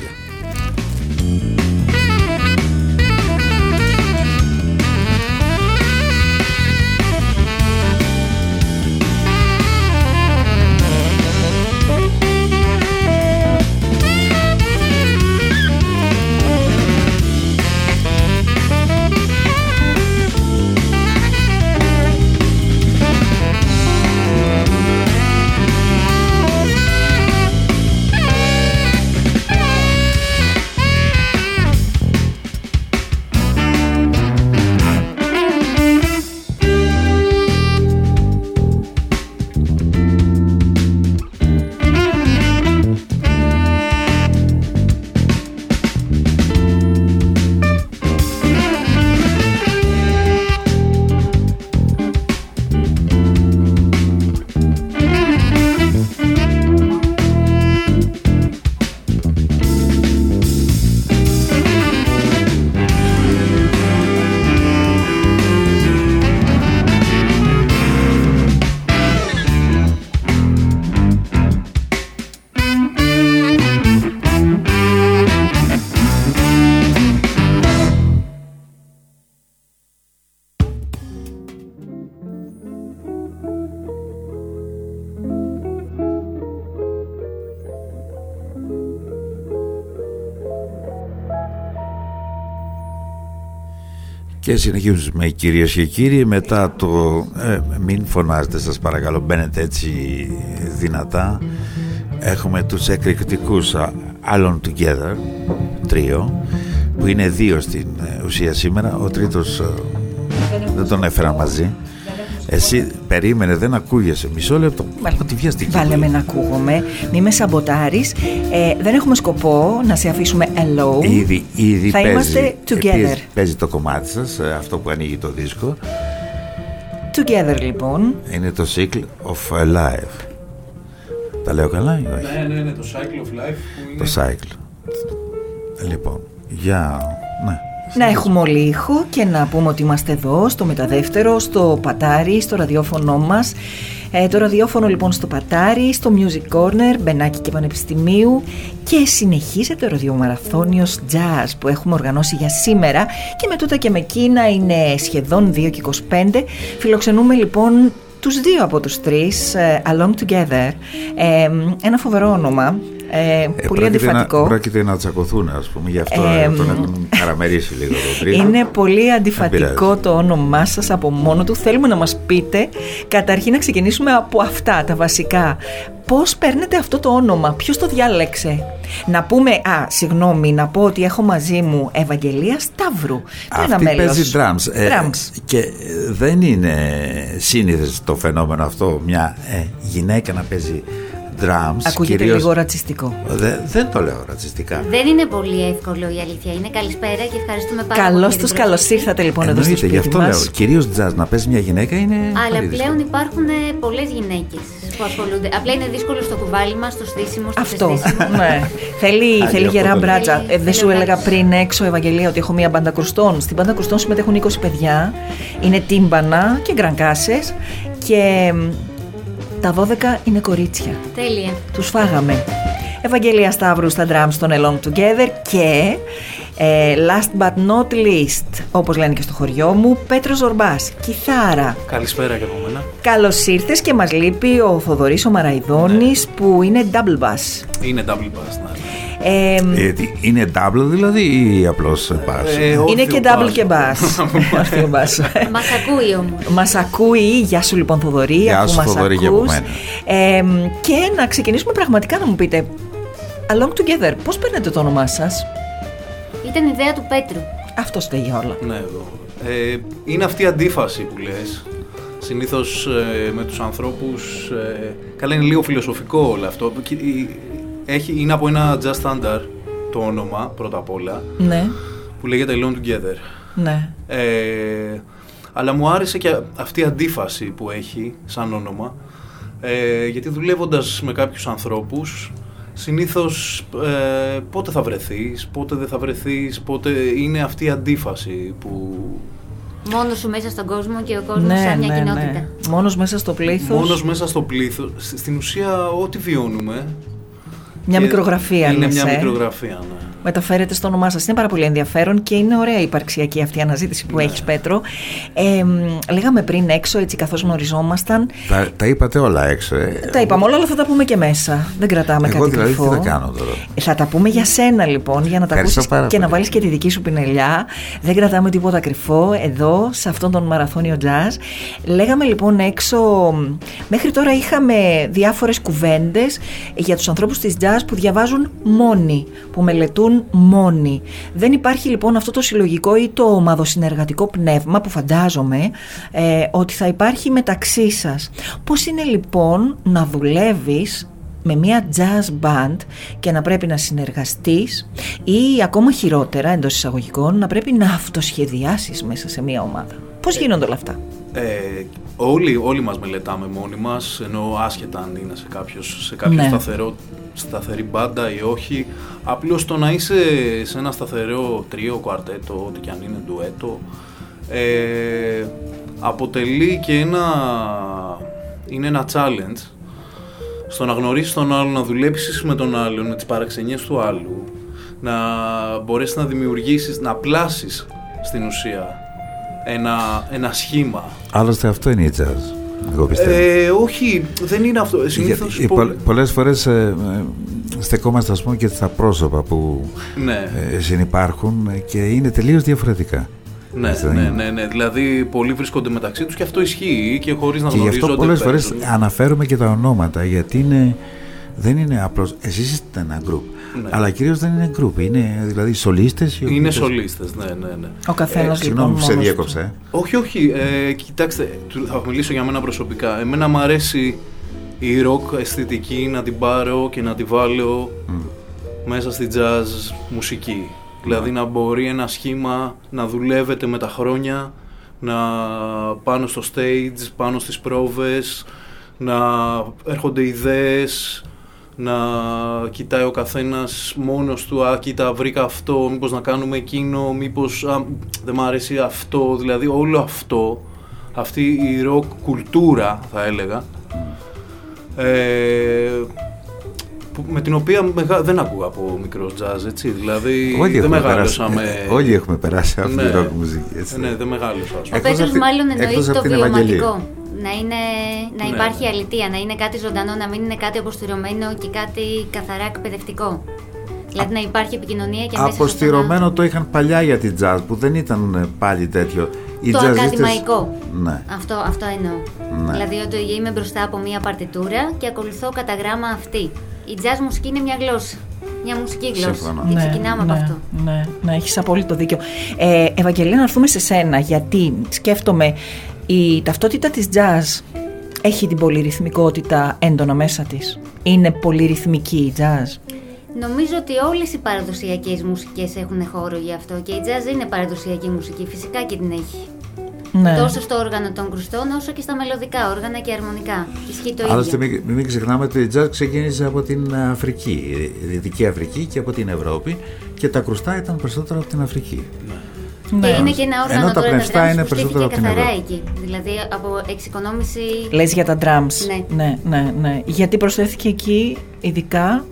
συνεχίζουμε κυρίες και κύριοι. Μετά το ε, μην φωνάζετε σας παρακαλώ μπαίνετε έτσι δυνατά. Έχουμε τους εκρηκτικούς α, Alone Together τρίο που είναι δύο στην ε, ουσία σήμερα. Ο τρίτος ε, δεν τον έφερα μαζί εσύ περίμενε δεν ακούγεσαι μισό λεπτό Ό,τι βιαστική Βάλε με να ακούγομαι, μη με σαμποτάρεις. Ε, δεν έχουμε σκοπό να σε αφήσουμε alone. Ήδη, ήδη Θα παίζει, είμαστε together. παίζει, παίζει το κομμάτι σας ε, αυτό που ανοίγει το δίσκο Together λοιπόν. είναι το Cycle of Life τα λέω καλά ή όχι; Ναι, ναι, ναι, το Cycle of Life που είναι... Το cycle. Λοιπόν, για. Ναι. Να έχουμε όλοι ήχο και να πούμε ότι είμαστε εδώ στο μεταδεύτερο, στο Πατάρι, στο ραδιόφωνο μας. Ε, το ραδιόφωνο λοιπόν στο Πατάρι, στο Music Corner, Μπενάκη και Πανεπιστημίου και συνεχίζεται ο ραδιομαραθώνιος Jazz που έχουμε οργανώσει για σήμερα και με τούτα και με εκείνα είναι σχεδόν 2 και 25. Φιλοξενούμε λοιπόν τους δύο από τους τρεις, ε, Along Together, ε, ένα φοβερό όνομα, ε, Ε, πολύ πρόκειται αντιφατικό. Να, πρόκειται να τσακωθούν, ας πούμε, γι' αυτό Ε, ε, τον έχουν καραμερίσει λίγο τον τρίτο. Είναι πολύ Δεν αντιφατικό το όνομά σας από μόνο του. Θέλουμε να μας πείτε, καταρχήν να ξεκινήσουμε από αυτά τα βασικά. Πώς παίρνετε αυτό το όνομα, ποιος το διάλεξε; Να πούμε, α, συγγνώμη, να πω ότι έχω μαζί μου Ευαγγελία Σταύρου. Το ένα Αυτή μέλος. παίζει drums. Ε, Drums. και ε, δεν είναι σύνηθες το φαινόμενο αυτό μια ε, γυναίκα να παίζει drums. Ακούγεται κυρίως- λίγο ρατσιστικό. Δε- δεν το λέω ρατσιστικά. Δεν είναι πολύ εύκολο η αλήθεια. Είναι καλησπέρα και ευχαριστούμε πάρα πολύ. Καλώς για την τους προσοχή. καλώς ήρθατε λοιπόν εδώ στο Εννοείται, γι' σπίτι αυτό μας. λέω. Κυρίως jazz να παίζει μια γυναίκα είναι. Αλλά πολύ δύσκολο. πλέον υπάρχουν πολλές γυναίκες που ασχολούνται. Απλά είναι δύσκολο στο κουβάλι μας, στο στήσιμο, στο Αυτό. ξεστήσιμο. ναι. θέλει, Άντε, θέλει αυτό γερά το μπράτσα. λέει. Ε, δεν σου Θέλω έλεγα μπράτσα. πριν έξω, Ευαγγελία, ότι έχω μία μπάντα κρουστών. Στην μπάντα κρουστών συμμετέχουν 20 παιδιά. Είναι τύμπανα και γκρανκάσε. Και μ, τα 12 είναι κορίτσια. Τέλεια. Τους φάγαμε. Ευαγγελία Σταύρου στα drums των Along Together και ε, last but not least, όπως λένε και στο χωριό μου, Πέτρος Ζορμπάς, κιθάρα. Καλησπέρα και από μένα. Καλώς ήρθες και μας λείπει ο Θοδωρής ο Μαραϊδόνης που είναι double bass. Είναι double bass, ναι. Ε, Ε, τι, είναι double δηλαδή ή απλώς bass. Ε, είναι και double και bass. Όρθιο bass. Μας ακούει όμως. Μας ακούει, γεια σου λοιπόν Θοδωρή, Γεια αφού σου, μας Θοδωρή, και από ακούς. μένα. Ε, και να ξεκινήσουμε πραγματικά να μου πείτε, Along Together, πώς παίρνετε το όνομά σας; Ήταν ιδέα του Πέτρου. Αυτό φταίει για όλα. Ναι, εδώ. Ε, είναι αυτή η αντίφαση που λες. Συνήθως ε, με τους ανθρώπους... Ε, καλά είναι λίγο φιλοσοφικό όλο αυτό. Και, ε, Έχει, είναι από ένα jazz standard το όνομα, πρώτα απ' όλα, Ναι, που λέγεται Alone Together. ναι. Ε, αλλά μου άρεσε και αυτή η αντίφαση που έχει σαν όνομα. Ε, γιατί δουλεύοντας με κάποιους ανθρώπους, συνήθως ε, πότε θα βρεθείς, πότε δεν θα βρεθείς, πότε είναι αυτή η αντίφαση που Μόνος σου μέσα στον κόσμο και ο κόσμος Ναι, σαν μια ναι, κοινότητα. ναι. Μόνος μέσα στο πλήθος. μόνος μέσα στο πλήθος, σ- στην ουσία ό,τι βιώνουμε. Μια και μικρογραφία Είναι λες, μια ε; μικρογραφία, ναι. Μεταφέρεται στο όνομά σας. Είναι πάρα πολύ ενδιαφέρον και είναι ωραία η υπαρξιακή αυτή αναζήτηση Ναι. που έχεις Πέτρο. Ε, μ, λέγαμε πριν έξω, έτσι καθώς γνωριζόμασταν, Τα, τα είπατε όλα έξω. Ε. τα είπαμε όλα, αλλά θα τα πούμε και μέσα. Δεν κρατάμε Εγώ κάτι δηλαδή κρυφό. τι θα κάνω τώρα; Ε, Θα τα πούμε για σένα λοιπόν, για να τα Ευχαριστώ ακούσεις πάρα και να πολύ. βάλεις και τη δική σου πινελιά. Δεν κρατάμε τίποτα κρυφό εδώ, σε αυτόν τον μαραθώνιο jazz. Λέγαμε λοιπόν έξω, μέχρι τώρα είχαμε διάφορες κουβέντες για τους ανθρώπους της jazz που διαβάζουν μόνοι, που μελετούν μόνοι. Δεν υπάρχει λοιπόν αυτό το συλλογικό ή το ομαδοσυνεργατικό πνεύμα που φαντάζομαι ε, ότι θα υπάρχει μεταξύ σας. Πώς είναι λοιπόν να δουλεύεις με μια jazz band και να πρέπει να συνεργαστείς ή ακόμα χειρότερα εντός εισαγωγικών να πρέπει να αυτοσχεδιάσεις μέσα σε μια ομάδα; Πώς γίνονται όλα αυτά; Ε, όλοι, όλοι μας μελετάμε μόνοι μας, ενώ άσχετα αν είναι σε, κάποιος, σε κάποιο Ναι. σταθερό, σταθερή μπάντα ή όχι. Απλώς το να είσαι σε ένα σταθερό τρίο, κουαρτέτο, ό,τι και αν είναι, ντουέτο, ε, αποτελεί και ένα, είναι ένα challenge στο να γνωρίσεις τον άλλον, να δουλέψεις με τον άλλον, με τις παραξενιές του άλλου, να μπορέσεις να δημιουργήσεις, να πλάσεις στην ουσία ένα, ένα σχήμα. Άλλωστε αυτό είναι η jazz. Εγώ πιστεύω. Ε, όχι, δεν είναι αυτό. Συνήθως Γιατί πο- πο- πολλές φορές ε, ε, στεκόμαστε ας πούμε και στα πρόσωπα που Ναι. ε, συνυπάρχουν ε, και είναι τελείως διαφορετικά. Ναι, Έτσι δεν ναι, είναι; ναι, ναι. Δηλαδή πολλοί βρίσκονται μεταξύ τους και αυτό ισχύει και χωρίς να Και γι' αυτό γνωρίζονται. πολλές φορές παίζουν. αναφέρουμε και τα ονόματα γιατί είναι, δεν είναι απλώς εσείς είστε ένα γκρουπ Ναι. αλλά κυρίως δεν είναι γκρουπ είναι δηλαδή σολίστες οι Είναι οποίες- σολίστες, ναι, ναι, ναι. Ο καθένας Ε, συγγνώμη λοιπόν που σε μόνος διέκοψα ε. Όχι, όχι. Ε, κοιτάξτε, του- θα μιλήσω για μένα προσωπικά. Εμένα μου αρέσει η ροκ αισθητική να την πάρω και να τη βάλω μέσα στη jazz μουσική. Δηλαδή να μπορεί ένα σχήμα να δουλεύεται με τα χρόνια, να πάνω στο stage, πάνω στις πρόβες, να έρχονται ιδέες, να κοιτάει ο καθένας μόνος του, α, κοίτα, βρήκα αυτό, μήπως να κάνουμε εκείνο, μήπως α, δεν μ' αρέσει αυτό, δηλαδή όλο αυτό, αυτή η ροκ κουλτούρα θα έλεγα, ε, που- με την οποία μεγα... δεν ακούω από μικρός jazz, έτσι, δηλαδή Όλοι δεν έχουμε μεγάλωσα περάσει- με... ε, όλοι έχουμε περάσει από τη Ναι. ροκ μουσική, έτσι. Ναι, δεν μεγάλωσα, ας Ο πούμε. Εκτός Πέτρος από τη- μάλλον εννοείς εκτός από το την Ευαγγελία. βιωματικό. Να, είναι, να Ναι. υπάρχει αλητία, να είναι κάτι ζωντανό, να μην είναι κάτι αποστηρωμένο και κάτι καθαρά εκπαιδευτικό. Δηλαδή να υπάρχει επικοινωνία και μέσα σε αυτό Αποστηρωμένο το είχαν παλιά για την jazz που δεν ήταν ε, πάλι τέτοιο. Οι το jazzistες- ακαδημαϊκό. Ναι. Αυτό, αυτό εννοώ. Ναι. Δηλαδή ότι είμαι μπροστά από μία παρτιτούρα και ακολουθώ κατά γράμμα αυτή. Η jazz μουσική είναι μια γλώσσα. Μια μουσική γλώσσα. Σύμφωνα. Και Ναι, ξεκινάμε ναι, από αυτό. Ναι, ναι, έχεις απόλυτο δίκιο. Ε, Ευαγγελία, να έρθουμε σε σένα, γιατί σκέφτομαι η ταυτότητα της jazz έχει την πολυρυθμικότητα έντονα μέσα της. Είναι πολυρυθμική η jazz. Νομίζω ότι όλες οι παραδοσιακές μουσικές έχουν χώρο γι' αυτό και η jazz είναι παραδοσιακή μουσική. Φυσικά και την έχει. Ναι. Τόσο στο όργανο των κρουστών όσο και στα μελωδικά όργανα και αρμονικά. Ισχύει το Άλλωστε ίδιο. μην, μην ξεχνάμε ότι η jazz ξεκίνησε από την Αφρική, η Δυτική Αφρική και από την Ευρώπη και τα κρουστά ήταν περισσότερο από την Αφρική. Και είναι και ένα όργανο Ενώ τα τώρα τα πνευστά drums είναι που περισσότερο στήθηκε από την καθαρά Ευρώπη. εκεί. Δηλαδή από εξοικονόμηση. Λες για τα drums. Ναι. ναι, ναι, ναι. Γιατί προσθέθηκε εκεί ειδικά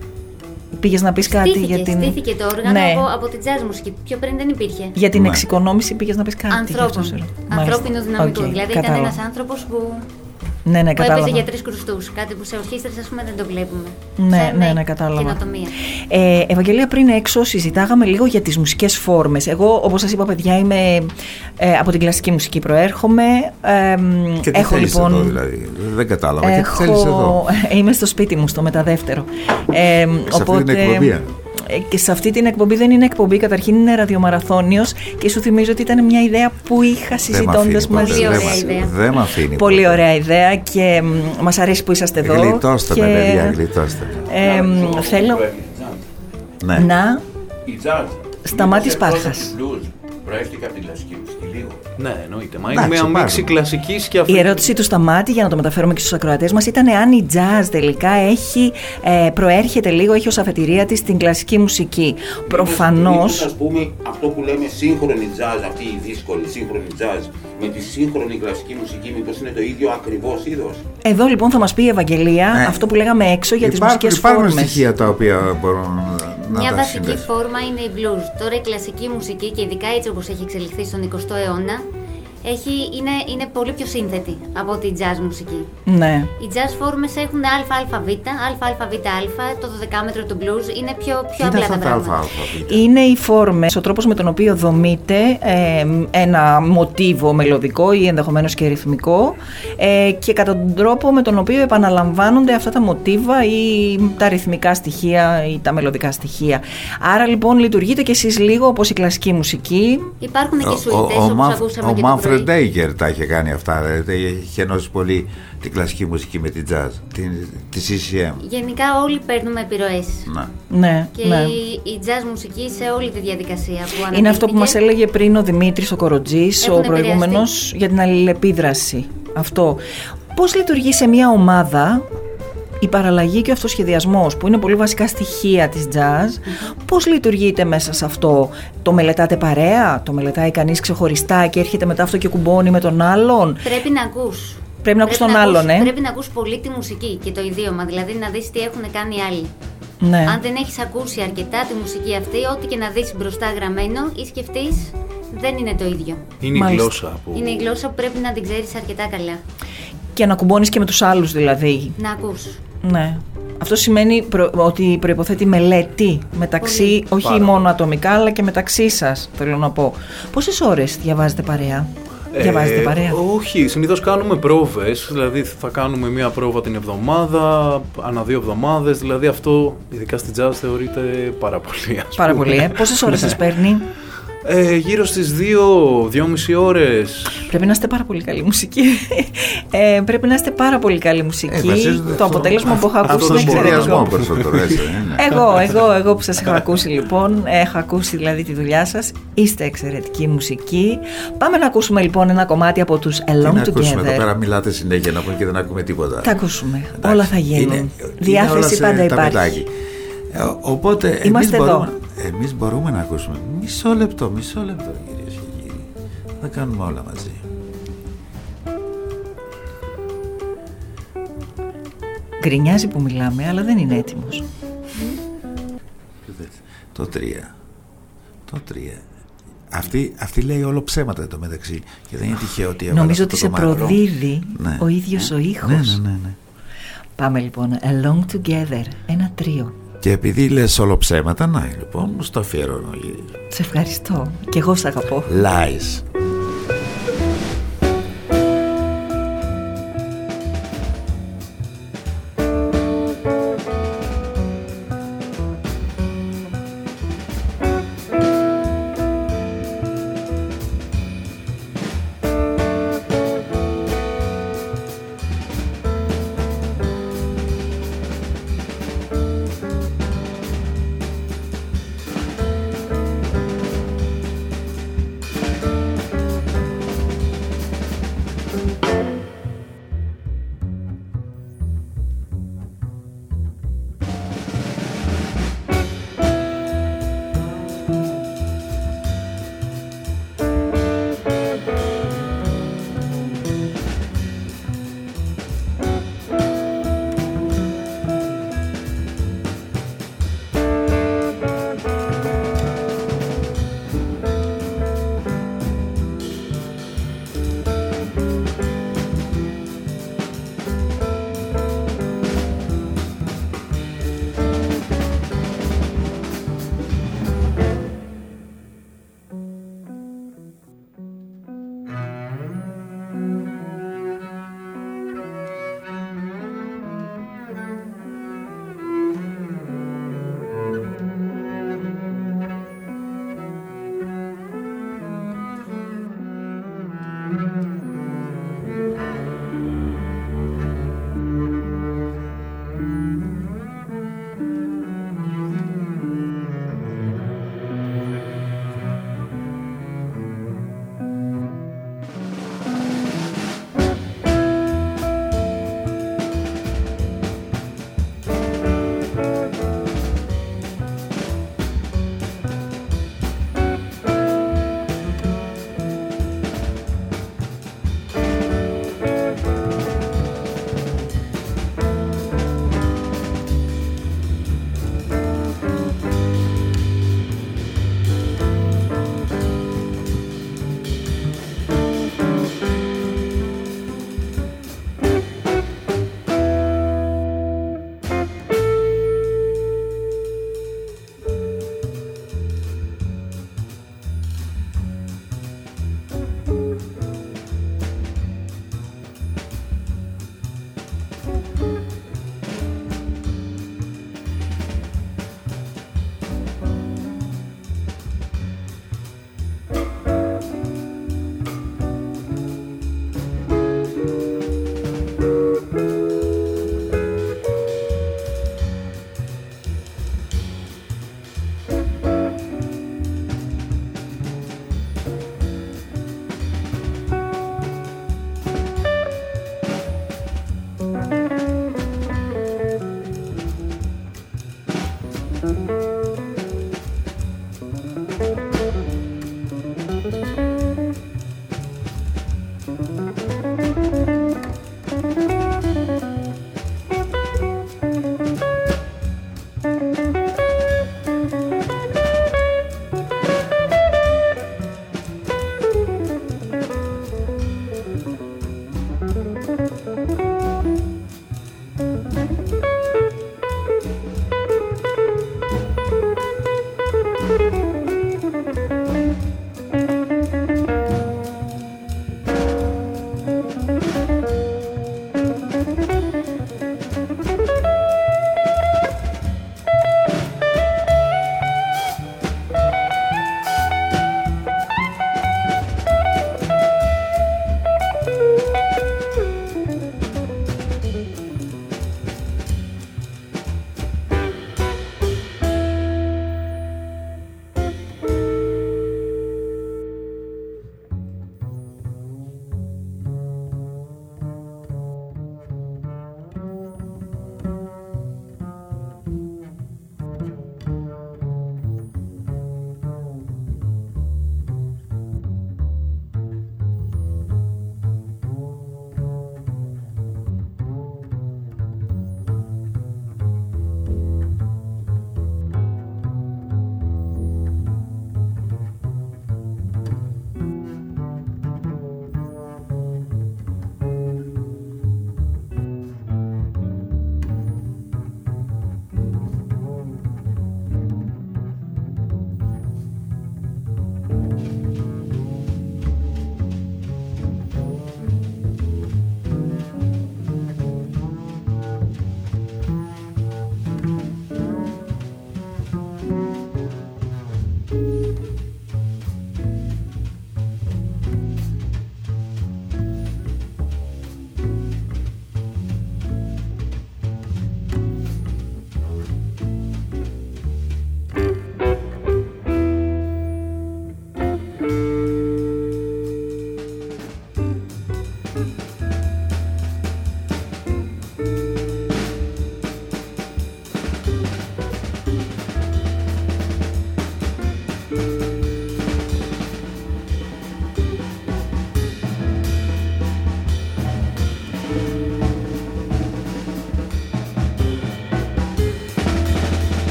Πήγες να πεις κάτι Στήθηκε, για την. στήθηκε το όργανο Ναι. από, από την jazz μουσική. Πιο πριν δεν υπήρχε. Για την Ναι. εξοικονόμηση πήγες να πεις κάτι. γι' αυτό Ανθρώπων. σε ρωτώ. Ανθρώπινου Μάλιστα. δυναμικού. Οκ, δηλαδή ήταν κατάλαβα. ένας άνθρωπος που, Ναι, ναι, που έπαιζε κατάλαβα. για τρεις κρουστούς. Κάτι που σε ορχήστρες, ας πούμε, δεν το βλέπουμε. Ναι, Σαν, ναι, ε, ναι, κατάλαβα. Καινοτομία. Ε, Ευαγγελία, πριν έξω συζητάγαμε λίγο για τις μουσικές φόρμες. Εγώ, όπως σας είπα, παιδιά, είμαι ε, από την κλασική μουσική προέρχομαι. Ε, μ, Και τι έχω θέλεις λοιπόν... εδώ δηλαδή; Δεν κατάλαβα. Και τι Έχω... θέλεις εδώ; Είμαι στο σπίτι μου, στο μεταδεύτερο. Ε, Σε αυτή την εκπομπή, ε. ε, Και σε αυτή την εκπομπή δεν είναι εκπομπή, καταρχήν είναι ραδιομαραθώνιος και σου θυμίζω ότι ήταν μια ιδέα που είχα Δεν μ' συζητώντας αφήνει μαζί. ποτέ. Δεν μ' Δεν μ' αφήνει. Πολύ ωραία ιδέα και μ, μας αρέσει που είσαστε εδώ. Γλιτώστε και, με, παιδιά, γλιτώστε. ε, μ, θέλω Ναι. να Η jazz. Σταμάτης μήπως Πάρχας. Εκτός από την blues, Προέρχεται από την κλασική μουσική λίγο. Ναι, εννοείται. Μα Εντάξει, είναι μια υπάρχουν. μίξη κλασικής και Η αυτή. ερώτηση του Σταμάτη, για να το μεταφέρουμε και στους ακροατές μας, ήταν αν η jazz τελικά έχει, ε, προέρχεται λίγο, έχει ως αφετηρία της την κλασική μουσική. Προφανώς... Α πούμε αυτό που λέμε σύγχρονη jazz, αυτή η δύσκολη σύγχρονη jazz, με τη σύγχρονη κλασική μουσική, μήπως είναι το ίδιο ακριβώς είδος; Εδώ λοιπόν θα μας πει η Ευαγγελία Ναι. αυτό που λέγαμε έξω για τις Υπάρχουν, μουσικές υπάρχουν φόρμες. στοιχεία τα οποία μπορούν να Μια τα βασική συνδέσουν. φόρμα είναι η blues. Τώρα η κλασική μουσική και ειδικά έτσι όπως έχει εξελιχθεί στον 20ο αιώνα έχει, είναι, είναι πολύ πιο σύνθετη από τη jazz μουσική. Ναι. Οι jazz φόρμες έχουν ΑΑΒ, ΑΑΒΑ, το 12μέτρο του blues είναι πιο, πιο απλά τα πράγματα. Είναι οι φόρμες, ο τρόπος με τον οποίο δομείται ε, ένα μοτίβο μελωδικό ή ενδεχομένως και ρυθμικό ε, και κατά τον τρόπο με τον οποίο επαναλαμβάνονται αυτά τα μοτίβα ή τα ρυθμικά στοιχεία ή τα μελωδικά στοιχεία. Άρα λοιπόν λειτουργείτε κι εσείς λίγο όπως η κλασική μουσική. Υπάρχουν και Ο, σουητές ο, όπως Μαφ- ακούσαμε ο και το πρωί. Μάνφρεντ Ντέιγκερ τα είχε κάνει αυτά. Δηλαδή, είχε ενώσει πολύ την κλασική μουσική με την jazz, την, τη CCM. Γενικά όλοι παίρνουμε επιρροές. Να. Ναι, Και ναι. η, η jazz μουσική σε όλη τη διαδικασία που Είναι αυτό που μας αναπτύχθηκε. έλεγε πριν ο Δημήτρης ο Κοροτζής, ο Έχουν προηγούμενος, για την αλληλεπίδραση. Αυτό. Πώς λειτουργεί σε μια ομάδα η παραλλαγή και ο αυτοσχεδιασμός που είναι πολύ βασικά στοιχεία της jazz πώς λειτουργείτε μέσα σε αυτό; Το μελετάτε παρέα, το μελετάει κανείς ξεχωριστά και έρχεται μετά αυτό και κουμπώνει με τον άλλον; Πρέπει να ακούς. Πρέπει να ακούς τον ακούς- άλλον, ε; Πρέπει να ακούς πολύ τη μουσική και το ιδίωμα, δηλαδή να δεις τι έχουν κάνει οι άλλοι. ναι. Αν δεν έχεις ακούσει αρκετά τη μουσική αυτή, ό,τι και να δεις μπροστά γραμμένο ή σκεφτείς, δεν είναι το ίδιο. Είναι η Μάλιστα. γλώσσα που. Είναι η γλώσσα που πρέπει να την ξέρεις αρκετά καλά. Και να κουμπώνεις και με τους άλλους δηλαδή Να ακούς. ναι. Αυτό σημαίνει προ- ότι προϋποθέτει μελέτη μεταξύ, όχι Πάρα μόνο ατομικά, αλλά και μεταξύ σας, θέλω να πω. Πόσες ώρες διαβάζετε παρέα, διαβάζετε Ε, παρέα; Όχι, συνήθως κάνουμε πρόβες. Δηλαδή θα κάνουμε μία πρόβα την εβδομάδα, ανά δύο εβδομάδες. Δηλαδή αυτό, ειδικά στην jazz, θεωρείται πάρα πολύ. ας Πάρα πούμε. πολύ, ε. Πόσες ώρες Ναι. σας παίρνει; Ε, γύρω στις 2-2,5 ώρες. Πρέπει να είστε πάρα πολύ καλή μουσική. Ε, πρέπει να είστε πάρα πολύ καλή μουσική. βασίζονται το αυτό- αποτέλεσμα που έχω αυτό ακούσει τον είναι σχεδιασμό εξαιρετικό. περισσότερο, έτσι, δεν είναι. Εγώ, εγώ, εγώ που σας έχω ακούσει λοιπόν, έχω ακούσει δηλαδή τη δουλειά σας, είστε εξαιρετική μουσική. Πάμε να ακούσουμε λοιπόν ένα κομμάτι από τους Τι Along να ακούσουμε εδώ Together. πέρα, μιλάτε συνέχεια να πούμε και δεν ακούμε τίποτα. Θα ακούσουμε. Εντάξει, όλα θα γίνουν. είναι- είναι Διάθεση όλα σε πάντα υπάρχει. ταπετάκι. Ε, ο- οπότε εμείς Είμαστε εδώ. μπορούμε, εμείς μπορούμε να ακούσουμε. Μισό λεπτό, μισό λεπτό κυρίες και κύριοι. Θα κάνουμε όλα μαζί. Γκρινιάζει που μιλάμε, αλλά δεν είναι έτοιμος. Το 3. Το 3. Αυτή, αυτή λέει όλο ψέματα το μεταξύ. Και δεν είναι τυχαίο ότι έβαλε Νομίζω αυτό ότι σε το κομμάτι. προδίδει Ναι. ο ίδιος ο ήχος. Ναι, ναι, ναι, ναι. Πάμε λοιπόν, Along Together, ένα τρίο. Και επειδή λες όλο ψέματα, να λοιπόν, μου στο αφιερώνω. Σε ευχαριστώ. Και εγώ σ' αγαπώ. Lies.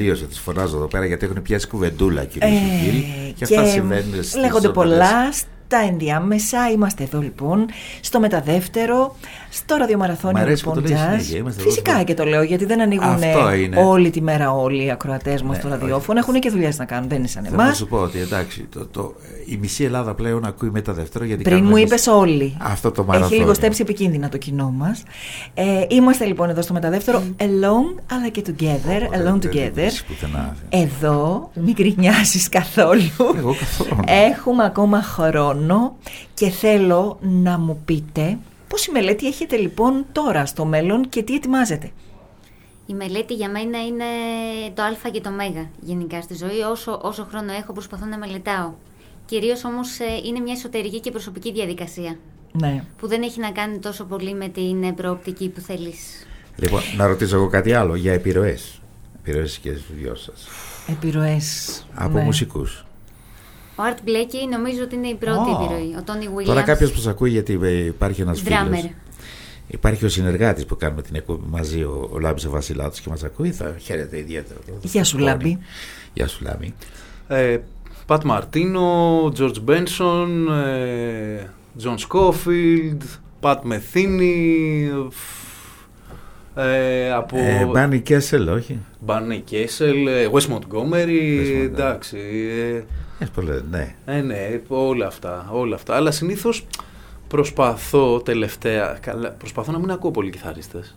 Τελείωσε. Τις φωνάζω εδώ πέρα γιατί έχουν πιάσει κουβεντούλα κυρίε Ε, και κύριοι. Και, αυτά συμβαίνουν στις λέγονται ομάδες. πολλά τα ενδιάμεσα. Είμαστε εδώ λοιπόν στο μεταδεύτερο, στο ραδιομαραθώνιο Μ' αρέσει που λοιπόν το λες jazz. συνέχεια, είμαστε εδώ Φυσικά στο- και το λέω γιατί δεν ανοίγουν Αυτό είναι. όλη τη μέρα όλοι οι ακροατές μας Ναι, στο όχι. ραδιόφωνο. Έχουν και δουλειές να κάνουν, δεν είναι σαν Θέλω εμάς. να σου πω ότι εντάξει, το, το, η μισή Ελλάδα πλέον ακούει μεταδεύτερο γιατί Πριν κάνουμε μου εμείς είπες όλοι. Αυτό το Έχει μαραθώνιο. λίγο στέψει επικίνδυνα το κοινό μας. Ε, είμαστε λοιπόν εδώ στο μεταδεύτερο alone αλλά και together. alone δεν together. βρίσκεις πουθενά. Εδώ, μην κρινιάσεις καθόλου. Εγώ καθόλου. Έχουμε ακόμα χρόνο και θέλω να μου πείτε πόση μελέτη έχετε λοιπόν τώρα στο μέλλον και τι ετοιμάζετε. Η μελέτη για μένα είναι το α και το μέγα γενικά στη ζωή. Όσο, όσο χρόνο έχω προσπαθώ να μελετάω. Κυρίως όμως ε, είναι μια εσωτερική και προσωπική διαδικασία Ναι. που δεν έχει να κάνει τόσο πολύ με την ε, προοπτική που θέλεις. Λοιπόν, να ρωτήσω εγώ κάτι άλλο για επιρροές. Επιρροές και στου δυο σας. Επιρροές. Από ναι. μουσικούς. Ο Art Blakey νομίζω ότι είναι η πρώτη Ω. επιρροή. Ο Tony Williams. Τώρα κάποιος που σας ακούει, γιατί ε, υπάρχει ένας φίλος. Drummer. Υπάρχει ο συνεργάτης που κάνουμε την εκπομπή μαζί, ο, ο Λάμπης ο Βασιλάτος και μας ακούει. Θα χαίρεται ιδιαίτερα. Γεια σου, Κόρη. Λάμπη. Γεια σου, Λάμπη. Ε, Πατ Μαρτίνο, George Benson, ε, John Scofield, Πατ Μεθίνη, ε, από... Ε, Μπάνι Κέσελ, όχι. Μπάνι Κέσελ, ε, Wes Montgomery, εντάξει. Ε, Ε, πολλές, ναι. ε, ναι, όλα αυτά, όλα αυτά. Αλλά συνήθως προσπαθώ τελευταία, καλά, προσπαθώ να μην ακούω πολύ κιθαρίστες.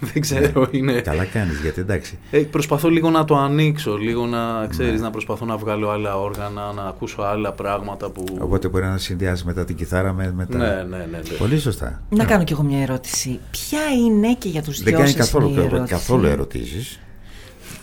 Δεν ξέρω, είναι... Ναι. Καλά κάνεις, γιατί εντάξει. Ε, προσπαθώ λίγο να το ανοίξω, λίγο να ξέρεις, Ναι. να προσπαθώ να βγάλω άλλα όργανα, να ακούσω άλλα πράγματα που... Οπότε μπορεί να συνδυάσει μετά την κιθάρα με, με τα. Ναι, ναι, ναι, ναι. Πολύ σωστά. Να κάνω κι εγώ μια ερώτηση. Ποια είναι και για τους Δεν δυο κάνει σας καθόλου, είναι η ερώτηση; καθόλου ερωτήσεις.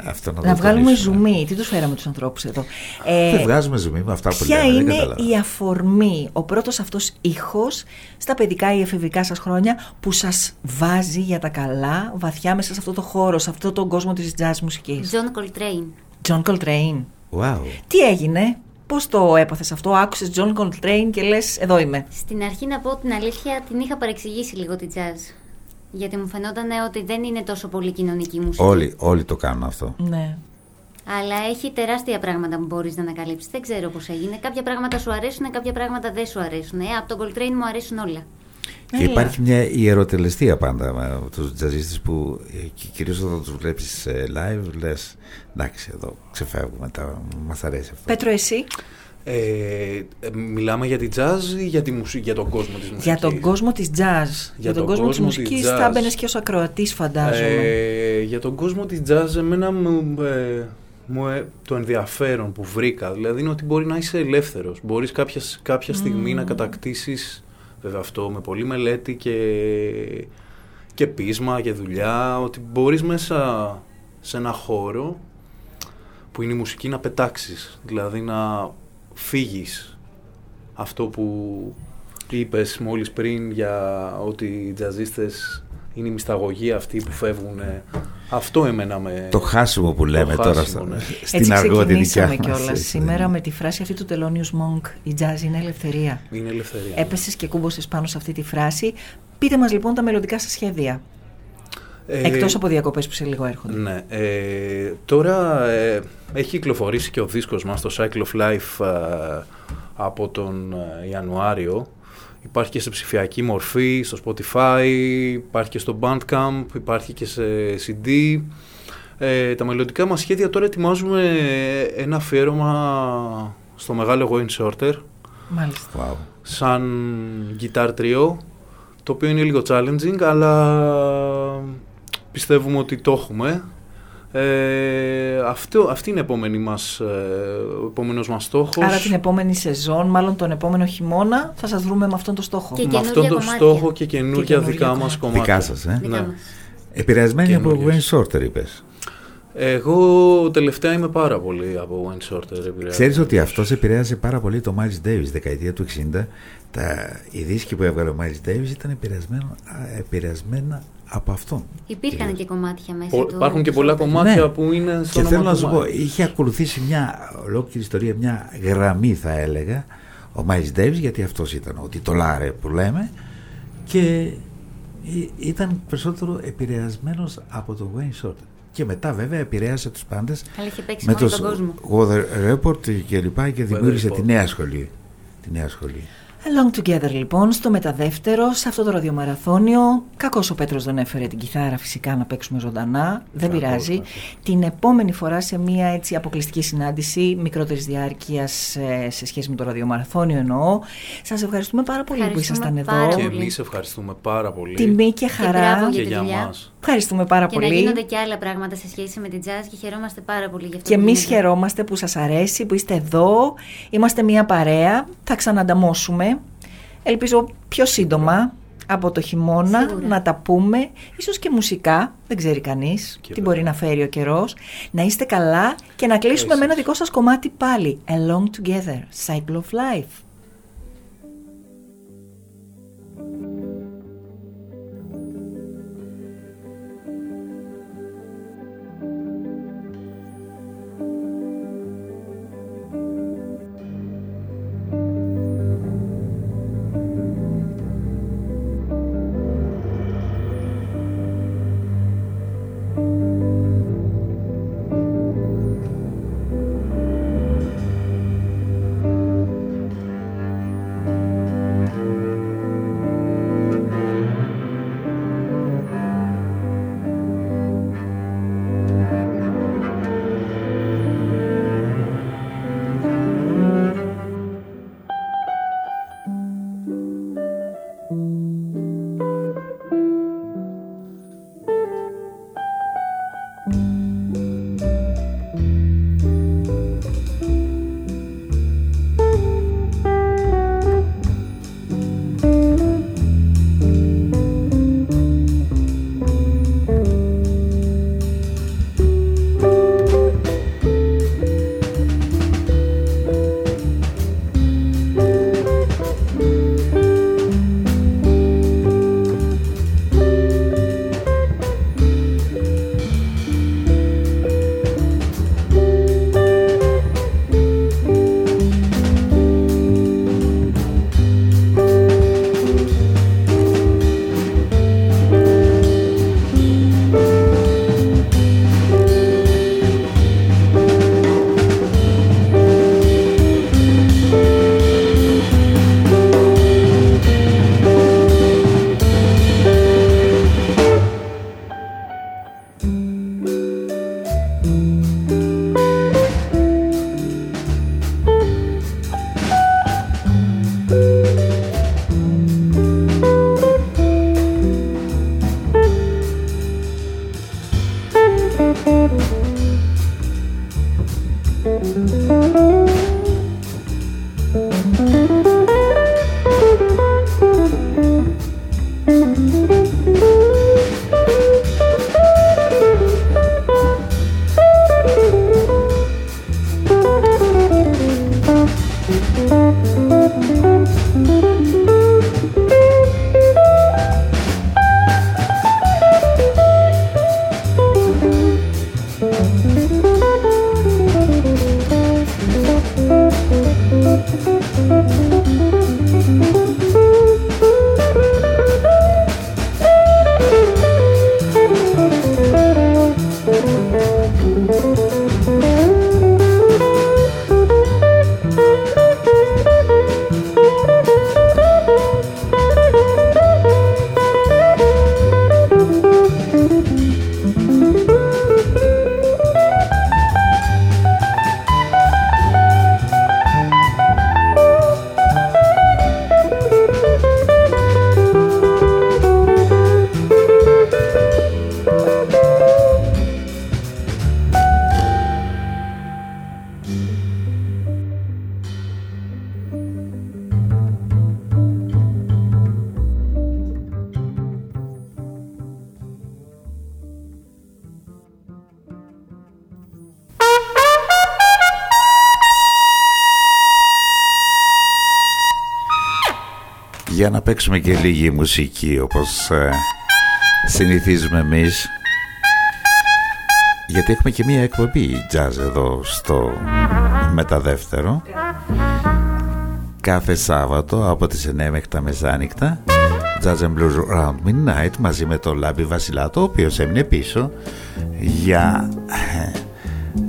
Αυτό να, Να το βγάλουμε τονίσουμε. ζουμί. Τι τους φέραμε τους ανθρώπους εδώ; Ε, Δεν βγάζουμε ζουμί με αυτά που Ποια λέμε. δεν είναι κατάλαβα. η αφορμή, ο πρώτος αυτός ήχος στα παιδικά ή εφηβικά σας χρόνια που σας βάζει για τα καλά βαθιά μέσα σε αυτό το χώρο, σε αυτό τον κόσμο της jazz μουσικής; John Coltrane. John Coltrane. Wow. Τι έγινε, πώς το έπαθες αυτό, άκουσες John Coltrane και λες εδώ είμαι. Στην αρχή να πω την αλήθεια την είχα παρεξηγήσει λίγο τη jazz. Γιατί μου φαινόταν ότι δεν είναι τόσο πολύ κοινωνική μουσική. Όλοι, όλοι το κάνουν αυτό. Ναι. Αλλά έχει τεράστια πράγματα που μπορείς να ανακαλύψεις. Δεν ξέρω πώς έγινε. Κάποια πράγματα σου αρέσουν, κάποια πράγματα δεν σου αρέσουν. Ε, από τον Coltrane μου αρέσουν όλα. Και υπάρχει μια ιεροτελεστία πάντα με τους τζαζίστες που ε, και κυρίως όταν τους βλέπεις ε, live λες εντάξει εδώ ξεφεύγουμε, τα, μας αρέσει αυτό. Πέτρο εσύ, Ε, ε, μιλάμε για τη jazz ή για, τη μουσική, για τον κόσμο της μουσικής; για τον κόσμο της jazz, για, τον, κόσμο, της μουσικής θα jazz. έμπαινε και ως ακροατής φαντάζομαι. Ε, για τον κόσμο της jazz εμένα μου, ε, μου, ε, το ενδιαφέρον που βρήκα δηλαδή είναι ότι μπορεί να είσαι ελεύθερος. Μπορείς κάποια, κάποια στιγμή να κατακτήσεις βέβαια αυτό με πολλή μελέτη και, και πείσμα και δουλειά ότι μπορείς μέσα σε ένα χώρο που είναι η μουσική να πετάξεις δηλαδή να φύγεις αυτό που είπες μόλις πριν για ότι οι τζαζίστες είναι η μυσταγωγή αυτοί που φεύγουν. Αυτό εμένα με... Το χάσιμο που λέμε τώρα χάσιμο, στα- ναι. στην Έτσι αργό τη δικιά ξεκινήσαμε μας. κιόλας έτσι, σήμερα με τη φράση αυτή του Τελώνιους Monk. Η jazz είναι ελευθερία. Είναι ελευθερία. Έπεσες και κούμπωσε πάνω σε αυτή τη φράση. Πείτε μας λοιπόν τα μελλοντικά σας σχέδια. Ε, Εκτός από διακοπές που σε λίγο έρχονται. Ναι. Ε, τώρα ε, έχει κυκλοφορήσει και ο δίσκος μας, το Cycle of Life, ε, από τον ε, Ιανουάριο. Υπάρχει και σε ψηφιακή μορφή, στο Spotify, υπάρχει και στο Bandcamp, υπάρχει και σε CD. Ε, τα μελλοντικά μας σχέδια τώρα ετοιμάζουμε ένα αφιέρωμα στο μεγάλο Wayne Shorter. Μάλιστα. Wow. Σαν guitar trio, το οποίο είναι λίγο challenging, αλλά πιστεύουμε ότι το έχουμε. Ε, αυτό, αυτή είναι η επόμενη μας, ε, ο επόμενος μας στόχος. Άρα την επόμενη σεζόν, μάλλον τον επόμενο χειμώνα, θα σας βρούμε με αυτόν τον στόχο. Και με αυτόν τον στόχο και καινούργια δικά μας κομμάτια. Δικά σας, ε. Ναι. Επηρεασμένοι από Καινούργιες. Wayne Shorter είπες. Εγώ τελευταία είμαι πάρα πολύ από Wayne Shorter. επηρεασμένος. Ξέρεις ότι αυτός επηρέασε πάρα πολύ το Miles Davis δεκαετία του 60. Τα, οι δίσκοι που έβγαλε ο Miles Davis ήταν επηρεασμένα, α, επηρεασμένα από αυτόν. Υπήρχαν και κομμάτια μέσα Πο- του. υπάρχουν και πολλά κομμάτια που είναι στο Και θέλω όνομα να του σου πω, Miles. είχε ακολουθήσει μια ολόκληρη ιστορία, μια γραμμή θα έλεγα, ο Miles Davis, γιατί αυτός ήταν ο τιτολάρε που λέμε, και ή- ήταν περισσότερο επηρεασμένος από το Wayne Shorter. Και μετά βέβαια επηρέασε τους πάντες Αλλά είχε παίξει με μόνο το τον κόσμο. Weather Report και λοιπά και δημιούργησε Report. τη νέα σχολή. τη νέα σχολή. Along Together λοιπόν, στο μεταδεύτερο, σε αυτό το ραδιομαραθώνιο. Κακό ο Πέτρος δεν έφερε την κιθάρα φυσικά να παίξουμε ζωντανά. Δεν Κακός, πειράζει. Την επόμενη φορά σε μια έτσι αποκλειστική συνάντηση μικρότερης διάρκειας σε σχέση με το ραδιομαραθώνιο εννοώ. Σας ευχαριστούμε πάρα πολύ που Ευχαριστούμε ήσασταν πάρα εδώ. Και πολύ. εμείς ευχαριστούμε πάρα πολύ. Τιμή και χαρά. μπράβο και για τη για δουλειά. μας. Ευχαριστούμε πάρα και να πολύ. γίνονται και άλλα πράγματα σε σχέση με την jazz και χαιρόμαστε πάρα πολύ γι' αυτό. Και που εμείς γίνεται. χαιρόμαστε που σας αρέσει, που είστε εδώ. Είμαστε μια παρέα. Θα ξανανταμώσουμε. Ελπίζω πιο σύντομα από το χειμώνα Σίγουρα. να τα πούμε. Ίσως και μουσικά, δεν ξέρει κανείς τι μπορεί να φέρει ο καιρός. Να είστε καλά και να κλείσουμε με ένα δικό σας κομμάτι πάλι. Along Together, Cycle of Life. Για να παίξουμε και λίγη μουσική όπως ε, συνηθίζουμε εμείς. Γιατί έχουμε και μία εκπομπή jazz εδώ στο μεταδεύτερο. Κάθε Σάββατο από τις 9 μέχρι τα μεσάνυχτα Jazz and Blues Round Midnight μαζί με τον Λάμπη Βασιλάτο ο οποίος έμεινε πίσω για,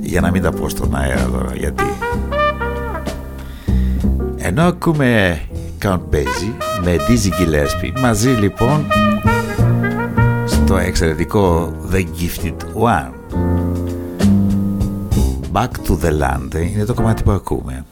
για να μην τα πω στον αέρα τώρα γιατί Ενώ ακούμε Count Basie με Dizzy Gillespie μαζί λοιπόν στο εξαιρετικό The Gifted One Back to the Land ε, είναι το κομμάτι που ακούμε.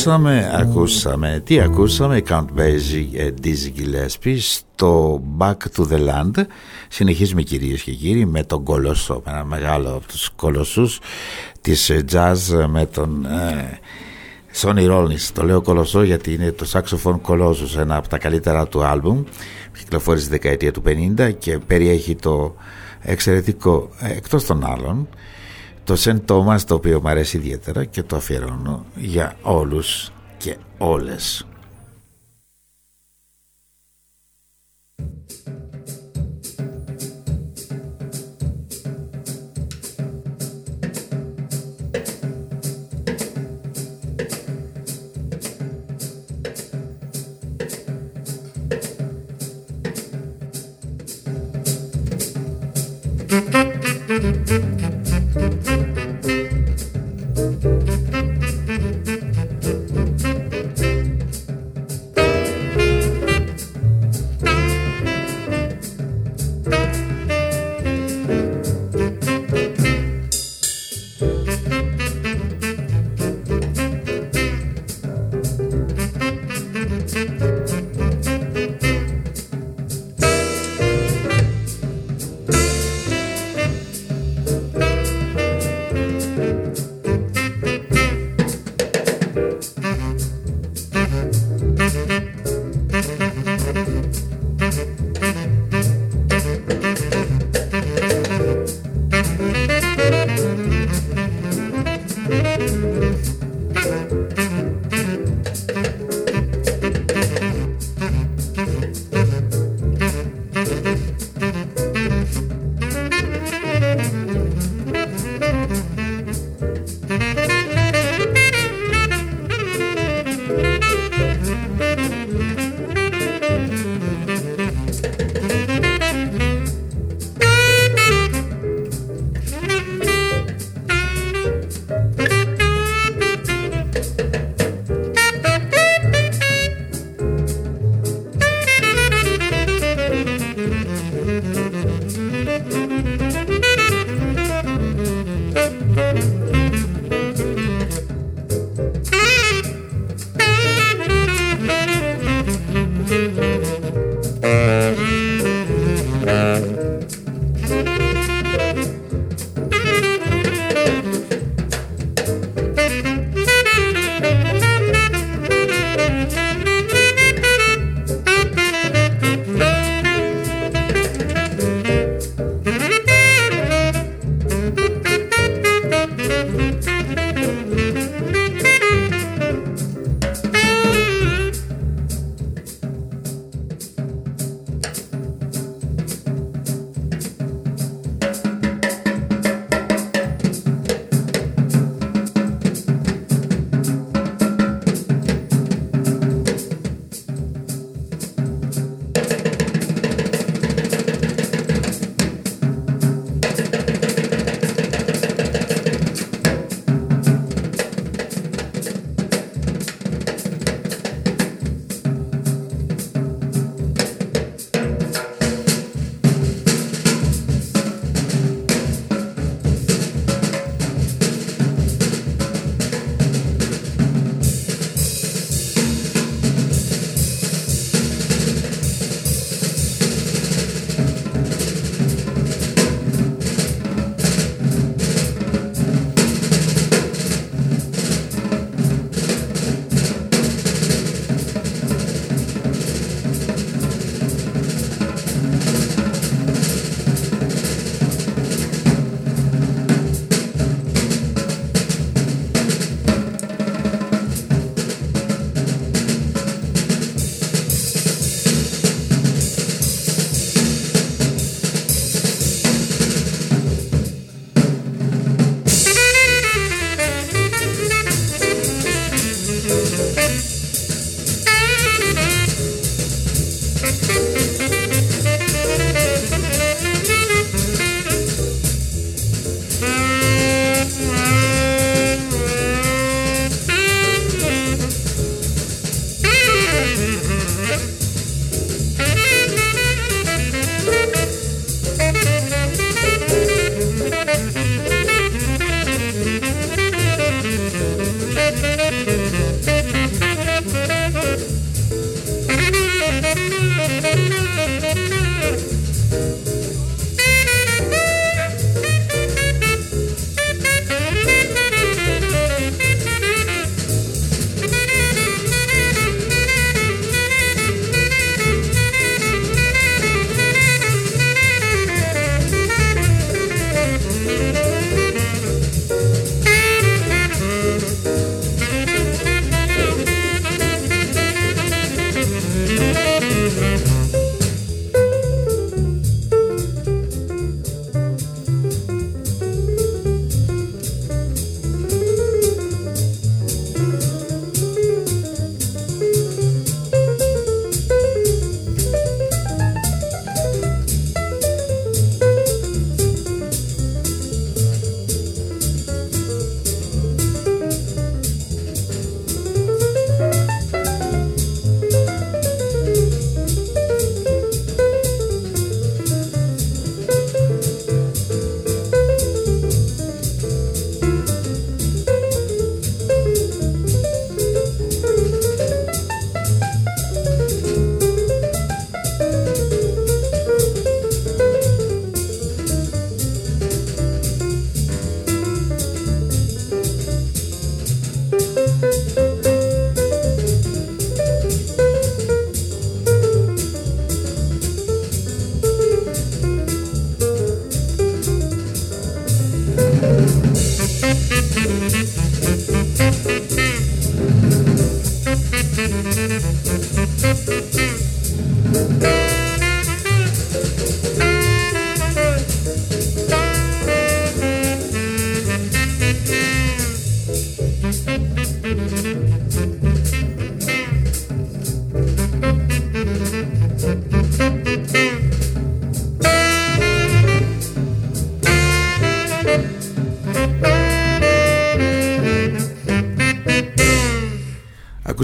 Ακούσαμε, ακούσαμε, τι ακούσαμε, Count Basie, ε, Dizzy Gillespie στο Back to the Land. Συνεχίζουμε κυρίες και κύριοι με τον Κολοσσό, με ένα μεγάλο από τους κολοσσούς της ε, jazz με τον ε, Sonny Rollins. Το λέω Κολοσσό γιατί είναι το Saxophone Colossus, ένα από τα καλύτερα του άλμπουμ. Κυκλοφόρησε στη δεκαετία του 50 και περιέχει το εξαιρετικό, ε, εκτός των άλλων, το Σεν Τόμας το οποίο μου αρέσει ιδιαίτερα και το αφιερώνω για όλους και όλες.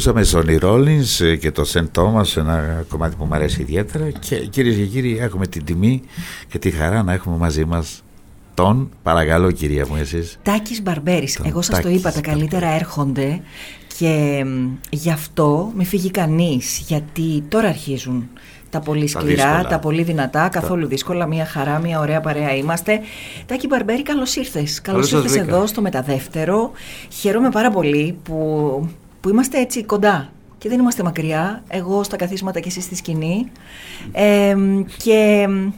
Ακούσαμε Sonny Rollins ε, και το St. Thomas, ένα κομμάτι που μου αρέσει ιδιαίτερα. Και κυρίες και κύριοι, έχουμε την τιμή και τη χαρά να έχουμε μαζί μας τον, παρακαλώ κυρία μου, εσείς. Τάκης Μπαρμπέρης. Τον Εγώ σας το Τάκης είπα, τα καλύτερα έρχονται και μ, γι' αυτό μη φύγει κανείς, γιατί τώρα αρχίζουν τα πολύ Τα σκληρά, δύσκολα. τα πολύ δυνατά, καθόλου δύσκολα, μια χαρά, μια ωραία παρέα είμαστε. Τάκη Μπαρμπέρη, καλώς ήρθες. Καλώς σας ήρθες βρήκα. εδώ στο Μεταδεύτερο. Χαίρομαι πάρα πολύ που, που είμαστε έτσι κοντά και δεν είμαστε μακριά. Εγώ στα καθίσματα και εσύ στη σκηνή. Ε, και μ,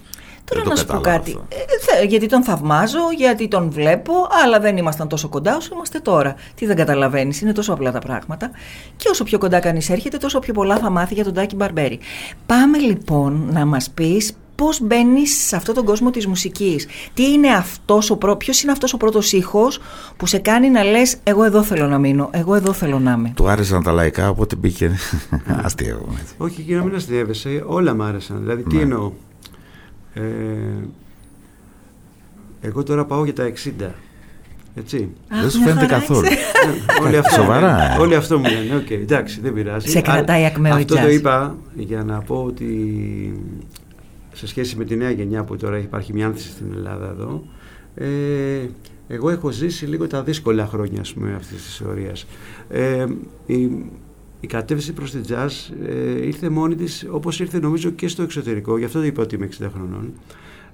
Τώρα το να σου πω κατάλαβα κάτι. Ε, θε- γιατί τον θαυμάζω, γιατί τον βλέπω, αλλά δεν ήμασταν τόσο κοντά όσο είμαστε τώρα. Τι δεν καταλαβαίνεις, είναι τόσο απλά τα πράγματα. Και όσο πιο κοντά κανείς έρχεται, τόσο πιο πολλά θα μάθει για τον Τάκη Μπαρμπέρι. Πάμε λοιπόν να μας πεις πώς μπαίνεις σε αυτόν τον κόσμο της μουσικής. Τι είναι αυτός ο πρω... Ποιος είναι αυτός ο πρώτος ήχος που σε κάνει να λες: Εγώ εδώ θέλω να μείνω, Εγώ εδώ θέλω να είμαι. Του άρεσαν τα λαϊκά, οπότε μπήκε. Αστειεύομαι. Όχι, και να μην αστειεύεσαι, όλα μ' άρεσαν. Δηλαδή, τι Ναι. εννοώ; Ε, εγώ τώρα πάω για τα 60. Έτσι. Αχ, Δεν σου μια φαίνεται χαρά καθόλου. είσαι. Ναι, όλοι αυτό, Σοβαρά, ε. Όλοι αυτό μου λένε. Οκ, εντάξει, δεν πειράζει. Σε κρατάει Α, ακμαίο Αυτό jazz. το είπα για να πω ότι σε σχέση με τη νέα γενιά που τώρα υπάρχει μια άνθηση στην Ελλάδα εδώ, ε, εγώ έχω ζήσει λίγο τα δύσκολα χρόνια ας πούμε, αυτής της ιστορίας. Ε, η, η κατεύθυνση προς την jazz ε, ήρθε μόνη της όπως ήρθε νομίζω και στο εξωτερικό, γι' αυτό το είπα ότι είμαι 60 χρονών,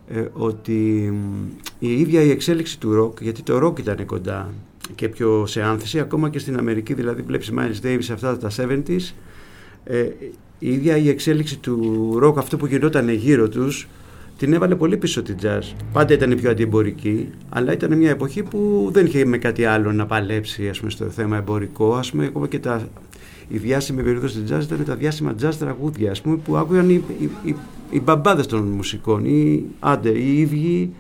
ε, ότι μ, η ίδια η εξέλιξη του ροκ, γιατί το ροκ ήταν κοντά και πιο σε άνθηση, ακόμα και στην Αμερική, δηλαδή βλέπεις Miles Davis αυτά τα 70s, ε, η ίδια η εξέλιξη του ροκ, αυτό που γινόταν γύρω τους, την έβαλε πολύ πίσω την jazz. Πάντα ήταν πιο αντιεμπορική, αλλά ήταν μια εποχή που δεν είχε με κάτι άλλο να παλέψει ας πούμε, στο θέμα εμπορικό. Ας πούμε, ακόμα και τα, η διάσημη περίοδος της jazz ήταν τα διάσημα jazz τραγούδια ας πούμε, που άκουγαν οι, οι, οι, οι μπαμπάδες των μουσικών, ή άντε, οι ίδιοι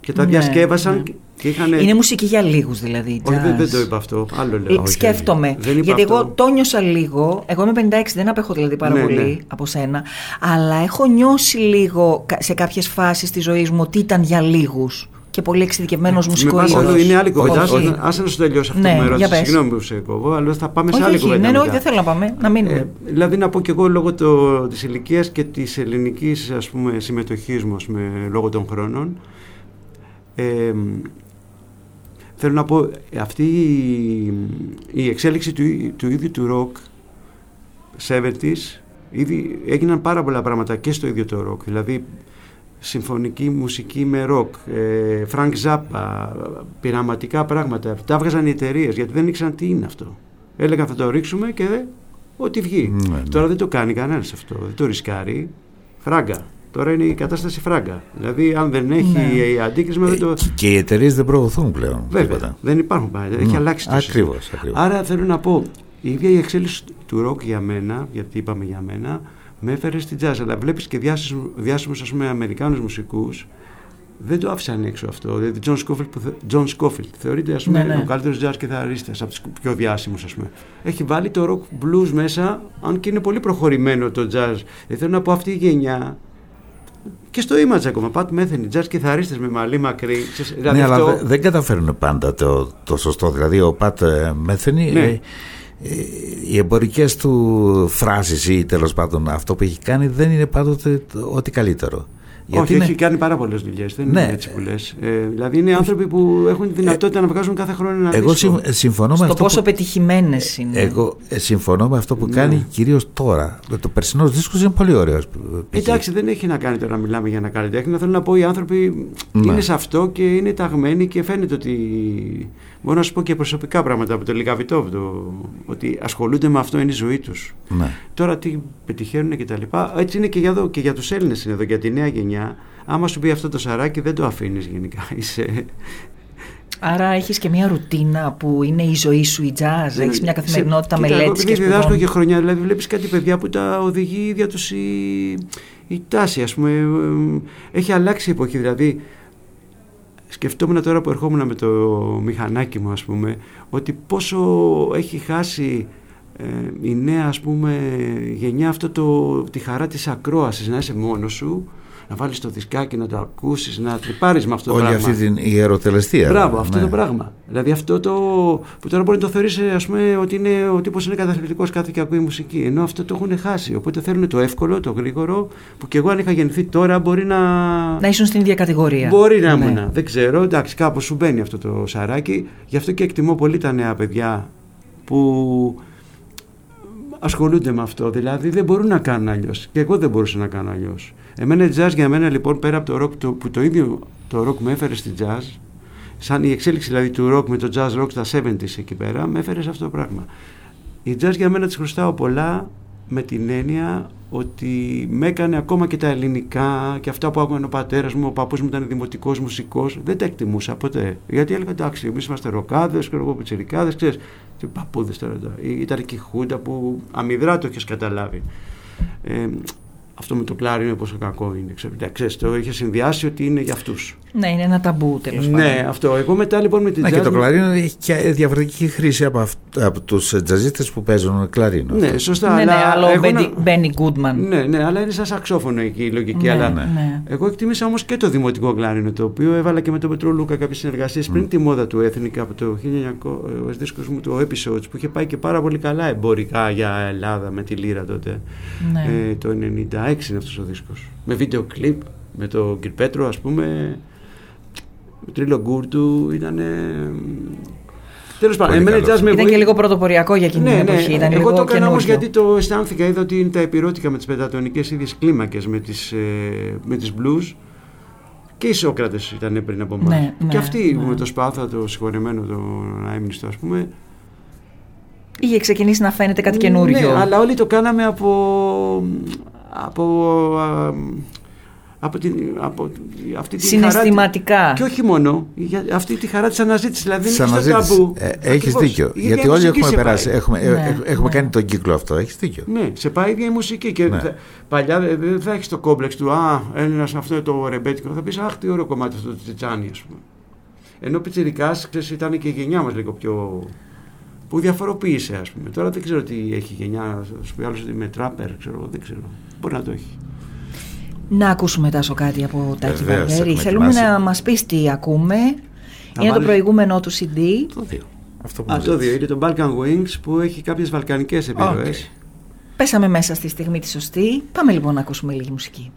και τα Ναι, διασκεύασαν ναι. Και- και είχαν... Είναι μουσική για λίγους δηλαδή. Όχι, δεν, jazz. δεν το είπα αυτό. Άλλο Ε, λέω. Σκέφτομαι. Δεν είπα γιατί αυτό. εγώ το νιώσα λίγο. Εγώ είμαι 56, δεν απέχω δηλαδή πάρα Ναι, πολύ ναι. από σένα. Αλλά έχω νιώσει λίγο κα- σε κάποιες φάσεις της ζωής μου ότι ήταν για λίγους. Και πολύ εξειδικευμένος μουσικός Με πας είδος. άλλο, είναι άλλη κουβέντα. Όχι. Άσε- Άσε να σου τελειώσω αυτό Ναι, που με για ρώτησες. πες. Συγγνώμη που σε κόβω, αλλά θα πάμε σε Όχι, άλλη όχι, κουβέντα. ναι, ναι, όχι, μετά. δεν θέλω να πάμε. Να μείνουμε. Ε, δηλαδή να πω και εγώ λόγω το, της ηλικίας και της ελληνικής ας πούμε, συμμετοχής μου ας πούμε, λόγω των χρόνων ε, θέλω να πω αυτή η, η εξέλιξη του, του ίδιου του ροκ 70s ήδη έγιναν πάρα πολλά πράγματα και στο ίδιο το ροκ δηλαδή συμφωνική μουσική με ροκ, ε, Frank Zappa, πειραματικά πράγματα. Τα έβγαζαν οι εταιρείες γιατί δεν ήξεραν τι είναι αυτό. Έλεγαν θα το ρίξουμε και δε, ό,τι βγει. Ναι, ναι. Τώρα δεν το κάνει κανένας αυτό. Δεν το ρισκάρει. Φράγκα. Τώρα είναι η κατάσταση φράγκα. Δηλαδή, αν δεν έχει Ναι. αντίκρισμα, δεν το. Και οι εταιρείες δεν προωθούν πλέον. Βέβαια, τίποτα. δεν υπάρχουν πάλι. Έχει Ναι. αλλάξει το Ακριβώς, σύστημα. ακριβώς. Άρα θέλω να πω, η ίδια η εξέλιξη του ροκ για μένα, γιατί είπαμε για μένα, με έφερε στην jazz. Αλλά βλέπεις και διάσημου διάσημους, ας πούμε Αμερικάνους μουσικούς, δεν το άφησαν έξω αυτό. Δηλαδή, John Scofield, που θε- John Scofield θεωρείται ας πούμε, Ναι, ναι. ο καλύτερος jazz κιθαρίστας από τους πιο διάσημους, ας πούμε. Έχει βάλει το rock blues μέσα, αν και είναι πολύ προχωρημένο το jazz. Ε, θέλω να πω αυτή η γενιά. Και στο image ακόμα. Pat Metheny, jazz κιθαρίστες με μαλλί μακρύ. ξέρεις, Δηλαδή ναι, αλλά αυτό- δε- δεν καταφέρνουν πάντα το, το σωστό. Δηλαδή, ο Πατ ε, Μέθενη, Ναι. ε, ε, οι εμπορικές του φράσεις ή τέλος πάντων αυτό που έχει κάνει δεν είναι πάντοτε το- ό,τι καλύτερο. Όχι, είναι- έχει κάνει πάρα πολλές δουλειές. Δεν Ναι. είναι έτσι που λες. Ε, δηλαδή είναι άνθρωποι που έχουν τη δυνατότητα να βγάζουν κάθε χρόνο ένα Εγώ δίσκο. συμ- συμφωνώ με Στο αυτό. πόσο που... πετυχημένες είναι. Εγώ ε, συμφωνώ με αυτό που Ναι. κάνει κυρίως τώρα. Το περσινός δίσκος είναι πολύ ωραίος. Εντάξει, δεν έχει να κάνει τώρα να μιλάμε για ένα καλλιτέχνη. Θέλω να πω οι άνθρωποι Ναι. είναι σε αυτό και είναι ταγμένοι και φαίνεται ότι. Μπορώ να σου πω και προσωπικά πράγματα από το Λιγαβιτόβ. Το, ότι ασχολούνται με αυτό, είναι η ζωή τους. Ναι. Τώρα τι πετυχαίνουν και τα λοιπά. Έτσι είναι και για, εδώ- και για τους Έλληνες είναι εδώ, για τη νέα γενιά. Άμα σου πει αυτό το σαράκι, δεν το αφήνεις γενικά. Είσαι, Άρα έχεις και μια ρουτίνα που είναι η ζωή σου η jazz; Έχεις μια καθημερινότητα Ναι. Κοίτα, εγώ μελέτη και επειδή διδάσκω σπουδών. και χρονιά, δηλαδή βλέπεις κάτι παιδιά που τα οδηγεί η ίδια τους η, η τάση, ας πούμε. ε, Έχει αλλάξει η εποχή. Δηλαδή, σκεφτόμουν τώρα που ερχόμουν με το μηχανάκι μου, ας πούμε, ότι πόσο έχει χάσει ε, η νέα, ας πούμε, γενιά αυτό το, τη χαρά της ακρόασης, να είσαι μόνος σου, να βάλεις το δισκάκι, να το ακούσεις, να τρυπάρεις με αυτό το Όλη πράγμα. αυτή την ιεροτελεστία. Μπράβο, αυτό ναι. το πράγμα. Δηλαδή αυτό το. που τώρα μπορεί να το θεωρήσει ας πούμε, ότι είναι, ο τύπος είναι καταθλιπτικός κάθε και ακούει μουσική. Ενώ αυτό το έχουν χάσει. Οπότε θέλουν το εύκολο, το γρήγορο, που κι εγώ αν είχα γεννηθεί τώρα μπορεί να. Να ήσουν στην ίδια κατηγορία. Μπορεί να Ναι. ήμουν. Δεν ξέρω. Εντάξει, κάπως σου μπαίνει αυτό το σαράκι. Γι' αυτό και εκτιμώ πολύ τα νέα παιδιά που ασχολούνται με αυτό. Δηλαδή δεν μπορούν να κάνουν αλλιώς. Και εγώ δεν μπορούσα να κάνω αλλιώς. Εμένα η jazz για μένα λοιπόν πέρα από το rock το, που το ίδιο το rock με έφερε στη jazz, σαν η εξέλιξη δηλαδή του rock με το jazz rock στα 70s εκεί πέρα, με έφερε σε αυτό το πράγμα. Η jazz για μένα τη χρωστάω πολλά με την έννοια ότι με έκανε ακόμα και τα ελληνικά και αυτά που άκουγαν ο πατέρας μου, ο παππούς μου ήταν δημοτικός μουσικός, δεν τα εκτιμούσα ποτέ. Γιατί έλεγα εντάξει, εμείς είμαστε ροκάδες, ξέρω εγώ, πιτσιρικάδες, ξέρεις. Τι παππούδες τώρα. τώρα. Ήταν και η Χούντα που αμυδρά το έχει καταλάβει. Ε, αυτό με το κλάριο πόσο κακό είναι. Ξέρω, ξέρεις, το είχε συνδυάσει ότι είναι για αυτούς. Ναι, είναι ένα ταμπού τέλος πάντων. Ναι, αυτό. Εγώ μετά λοιπόν με την Ναι, και jazz το μου- κλαρίνο έχει και διαφορετική χρήση από, αυτ- από τους τζαζίστες που παίζουν κλαρίνο. Ναι, σωστά. Ναι, ναι, αλλά άλλο ο εγώ Μπένι- να- Μπένι Γκούντμαν. Ναι, ναι, αλλά είναι σαν σαξόφωνο εκεί η λογική. Ναι, αλλά ναι. Εγώ εκτίμησα όμως και το δημοτικό κλάρινο, το οποίο έβαλα και με τον Πετρολούκα κάποιες συνεργασίες πριν τη μόδα του Έθνικα από το 1900, ο δίσκος μου το Episodes, που είχε πάει και πάρα πολύ καλά εμπορικά για Ελλάδα με τη λύρα τότε. Ναι. Ε, το 96 είναι αυτός ο δίσκος. Με βίντεο κλιπ, με τον Κυρ Πέτρο, ας πούμε. Με τρίλο γκούρτου, ήταν. Τέλος πάντων, Πολύ εμένα η καλός. jazz με Ήταν βοή- και λίγο πρωτοποριακό για εκείνη ναι, την ναι. εποχή, ήταν Εγώ λίγο το έκανα όμως καινούριο. γιατί το αισθάνθηκα, είδα ότι είναι τα επιρώτικα με τις πεντατονικέ ίδιες κλίμακες με τις ε, με τις blues. Και οι Σόκρατες ήταν πριν από εμάς. Ναι, και ναι, αυτοί ναι. με το Σπάθα, το συγχωρεμένο, τον Αίμνηστο, ας πούμε. Είχε ξεκινήσει να φαίνεται κάτι καινούριο. Ναι, αλλά όλοι το κάναμε από. από. Α, από, την, από αυτή τη Συναισθηματικά. Χαρά, και όχι μόνο, για αυτή τη χαρά της αναζήτησης. Δηλαδή Της δεν είναι στο αναζήτησης. ταμπού. Ε, έχεις Ακριβώς. δίκιο. Η ίδια Γιατί η όλοι μουσική έχουμε σε περάσει. πάει. Έχουμε, ε, Ναι, ε, έχουμε ναι. κάνει τον κύκλο αυτό. Έχεις δίκιο. Ναι, σε πάει η ίδια η μουσική. Και Ναι. θα- παλιά ε, δεν θα έχεις το κόμπλεξ του Α, Έλληνας αυτό το ρεμπέτικο. Θα πεις Αχ, τι ωραίο κομμάτι αυτό το τσιτσάνι, ας πούμε. Ενώ ο Πιτσυρικά, ξέρεις, ήταν και η γενιά μας λίγο πιο. που διαφοροποίησε, ας πούμε. Τώρα δεν ξέρω τι έχει η γενιά. Σου πει άλλος ότι με τράπερ, ξέρω εγώ, δεν ξέρω. Μπορεί να το έχει. Να ακούσουμε τάσο κάτι από Τάκη Βεβαίως, Βαγγέρη. έχουμε Θέλουμε ετοιμάσει. να μας πεις τι ακούμε. είναι το βάλεις- προηγούμενο του CD. Το δύο. Αυτό Α, το δύο. Είναι το Balkan Wings που έχει κάποιες βαλκανικές επιρροές. Πέσαμε μέσα στη στιγμή τη σωστή. Πάμε λοιπόν να ακούσουμε λίγη μουσική.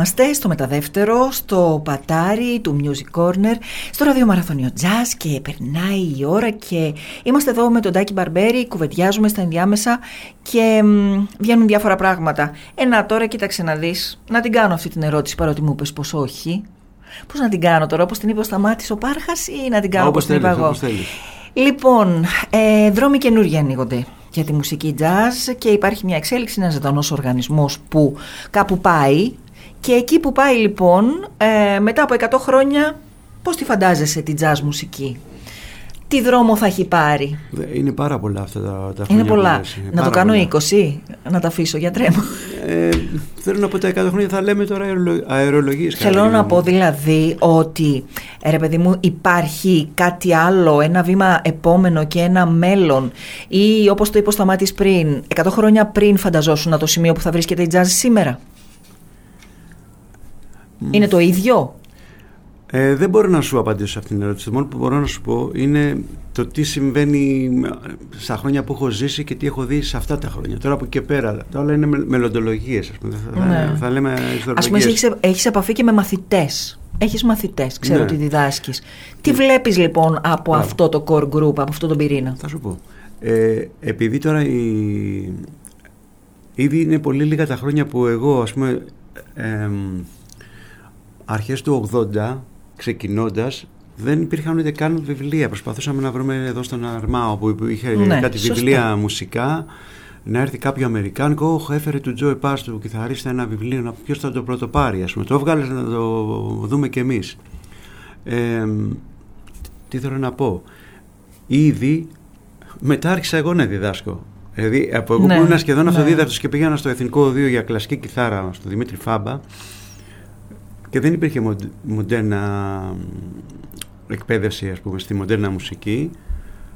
Εδώ είμαστε στο μεταδεύτερο, στο πατάρι του Music Corner, στο ραδιομαραθωνίο Jazz και περνάει η ώρα και είμαστε εδώ με τον Τάκη Μπαρμπέρι, κουβεντιάζουμε στα ενδιάμεσα και μ, βγαίνουν διάφορα πράγματα. Ένα τώρα κοίταξε να δεις, να την κάνω αυτή την ερώτηση παρότι μου είπες πως όχι. Πώς να την κάνω τώρα, όπως την είπε ο Σταμάτης ο Πάρχας ή να την κάνω όπως, Όπως την είπα θέλεις, εγώ; όπως θέλεις. Λοιπόν, ε, δρόμοι καινούργια ανοίγονται για τη μουσική jazz και υπάρχει μια εξέλιξη, ένας ζωντανός οργανισμός που κάπου πάει και εκεί που πάει λοιπόν, ε, μετά από 100 χρόνια, πώς τη φαντάζεσαι τη jazz μουσική; Τι δρόμο θα έχει πάρει; Δε- Είναι πάρα πολλά αυτά τα, τα Είναι χρόνια που πολλά. λες. Είναι Να το πάρα κάνω πολλά. 20, να τα αφήσω για τρέμο. Ε, θέλω να πω τα 100 χρόνια θα λέμε τώρα αερολο- αερολογίες. κατά Θέλω τη να γνώμη πω μου. δηλαδή ότι ε, ρε παιδί μου υπάρχει κάτι άλλο, ένα βήμα επόμενο και ένα μέλλον ή όπως το είπε ο Σταμάτης πριν, 100 χρόνια πριν φανταζόσουν το σημείο που θα βρίσκεται η jazz σήμερα; Είναι το ίδιο; Ε, δεν μπορώ να σου απαντήσω σε αυτήν την ερώτηση. Το μόνο που μπορώ να σου πω είναι το τι συμβαίνει στα χρόνια που έχω ζήσει και τι έχω δει σε αυτά τα χρόνια. Τώρα από εκεί και πέρα. Τα όλα είναι με, μελλοντολογίες, ας πούμε. Θα, Ναι. θα λέμε Ας πούμε ιστορολογίες. εσύ έχεις, έχεις επαφή και με μαθητές. Έχεις μαθητές, ξέρω Ναι. ότι διδάσκεις. Τι βλέπεις λοιπόν από Μπράβο. αυτό το core group, από αυτό τον πυρήνα; Θα σου πω. Ε, επειδή τώρα η... ήδη είναι πολύ λίγα τα χρόνια που εγώ ας πούμε εμ, αρχές του 80 ξεκινώντας δεν υπήρχαν ούτε καν βιβλία. Προσπαθούσαμε να βρούμε εδώ στον Αρμάο που που είχε Ναι, κάτι σωστά. βιβλία μουσικά να έρθει κάποιο Αμερικάνικο, «Ωχ, έφερε του Τζόι Πας του κιθαρίστα ένα βιβλίο, να ποιος θα το πρωτοπάρει, ας πούμε. Το έβγαλε να το δούμε κι εμείς. Ε, τι θέλω να πω. Ήδη μετά άρχισα εγώ να διδάσκω. Δηλαδή από εγώ Ναι, που ήμουν σχεδόν ναι. αυτοδίδακτος και πήγαινα στο Εθνικό Οδείο για κλασική κιθάρα στο Δημήτρη Φάμπα και δεν υπήρχε μοντε- μοντέρνα μ, εκπαίδευση ας πούμε στη μοντέρνα μουσική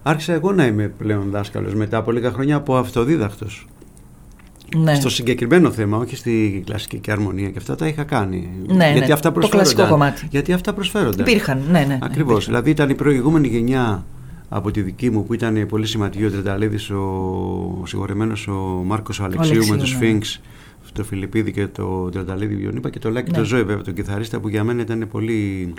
άρχισα εγώ να είμαι πλέον δάσκαλος μετά από λίγα χρόνια από αυτοδίδακτος. Ναι. Στο συγκεκριμένο θέμα, όχι στη κλασική και αρμονία και αυτά τα είχα κάνει. Ναι, γιατί ναι, αυτά το προσφέρονταν. κλασικό κομμάτι. Γιατί αυτά προσφέρονται. Υπήρχαν, ναι, ναι. Ακριβώς. Δηλαδή ήταν η προηγούμενη γενιά από τη δική μου που ήταν πολύ σημαντική ο Τρενταλίδη, ο, ο συγχωρεμένος ο Μάρκος ο Αλεξίου Αλεξίου, με το ναι. Σφίνξ, το Φιλιππίδη και το Τρενταλίδη Βιονίπα και το Λάκη Ναι. το Ζώη βέβαια, τον κιθαρίστα που για μένα ήταν πολύ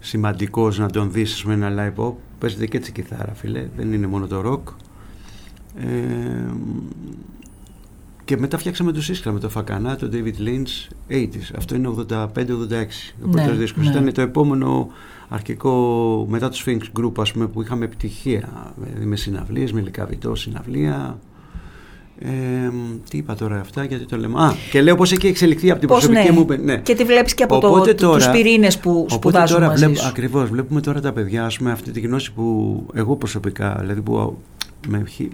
σημαντικός να τον δεις με ένα live pop. Παίζεται και έτσι κιθάρα, φίλε. Δεν είναι μόνο το rock. Ε, και μετά φτιάξαμε το σύσκρα με το Φακανά, τον David Lynch 80s. Αυτό είναι 85-86. Ο Ναι, πρώτος δίσκος. ναι. Ήταν το επόμενο αρχικό μετά το Sphinx Group ας πούμε, που είχαμε επιτυχία. Δηλαδή με συναυλίες, με λικαβητό συναυλία. Ε, τι είπα τώρα αυτά, γιατί το λέμε. Α, και λέω πώς έχει εξελιχθεί από την Πώς, προσωπική ναι. μου. πε- Ναι. Και τη βλέπεις και από το- Οπότε του- τους πυρήνες που οπότε σπουδάζουν τώρα μαζί βλέπ- σου. Ακριβώς, βλέπουμε τώρα τα παιδιά, ας πούμε, αυτή τη γνώση που εγώ προσωπικά, δηλαδή που με, χι-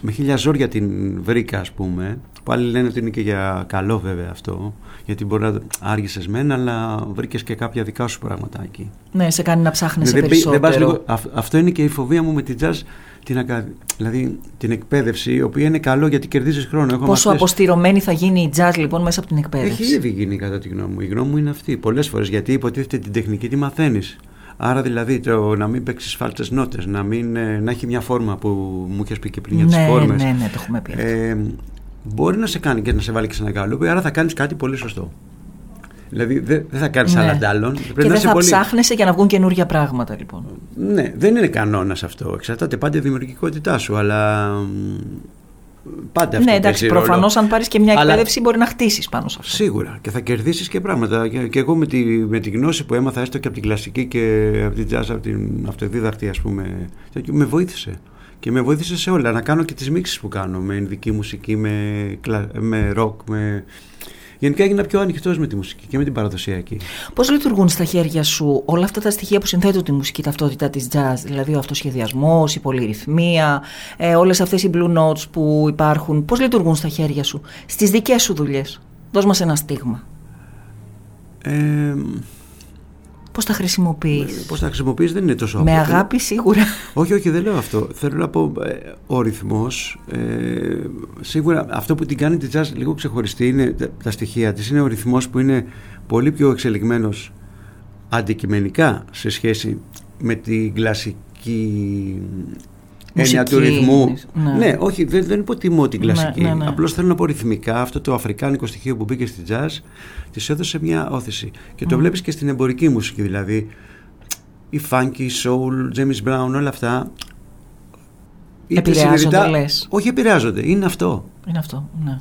με χίλια ζόρια την βρήκα, ας πούμε, που άλλοι λένε ότι είναι και για καλό βέβαια αυτό, γιατί μπορεί να άργησες μεν, αλλά βρήκες και κάποια δικά σου πράγματα εκεί. Ναι, σε κάνει να ψάχνεσαι Δεν, μπη- δεν πας περισσότερο. λίγο- αυ- αυτό είναι και η φοβία μου με την jazz, την, ακα- δηλαδή την εκπαίδευση, η οποία είναι καλό γιατί κερδίζεις χρόνο. Έχω Πόσο μαθητές- αποστηρωμένη θα γίνει η jazz λοιπόν μέσα από την εκπαίδευση; έχει ήδη γίνει κατά τη γνώμη μου. Η γνώμη μου είναι αυτή. Πολλές φορές γιατί υποτίθεται την τεχνική τη μαθαίνεις. Άρα δηλαδή το να μην παίξεις φάλτσε νότες, να, μην, ε, να έχει μια φόρμα που μου είχες πει και πριν για τις Ναι, φόρμες. ναι, ναι, το έχουμε πει αυτό. Ε, μπορεί να σε κάνει και να σε βάλει και σε ένα καλούπι, άρα θα κάνεις κάτι πολύ σωστό. Δηλαδή δεν δεν θα κάνεις Ναι. άλλα αντάλλων. Πρέπει Και να δεν είσαι θα πολύ... ψάχνεσαι για να βγουν καινούργια πράγματα λοιπόν. Ναι, δεν είναι κανόνας αυτό. Εξαρτάται πάντα η δημιουργικότητά σου, αλλά. μ, Πάντα αυτό ναι, εντάξει, παίζει ρόλο. προφανώς αν πάρεις και μια Αλλά- εκπαίδευση μπορεί να χτίσεις πάνω σε αυτό. Σίγουρα και θα κερδίσεις και πράγματα. Και, και εγώ με τη, με τη γνώση που έμαθα, έστω και από την κλασική και από την jazz, από την αυτοδίδακτη, ας πούμε, τέτοιο, με βοήθησε. Και με βοήθησε σε όλα. Να κάνω και τις μίξεις που κάνω με ειδική μουσική, με, κλα- με rock, με. Γενικά έγινα πιο ανοιχτός με τη μουσική και με την παραδοσιακή. Πώς λειτουργούν στα χέρια σου όλα αυτά τα στοιχεία που συνθέτουν τη μουσική ταυτότητα της jazz, δηλαδή ο αυτοσχεδιασμός, η πολυρυθμία, ε, όλες αυτές οι blue notes που υπάρχουν. Πώς λειτουργούν στα χέρια σου, στις δικές σου δουλειές; Δώσ' μας ένα στίγμα. Ε, Πώς τα χρησιμοποιείς; Πώς τα χρησιμοποιείς δεν είναι τόσο Με απλό. αγάπη σίγουρα. Όχι, όχι, δεν λέω αυτό. Θέλω να πω, ε, ο ρυθμός, ε, σίγουρα αυτό που την κάνει τη jazz λίγο ξεχωριστή είναι τα, τα στοιχεία της. Είναι ο ρυθμός που είναι πολύ πιο εξελιγμένος αντικειμενικά σε σχέση με την κλασική έννοια του Μουσική, ρυθμού. ναι. Ναι, όχι, δεν, δεν υποτιμώ την Ναι, κλασική. ναι, ναι. Απλώς θέλω να πω ρυθμικά αυτό το αφρικάνικο στοιχείο που μπήκε στη jazz της έδωσε μια όθηση. Και το Μμ. βλέπεις και στην εμπορική μουσική. Δηλαδή η funky, η soul, James Brown, όλα αυτά. είτε Επηρεάζονται, συνειδητά- λες. Όχι, επηρεάζονται. Είναι αυτό. Είναι αυτό. Ναι.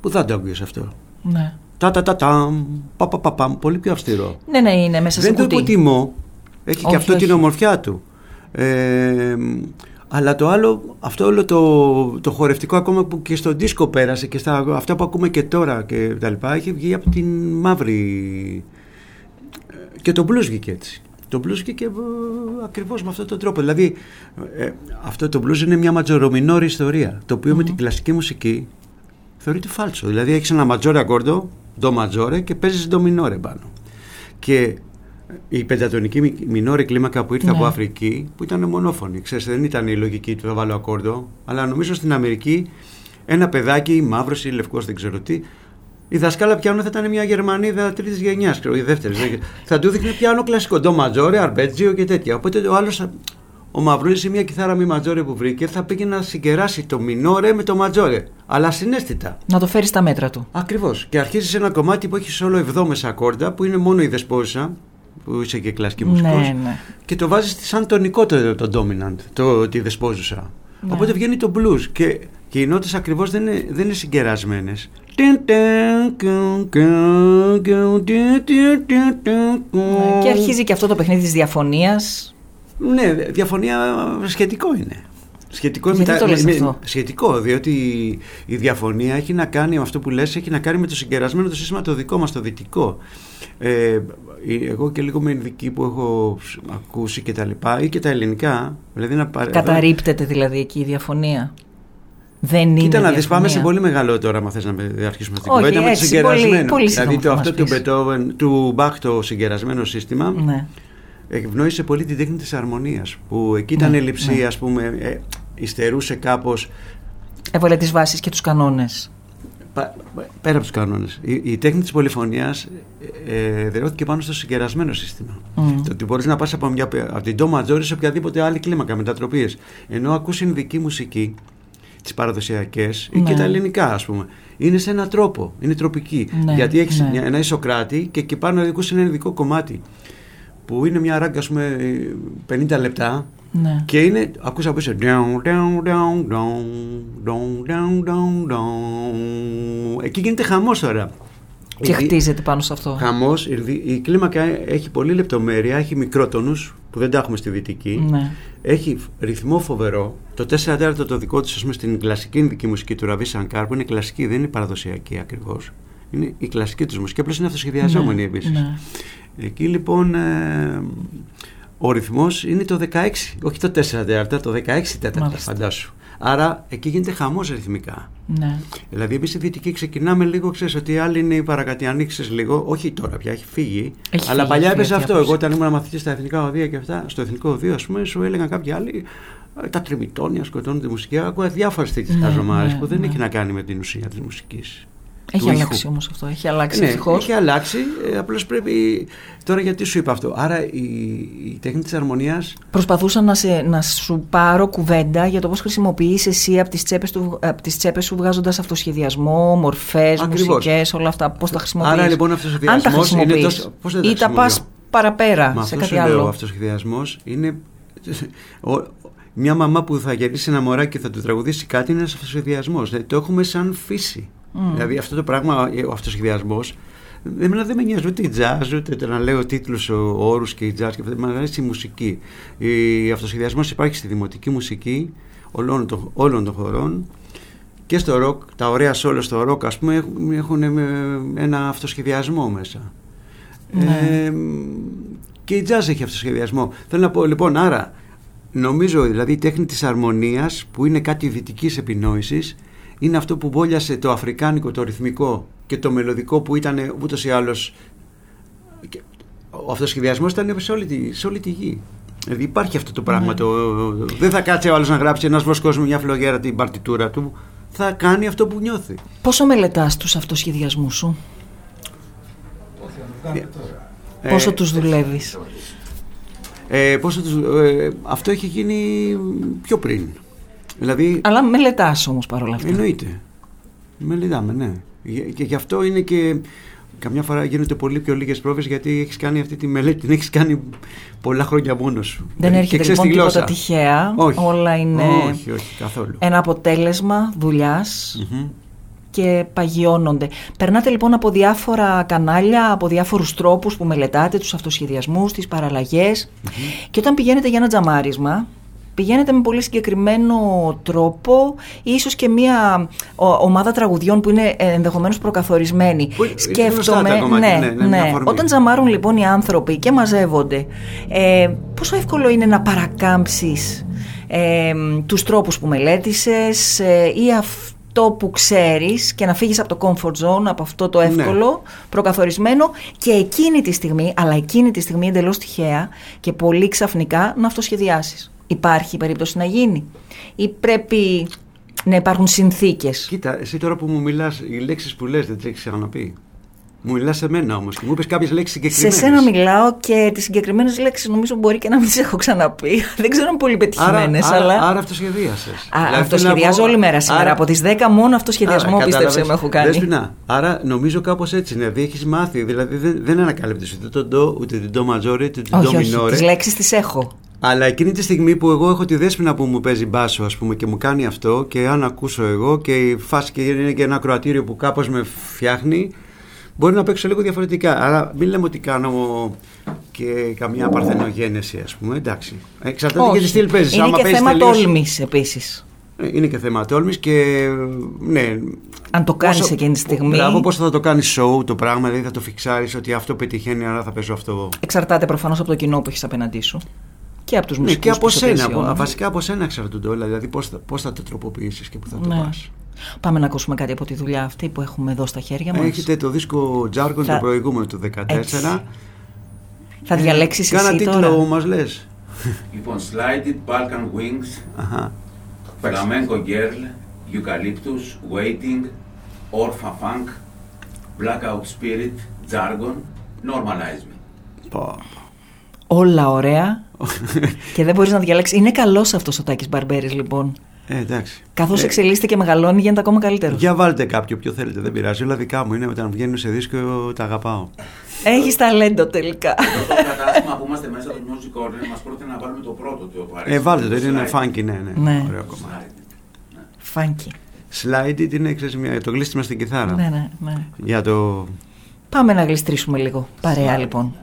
Πού θα το ακούγες αυτό; Ναι. Τα τα τα ταμ, πα, πα, πα, παμ, πολύ πιο αυστηρό. ναι, ναι, είναι μέσα σε Δεν το κουτί. υποτιμώ. Έχει Όχι, και αυτό όχι. την ομορφιά του. Ε, αλλά το άλλο, αυτό όλο το, το χορευτικό ακόμα που και στο δίσκο πέρασε και στα, αυτά που ακούμε και τώρα και τα λοιπά έχει βγει από την μαύρη και το blues βγήκε έτσι. Το blues βγήκε ε, ακριβώς με αυτόν τον τρόπο. Δηλαδή ε, αυτό το blues είναι μια ματζορομινόρη ιστορία το οποίο με την κλασική μουσική θεωρείται φάλσο. Δηλαδή έχεις ένα ματζόρε ακόρδο, ντο ματζόρε και παίζεις ντο μινόρε πάνω. Και η πεντατονική μι- μινόρη κλίμακα που ήρθε Ναι. από Αφρική, που ήταν μονόφωνη, ξέρεις, δεν ήταν η λογική του θα βάλω ακόρδο, αλλά νομίζω στην Αμερική ένα παιδάκι, μαύρος ή λευκός, δεν ξέρω τι, η δασκάλα πιάνο θα ήταν μια Γερμανίδα τρίτης γενιάς, ή δεύτερης. θα του δείχνει πιάνο κλασικό, ντο ματζόρε, αρπέτζιο και τέτοια. Οπότε ο άλλος, ο Μαυρούλης ή μια κιθάρα μη ματζόρε που βρήκε, θα πήγε να συγκεράσει το μινόρε με το ματζόρε. Αλλά συνέστητα. Να το φέρεις στα μέτρα του. Ακριβώς. Και αρχίζει σε ένα κομμάτι που έχει όλο εβδόμεσα ακόρτα, που είναι μόνο η δεσπόζουσα, που είσαι και κλασική μουσικός, Ναι, ναι. και το βάζεις σαν τονικό το, το dominant, το, τη δεσπόζουσα. Ναι. Οπότε βγαίνει το blues και, και οι νότες ακριβώς δεν είναι, δεν είναι συγκερασμένες. Ναι, Και αρχίζει και αυτό το παιχνίδι της διαφωνίας. Ναι, διαφωνία σχετικό είναι. Σχετικό, Γιατί με το λες με- αυτό; σχετικό, διότι η διαφωνία έχει να κάνει με αυτό που λες, έχει να κάνει με το συγκερασμένο το σύστημα το δικό μας, το δυτικό. Ε, η- εγώ και λίγο με ειδική που έχω ακούσει και τα λοιπά ή και τα ελληνικά. Δηλαδή να παρε- Καταρρύπτεται δηλαδή εκεί η διαφωνία; Δεν είναι Κοίτα να δεις διαφωνία. πάμε σε πολύ μεγάλο τώρα, αν θες να με- αρχίσουμε στην Όχι, κουβέντα με το έτσι, συγκερασμένο. πολύ- πολύ δηλαδή σύντομα το, θα αυτό μας του, πεις. Beethoven, του Μπαχ το συγκερασμένο σύστημα Ναι. ευνόησε πολύ την τέχνη της αρμονίας που εκεί ήταν Ναι, ελλειψή ναι. ας πούμε ε, υστερούσε κάπως Έβαλε τις βάσεις και τους κανόνες. πα- πέρα από τους κανόνες η, η τέχνη της πολυφωνίας ε, ε, δερόθηκε πάνω στο συγκερασμένο σύστημα Μμ. το ότι μπορείς να πας από, μια, από την Do Major σε οποιαδήποτε άλλη κλίμακα μετατροπίες ενώ ακούς ειδική μουσική τις παραδοσιακές ή και Ναι. τα ελληνικά ας πούμε είναι σε έναν τρόπο, είναι τροπική Ναι, γιατί έχεις ναι. μια- ένα ισοκράτη και εκεί πάνω ακούς ένα ειδικό κομμάτι που είναι μια ράγκα ας πούμε 50 λεπτά Ναι. και είναι, ακούσα από πίσω down, down, down, down, down, down, down, down. Εκεί γίνεται χαμός τώρα. Και Η- χτίζεται πάνω σε αυτό. Χαμός, η, δι- η κλίμακα έχει πολύ λεπτομέρεια, έχει μικρότονους που δεν τα έχουμε στη δυτική. Ναι. Έχει ρυθμό φοβερό. Το 4 τέταρτο το δικό του, ας πούμε, στην κλασική ειδική μουσική του Ραβί Σανκάρ, που είναι κλασική, δεν είναι παραδοσιακή ακριβώς. Είναι η κλασική του μουσική, απλώς είναι αυτοσχεδιαζόμενη Ναι, επίσης. ναι. Εκεί λοιπόν ε, ο ρυθμός είναι το 16, όχι το 4 τέταρτα, το 16 τέταρτα, Μάλιστα. φαντάσου. Άρα εκεί γίνεται χαμός ρυθμικά. Ναι. Δηλαδή, εμείς στη Δυτική ξεκινάμε λίγο, ξέρεις ότι οι άλλοι είναι οι παρακατιανοί, ξέρεις, λίγο. Όχι τώρα πια, έχει φύγει. Έχει αλλά φύγει, παλιά έχει έπαιζε φύγει αυτό. αυτή η Εγώ όταν ήμουν μαθητής στα εθνικά οδεία και αυτά, στο εθνικό οδείο, ας πούμε, σου έλεγαν κάποιοι άλλοι «Ε, τα τριμητόνια σκοτώνουν τη μουσική. Άκουγα διάφορε τέτοιε Ναι, χαζομάρε ναι, που δεν ναι. έχει να κάνει με την ουσία της μουσικής. Έχει αλλάξει όμως αυτό. Έχει αλλάξει Ναι, ευτυχώς. έχει αλλάξει. Ε, Απλώς πρέπει. Τώρα γιατί σου είπα αυτό. Άρα η, η τέχνη της αρμονία Προσπαθούσα να, σε, να σου πάρω κουβέντα για το πώς χρησιμοποιείς εσύ από τις τσέπες, του, από τις τσέπες σου βγάζοντας αυτοσχεδιασμό, μορφές, Ακριβώς. μουσικές, όλα αυτά. Πώς τα χρησιμοποιείς. Άρα λοιπόν αυτός ο Αν τα σχεδιασμός είναι χρησιμοποιείς τόσο- πώς δεν τα ή τα πας χρησιμοποιώ; παραπέρα Μα σε αυτό κάτι σου λέω, άλλο. ο αυτοσχεδιασμός είναι... ο- Μια μαμά που θα γεννήσει ένα μωράκι και θα του τραγουδήσει κάτι είναι ένας αυτοσχεδιασμός. το έχουμε σαν φύση. Μμ. Δηλαδή αυτό το πράγμα, ο αυτοσχεδιασμός, εμένα δεν με νοιάζει ούτε η jazz, ούτε το να λέω τίτλους, όρους και η jazz. Και αυτά. Μ' αρέσει η μουσική. Ο αυτοσχεδιασμός υπάρχει στη δημοτική μουσική όλων των, όλων των χωρών και στο ροκ. Τα ωραία σόλο στο ροκ, ας πούμε, έχουν, έχουν ε, ένα αυτοσχεδιασμό μέσα. Ναι. Ε, και η jazz έχει αυτοσχεδιασμό. Θέλω να πω λοιπόν, άρα νομίζω δηλαδή η τέχνη της αρμονίας που είναι κάτι δυτικής επινόησης είναι αυτό που βόλιασε το αφρικάνικο, το ρυθμικό και το μελωδικό που ήταν ούτως ή άλλως και ο αυτοσχεδιασμός ήταν σε όλη τη, σε όλη τη γη. Δηλαδή υπάρχει αυτό το πράγμα. Ναι. Το, δεν θα κάτσει ο άλλος να γράψει ένας βοσκός με μια φλογέρα την παρτιτούρα του. Θα κάνει αυτό που νιώθει. Πόσο μελετάς τους αυτοσχεδιασμούς σου, Ε, πόσο τους δουλεύεις; Ε, πώς θα τους, ε, αυτό έχει γίνει πιο πριν. Δηλαδή, Αλλά μελετάς όμως παρόλα αυτά. εννοείται. Μελετάμε, ναι. Και γι' αυτό είναι και καμιά φορά γίνονται πολύ πιο λίγες πρόβες γιατί έχεις κάνει αυτή τη μελέτη, την έχεις κάνει πολλά χρόνια μόνος σου. Δεν Και έρχεται ξέρεις λοιπόν τη γλώσσα. τίποτα τυχαία. Όχι. Όλα είναι Όχι, όχι, καθόλου. ένα αποτέλεσμα δουλειάς και παγιώνονται. Περνάτε λοιπόν από διάφορα κανάλια, από διάφορους τρόπους που μελετάτε, τους αυτοσχεδιασμούς, τις παραλλαγες και όταν πηγαίνετε για ένα τζαμάρισμα, πηγαίνετε με πολύ συγκεκριμένο τρόπο, ίσως και μια ο- ομάδα τραγουδιών που είναι ε, ενδεχομένως προκαθορισμένη. είναι γνωστά τα κομμάτια, ναι, ναι, μια αφορμή. Όταν τζαμάρουν λοιπόν οι άνθρωποι και μαζεύονται, ε, πόσο εύκολο είναι να παρακάμψεις ε, τους τρόπους που μελέτησες ε, ή αυτό που ξέρεις και να φύγεις από το comfort zone, από αυτό το εύκολο, προκαθορισμένο και εκείνη τη στιγμή, αλλά εκείνη τη στιγμή εντελώς τυχαία και πολύ ξαφνικά να αυτοσχεδιάσεις. Υπάρχει περίπτωση να γίνει ή πρέπει να υπάρχουν συνθήκες; Κοίτα, εσύ τώρα που μου μιλάς, οι λέξεις που λες δεν τις έχεις ξαναπεί. Μου μιλάς σε μένα όμως και μου είπες κάποιες λέξεις Σε συγκεκριμένες. σένα μιλάω και τις συγκεκριμένες λέξεις νομίζω μπορεί και να μην τις έχω ξαναπεί. Δεν ξέρω αν είναι πολύ πετυχημένες, άρα, αλλά. άρα αυτοσχεδίασες. Α, Δηλαδή, αυτοσχεδιάζω θέλω να πω- όλη μέρα σήμερα. άρα- Από τις 10 μόνο αυτοσχεδιασμό Άρα, πίστεψε κατάλαβες. με έχω κάνει. Δέσποινα, άρα νομίζω κάπως έτσι είναι. Δηλαδή έχεις μάθει. Δηλαδή δεν, δεν ανακάλυπτες ούτε τον ντο, ούτε την ντο ματζόρι, ούτε την ντο όχι, όχι. μινόρε. Τις λέξεις τις έχω. Αλλά εκείνη τη στιγμή που εγώ έχω τη δέσποινα που μου παίζει μπάσο, ας πούμε, και μου κάνει αυτό, και αν ακούσω εγώ, και η φάση και είναι και ένα ακροατήριο που κάπως με φτιάχνει, μπορεί να παίξω λίγο διαφορετικά. Άρα μην λέμε ότι κάνω και καμιά παρθενογένεση, ας πούμε. Εντάξει. Εξαρτάται και τι στυλ παίζεις. Είναι Άμα και παίζεις θέμα τελείως- τόλμης επίσης. Ε, Είναι και θέμα τόλμης και ναι. Αν το κάνεις πόσο- εκείνη τη στιγμή. Μπράβο, πώς θα το κάνεις show το πράγμα, δηλαδή θα το φιξάρεις ότι αυτό πετυχαίνει, άρα θα παίζω αυτό. Εξαρτάται προφανώς από το κοινό που έχεις απέναντί σου και από τους Ναι, μουσικού. και από σένα. από- Βασικά από σένα εξαρτούνται όλα. Δηλαδή πώς θα, πώς θα το τροποποιήσεις και πού θα το Ναι. πας. Πάμε να ακούσουμε κάτι από τη δουλειά αυτή που έχουμε εδώ στα χέρια μας. Έχετε το δίσκο Jargon Θα- το προηγούμενο του 2014. Έτσι. Θα διαλέξεις Κάνα εσύ τίτλο τώρα. μας λες. Λοιπόν, Slided, Balkan Wings, Αχα. Flamenco Girl, Eucalyptus, Waiting, Orpha Funk, Blackout Spirit, Jargon, Normalize Me. Πω. Όλα ωραία. και δεν μπορείς να διαλέξεις. Είναι καλός αυτός ο Τάκης Μπαρμπέρης, λοιπόν. Ε, εντάξει. Καθώς Ε, εξελίσσεται και μεγαλώνει, γίνεται ακόμα καλύτερο. Για βάλτε κάποιο, ποιο θέλετε, δεν πειράζει. Όλα δικά μου είναι όταν βγαίνουν σε δίσκο, τα αγαπάω. Έχεις ταλέντο τελικά. Το κατάστημα που είμαστε μέσα του Music Corner μας πρότεινε να βάλουμε το πρώτο του που αρέσει. Ε, βάλτε το, είναι Slide. funky, ναι, ναι. Ναι. Ωραίο κομμάτι. Φάνκι. Slide it είναι, ξέρεις, μια- το γλίστημα στην κιθάρα. Ναι, ναι, ναι. Για το... Πάμε να γλιστρήσουμε λίγο. Παρέα, λοιπόν.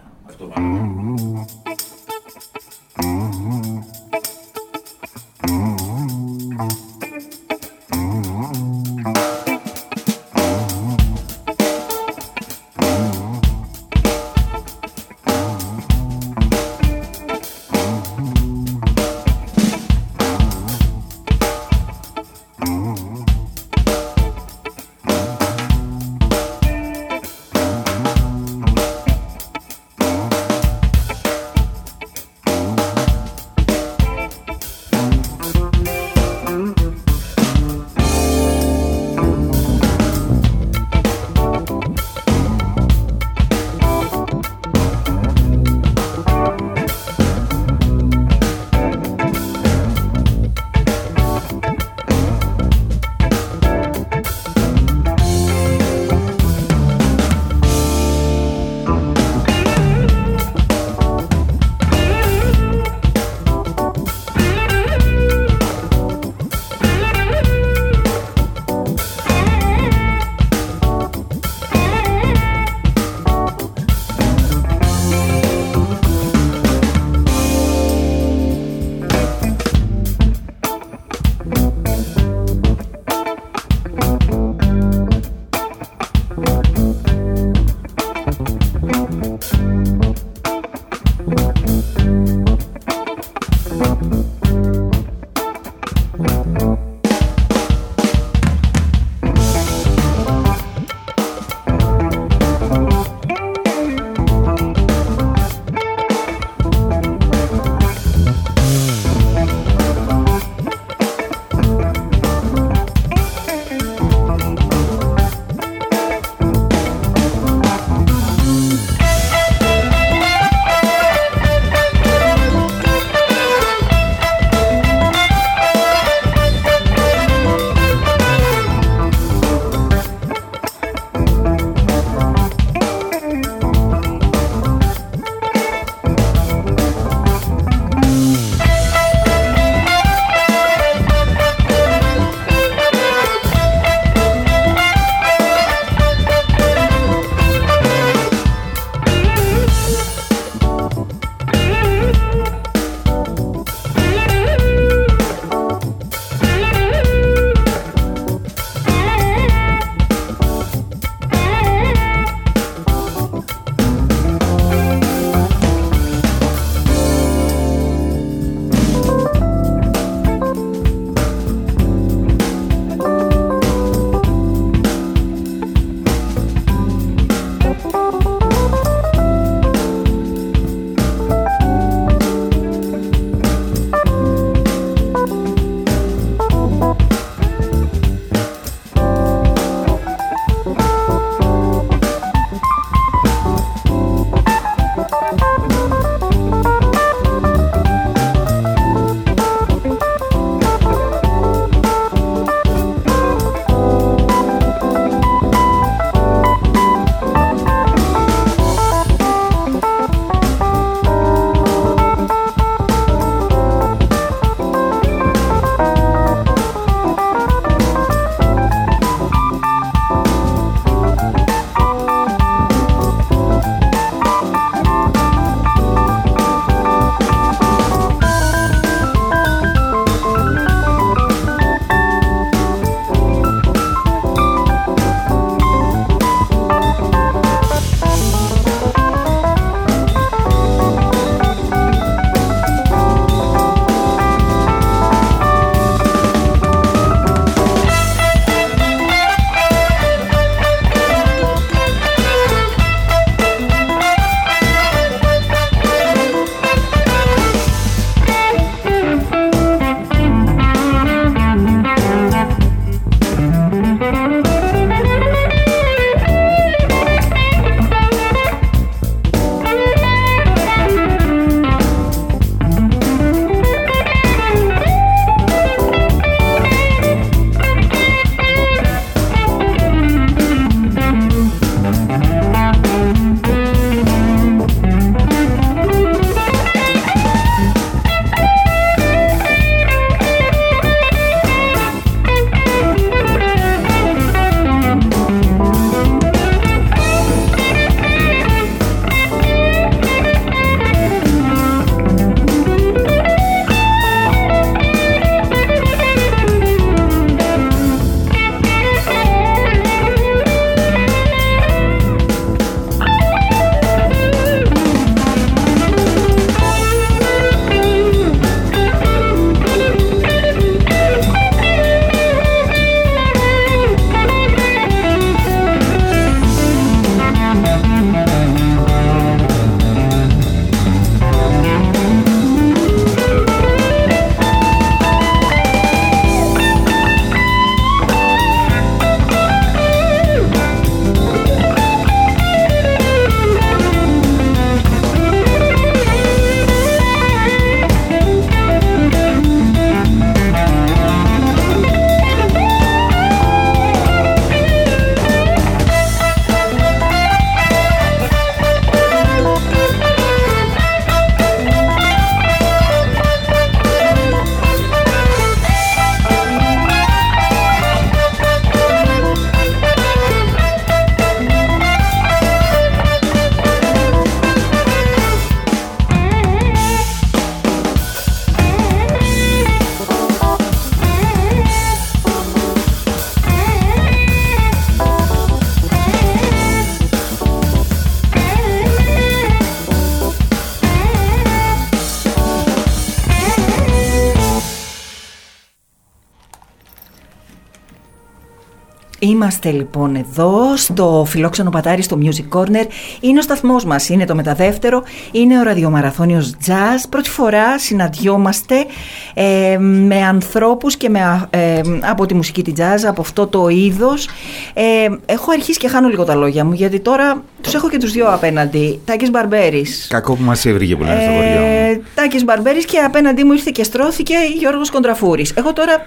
Είμαστε λοιπόν εδώ στο φιλόξενο πατάρι στο Music Corner. Είναι ο σταθμός μας, είναι το μεταδεύτερο, είναι ο ραδιομαραθώνιος Jazz. Πρώτη φορά συναντιόμαστε ε, με ανθρώπους και με, α- ε, από τη μουσική της jazz, από αυτό το είδος. Ε, έχω αρχίσει και χάνω λίγο τα λόγια μου, γιατί τώρα τους έχω και τους δύο απέναντι. Τάκης Μπαρμπέρης. Κακό που μας έβριγε που λένε στο χωριό. Ε, Τάκης Μπαρμπέρης και απέναντί μου ήρθε και στρώθηκε Γιώργος Κοντραφούρης. Εγώ τώρα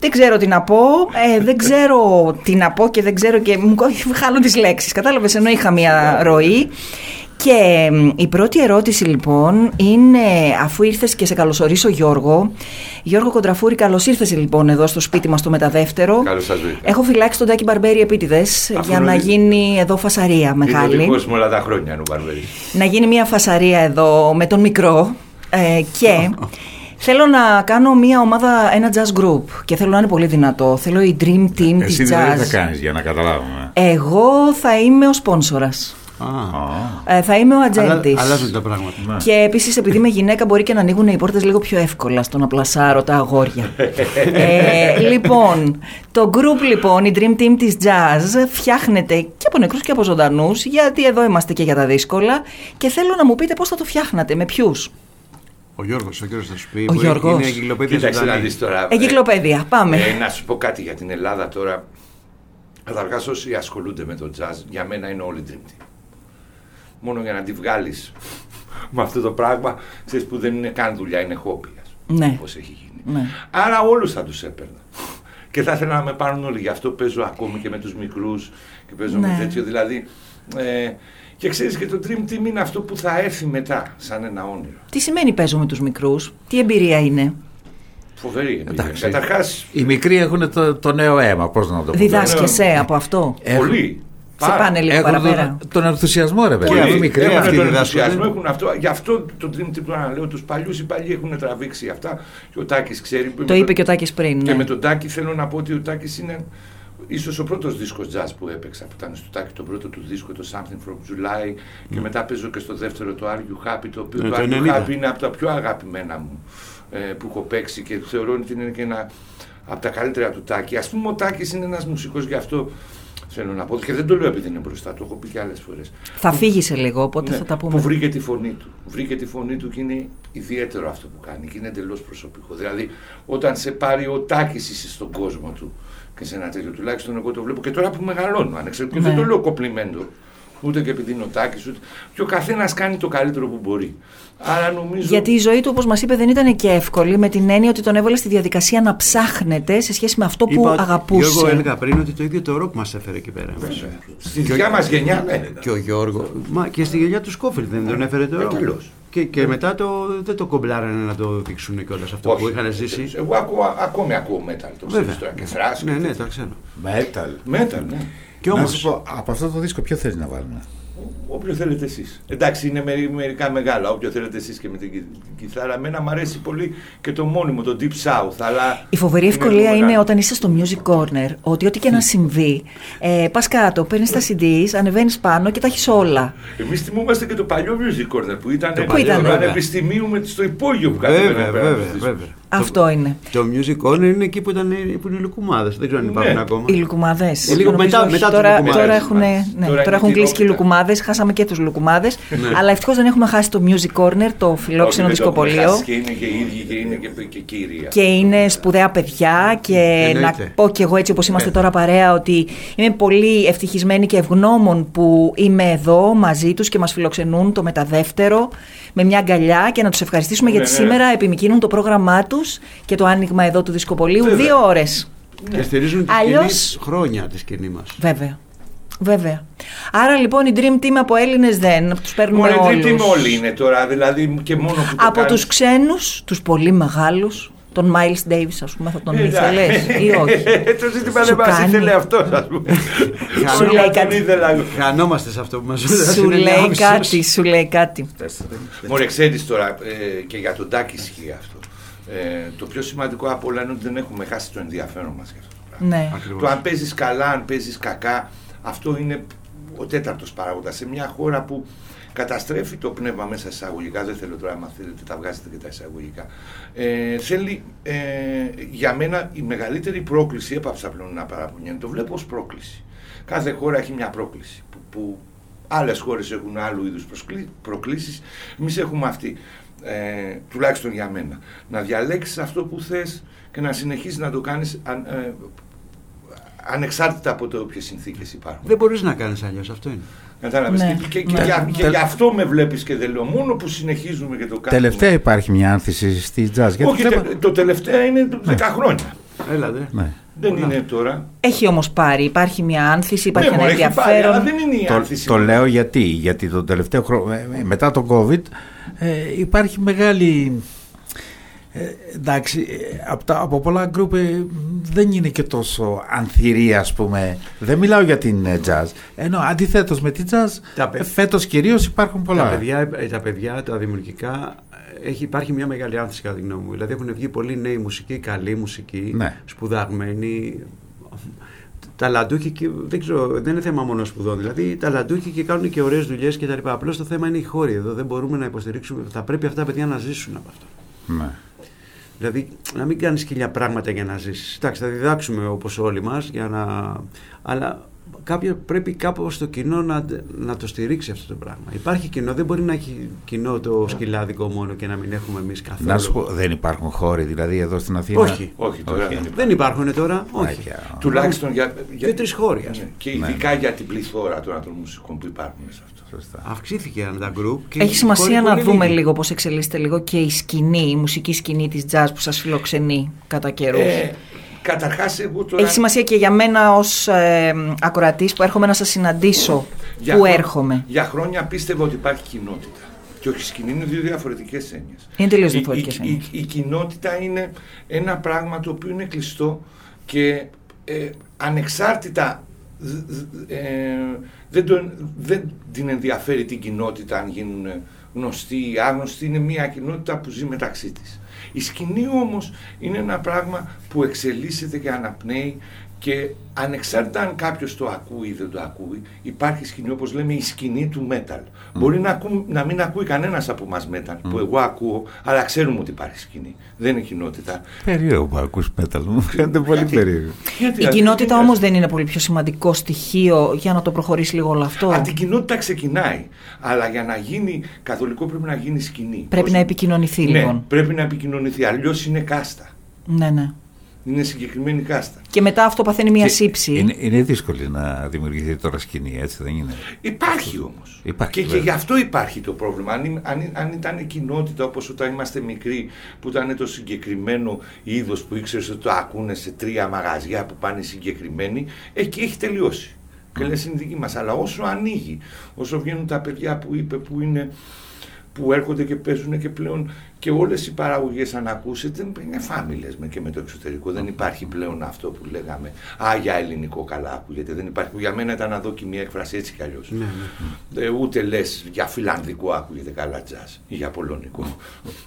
δεν ξέρω τι να πω, ε, δεν ξέρω τι να πω και δεν ξέρω και μου κο- χάνω τις λέξεις. Κατάλαβες, ενώ είχα μια ροή. Και μ, η πρώτη ερώτηση λοιπόν είναι, αφού ήρθες και σε καλωσορίσω Γιώργο, Γιώργο Κοντραφούρη, καλώς ήρθες λοιπόν εδώ στο σπίτι μας το μεταδεύτερο. Καλώς σας βρήκα. Έχω φυλάξει τον Τάκη Μπαρμπέρη επίτηδες Αφού για να είναι- γίνει εδώ φασαρία Είναι ο μεγάλη. δικός μου όλα τα χρόνια είναι ο Μπαρμπέρης. Να γίνει μια φασαρία εδώ με τον μικρό ε, και θέλω να κάνω μια ομάδα, ένα jazz group και θέλω να είναι πολύ δυνατό. Θέλω η dream team της Εσύ δηλαδή jazz. τι θα κάνεις για να καταλάβουμε. Εγώ θα είμαι ο σπόνσορας. Ε, θα είμαι ο ατζέντης. Αλλά- αλλάζουν τα πράγματα. Και επίσης επειδή είμαι γυναίκα μπορεί και να ανοίγουν οι πόρτες λίγο πιο εύκολα στο να πλασάρω τα αγόρια. ε, λοιπόν, το group λοιπόν, η Dream Team της Jazz φτιάχνεται και από νεκρούς και από ζωντανούς γιατί εδώ είμαστε και για τα δύσκολα και θέλω να μου πείτε πώς θα το φτιάχνατε, με ποιους; Ο Γιώργος, ο Γιώργος θα σου πει. Ο που Γιώργος. Είναι εγκυκλοπαίδεια Κοίταξε να ζωντανή. δεις τώρα. Εγκυκλοπαίδεια, πάμε. Ε, να σου πω κάτι για την Ελλάδα τώρα. Καταρχάς, όσοι ασχολούνται με το jazz, για μένα είναι όλοι dream team. Μόνο για να τη βγάλεις με αυτό το πράγμα, ξέρεις που δεν είναι καν δουλειά, είναι χόπι. ας πούμε, Ναι. όπως έχει γίνει. Ναι. Άρα όλους θα τους έπαιρνα. Και θα ήθελα να με πάρουν όλοι. Γι' αυτό παίζω ακόμη και με τους μικρούς και παίζω Ναι. με τέτοιο. Δηλαδή. Ε, και ξέρεις και το Dream Team είναι αυτό που θα έρθει μετά, σαν ένα όνειρο. Τι σημαίνει παίζω με τους μικρούς, τι εμπειρία είναι; Φοβερή εμπειρία. Εντάξει. Καταρχάς. Οι μικροί έχουν το, το νέο αίμα, πώς να το πω. Διδάσκεσαι από αυτό; Πολύ. Σε πάνε λίγο Έχουν παραπέρα. τον, τον ενθουσιασμό, ρε παιδί. Πολύ. Αυτοί οι μικροί Έχουν αυτοί τον διδάσκονται. ενθουσιασμό, έχουν αυτό. Γι' αυτό το Dream Team να λέω τους παλιούς, οι παλιοί έχουν τραβήξει αυτά. Και ο Τάκης ξέρει. που Το με είπε και ο Τάκης πριν. Και ναι. με τον Τάκη θέλω να πω ότι ο Τάκης είναι ίσως ο πρώτος δίσκος jazz που έπαιξα, που ήταν στο Τάκη το πρώτο του δίσκο, το Something from July και μετά παίζω και στο δεύτερο το Are You Happy, το οποίο Ναι, το το Are You 90. Happy είναι από τα πιο αγαπημένα μου ε, που έχω παίξει και θεωρώ ότι είναι και ένα από τα καλύτερα του Τάκη. Ας πούμε ο Τάκης είναι ένας μουσικός γι' αυτό θέλω να πω και δεν το λέω επειδή είναι μπροστά, το έχω πει και άλλες φορές. Θα φύγεις σε λίγο, οπότε Ναι, θα τα πούμε. Που βρήκε τη φωνή του. Βρήκε τη φωνή του και είναι ιδιαίτερο αυτό που κάνει και είναι εντελώς προσωπικό. Δηλαδή, όταν σε πάρει ο Τάκης είσαι στον κόσμο του και σε ένα τέτοιο, τουλάχιστον εγώ το βλέπω και τώρα που μεγαλώνω. Ανεξαρτήτως, και Ναι. δεν το λέω κοπλιμέντο. Ούτε και επειδή είναι ο Τάκης, ούτε. Και ο καθένας κάνει το καλύτερο που μπορεί. Άρα νομίζω. Γιατί η ζωή του, όπως μας είπε, δεν ήταν και εύκολη, με την έννοια ότι τον έβαλε στη διαδικασία να ψάχνετε σε σχέση με αυτό που Είπα ότι- αγαπούσε. Γιώργο, έλεγα πριν ότι το ίδιο το ροκ μας έφερε εκεί πέρα. Στη δικιά μας γενιά, ναι. Και ο Γιώργο. Μα και στη γενιά του Σκόφιλ δεν τον έφερε το Ε, ροκ. Καλώς. Και, και μετά το, δεν το κομπλάρανε να το δείξουν κιόλας αυτό που Όχι. είχαν ζήσει. Εγώ ακούω, ακόμη ακούω metal. Το Βέβαια. ξέρεις τώρα και θράσ. Ναι, ναι, τα ξέρω. Metal. Metal, ναι. Και Να όμως- σου πω, από αυτό το δίσκο ποιο θέλεις να βάλουμε; Όποιο θέλετε εσείς. Εντάξει, είναι μερι- μερικά μεγάλα. Όποιο θέλετε εσείς και με την, κι- την κιθάρα. Εμένα μου αρέσει πολύ και το μόνιμο, το Deep South. Αλλά Η φοβερή είναι ευκολία λίγο είναι μεγάλο. όταν είσαι στο Music Corner, ότι ό,τι και να συμβεί, ε, πας κάτω, παίρνεις τα CDs, ανεβαίνεις πάνω και τα έχεις όλα. Εμείς θυμούμαστε και το παλιό Music Corner που ήταν Το παλιό, το βέβαια. πανεπιστημίου με, στο υπόγειο που Βέβαια, κατέβαινε πέρα. βέβαια, βέβαια. Αυτό είναι. Το Music Corner είναι εκεί που, ήταν, που είναι οι λουκουμάδες. Δεν ξέρω αν υπάρχουν Ναι. ακόμα. Οι λουκουμάδες. Ε, λίγο μετά- μετά τους τώρα, λουκουμάδες. τώρα έχουν, ναι, Τώρα τώρα είναι έχουν κλείσει και οι κοινότητα. λουκουμάδες. Χάσαμε και τους λουκουμάδες. Ναι. αλλά ευτυχώς δεν έχουμε χάσει το Music Corner, το φιλόξενο Όχι, δεν το έχουμε δισκοπολείο. χάσει Και είναι και οι ίδιοι και είναι και, και κύρια. Και είναι σπουδαία παιδιά και να Εννοείται. πω κι εγώ έτσι όπως είμαστε Ναι. τώρα παρέα ότι είμαι πολύ ευτυχισμένη και ευγνώμων που είμαι εδώ μαζί τους και μας φιλοξενούν το μεταδεύτερο με μια αγκαλιά και να τους ευχαριστήσουμε Ναι, γιατί ναι. σήμερα επιμηκύνουν το πρόγραμμά τους και το άνοιγμα εδώ του δισκοπολίου Βέβαια. δύο ώρες. Και στηρίζουν τη Αλλιώς- σκηνή χρόνια τη σκηνή μας. Βέβαια. Βέβαια. Άρα λοιπόν η Dream Team από Έλληνες δεν, τους παίρνουμε Μόνο όλους. τρίτη όλοι είναι τώρα, δηλαδή και μόνο που το Από κάνεις. τους ξένους, τους πολύ μεγάλους, τον Miles Davis ας πούμε θα τον Ε, ήθελες ή όχι; το ζήτημα Σου δεν μας κάνει. ήθελε αυτός, ας πούμε. Σου λέει κάτι. Χανόμαστε σε αυτό που μας Σου λέει κάτι, σου λέει κάτι. Μωρέ, ξέρεις τώρα, ε, και για τον Τάκη ισχύει αυτό. Ε, το πιο σημαντικό από όλα είναι ότι δεν έχουμε χάσει το ενδιαφέρον μας για αυτό το πράγμα. Ναι. Το αν παίζεις καλά, αν παίζεις κακά, αυτό είναι ο τέταρτος παράγοντας. Σε μια χώρα που καταστρέφει το πνεύμα μέσα εισαγωγικά. Δεν θέλω τώρα, άμα θέλετε, τα βγάζετε και τα εισαγωγικά. Ε, θέλει, ε, για μένα, η μεγαλύτερη πρόκληση, έπαψα πλέον να παραπονιέμαι, το βλέπω ως πρόκληση. Κάθε χώρα έχει μια πρόκληση που, που άλλες χώρες έχουν άλλου είδους προσκλή- προκλήσεις, εμείς έχουμε αυτή. Ε, τουλάχιστον για μένα. Να διαλέξεις αυτό που θες και να συνεχίσεις να το κάνεις αν- ε, ανεξάρτητα από το όποιες συνθήκες υπάρχουν. Δεν μπορείς να κάνεις αλλιώς, αυτό είναι. Κατάλαβες. Ναι. Και, και, και, Ναι. για- και Τε- γι' αυτό με βλέπεις και δεν λέω. Μόνο που συνεχίζουμε και το κάνουμε. Τελευταία υπάρχει μια άνθηση στη jazz. Γιατί Όχι, βλέπω- τε- το τελευταίο είναι 10 χρόνια. Έλα, δε. Ναι. Δεν είναι τώρα. Έχει όμως πάρει, υπάρχει μια άνθηση, υπάρχει Ναι, ένα μωρέ, έχει πάρει, ενδιαφέρον. αλλά δεν είναι η Το, άνθηση. το λέω γιατί, γιατί το τελευταίο χρόνο, ε, ε, μετά το COVID, ε, υπάρχει μεγάλη... Ε, εντάξει, ε, από, τα- από πολλά γκρουπ ε, δεν είναι και τόσο ανθυρή ας πούμε. Δεν μιλάω για την ε, jazz. Ενώ αντιθέτως με την jazz, Τα ε, φέτος κυρίως υπάρχουν πολλά. Τα παιδιά, ε, τα παιδιά, τα δημιουργικά, ε, έχει, υπάρχει μια μεγάλη άνθηση κατά τη γνώμη μου. Δηλαδή έχουν βγει πολλοί νέοι μουσικοί, καλή μουσική, Ναι. σπουδαγμένοι, ταλαντούχοι και δεν ξέρω, δεν είναι θέμα μόνο σπουδών. Δηλαδή ταλαντούχοι και κάνουν και ωραίες δουλειές κτλ. Απλώς το θέμα είναι οι χώροι εδώ. Δεν μπορούμε να υποστηρίξουμε. Θα πρέπει αυτά τα παιδιά να ζήσουν από αυτό. Ναι. Δηλαδή να μην κάνεις χίλια πράγματα για να ζήσει. Εντάξει, θα διδάξουμε όπως όλοι μας, να... αλλά κάποιος πρέπει κάπου το κοινό να, να το στηρίξει αυτό το πράγμα. Υπάρχει κοινό, δεν μπορεί να έχει κοινό το σκυλάδικο μόνο και να μην έχουμε εμείς καθόλου. Να σου πω, δεν υπάρχουν χώροι δηλαδή εδώ στην Αθήνα. Όχι. Όχι, τώρα δεν υπάρχουν. Δεν υπάρχουν τώρα, όχι. Μάγια. Τουλάχιστον για. για Δύο-τρει χώροι. ας Ναι, πούμε. Και ειδικά για την πληθώρα τώρα των μουσικών που υπάρχουν σε αυτό. Αυξήθηκαν τα γκρουπ. και Έχει οι σημασία χώροι να πολύ δούμε λίγοι. λίγο πώς εξελίσσεται λίγο και η σκηνή, η μουσική σκηνή της jazz που σας φιλοξενεί κατά καιρούς. Ε, Καταρχάς, εγώ τώρα. Έχει σημασία και για μένα ως ε, ακροατής που έρχομαι να σας συναντήσω, για που χρό- έρχομαι. Για χρόνια πίστευα ότι υπάρχει κοινότητα. Και όχι σκηνή είναι δύο διαφορετικές έννοιες. Είναι τελείως Η- διαφορετικές η, έννοιες. η, η κοινότητα είναι ένα πράγμα το οποίο είναι κλειστό και ε, ανεξάρτητα δ- δ- ε, δεν, τον, δεν την ενδιαφέρει την κοινότητα αν γίνουν γνωστοί ή άγνωστοι, είναι μια κοινότητα που ζει μεταξύ της. Η σκηνή όμως είναι ένα πράγμα που εξελίσσεται και αναπνέει και ανεξάρτητα αν κάποιος το ακούει ή δεν το ακούει, υπάρχει σκηνή όπως λέμε η σκηνή του metal. Μπορεί να, ακού, να μην ακούει κανένας από μας metal, που εγώ ακούω, αλλά ξέρουμε ότι υπάρχει σκηνή. Δεν είναι κοινότητα. Περίεργο που ακούς metal, μου φαίνεται πολύ Γιατί; περίεργο. Γιατί, Η αν- κοινότητα δεν όμως δεν είναι πολύ πιο σημαντικό στοιχείο για να το προχωρήσει λίγο όλο αυτό; Από την κοινότητα ξεκινάει. Αλλά για να γίνει καθολικό πρέπει να γίνει σκηνή. Πρέπει Πώς- να επικοινωνηθεί ναι, λοιπόν. πρέπει να επικοινωνηθεί. Αλλιώς είναι κάστα. Ναι, ναι. Είναι συγκεκριμένη κάστα. Και μετά αυτό παθαίνει μια Και σύψη. Είναι, είναι δύσκολο να δημιουργηθεί τώρα σκηνή, έτσι δεν είναι; Υπάρχει όμως. Υπάρχει, Και, και βέβαια. γι' αυτό υπάρχει το πρόβλημα. Αν, είναι- αν, αν ήταν κοινότητα όπως όταν είμαστε μικροί, που ήταν το συγκεκριμένο είδος που ήξερες ότι το ακούνε σε τρία μαγαζιά που πάνε οι συγκεκριμένοι, εκεί έχει τελειώσει. Και λες είναι δική μας. Αλλά όσο ανοίγει, όσο βγαίνουν τα παιδιά που είπε που είναι που έρχονται και παίζουν και πλέον και όλες οι παραγωγές αν ακούσετε είναι φάμιλες με και με το εξωτερικό. Δεν υπάρχει πλέον αυτό που λέγαμε α για ελληνικό καλά ακούγεται δεν υπάρχει. Για μένα ήταν αδόκιμη έκφραση έτσι κι αλλιώς. Ναι, ναι. ε, ούτε λες για φιλανδικό ακούγεται καλά jazz ή για πολωνικό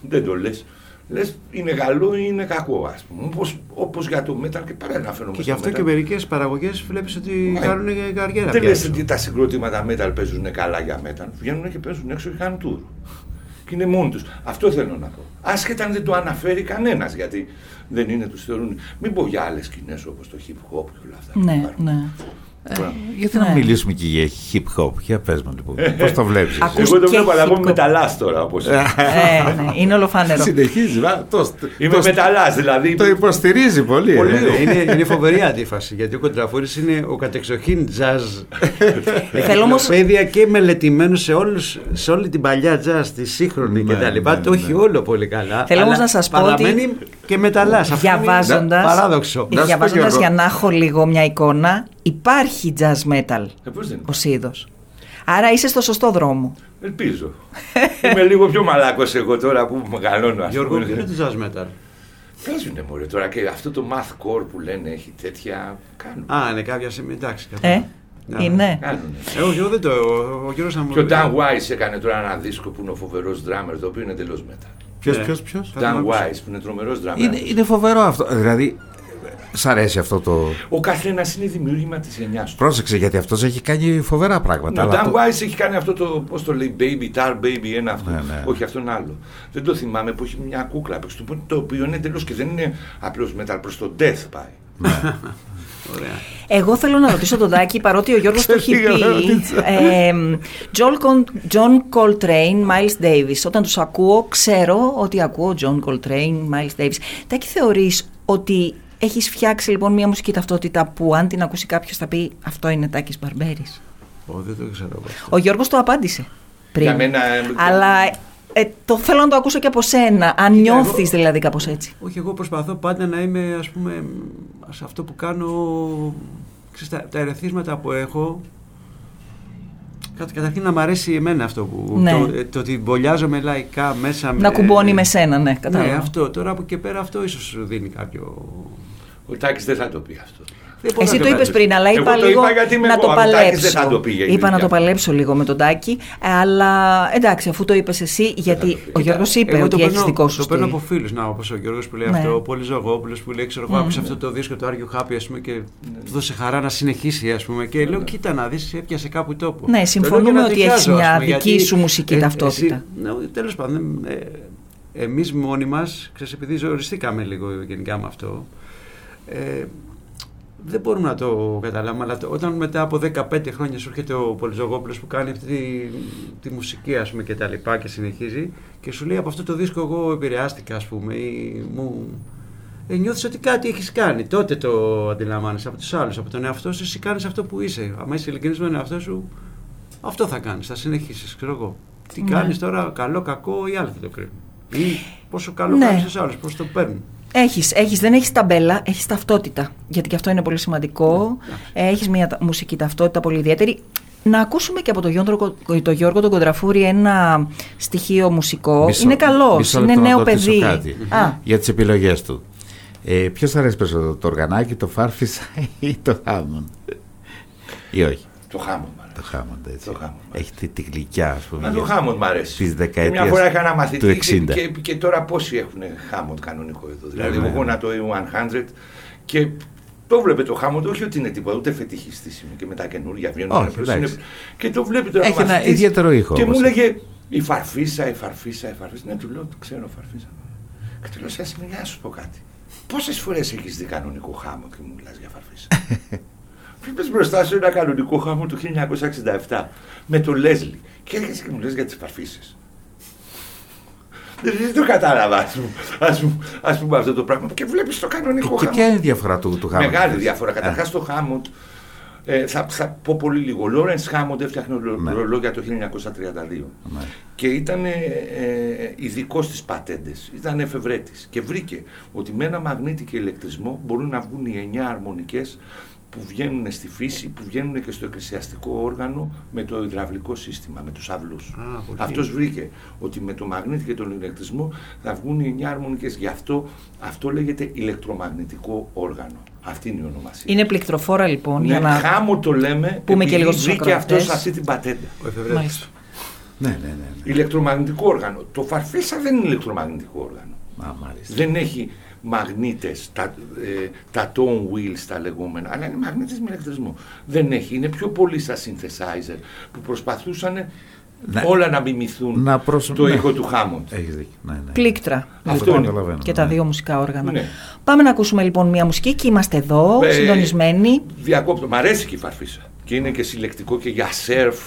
δεν το λες λες είναι καλό ή είναι κακό ας πούμε όπως, όπως για το metal και παρά ένα φαινόμενο Και γι' αυτό και μερικές παραγωγές βλέπεις ότι κάνουν και καριέρα. δεν πια λες έξω. ότι τα συγκρότηματα metal παίζουν καλά για metal. Βγαίνουν και παίζουν έξω και κάνουν tour. Και είναι μόνοι τους. Αυτό θέλω να πω. Άσχετα αν δεν το αναφέρει κανένας, γιατί δεν είναι, τους θεωρούν. Μην πω για άλλες σκηνές όπως το hip hop και όλα αυτά. Ναι, ναι. Γιατί Ναι. να μιλήσουμε και για hip hop, για πες μου λοιπόν, πώς το βλέπεις. εσύ; Εγώ το και βλέπω, αλλά εγώ hip είμαι hop. μεταλλάς τώρα. Όπως... Ε, ναι, είναι ολοφάνερο. Συνεχίζεις, βα, το, Είμαι το- μεταλλάς, δηλαδή. το υποστηρίζει πολύ. Πολύ. ε. Ε, είναι, είναι φοβερή αντίφαση γιατί ο Κοντραφούρη είναι ο κατεξοχήν jazz. Θέλω όμως- Παιδεία και μελετημένο σε, όλους, σε όλη την παλιά jazz, τη σύγχρονη Ναι, κτλ. ναι, Το ναι. έχει όλο πολύ καλά. Θέλω αλλά όμως να σας πω παραμένει και μεταλλάς. Αυτό είναι Διαβάζοντας, Παράδοξο. Να σου πω διαβάζοντας κι εγώ. για να έχω λίγο μια εικόνα, υπάρχει jazz metal Ε, πώς δεν ως είδος. Άρα είσαι στο σωστό δρόμο. Ελπίζω. Είμαι λίγο πιο μαλάκος εγώ τώρα που μεγαλώνω. ας Γιώργο, πούμε. ποιο είναι το jazz metal; Παίζουνε μωρέ τώρα και αυτό το math core που λένε έχει τέτοια. Κάνουν. Α, είναι κάποια σημεία. Εντάξει. Ε, κατάλαβα. Ναι. είναι. Κάνουνε. Ε, όχι, εγώ δεν το. Ο, ο Γιώργος θα μου Και ο Dan Wise έκανε τώρα ένα δίσκο που είναι ο φοβερός drummer, το οποίο είναι εντελώς μετά. Ποιος, Ναι. ποιος, ποιος; Θα τον Dan ακούσω. Wise που είναι τρομερός drummer. Είναι, είναι φοβερό αυτό. Δηλαδή, Σ' αρέσει αυτό το. Ο καθένας είναι δημιούργημα της γενιάς του. Πρόσεξε γιατί αυτός έχει κάνει φοβερά πράγματα. Ο αλλά Dan το- Wise έχει κάνει αυτό το, πώς το λέει, baby, tar baby, ένα αυτό. Ναι, ναι. Όχι αυτόν άλλο. Δεν το θυμάμαι που έχει μια κούκλα απ' έξω του, το οποίο είναι εντελώς και δεν είναι απλώς metal προς το death πάει. Εγώ θέλω να ρωτήσω τον Τάκη, παρότι ο Γιώργος το έχει Ξέφυγα, πει. ρώτησα. ε, John Col- John Coltrane, Miles Davis. Όταν τους ακούω, ξέρω ότι ακούω John Coltrane, Miles Davis. Τάκη, θεωρείς ότι έχεις φτιάξει λοιπόν μια μουσική ταυτότητα που αν την ακούσει κάποιος θα πει αυτό είναι Τάκης Μπαρμπέρης. Ω, δεν το ξέρω εγώ. Ο Γιώργος το απάντησε πριν. Για μένα, ε, Αλλά ε, το θέλω να το ακούσω και από σένα. Αν Κοίτα, νιώθεις εγώ- δηλαδή κάπως έτσι. Όχι, εγώ προσπαθώ πάντα να είμαι, ας πούμε, σε αυτό που κάνω, ξέρεις, τα, τα ερεθίσματα που έχω, Κατ- Καταρχήν να μ' αρέσει εμένα αυτό που. Ναι. Το, ε, το ότι μπολιάζομαι λαϊκά μέσα. Να κουμπώνει με σένα, ναι, κατάλαβα. Ναι, αυτό. Τώρα από εκεί και πέρα αυτό ίσως σου δίνει κάποιο. Ο Τάκης δεν θα το πει αυτό. Δεν μπορώ Εσύ να το είπες πριν, αλλά Εγώ είπα το λίγο είπα γιατί είμαι να εγώ, το ο Τάκης παλέψω. δεν θα το πει για είπα να γενικά. το παλέψω λίγο με τον Τάκη. ε, Αλλά εντάξει, αφού το είπες εσύ, γιατί ο Γιώργος είπε Εγώ ότι το έχει παίρνω- δικό σου Το παίρνω στυλ. από φίλους. Να, όπως ο Γιώργος που λέει Ναι. αυτό, ο Πόλη Ζωγόπουλος που λέει: Ξέρω εγώ, Μμμ. άκουσε αυτό το δίσκο του Άργιου Χάπη, ας πούμε, και του δώσε χαρά να συνεχίσει, ας πούμε. Και λέω: Κοίτα να δεις, έπιασε κάπου τόπο. Ναι, Το συμφωνούμε λέω για να ότι ταιριάζω, έχεις ας μια πούμε, δική γιατί, σου μουσική ταυτότητα. Ναι, Τέλος πάντων, ε, εμείς μόνοι μας, επειδή ζοριστήκαμε λίγο γενικά με αυτό, ε, δεν μπορούμε να το καταλάβουμε, αλλά το- όταν μετά από 15 χρόνια σου έρχεται ο Πολυζογόπουλος που κάνει αυτή τη, τη μουσική ας πούμε και τα λοιπά και συνεχίζει και σου λέει από αυτό το δίσκο εγώ επηρεάστηκα ας πούμε ή μου... Ε, νιώθεις ότι κάτι έχεις κάνει, τότε το αντιλαμβάνεσαι από τους άλλους, από τον εαυτό σου, εσύ κάνεις αυτό που είσαι. Αν είσαι ειλικρινής με τον εαυτό σου, αυτό θα κάνεις, θα συνεχίσεις, ξέρω εγώ. Τι Ναι. κάνεις τώρα, καλό, κακό, οι άλλοι θα το κρίνουν. Ή πόσο καλό Ναι. κάνεις στους άλλους, πώς το παίρνουν. Έχεις, έχεις, δεν έχεις ταμπέλα, έχεις ταυτότητα. Γιατί και αυτό είναι πολύ σημαντικό. Ναι, έχεις μια τα- μουσική ταυτότητα πολύ ιδιαίτερη. Να ακούσουμε και από τον Γιώργο, τον Γιώργο τον Κοντραφούρη ένα στοιχείο μουσικό. Μισό- είναι καλός, μισό είναι λεπτό να νέο το ρωτήσω παιδί. Κάτι, Α, για τις επιλογές του. Ε, ποιος θα αρέσει περισσότερο, το οργανάκι, το φάρφισα ή το χάμον. Ή όχι; Το χάμον. Το χάμον, έτσι. Το Hammond. Έχει τη, τη γλυκιά, ας πούμε. Μα το για- Χάμοντ μ' αρέσει. Της Και δεκαετίας Μια φορά είχα ένα του μαθητή 60. και, και, και τώρα πόσοι έχουν Χάμοντ κανονικό εδώ. Δηλαδή, Ναι, ναι. εγώ να το A100 και το βλέπει το Χάμοντ, όχι ότι είναι τίποτα, ούτε φετιχιστή είναι και με τα καινούργια βγαίνουν. Όχι, απλώς εντάξει. είναι- Και το βλέπει τώρα. Έχει ο ένα μαθητής ιδιαίτερο ήχο Και όμως. μου λέγε η φαρφίσα, η φαρφίσα, η φαρφίσα. Ναι, του λέω, το ξέρω φαρφίσα. Και του λέω, σε μιλιά να σου πω κάτι. Πόσες φορές έχεις δει κανονικό χάμο και μου μιλάς για φαρφίσα. Βλέπει μπροστά σου ένα κανονικό χάμο του 1967 με το Λέσλι και έρχεσαι και μου λες για τις φαρφίσει. Δεν, δεν το κατάλαβα, ας πούμε, ας πούμε, ας πούμε αυτό το πράγμα. Και βλέπεις το κανονικό Και χάμο. ποια είναι η διαφορά του, του χάμον. Μεγάλη διαφορά. Καταρχάς το Χάμοντ, ε, θα, θα πω πολύ λίγο. Ο Λόρενς Χάμοντ έφτιαχνε Ναι. ρολόγια το 1932 και ήταν ε, ε, ειδικό στις πατέντες. Ήταν εφευρέτης και βρήκε ότι με ένα μαγνήτη και ηλεκτρισμό μπορούν να βγουν οι 9 αρμονικές που βγαίνουν στη φύση, που βγαίνουν και στο εκκλησιαστικό όργανο με το υδραυλικό σύστημα, με τους αυλούς. πολύ. Αυτός βρήκε ότι με το μαγνήτη και τον ηλεκτρισμό θα βγουν οι 9 αρμονικές. Γι' αυτό αυτό λέγεται ηλεκτρομαγνητικό όργανο. Αυτή είναι η ονομασία. είναι πληκτροφόρα λοιπόν. Ναι, για να... χάμο το λέμε πούμε και επειδή λίγο στους βρήκε ακροατές. αυτός αυτή την πατέντα. Ο εφευρέτης. Μάλιστα. Ναι, ναι, ναι. Ηλεκτρομαγνητικό όργανο. Το φαρφίσα δεν είναι ηλεκτρομαγνητικό όργανο. Α, μάλιστα. Δεν έχει μαγνήτες, τα, ε, τα tone wheels τα λεγόμενα, αλλά είναι μαγνήτες με ηλεκτρισμό. Δεν έχει. Είναι πιο πολύ στα synthesizer που προσπαθούσαν Ναι. όλα να μιμηθούν Να προσ- το ναι. ήχο του Hammond. Έχεις δίκιο. Ναι, ναι. Πλήκτρα. Αυτό λοιπόν, είναι. Καταλαβαίνω, και τα ναι. δύο μουσικά όργανα. Ναι. Πάμε να ακούσουμε λοιπόν μια μουσική και είμαστε εδώ, Ε, συντονισμένοι. Διακόπτω. Μ' αρέσει και η φαρφίσα. Και είναι και συλλεκτικό και για σερφ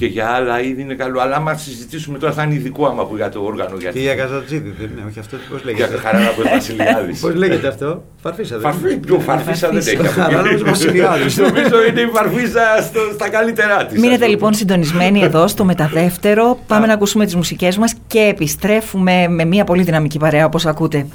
και για άλλα είδη είναι καλό. Αλλά άμα συζητήσουμε τώρα θα είναι ειδικό άμα που για το όργανο. Και Γιατί... για Καζατζίδη, δεν είναι, όχι αυτό. Πώς Για λέγεται. Χαράλαμπος Βασιλιάδης. Πώς λέγεται αυτό, Φαρφίσα. δεν Φαρφί, είναι; πιο φαρφίσα δεν έχει. Χαράλαμπος Βασιλιάδης. Νομίζω είναι η φαρφίσα στο- στα καλύτερά της. Μείνετε λοιπόν συντονισμένοι εδώ στο μεταδεύτερο. Πάμε να ακούσουμε τις μουσικές μας και επιστρέφουμε με μια πολύ δυναμική παρέα όπως ακούτε.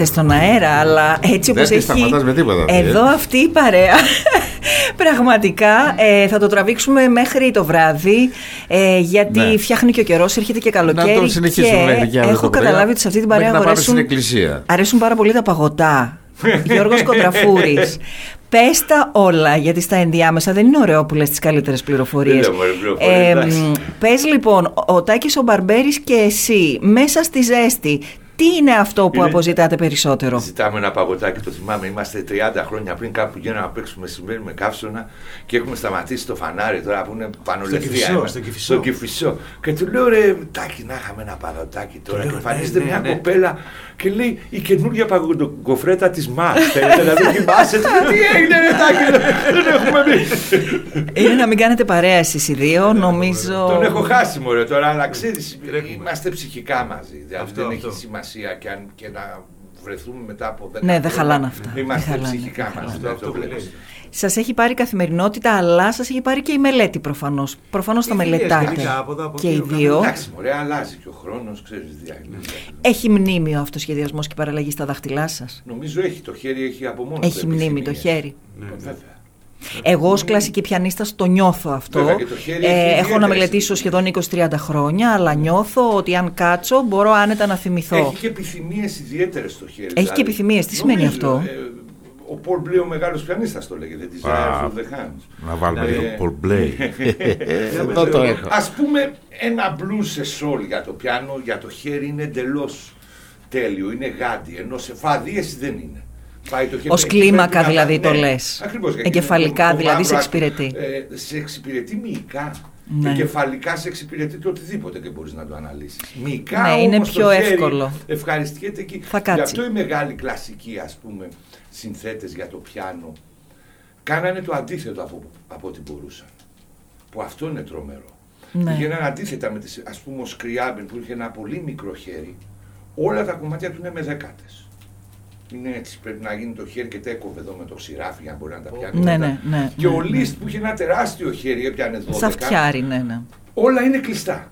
Είμαστε στον αέρα, αλλά έτσι Δεν όπως τη έχει... σταματάς με τίποτα, αυτή, ε. Εδώ αυτή η παρέα, πραγματικά ε, θα το τραβήξουμε μέχρι το βράδυ, ε, γιατί Ναι. φτιάχνει και ο καιρός, έρχεται και καλοκαίρι Να το συνεχίσουμε και μέχρι και αύριο έχω το πρωί. καταλάβει ότι σε αυτή την παρέα Μέχρι να πάμε αρέσουν, στην εκκλησία. αρέσουν πάρα πολύ τα παγωτά. Γιώργος Κοντραφούρης. Πες τα όλα, γιατί στα ενδιάμεσα δεν είναι ωραίο που λες τις καλύτερες πληροφορίες. Δεν λέω, μωρέ, πληροφορίες, εντάξει. μ, πες λοιπόν, ο Τάκης ο Μπαρμπέρης και εσύ, μέσα στη ζέστη, τι είναι αυτό που Είναι- αποζητάτε περισσότερο; Ζητάμε ένα παγωτάκι, το θυμάμαι. Είμαστε 30 χρόνια πριν κάπου γίναμε να παίξουμε μεσημέρι με καύσωνα και έχουμε σταματήσει το φανάρι τώρα που είναι πανολευθεία. Κηφισό, είμαστε. στο Κηφισό. Στο Κηφισό. Και του λέω ρε, τάκι, να είχαμε ένα παγωτάκι τώρα. Του Και λέω, εμφανίζεται ναι, μια ναι, ναι. κοπέλα και λέει η καινούργια παγωτοκοφρέτα της ΜΑ. Θέλετε να δοκιμάσετε. Τι έγινε, ρε τάκι, δεν έχουμε μπει. Είναι να μην κάνετε παρέα εσείς οι δύο, νομίζω... Τον έχω χάσει μωρέ τώρα, αλλά ξέρεις, είμαστε ψυχικά μαζί. Δηλαδή Αυτό, δεν αυτό. έχει σημασία και, αν, και να βρεθούμε μετά από 10 Ναι, δεν χρόνια. χαλάνε αυτά. Είμαστε Δεν χαλάνε. ψυχικά μαζί. Αυτό, δεν αυτό το που βλέπεις. λέει. Σας έχει πάρει η καθημερινότητα, αλλά σας έχει πάρει και η μελέτη προφανώς. Προφανώς το Οι δουλειές μελετάτε. γενικά, από εδώ, από και εκεί, οι ο δύο. Εντάξει, μωρέ, αλλάζει και ο χρόνος, ξέρεις. Έχει μνήμη ο αυτοσχεδιασμός και η παραλλαγή στα δάχτυλά σας; Νομίζω έχει το χέρι, έχει από μόνος. Έχει του μνήμη το επιθυμίες. χέρι. Ναι, βέβαια. Εγώ ως κλασική πιανίστας το νιώθω αυτό. Βέβαια, και το χέρι έχει Ε, έχω ιδιαίτερες να μελετήσω σχεδόν 20-30 χρόνια, αλλά νιώθω ότι αν κάτσω μπορώ άνετα να θυμηθώ. Έχει και επιθυμίες ιδιαίτερες στο χέρι. Έχει δηλαδή. και επιθυμίες. Τι σημαίνει Νομίζω, αυτό; ε, ο Πολ Μπλε, ο μεγάλος πιανίστας το λέγεται. Της Α, Desires of the Hands. να βάλουμε Ε, λίγο Paul Blay. Εδώ το έχω. Ας πούμε ένα blues σε σόλ για το πιάνο, για το χέρι είναι εντελώς τέλειο, είναι γάντι, ενώ σε φαδίεση δεν είναι. Πάει το χέρι, Ως εκεί κλίμακα πρέπει να- δηλαδή το ναι, λες. ακριβώς, γιατί Εγκεφαλικά το- το δηλαδή σε μαύρο, εξυπηρετεί. ε, σε εξυπηρετεί μυϊκά. Ναι. Εγκεφαλικά σε εξυπηρετεί το οτιδήποτε και μπορείς να το αναλύσεις. Μυϊκά Ναι, είναι όμως πιο το χέρι εύκολο. Ευχαριστιέται εκεί. Θα κάτσει. Γι' αυτό οι μεγάλοι κλασικοί ας πούμε συνθέτες για το πιάνο κάνανε το αντίθετο από, από ό,τι μπορούσαν. Που αυτό είναι τρομερό. Ναι. Πηγαίναν αντίθετα με τις, ας πούμε ο Σκριάμπεν που είχε ένα πολύ μικρό χέρι, όλα τα κομμάτια του είναι με δέκατες. Είναι έτσι, πρέπει να γίνει το χέρι και τέκοβε εδώ με το ξηράφι για να μπορεί να τα πιάνει. Ναι, όλα. ναι, ναι, Και ναι, ο ναι. Λίστ που είχε ένα τεράστιο χέρι, έπιανε 12. Σαν φτιάρι, ναι, ναι. Όλα είναι κλειστά.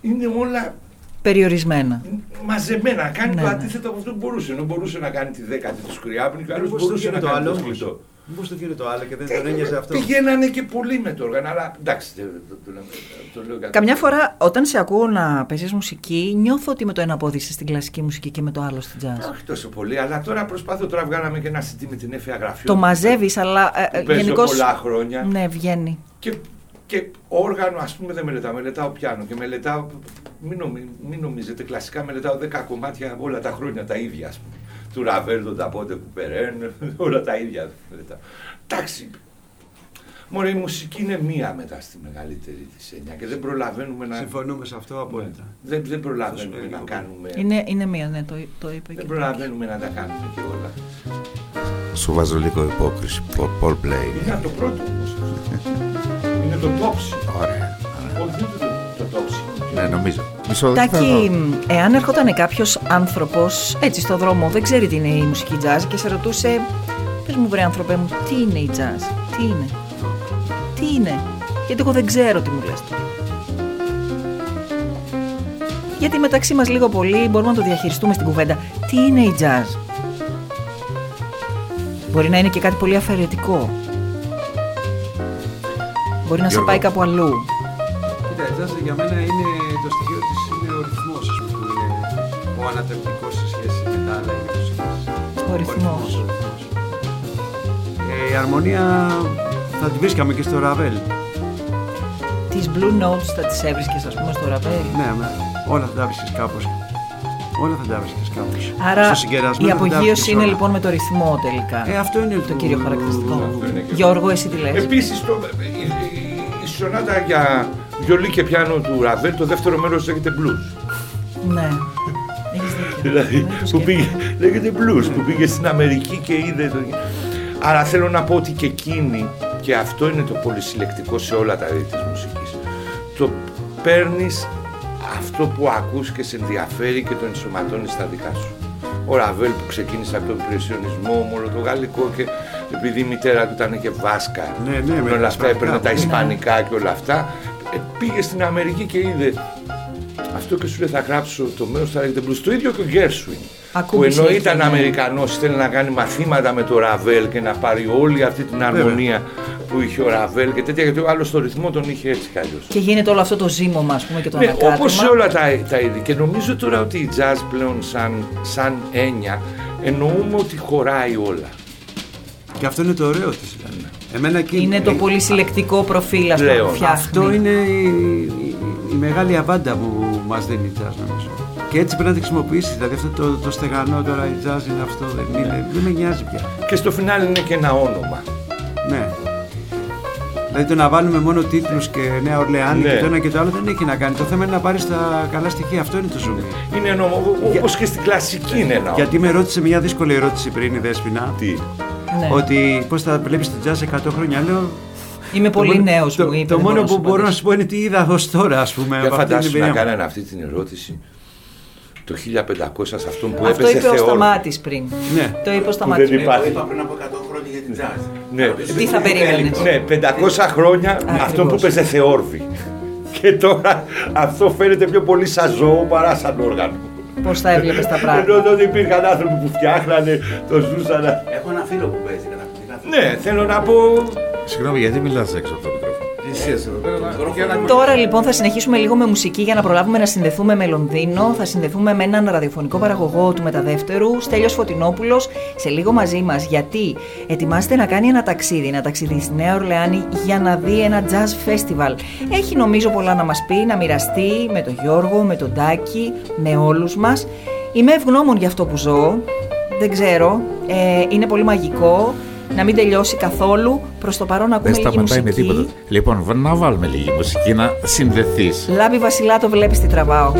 Είναι όλα Περιορισμένα. μαζεμένα. Κάνει Ναι, το ναι. αντίθετο από αυτό που μπορούσε. Ενώ μπορούσε να κάνει τη δέκατη του Σκριάπνη και άλλος Μήπως το μπορούσε να γίνει το κάνει άλλο το όμως. Σκλητό. Μήπως το γίνει το άλλο και δεν τον ένοιαζε αυτό; Πηγαίνανε και πολύ με το όργανο, αλλά εντάξει, δεν- το, το, λέμε- το λέω κάτι. Καμιά φορά όταν σε ακούω να παίζεις μουσική, νιώθω ότι με το ένα πόδι είσαι στην κλασική μουσική και με το άλλο στην jazz. Όχι τόσο πολύ, αλλά τώρα προσπάθω. Τώρα βγάλαμε και ένα CD με την Εφη Αγραφιό. Το μαζεύεις, αλλά ε, ε, Που παίζω γενικώς... πολλά χρόνια. Ναι, βγαίνει. Και, και όργανο, ας πούμε, δεν μελετάω. Μελετάω πιάνο και μελετάω. Μην, νομι, μην νομίζετε, κλασικά μελετάω 10 κομμάτια όλα τα χρόνια τα ίδια, ας πούμε. Του Ραβέλ, τον Ταπότε που περαίν, όλα τα ίδια μελετάω. Εντάξει. Μωρέ, η μουσική είναι μία μετά στη μεγαλύτερη της έννοια και δεν προλαβαίνουμε να. Συμφωνούμε σε αυτό απόλυτα. Δεν, δεν προλαβαίνουμε Θα σου να πω. κάνουμε. Είναι, είναι μία, ναι, το, το είπε και. Δεν προλαβαίνουμε να τα κάνουμε και όλα. Σου βάζω λίγο υπόκριση. Paul- Paul Blay. Είναι από το πρώτο όμως. Είναι το τόψι. Ωραία. Όχι νομίζω. Μισό λεπτό. Τάκη, εάν έρχονταν κάποιος άνθρωπος έτσι στο δρόμο, δεν ξέρει τι είναι η μουσική jazz και σε ρωτούσε, πες μου, βρε άνθρωπε μου, τι είναι η jazz, τι είναι, τι είναι, γιατί εγώ δεν ξέρω τι μου λες τώρα. Γιατί μεταξύ μας λίγο πολύ μπορούμε να το διαχειριστούμε στην κουβέντα. Τι είναι η jazz. Μπορεί να είναι και κάτι πολύ αφαιρετικό. Μπορεί να σε Γιώργο. πάει κάπου αλλού. Κοίτα, η jazz για μένα είναι ο ανατρεπτικός σε σχέση με τα άλλα είδη μουσικής. Ο ρυθμός. ο ρυθμός. Ε, η αρμονία θα τη βρίσκαμε και στο Ραβέλ. Τις blue notes θα τις έβρισκες ας πούμε στο ραβέλ. Ναι, με, όλα θα τα βρίσκεις κάπως. Όλα θα τα βρίσκεις κάπως. Άρα Στο συγκερασμένο η θα τα απογείωση βρίσκεις είναι όλα. λοιπόν με το ρυθμό τελικά. Ε, αυτό είναι το κύριο χαρακτηριστικό. Αυτό είναι και- Γιώργο, εσύ τι λες; Επίσης, το, η, η, η σονάτα για βιολί και πιάνο του Ραβέλ, το δεύτερο μέρος λέγεται blues. Ναι. Έχεις δίκιο. Δηλαδή, που πήγε, λέγεται blues, που πήγε στην Αμερική και είδε το... Άρα θέλω να πω ότι και εκείνη, και αυτό είναι το πολύ συλλεκτικό σε όλα τα είδη της μουσικής, το παίρνεις αυτό που ακούς και σε ενδιαφέρει και το ενσωματώνεις στα δικά σου. Ο Ραβέλ που ξεκίνησε από τον υπηρεσιονισμό, όλο το γαλλικό και επειδή η μητέρα του ήταν και Βάσκα, Ναι, ναι, με όλα τα αυτά έπαιρνε τα ισπανικά. ισπανικά και όλα αυτά, ε, πήγε στην Αμερική και είδε Αυτό και σου λέει θα γράψω το μέρος θα λέγεται blues. Το ίδιο και ο Γκέρσουιν. Που Ακούμπησε ενώ εκεί, ήταν ναι. Αμερικανός θέλει να κάνει μαθήματα με το Ραβέλ και να πάρει όλη αυτή την αρμονία που είχε ο Ραβέλ και τέτοια γιατί ο άλλος το ρυθμό τον είχε έτσι κι αλλιώς. Και γίνεται όλο αυτό το ζύμωμα, ας πούμε, και το Ναι, ανακάτεμα. όπως σε όλα τα, τα είδη. Και νομίζω τώρα ότι η jazz πλέον σαν, σαν έννοια εννοούμε ότι χωράει όλα. Και αυτό είναι το ωραίο της. Εμένα εκεί, Είναι το πολύ συλλεκτικό προφίλ, ας πούμε, Πλέον. που φτιάχνει. Αυτό είναι η, η- η μεγάλη αβάντα που μας δίνει η jazz νομίζω. Και έτσι πρέπει να τη χρησιμοποιήσεις. Δηλαδή αυτό το, το στεγανό τώρα η jazz είναι αυτό. Δεν, είναι, δεν με νοιάζει πια. Και στο φινάλι είναι και ένα όνομα. Ναι. Δηλαδή το να βάλουμε μόνο τίτλους και Νέα Ορλεάνη Ναι. και το ένα και το άλλο δεν έχει να κάνει. Το θέμα είναι να πάρεις τα καλά στοιχεία. Αυτό είναι το ζουμί. Είναι ένα όνομα, όπως και στην κλασική είναι ένα Γιατί με ρώτησε μια δύσκολη ερώτηση πριν η Δέσποινα. Τι; Ναι. Ότι πώς θα βλέπεις την jazz 100 χρόνια. Λέω. Είμαι το πολύ μόνο- νέος, το, μου είπε, Το δεν μόνο μπορώ να που σου μπορώ να απαντήσω. σου πω είναι τι είδα ω τώρα, ας πούμε. Για από αυτή την φαντάσου να εμπειρία μου. κάνανε αυτή την ερώτηση το 1500 σε αυτόν που Αυτό έπαιζε είπε ο Θεόρ. Σταμάτης πριν. Ναι. Το είπε ο Που Σταμάτης δεν πριν. υπάρχει. Είπα πριν από 100 χρόνια για την jazz. Ναι. Τι θα περίμενες; Ναι, 500 χρόνια αυτό που παίζε Θεόρβη. Και τώρα αυτό φαίνεται πιο πολύ σαν ζώο παρά σαν όργανο. Πώς θα έβλεπες τα πράγματα; Ενώ τότε υπήρχαν άνθρωποι που φτιάχνανε, το ζούσαν. Έχω ένα φίλο που παίζει καταπληκτικά. Ναι, θέλω να πω. Συγγνώμη, γιατί μιλάς έξω από το μικρόφωνο; Εσύ εδώ πέρα, για να- Τώρα λοιπόν θα συνεχίσουμε λίγο με μουσική για να προλάβουμε να συνδεθούμε με Λονδίνο. Θα συνδεθούμε με έναν ραδιοφωνικό παραγωγό του Μεταδεύτερου, Στέλιος Φωτεινόπουλος, σε λίγο μαζί μας. Γιατί ετοιμάζεται να κάνει ένα ταξίδι, ένα ταξίδι στη Νέα Ορλεάνη για να δει ένα jazz festival. Έχει νομίζω πολλά να μας πει, να μοιραστεί με τον Γιώργο, με τον Τάκη, με όλους μας. Είμαι ευγνώμων για αυτό που ζω. Δεν ξέρω. Ε, είναι πολύ μαγικό. Να μην τελειώσει καθόλου. Προς το παρόν ακούμε Δεν λίγη σταματάει με μουσική. τίποτα. Λοιπόν, β- να βάλουμε λίγη μουσική, να συνδεθείς. Λάμπη Βασιλά το βλέπεις τι τραβάω.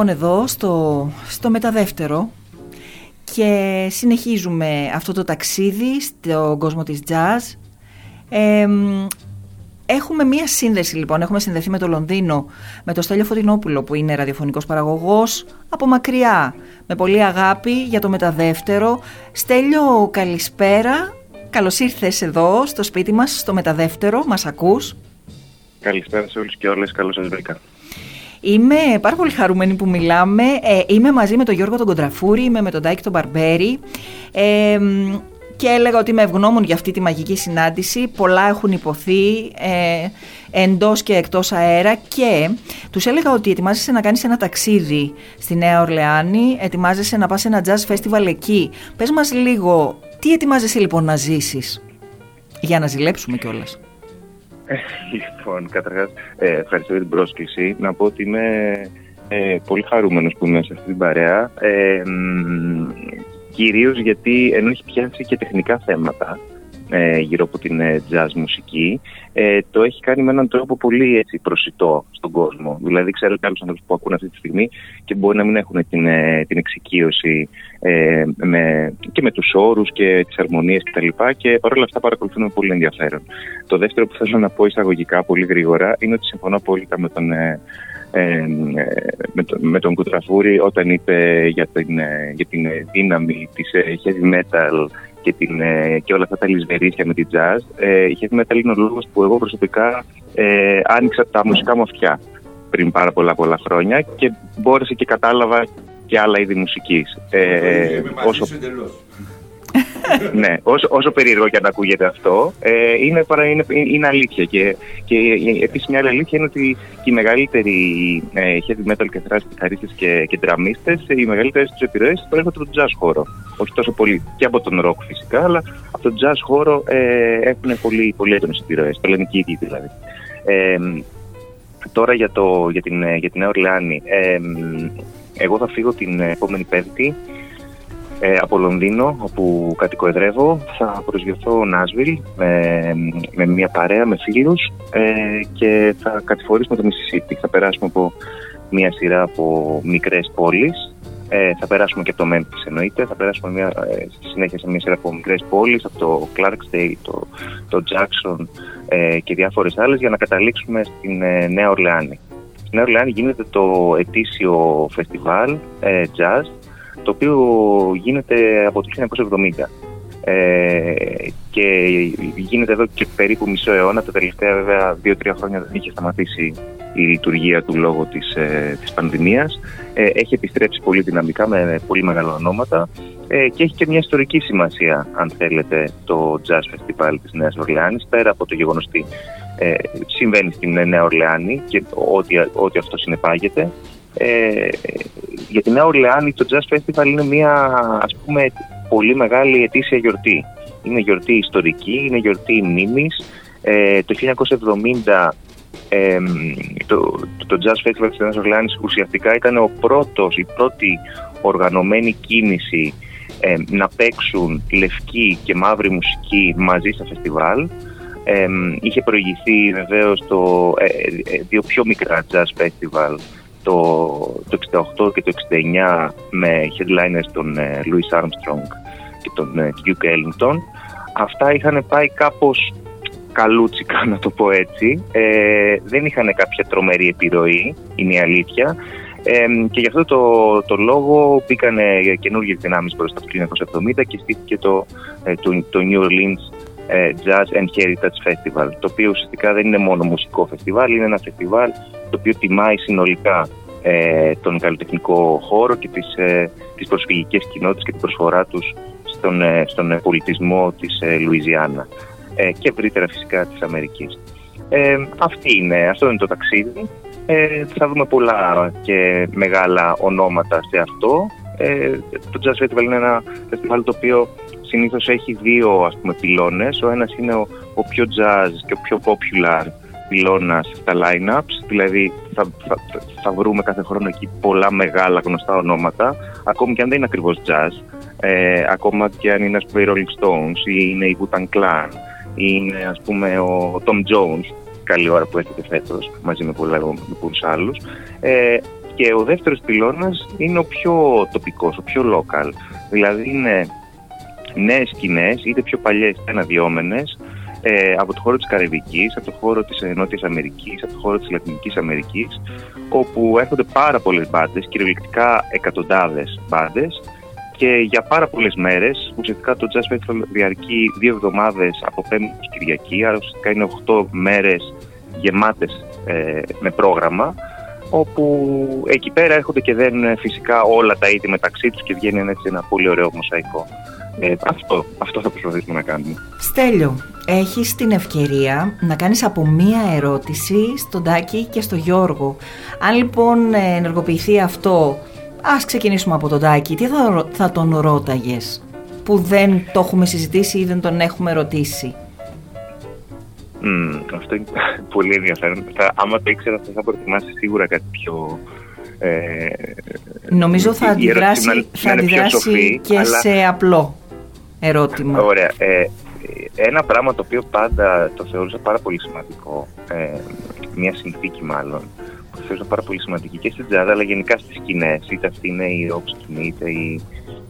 Λοιπόν εδώ στο, στο μεταδεύτερο και συνεχίζουμε αυτό το ταξίδι στον κόσμο της jazz. Ε, μ, έχουμε μία σύνδεση λοιπόν, έχουμε συνδεθεί με το Λονδίνο, με το Στέλιο Φωτεινόπουλο που είναι ραδιοφωνικός παραγωγός, από μακριά, με πολύ αγάπη για το μεταδεύτερο. Στέλιο, καλησπέρα, καλώς ήρθες εδώ στο σπίτι μας, στο μεταδεύτερο, μας ακούς. Καλησπέρα σε όλους και όλες, καλώς σας βρήκα. Είμαι πάρα πολύ χαρούμενη που μιλάμε. Ε, είμαι μαζί με τον Γιώργο τον Κοντραφούρη, είμαι με τον Τάκη τον Μπαρμπέρη. Ε, μ, και έλεγα ότι είμαι ευγνώμων για αυτή τη μαγική συνάντηση. Πολλά έχουν υποθεί ε, εντός και εκτός αέρα και τους έλεγα ότι ετοιμάζεσαι να κάνεις ένα ταξίδι στη Νέα Ορλεάνη, ετοιμάζεσαι να πας σε ένα jazz festival εκεί. Πες μας λίγο, τι ετοιμάζεσαι λοιπόν να ζήσεις, για να ζηλέψουμε κιόλας. Λοιπόν, καταρχάς, ε, ευχαριστώ για την πρόσκληση. Να πω ότι είμαι ε, πολύ χαρούμενος που είμαι σε αυτή την παρέα. Ε, μ, κυρίως γιατί ενώ έχει πιάσει και τεχνικά θέματα ε, γύρω από την ε, jazz μουσική, ε, το έχει κάνει με έναν τρόπο πολύ έτσι, προσιτό στον κόσμο. Δηλαδή, ξέρω και άλλους ανθρώπους που ακούνε αυτή τη στιγμή και μπορεί να μην έχουν την, ε, την εξοικείωση ε, με, και με τους όρους και τις αρμονίες κτλ. Και, και παρόλα αυτά παρακολουθούν με πολύ ενδιαφέρον. Το δεύτερο που θέλω να πω εισαγωγικά πολύ γρήγορα είναι ότι συμφωνώ απόλυτα με τον, ε, ε, με, τον, με τον Κουτραφούρη όταν είπε για την, ε, για την ε, δύναμη της ε, heavy metal και, την, ε, και όλα αυτά τα λησβερίσια με την jazz. Ε, η heavy metal είναι ο λόγος που εγώ προσωπικά ε, άνοιξα τα μουσικά μου αυτιά πριν πάρα πολλά πολλά χρόνια και μπόρεσα και κατάλαβα και άλλα είδη μουσικής. Ε, όσο, ναι, όσο, όσο περίεργο και αν ακούγεται αυτό, ε, είναι, παρά, είναι, είναι αλήθεια. Και, και επίσης μια άλλη αλήθεια είναι ότι και οι μεγαλύτεροι ε, heavy metal και thrash κιθαρίστες και, και ντραμίστες, οι μεγαλύτερες τους επιρροές προέρχονται από τον jazz χώρο. Όχι τόσο πολύ και από τον rock φυσικά, αλλά από τον jazz χώρο ε, έχουν πολύ, πολύ έντονες επιρροές. Το λένε και οι ίδιοι δηλαδή. Ε, τώρα για, το, για, την, ε, για την Νέα Ορλεάνη. Ε, εγώ θα φύγω την επόμενη Πέμπτη ε, από Λονδίνο, όπου κατοικοεδρεύω. Θα προσγειωθώ Νάσβιλ με, με μια παρέα, με φίλους ε, και θα κατηφορήσουμε το Μississippi. Θα περάσουμε από μια σειρά από μικρές πόλεις. Ε, θα περάσουμε και από το Memphis εννοείται. Θα περάσουμε μια, ε, στη συνέχεια σε μια σειρά από μικρές πόλεις, από το Clarksdale, το, το Jackson ε, και διάφορες άλλες για να καταλήξουμε στην ε, Νέα Ορλεάνη. Στη Νέα Ορλεάνη γίνεται το ετήσιο φεστιβάλ ε, jazz το οποίο γίνεται από το 1970 ε, και γίνεται εδώ και περίπου μισό αιώνα. Τα τελευταία βέβαια δύο-τρία χρόνια δεν είχε σταματήσει η λειτουργία του λόγω της, ε, της πανδημίας. Ε, έχει επιστρέψει πολύ δυναμικά με πολύ μεγάλα ονόματα ε, και έχει και μια ιστορική σημασία αν θέλετε το Jazz Festival της Νέας Ορλεάνης πέρα από το γεγονός ότι ε, συμβαίνει στην Νέα Ορλεάνη και ό,τι, ό,τι αυτό συνεπάγεται ε, για τη Νέα Ορλεάνη το Jazz Festival είναι μια ας πούμε πολύ μεγάλη ετήσια γιορτή. Είναι γιορτή ιστορική, είναι γιορτή μνήμης. Ε, το 1970 ε, το, το Jazz Festival της Νέας Ορλεάνης ουσιαστικά ήταν ο πρώτος, η πρώτη οργανωμένη κίνηση ε, να παίξουν λευκή και μαύρη μουσική μαζί στα φεστιβάλ. Ε, είχε προηγηθεί βεβαίως το, ε, ε, δύο πιο μικρά jazz festival το, το 68 και το 69 με headliners τον ε, Louis Armstrong και τον ε, Duke Ellington. Αυτά είχαν πάει κάπως καλούτσικα να το πω έτσι. Ε, δεν είχαν κάποια τρομερή επιρροή, είναι η αλήθεια. Ε, και γι' αυτό το, το λόγο μπήκαν καινούργιες δυνάμεις μπροστά το 1970 και στήθηκε το, ε, το, το New Orleans ε, Jazz and Heritage Festival, το οποίο ουσιαστικά δεν είναι μόνο μουσικό φεστιβάλ, είναι ένα φεστιβάλ το οποίο τιμάει συνολικά ε, τον καλλιτεχνικό χώρο και τις, ε, τις προσφυγικές κοινότητες και την προσφορά τους στον, ε, στον πολιτισμό της ε, Λουιζιάννα ε, και ευρύτερα φυσικά της Αμερικής. Ε, αυτή είναι, αυτό είναι το ταξίδι. Ε, θα δούμε πολλά και μεγάλα ονόματα σε αυτό. Ε, το Jazz Festival είναι ένα φεστιβάλ το οποίο συνήθως έχει δύο ας πούμε πυλώνες. Ο ένας είναι ο, ο πιο jazz και ο πιο popular πυλώνας στα line-ups, δηλαδή θα, θα, θα βρούμε κάθε χρόνο εκεί πολλά μεγάλα γνωστά ονόματα, ακόμη και αν δεν είναι ακριβώς jazz, ε, ακόμα και αν είναι ας πούμε οι Rolling Stones ή είναι η Wu-Tang Clan ή είναι ας πούμε ο Tom Jones, καλή ώρα που έρχεται φέτος μαζί με, πολλά, με πολλούς άλλους. Ε, Και ο δεύτερος πυλώνας είναι ο πιο τοπικός, ο πιο local. Δηλαδή είναι νέες σκηνές, είτε πιο παλιές είτε αναδυόμενες, ε, από το χώρο της Καραϊβικής, από το χώρο της ε, Νότιας Αμερικής, από το χώρο της Λατινικής Αμερικής, όπου έρχονται πάρα πολλές μπάντες, κυριολεκτικά εκατοντάδες μπάντες, και για πάρα πολλές μέρες, ουσιαστικά το Jazz Festival διαρκεί δύο εβδομάδες από Πέμπτη και Κυριακή, άρα ουσιαστικά είναι 8 μέρες γεμάτες ε, με πρόγραμμα, όπου εκεί πέρα έρχονται και δένουν ε, φυσικά όλα τα είδη μεταξύ τους και βγαίνει ένα, έτσι, ένα πολύ ωραίο μοσαϊκό. Ε, αυτό, αυτό θα προσπαθήσουμε να κάνουμε. Στέλιο, έχεις την ευκαιρία να κάνεις από μία ερώτηση στον Τάκη και στο Γιώργο. Αν λοιπόν ε, ενεργοποιηθεί αυτό, ας ξεκινήσουμε από τον Τάκη. Τι θα, ρω- θα τον ρώταγες που δεν το έχουμε συζητήσει ή δεν τον έχουμε ρωτήσει; Μμμ, αυτό είναι πολύ ενδιαφέρον. Θα, άμα το ήξερα θα θα προετοιμάσει σίγουρα κάτι πιο... Ε, Νομίζω θα η ερώτηση να- αντιδράσει, να θα είναι πιο αντιδράσει σοφή, και αλλά- σε απλό ερώτημα. Ωραία. Ε, ένα πράγμα το οποίο πάντα το θεωρούσα πάρα πολύ σημαντικό, ε, μια συνθήκη μάλλον, που το θεωρούσα πάρα πολύ σημαντική και στην τζάδα, αλλά γενικά στις σκηνές, είτε αυτή είναι η rock σκηνή, είτε η,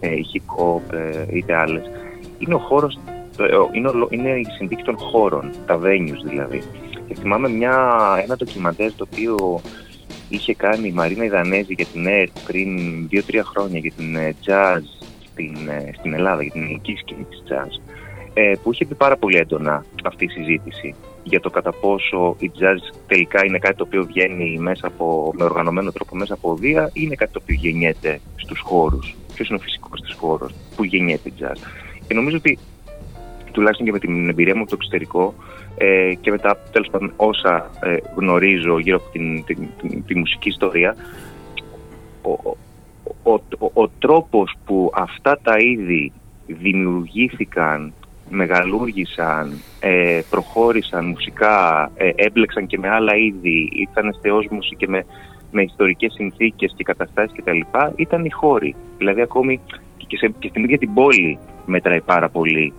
ε, η hip hop, ε, είτε άλλες, είναι ο χώρος, το- ε, είναι, ο λο- είναι η συνθήκη των χώρων, τα venues δηλαδή. Και θυμάμαι μια, ένα ντοκιμαντέρ το οποίο είχε κάνει η Μαρίνα Ιδανέζη για την ΕΡΤ πριν 2-3 χρόνια για την ε, jazz στην, ε, στην Ελλάδα, για την ελληνική σκηνή της jazz, ε, που είχε πει πάρα πολύ έντονα αυτή η συζήτηση για το κατά πόσο η jazz τελικά είναι κάτι το οποίο βγαίνει μέσα από, με οργανωμένο τρόπο μέσα από οδεία ή είναι κάτι το οποίο γεννιέται στους χώρους. Ποιος είναι ο φυσικός της χώρος που γεννιέται η jazz. Και νομίζω ότι τουλάχιστον και με την εμπειρία μου από το εξωτερικό ε, και μετά τέλος πάντων όσα ε, γνωρίζω γύρω από την, την, την- τη μουσική ιστορία ο, ο, ο, ο, ο τρόπος που αυτά τα είδη δημιουργήθηκαν, μεγαλούργησαν, ε, προχώρησαν μουσικά, ε, έμπλεξαν και με άλλα είδη, ήταν σε όσμωση και με, με ιστορικές συνθήκες και καταστάσεις κτλ. ήταν οι χώροι. Δηλαδή ακόμη και, σε, και στην ίδια την πόλη μετράει πάρα πολύ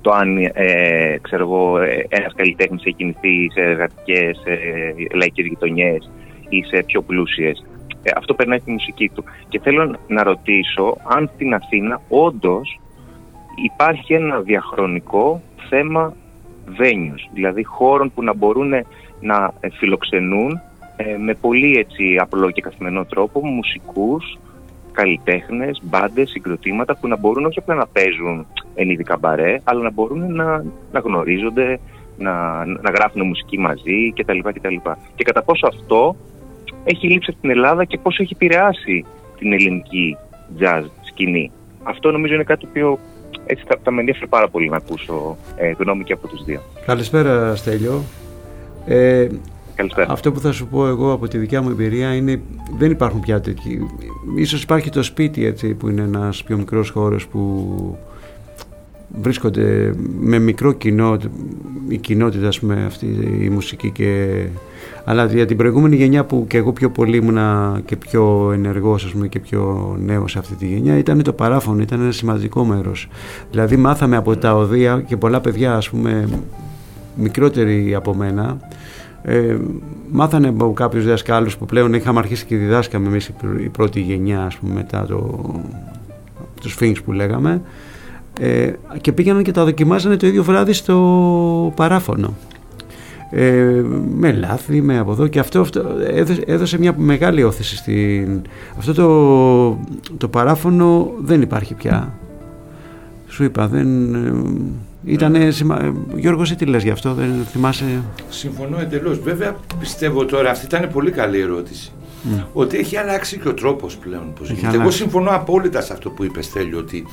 το αν ε, ξέρω εγώ, ε, ένας καλλιτέχνης έχει κινηθεί σε εργατικές, ε, λαϊκές γειτονιές ή σε πιο πλούσιες. Ε, αυτό περνάει στη μουσική του. Και θέλω να ρωτήσω αν στην Αθήνα όντως υπάρχει ένα διαχρονικό θέμα venues, δηλαδή χώρων που να μπορούν να ε, φιλοξενούν ε, με πολύ έτσι απλό και καθημερινό τρόπο μουσικούς, καλλιτέχνες, μπάντες, συγκροτήματα που να μπορούν όχι απλά να παίζουν εν είδη καμπαρέ, αλλά να μπορούν να, να γνωρίζονται, να, να γράφουν μουσική μαζί κτλ. κτλ. Και κατά πόσο αυτό έχει λείψει από την Ελλάδα και πόσο έχει επηρεάσει την ελληνική jazz σκηνή. Αυτό νομίζω είναι κάτι το οποίο έτσι θα, θα με ενδιαφέρει πάρα πολύ να ακούσω ε, γνώμη και από τους δύο. Καλησπέρα Στέλιο. Ε, Καλησπέρα. Αυτό που θα σου πω εγώ από τη δικιά μου εμπειρία είναι δεν υπάρχουν πια τέτοιοι. Ίσως υπάρχει το σπίτι έτσι που είναι ένας πιο μικρός χώρος που βρίσκονται με μικρό κοινό η κοινότητα ας πούμε αυτή η μουσική και αλλά για την προηγούμενη γενιά που και εγώ πιο πολύ ήμουνα και πιο ενεργός ας πούμε, και πιο νέος σε αυτή τη γενιά ήταν το παράφωνο, ήταν ένα σημαντικό μέρος. Δηλαδή μάθαμε από τα οδεία και πολλά παιδιά ας πούμε μικρότεροι από μένα ε, μάθανε από κάποιους δασκάλους που πλέον είχαμε αρχίσει και διδάσκαμε εμείς η πρω- η πρώτη γενιά ας πούμε μετά το, τους Sphinx που λέγαμε ε, και πήγαιναν και τα δοκιμάζανε το ίδιο βράδυ στο παράφωνο ε, με λάθη, με από εδώ και αυτό, αυτό έδωσε, έδωσε μια μεγάλη όθηση στην... Αυτό το, το παράφωνο δεν υπάρχει πια. Σου είπα, δεν... Ε, ήτανε σημα... ε, Γιώργος, εσύ τι λες γι' αυτό, δεν θυμάσαι... Συμφωνώ εντελώς. Βέβαια, πιστεύω τώρα, αυτή ήταν πολύ καλή ερώτηση. Μμ. Ότι έχει αλλάξει και ο τρόπος πλέον που Έχει γίνεται. Εγώ αλλάξει. συμφωνώ απόλυτα σε αυτό που είπες, Στέλιο, ότι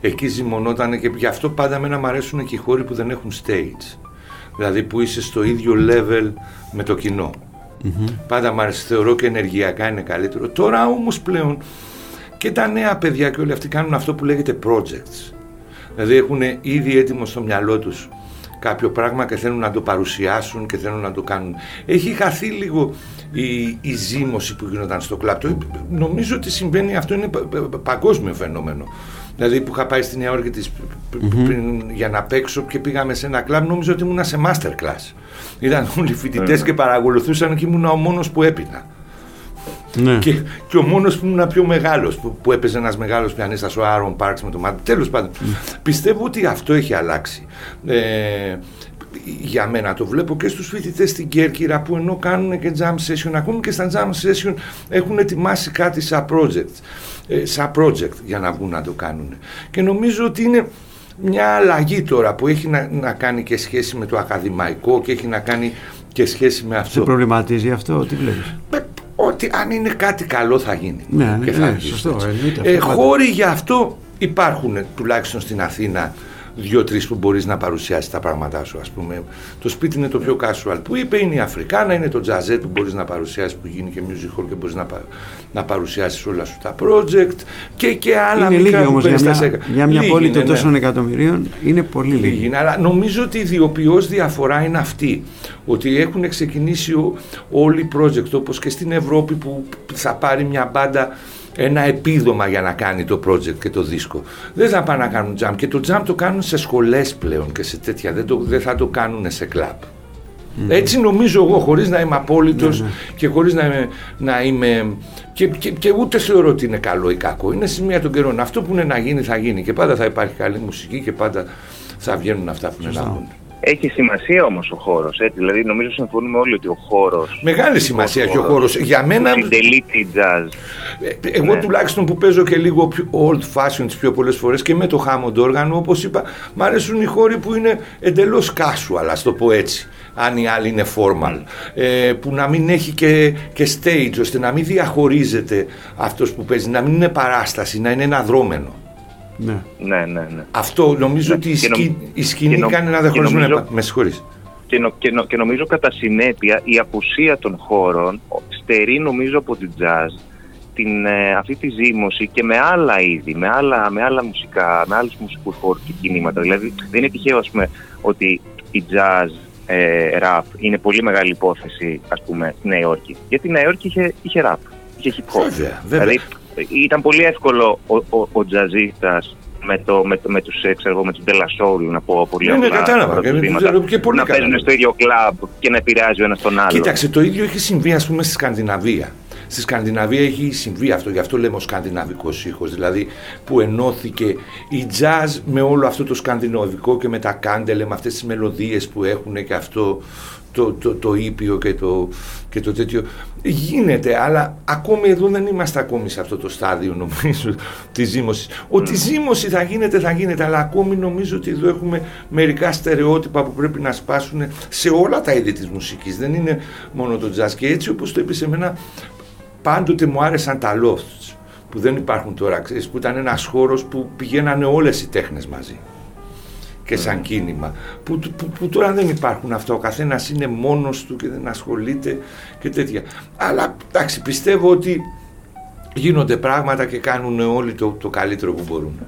εκεί ζυμωνόταν και γι' αυτό πάντα μένα μου αρέσουν και οι χώροι που δεν έχουν stage. Δηλαδή που είσαι στο ίδιο level με το κοινό. Πάντα μου αρέσει, θεωρώ και ενεργειακά είναι καλύτερο. Τώρα όμως πλέον και τα νέα παιδιά και όλοι αυτοί κάνουν αυτό που λέγεται projects. Δηλαδή έχουν ήδη έτοιμο στο μυαλό τους κάποιο πράγμα και θέλουν να το παρουσιάσουν και θέλουν να το κάνουν. Έχει χαθεί λίγο η, η ζήμωση που γινόταν στο κλαμπ. Το- νομίζω ότι συμβαίνει αυτό είναι πα- πα- παγκόσμιο φαινόμενο. Δηλαδή που είχα πάει στη Νέα Υόρκη της π- π- πριν για να παίξω και πήγαμε σε ένα κλαμπ, νόμιζα ότι ήμουνα σε masterclass. Ήταν όλοι φοιτητές Ναι. και παρακολουθούσαν και ήμουνα ο μόνος που έπινα. Ναι. Και, και ο μόνος που ήμουν πιο μεγάλος, που, που έπαιζε ένας μεγάλος πιανίστας, ο Άρον Πάρξ με το μάτι. Τέλος πάντων, πιστεύω ότι αυτό έχει αλλάξει. Ε, για μένα το βλέπω και στους φοιτητές στην Κέρκυρα που ενώ κάνουν και jam session, ακόμη και στα jam session έχουν ετοιμάσει κάτι σαν project, ε, σαν project για να βγουν να το κάνουν. Και νομίζω ότι είναι μια αλλαγή τώρα που έχει να, να κάνει και σχέση με το ακαδημαϊκό και έχει να κάνει και σχέση με Σε αυτό. προβληματίζει αυτό, τι βλέπεις; Ότι αν είναι κάτι καλό θα γίνει. Ναι, και ναι, θα ναι, αρχίσει σωστό, έτσι. εννοείται Ε, αυτό πάντα. χώροι για αυτό υπάρχουν τουλάχιστον στην Αθήνα δύο-τρεις που μπορείς να παρουσιάσεις τα πράγματά σου. Ας πούμε. Το σπίτι είναι το πιο casual που είπε, είναι η Αφρικάνα, είναι το τζαζέ που μπορείς να παρουσιάσεις που γίνει και music hall και μπορείς να, πα- να παρουσιάσεις όλα σου τα project και, και άλλα Είναι μικρά λίγοι που όμως για παίρνεις στα μια, σέκα. για μια Λίγοι πόλη είναι, των ναι. τόσων εκατομμυρίων είναι πολύ λίγοι. Λίγοι είναι, αλλά νομίζω ότι η ιδιοποιώς διαφορά είναι αυτή. Ότι έχουν ξεκινήσει ο- όλοι οι project όπως και στην Ευρώπη που θα πάρει μια μπάντα ένα επίδομα για να κάνει το project και το δίσκο. Δεν θα πάνε να κάνουν jam και το jam το κάνουν σε σχολές πλέον και σε τέτοια, δεν, το, δεν θα το κάνουν σε κλαμπ. Έτσι νομίζω εγώ, χωρίς να είμαι απόλυτος και χωρίς να είμαι, να είμαι και, και, και ούτε θεωρώ ότι είναι καλό ή κακό. Είναι σημεία των καιρών. Αυτό που είναι να γίνει θα γίνει και πάντα θα υπάρχει καλή μουσική και πάντα θα βγαίνουν αυτά που είναι να βγουν. Έχει σημασία όμως ο χώρος. Δηλαδή, νομίζω συμφωνούμε όλοι ότι ο χώρος. Μεγάλη σημασία έχει ο χώρος. Για μένα- Συντελεί τη jazz. Εγώ Ναι. τουλάχιστον που παίζω και λίγο πιο old fashioned πιο πολλές φορές και με το Hammond όργανο, όπως είπα, μ' αρέσουν οι χώροι που είναι εντελώς casual, ας το πω έτσι. Αν οι άλλοι είναι formal. Ε, που να μην έχει και, και stage, ώστε να μην διαχωρίζεται αυτός που παίζει, να μην είναι παράσταση, να είναι ένα δρόμενο. Ναι. Ναι, ναι, ναι. Αυτό νομίζω ότι η, Και νομ- σκη- η σκηνή και νομ- κάνει ένα και διαχωρισμό. νομίζω- Με συγχωρείς. Και, νο- και, νο- και νομίζω κατά συνέπεια η απουσία των χώρων στερεί νομίζω από την jazz την, ε, αυτή τη ζήμωση και με άλλα είδη, με άλλα, με άλλα μουσικά, με άλλους μουσικούς χώρους και κινήματα. Δηλαδή δεν είναι τυχαίο ας πούμε, ότι η jazz ε, rap είναι πολύ μεγάλη υπόθεση ας πούμε στη Νέα Υόρκη. Γιατί η Νέα Υόρκη είχε, είχε rap, είχε hip hop. Βέβαια, βέβαια. Δηλαδή ήταν πολύ εύκολο ο, ο, ο τζαζίστας με, το, με, το, με τους, ε, ξέρω εγώ, με τους De La Soul, να πω πολύ Ναι, ναι, απλά κατάλαβα. Και- παραδείγματα, ξέρω και πολύ να καλά. παίζουν στο ίδιο κλαμπ και να επηρεάζει ο ένας τον άλλο. Κοίταξε, το ίδιο έχει συμβεί ας πούμε στη Σκανδιναβία. Στη Σκανδιναβία έχει συμβεί αυτό, γι' αυτό λέμε ο σκανδιναβικός ήχος, δηλαδή που ενώθηκε η jazz με όλο αυτό το σκανδιναβικό και με τα κάντελε, με αυτές τις μελωδίες που έχουν και αυτό το, το, το ήπιο και το, και το τέτοιο. Γίνεται, αλλά ακόμη εδώ δεν είμαστε ακόμη σε αυτό το στάδιο νομίζω της ζήμωση. Ότι η ζήμωση θα γίνεται, θα γίνεται, αλλά ακόμη νομίζω ότι εδώ έχουμε μερικά στερεότυπα που πρέπει να σπάσουν σε όλα τα είδη της μουσικής. Δεν είναι μόνο το jazz. Και έτσι όπως το είπες σε μένα, πάντοτε μου άρεσαν τα lofts που δεν υπάρχουν τώρα, ξέρεις, που ήταν ένας χώρος που πηγαίνανε όλες οι τέχνες μαζί και σαν κίνημα. Που, που, που τώρα δεν υπάρχουν αυτά. Ο καθένας είναι μόνος του και δεν ασχολείται και τέτοια. Αλλά εντάξει, πιστεύω ότι γίνονται πράγματα και κάνουν όλοι το, το καλύτερο που μπορούν.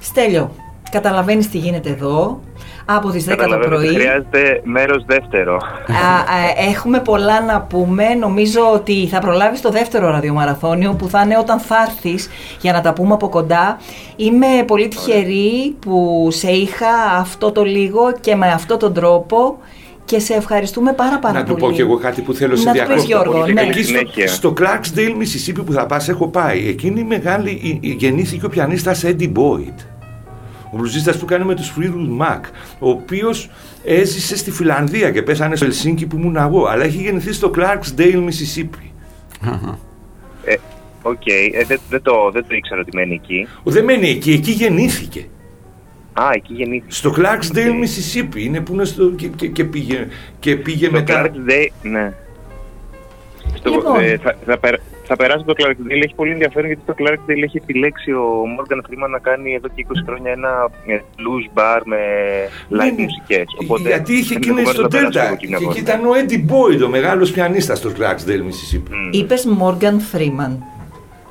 Στέλιο, καταλαβαίνεις τι γίνεται εδώ. Από τις 10 το Καταλαβαίνω ότι πρωί. Χρειάζεται μέρος δεύτερο. Α, α, έχουμε πολλά να πούμε. Νομίζω ότι θα προλάβεις το δεύτερο ραδιομαραθώνιο που θα είναι όταν θα έρθεις για να τα πούμε από κοντά. Είμαι πολύ τυχερή που σε είχα αυτό το λίγο και με αυτό τον τρόπο και σε ευχαριστούμε πάρα πάρα να πολύ. του πω και εγώ κάτι που θέλω σε Να του πεις, διακόπτω. Γιώργο, ναι. Εκεί στο, στο Clarksdale, Mississippi που θα πας έχω πάει. Εκείνη η μεγάλη, η- η- γεννήθηκε ο πιανίστας Eddie Boyd. Ο μπλουζίστας που κάνει με τους Fleetwood Mac, ο οποίος έζησε στη Φιλανδία και πέθανε στο Ελσίνκι που ήμουν εγώ, αλλά έχει γεννηθεί στο Clarksdale, Mississippi. Ε, Οκ, ε, δεν, δεν, το, δεν το ήξερα ότι μένει εκεί. Δεν μένει εκεί, εκεί γεννήθηκε. Α, εκεί γεννήθηκε. Στο Clarksdale, Mississippi. Είναι που είναι στο, και, και, και πήγε, και πήγε Στο μετά. Clarksdale, ναι. Στο, Λοιπόν. ε, θα, θα, περ- θα περάσει το Clarksdale. Έχει πολύ ενδιαφέρον γιατί το Clarksdale έχει επιλέξει ο Morgan Freeman να κάνει εδώ και 20 χρόνια ένα ε, blues bar με live Ναι, μουσικές. Οπότε, Γιατί είχε εκείνη ενδεχομένως στο να περάσεις από Delta. εκεί μια Και εκεί βόλτα. ήταν ο Eddie Boyd, ο μεγάλος πιανίστας στο Clarksdale, Mississippi. Είπες Morgan Freeman.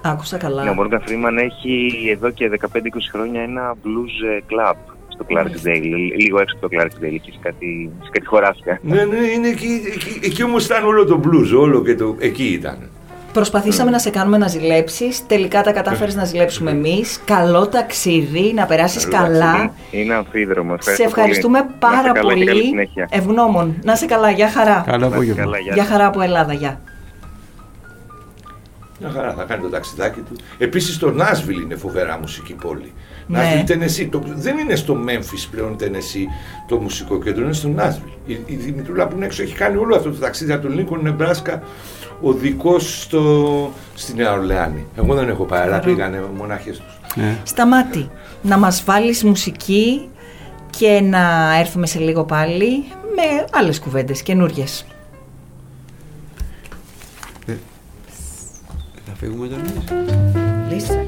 Άκουσα καλά. Ναι, ο Morgan Freeman έχει εδώ και 15-20 χρόνια ένα blues ε, club στο Clarksdale, λίγο έξω από το Clarksdale, εκεί σε κάτι, σε κάτι χωράφια. Ναι, ναι, είναι εκεί, εκεί, εκεί όμως ήταν όλο το blues, όλο και το, εκεί ήταν. Προσπαθήσαμε να σε κάνουμε να ζηλέψεις, τελικά τα κατάφερες να ζηλέψουμε εμείς. Καλό ταξίδι, να περάσεις Καλό καλά. ταξίδι. Είναι αμφίδρομο. Σε Ευχαριστώ ευχαριστούμε πολύ. πάρα Να είστε καλά και καλή πολύ. συνέχεια. Ευγνώμων. Να είσαι καλά, γεια χαρά. Καλό Να είστε καλά, γεια Γεια σας. χαρά από Ελλάδα, γεια. Μια χαρά θα κάνει το ταξιδάκι του. Επίσης το Νάσβιλ είναι φοβερά μουσική πόλη. Ναι. Νάσβιλ, Τενεσί. Το, δεν είναι στο Memphis πλέον Τενεσί το μουσικό κέντρο, είναι στο Νάσβιλ. Η, η Δημητρούλα που είναι έξω έχει κάνει όλο αυτό το ταξίδι από τον Λίνκον Νεμπράσκα οδικό στο, στη Νέα Ορλεάνη. Εγώ δεν έχω πάει, αλλά πήγανε μονάχες τους. Σταμάτη, να μας βάλεις μουσική και να έρθουμε σε λίγο πάλι με άλλες κουβέντες καινούριες. Θα φύγουμε τώρα; Λύσε.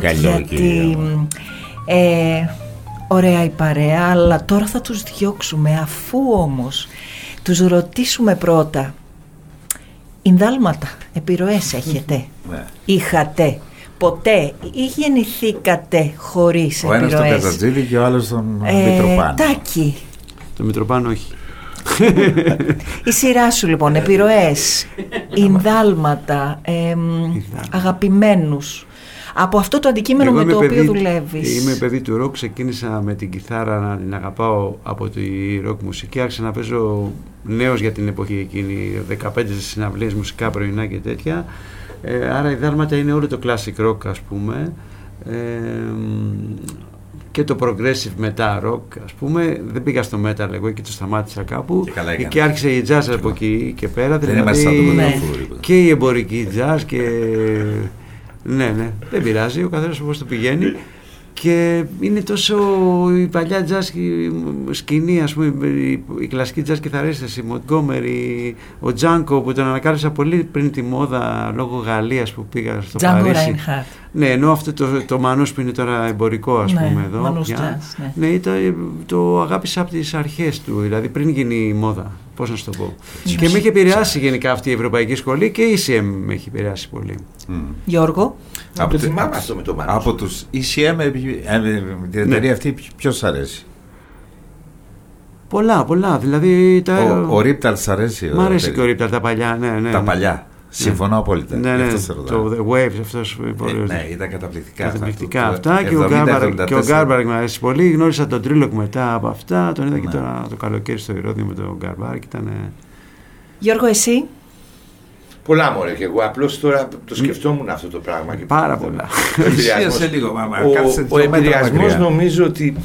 Fade out Παρακαλώ, γιατί κυρία. ε, ωραία η παρέα αλλά τώρα θα τους διώξουμε αφού όμως τους ρωτήσουμε πρώτα Ινδάλματα, επιρροές έχετε, Ναι. είχατε, ποτέ; Ή γεννηθήκατε χωρίς Ο ένας τον επιρροές; Καζατζήλη και ο άλλος τον Ε, Μητροπάνο. Τάκη, Το Μητροπάνο όχι. η σειρά σου λοιπόν, επιρροές, Ινδάλματα, εμ, αγαπημένους. Από αυτό το αντικείμενο Εγώ με είμαι το οποίο παιδί- δουλεύεις. Είμαι παιδί του ροκ, ξεκίνησα με την κιθάρα να την αγαπάω από τη ροκ μουσική. Άρχισα να παίζω νέος για την εποχή εκείνη, 15 συναυλίες μουσικά πρωινά και τέτοια. Ε, άρα η δάλματα είναι όλο το classic rock ας πούμε. Ε, μ, και το progressive μετά rock ας πούμε. Δεν πήγα στο metal εγώ και το σταμάτησα κάπου. Και καλά έκανες. και άρχισε η jazz από εκεί και πέρα. Δεν δηλαδή, είμαστε σαν τον Κονταφούρη. και η εμπορική jazz και ναι, ναι, δεν πειράζει, ο καθένας όπως το πηγαίνει και είναι τόσο η παλιά jazz σκηνή, ας πούμε, η, η κλασική jazz κιθαρίστες, η Montgomery, ο Τζάνκο που τον ανακάλυψα πολύ πριν τη μόδα λόγω Γαλλίας που πήγα στο Django Παρίσι. Reinhardt. Ναι, ενώ αυτό το, το Μανούς που είναι τώρα εμπορικό ας Ναι, πούμε εδώ. Manus πια. Jazz, ναι. ναι ήταν, το αγάπησα από τις αρχές του, δηλαδή πριν γίνει η μόδα. Πώς να σου το πω. Και με έχει επηρεάσει γενικά αυτή η Ευρωπαϊκή Σχολή και η ECM με έχει επηρεάσει πολύ. Γιώργο; Από, το τη- θυμάμαι αυτό με το Μάνος. από τους ECM, ε, ε, την εταιρεία αυτή, ποιος σ' αρέσει; Πολλά, πολλά. Δηλαδή, τα... Ο, ο Ρίπταλ σ' αρέσει. Μ' αρέσει και ο Ρίπταλ, τα παλιά. Ναι, ναι, Τα ναι. παλιά. Συμφωνώ απόλυτα. Ναι, Γι' ναι. αυτό σε ρωτάω. Το The Waves, αυτός πολύ Ε, ωραίος. ναι, ήταν καταπληκτικά αυτά. Καταπληκτικά Το- αυτά. το Και ο 70, Γκάρμπαρ- 74. και ο Γκάρμπαρ μου αρέσει πολύ. Γνώρισα τον Τρίλοκ μετά από αυτά. Τον είδα Ναι. και τώρα το καλοκαίρι στο Ηρώδιο με τον Γκάρμπαρ. Και ήταν. Γιώργο, εσύ; Πολλά μωρέ και εγώ απλώς τώρα το σκεφτόμουν αυτό το πράγμα. Και Πάρα πολλά. Ο επηρεασμός- Πλησίασε λίγο, μάμα, ο- κάτσε Ο δύο μέτρα επηρεασμός μακριά. νομίζω ότι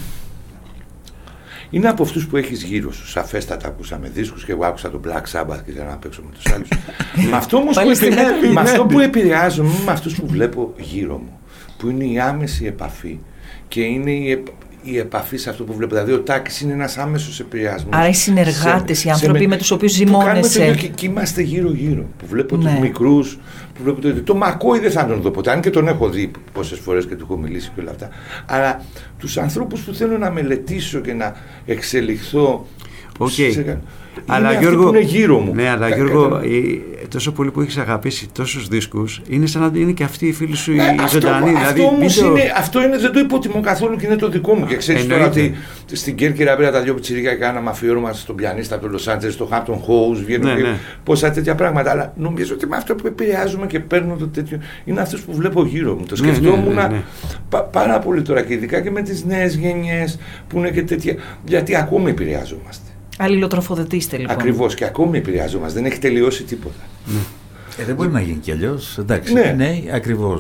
είναι από αυτούς που έχεις γύρω σου. Σαφέστατα ακούσαμε δίσκους και εγώ άκουσα τον Black Sabbath και ήθελα να παίξω με τους άλλους. με αυτό όμως που, Πάλι στην επηρε- happy με αυτό end. που επηρεάζομαι είναι με αυτούς που βλέπω γύρω μου. Που είναι η άμεση επαφή και είναι η, επ- η επαφή σε αυτό που βλέπω. Δηλαδή ο Τάκης είναι ένας άμεσος επηρεασμός. Άρα οι συνεργάτες, Σε- οι άνθρωποι σε- με τους οποίους που κάνουμε ζυμώνεσαι. το ίδιο Και, και είμαστε γύρω-γύρω. Που βλέπω Ναι. τους μικρούς, που βλέπω το ίδιο. Το McCoy δεν θα τον δω ποτέ, αν και τον έχω δει πόσες φορές και του έχω μιλήσει και όλα αυτά. Αλλά τους ανθρώπους που θέλω να μελετήσω και να εξελιχθώ. Οκ. σε- είναι Αλλά αυτοί Γιώργο, που είναι γύρω μου. Ναι, αλλά Κα- Γιώργο, κατα- η- τόσο πολύ που έχεις αγαπήσει τόσους δίσκους, είναι σαν να είναι και αυτοί οι φίλοι σου οι Ναι, αυτό, ζωντανοί. αυτό δηλαδή, όμως μην το- είναι, αυτό είναι, δεν το υποτιμώ καθόλου και είναι το δικό μου. Και ξέρεις τώρα Εννοείται. ότι στην Κέρκυρα πήρα τα δύο πιτσιρίκια και κάναμε αφιέρωμα στον πιανίστα από το Λο Άντζελε, στο Hampton House, βγαίνουν Ναι, και ναι. πόσα τέτοια πράγματα. Αλλά νομίζω ότι με αυτό που επηρεάζομαι και παίρνω το τέτοιο είναι αυτούς που βλέπω γύρω μου. Το Ναι, ναι, σκεφτόμουν ναι, ναι. πα- πάρα πολύ τώρα και ειδικά και με τις νέες γενιές που είναι και τέτοια. Γιατί ακόμη επηρεάζομαστε. Αλληλοτροφοδοτήστε λοιπόν. Ακριβώς και ακόμη επηρεάζομαστε. Δεν έχει τελειώσει τίποτα. Ε, δεν μπορεί να γίνει κι αλλιώς. Εντάξει, Ναι. ναι. ναι ακριβώ.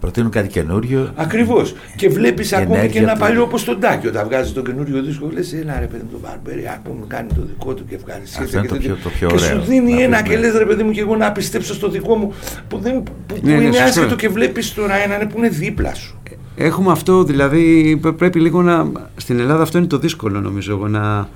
Προτείνουν κάτι καινούριο. Ακριβώς. Και βλέπεις ακόμη και ενέργεια ένα του- παλιό όπως τον Τάκη. Όταν βγάζει τον καινούριο δίσκο, λες: Έλα ρε παιδί μου, τον Μπαρμπέρι, ακόμη κάνει το δικό του και ευχαριστιέται. Αυτό είναι και το τέτοια. πιο- το πιο και ωραίο, σου δίνει να ένα πεις, και ναι. λες: Ρε παιδί μου, και εγώ να πιστέψω στο δικό μου που, δεν, που, που Ναι, ναι, είναι σωστό. άσχετο και βλέπεις τώρα έναν που είναι δίπλα σου. Έχουμε αυτό, δηλαδή π- πρέπει λίγο να. Στην Ελλάδα αυτό είναι το δύσκολο νομίζω εγώ να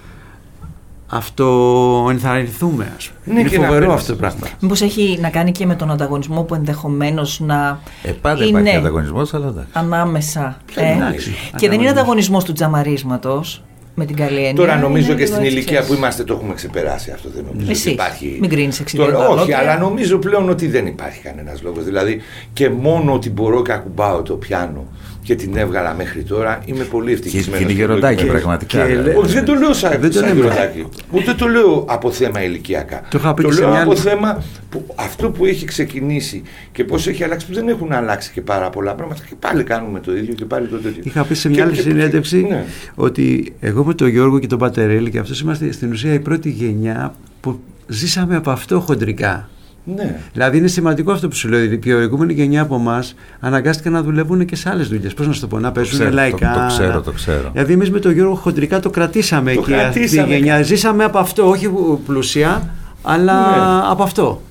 αυτοενθαρρυνθούμε, ας πούμε. Ναι, είναι και να φοβερό παίρνεις. αυτό το πράγμα. Μήπως έχει να κάνει και με τον ανταγωνισμό που ενδεχομένως να Ε, πάντα είναι υπάρχει ανταγωνισμός, αλλά εντάξει. ανάμεσα. Ποια ε. εντάξει, Και δεν είναι ανταγωνισμός. ανταγωνισμός του τζαμαρίσματος με την καλή έννοια. Τώρα νομίζω είναι και στην λίγο ηλικία έτσι, που είμαστε το έχουμε ξεπεράσει αυτό. Δεν νομίζω Εσείς, ότι υπάρχει. μην κρίνεις εξ Τώρα, ιδιαίτερου Όχι, ανώτερα. αλλά νομίζω πλέον ότι δεν υπάρχει κανένας λόγος. Δηλαδή και μόνο ότι μπορώ και ακουμπάω το πιάνο και την έβγαλα μέχρι τώρα είμαι πολύ ευτυχισμένος. Και είναι γεροντάκι, πραγματικά. και δηλαδή. λέ- Όχι, δεν το λέω σαν, Δεν το σαν λέμε. γεροντάκι. Ούτε το λέω από θέμα ηλικιακά. Το είχα πει και σε λέω μια από άλλη- θέμα που αυτό που έχει ξεκινήσει και πώς έχει αλλάξει, που δεν έχουν αλλάξει και πάρα πολλά πράγματα. Και πάλι κάνουμε το ίδιο και πάλι το τέτοιο. Είχα πει σε μια Και- άλλη και- συνέντευξη ναι. ότι εγώ με τον Γιώργο και τον Πατερέλη και αυτός είμαστε στην ουσία η πρώτη γενιά που ζήσαμε από αυτό χοντρικά. Ναι. Δηλαδή είναι σημαντικό αυτό που σου λέω. Η προηγούμενη γενιά από εμάς αναγκάστηκαν να δουλεύουν και σε άλλες δουλειές. Πώς να σου το πω, να παίζουν ξέρω, το- λαϊκά. το ξέρω, το ξέρω. Δηλαδή εμείς με τον Γιώργο χοντρικά το κρατήσαμε Το εκεί αυτή η κρατήσαμε. γενιά. Ζήσαμε από αυτό, όχι πλουσία, αλλά Ναι. από αυτό.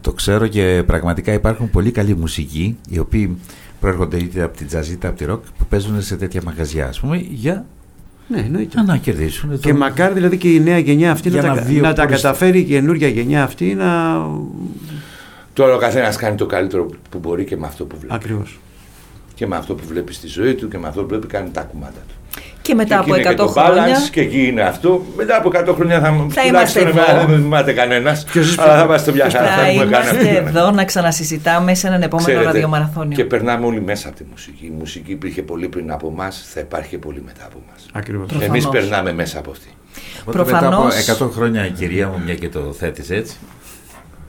Το ξέρω και πραγματικά υπάρχουν πολύ καλοί μουσικοί οι οποίοι προέρχονται είτε από την jazz είτε από τη rock που παίζουν σε τέτοια μαγαζιά, ας πούμε, για Ναι, εννοείται. να κερδίσουν. Και μακάρι δηλαδή και η νέα γενιά αυτή Για να, να τα, βγει ο να τα χωριστό. καταφέρει η καινούργια γενιά αυτή να. Τώρα ο καθένας κάνει το καλύτερο που μπορεί και με αυτό που βλέπει. Ακριβώς. Και με αυτό που βλέπει στη ζωή του και με αυτό που βλέπει κάνει τα κουμάτα του. Και μετά εκεί από είναι 100 και το χρόνια. balance και εκεί είναι αυτό. Μετά από 100 χρόνια θα, Θα τουλάχιστον είμαστε εμένα εδώ. δεν με θυμάται κανένας. Αλλά θα είμαστε μια χαρά. Θα Θα έχουμε κάνει είμαστε αυτό. εδώ να ξανασυζητάμε σε έναν επόμενο Ξέρετε, ραδιομαραθώνιο. Και περνάμε όλοι μέσα από τη μουσική. Η μουσική υπήρχε πολύ πριν από εμά, θα υπάρχει και πολύ μετά από εμά. Ακριβώς. Εμείς Προφανώς. περνάμε μέσα από αυτή. Οπότε μετά από Προφανώς. 100 χρόνια, κυρία μου, μια και το θέτεις έτσι,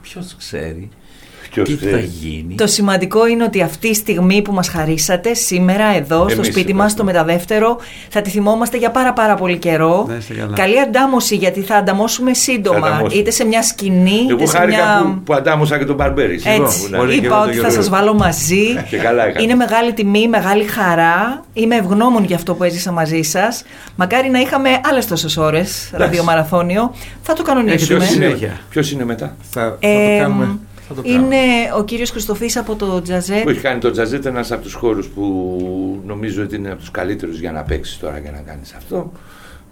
ποιος ξέρει Ποιος τι ξέρει. θα γίνει; Το σημαντικό είναι ότι αυτή η στιγμή που μας χαρίσατε σήμερα εδώ στο Εμείς σπίτι εδώ. μας, στο μεταδεύτερο, θα τη θυμόμαστε για πάρα πάρα πολύ καιρό. Να είστε καλά. Καλή αντάμωση γιατί θα ανταμώσουμε σύντομα, Θα ανταμώσουμε. είτε σε μια σκηνή, Εγώ είτε σε χάρηκα μια... που, που αντάμωσα και τον Μπαρμπέρι. Έτσι, Συγγνώμη, ναι. είπα ότι θα σας βάλω μαζί. Και καλά έκανα. Είναι μεγάλη τιμή, μεγάλη χαρά. Είμαι ευγνώμων για αυτό που έζησα μαζί σας. Μακάρι να είχαμε άλλες τόσες ώρες ραδιομαραθώνιο. Θα το κανονίσουμε. Ποιος είναι, ποιος είναι μετά; Θα, Ε, κάνουμε. Θα το κάνουμε. είναι ο κύριος Χριστοφής από το Τζαζέ. Που έχει κάνει το τζαζέτ ένας από τους χώρους που νομίζω ότι είναι από τους καλύτερους για να παίξεις τώρα και να κάνεις αυτό.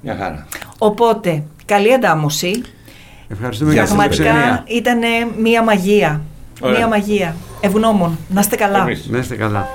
Μια χαρά. Οπότε, καλή αντάμωση. Ευχαριστούμε για την Πραγματικά φιλοξενία. ήταν μία μαγεία. Ωραία. Μία μαγεία. Ευγνώμων. Να είστε καλά. Εμείς. Να είστε καλά.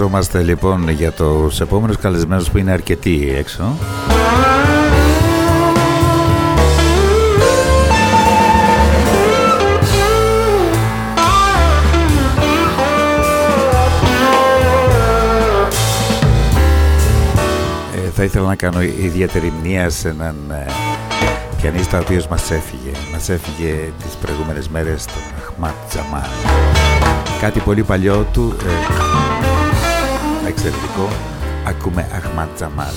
Ετοιμαζόμαστε λοιπόν για τους επόμενους καλεσμένους που είναι αρκετοί έξω. Ε, θα ήθελα να κάνω ιδιαίτερη μνήμα σε έναν ε, πιανίστα ο οποίος μας έφυγε. Μας έφυγε τις προηγούμενες μέρες τον Αχμάτ Τζαμάλ. Κάτι πολύ παλιό του, ε, εξαιρετικό, ακούμε Αχμάτ Τζαμάλ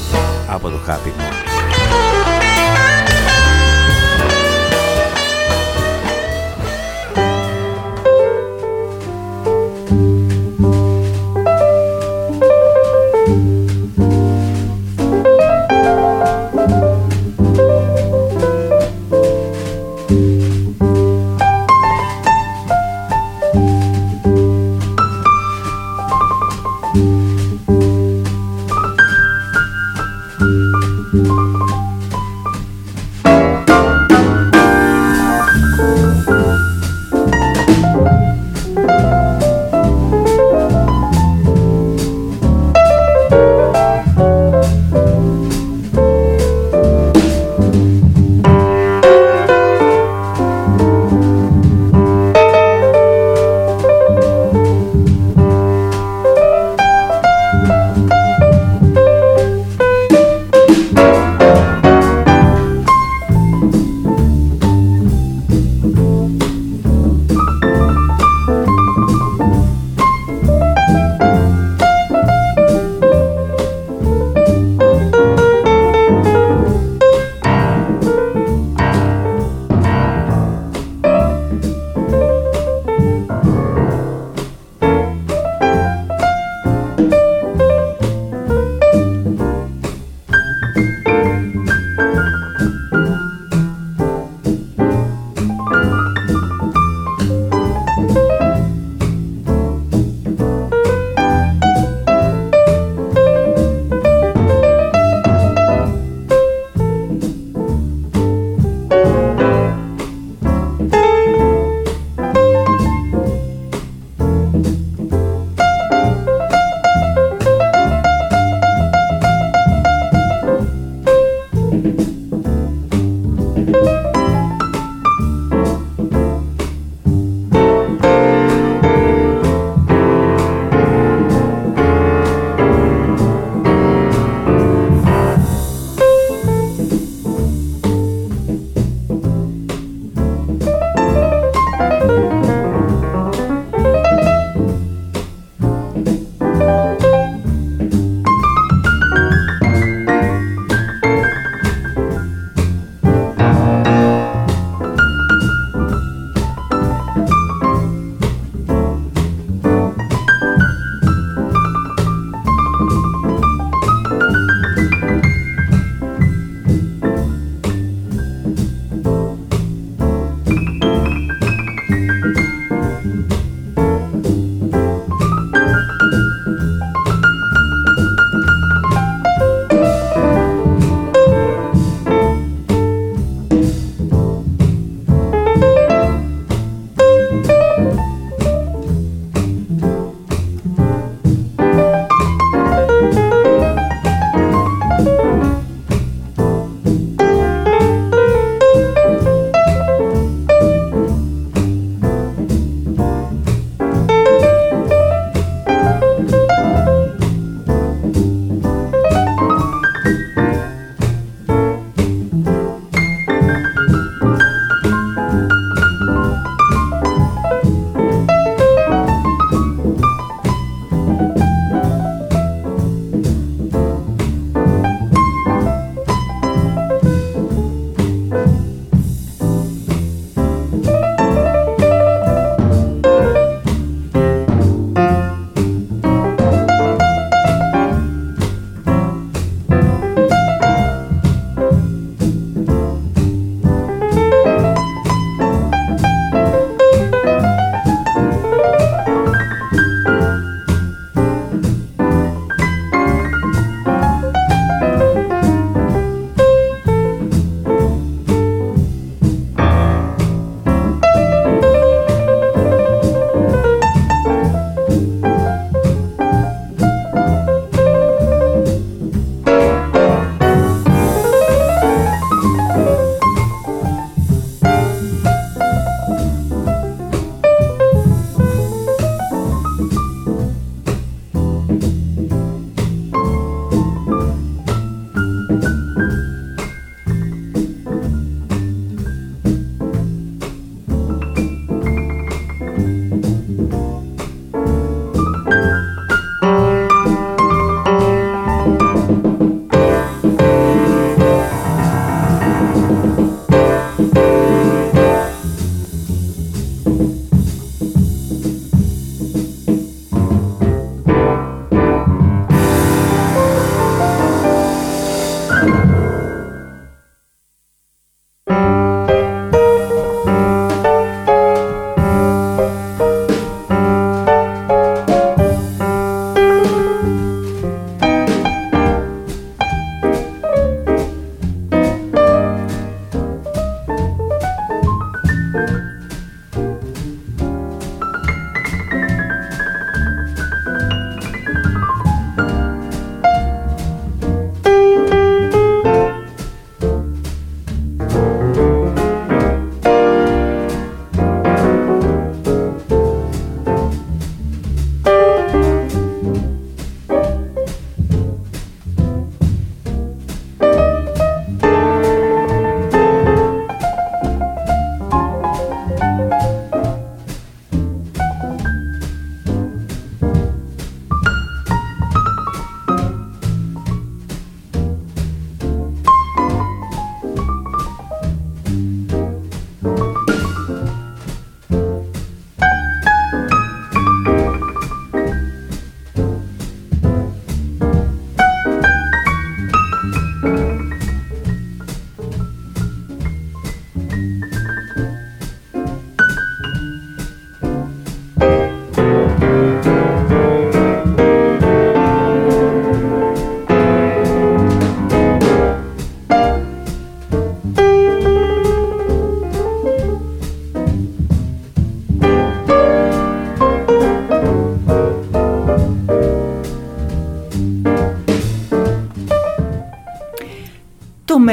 από το Happy Moon.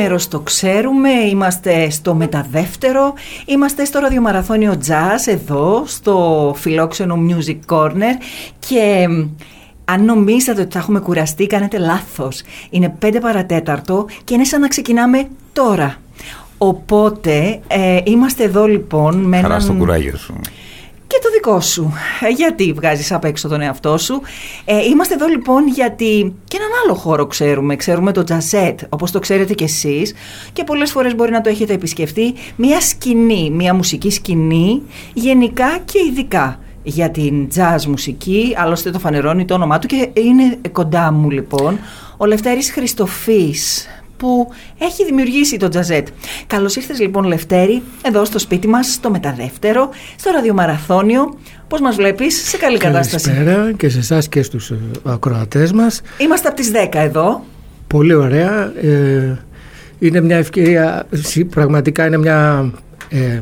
Μέρος το ξέρουμε, είμαστε στο μεταδεύτερο, είμαστε στο ραδιομαραθώνιο Jazz εδώ, στο φιλόξενο Music Corner και μ, αν νομίζατε ότι θα έχουμε κουραστεί, κάνετε λάθος. Είναι 5 παρατέταρτο και είναι σαν να ξεκινάμε τώρα. Οπότε ε, είμαστε εδώ λοιπόν με Χαρά έναν... στο κουράγιο σου. Και το δικό σου. Ε, Γιατί βγάζεις απ' έξω τον εαυτό σου. Ε, είμαστε εδώ λοιπόν γιατί και έναν άλλο χώρο ξέρουμε. Ξέρουμε το τζαζέτ, όπως το ξέρετε κι εσείς. Και πολλές φορές μπορεί να το έχετε επισκεφτεί. Μια σκηνή, μια μουσική σκηνή, γενικά και ειδικά για την jazz μουσική. Άλλωστε το φανερώνει το όνομά του και είναι κοντά μου λοιπόν. Ο Λευτέρης Χριστοφής που έχει δημιουργήσει το τζαζέτ. Καλώς ήρθες λοιπόν Λευτέρη, εδώ στο σπίτι μας, στο μεταδεύτερο, στο ραδιομαραθώνιο. Πώς μας βλέπεις, σε καλή κατάσταση. Καλησπέρα και σε εσάς και στους ε, ακροατές μας. Είμαστε από τις 10 εδώ. Πολύ ωραία. Ε, είναι μια ευκαιρία, συ- πραγματικά είναι μια ε,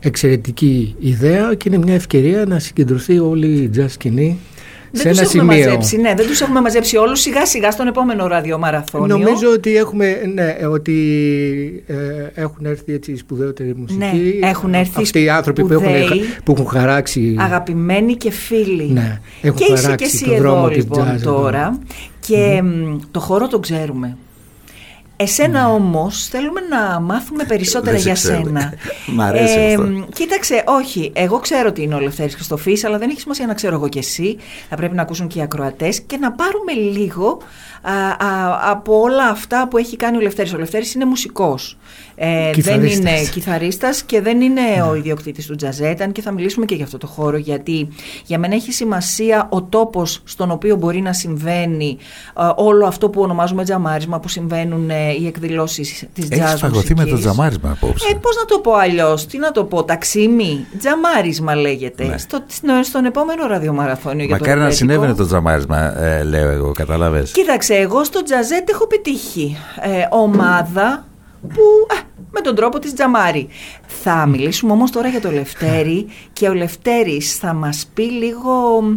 εξαιρετική ιδέα και είναι μια ευκαιρία να συγκεντρωθεί όλη η jazz σκηνή σε Δεν ένα τους έχουμε σημείο. μαζέψει, ναι, δεν τους έχουμε μαζέψει όλους σιγά σιγά στον επόμενο ραδιομαραθώνιο. Νομίζω ότι έχουμε, ναι, ότι ε, έχουν έρθει έτσι οι σπουδαιότεροι μουσικοί. Ναι, έχουν έρθει Αυτοί οι άνθρωποι που έχουν, σπουδαίοι, που έχουν χαράξει. Αγαπημένοι και φίλοι. Ναι, έχουν και είσαι και χαράξει εσύ το εδώ δρόμο της λοιπόν jazz εδώ. τώρα και μ, το χώρο το ξέρουμε. Εσένα όμως θέλουμε να μάθουμε περισσότερα Δεν σε για ξέρω. σένα. Μ' αρέσει αυτό. μ, Κοίταξε, όχι, εγώ ξέρω ότι είναι ο Λευτέρης Χριστοφής, αλλά δεν έχει σημασία να ξέρω εγώ και εσύ. Θα πρέπει να ακούσουν και οι ακροατές και να πάρουμε λίγο α, α, από όλα αυτά που έχει κάνει ο Λευτέρης. Ο Λευτέρης είναι μουσικός. Ε, δεν Κιθαρίστας. είναι κιθαρίστας και δεν είναι ο ιδιοκτήτης του τζαζέτα αν και θα μιλήσουμε και για αυτό το χώρο γιατί για μένα έχει σημασία ο τόπος στον οποίο μπορεί να συμβαίνει ε, όλο αυτό που ονομάζουμε τζαμάρισμα που συμβαίνουν ε, οι εκδηλώσεις της jazz Έχεις παγωθεί με το μουσικής. τζαμάρισμα απόψε. Ε, πώς να το πω αλλιώς, τι να το πω, ταξίμι, τζαμάρισμα λέγεται, Ναι. στο, στο- στον επόμενο ραδιομαραθώνιο για το Μακάρι να Ρεβέτικο. συνέβαινε το τζαμάρισμα, ε, λέω εγώ, καταλαβες. Κοίταξε, εγώ στο τζαζέτ έχω πετύχει ε, ομάδα που α, με τον τρόπο της τζαμάρι. Θα μιλήσουμε όμως τώρα για το Λευτέρη και ο Λευτέρης θα μας πει λίγο μ,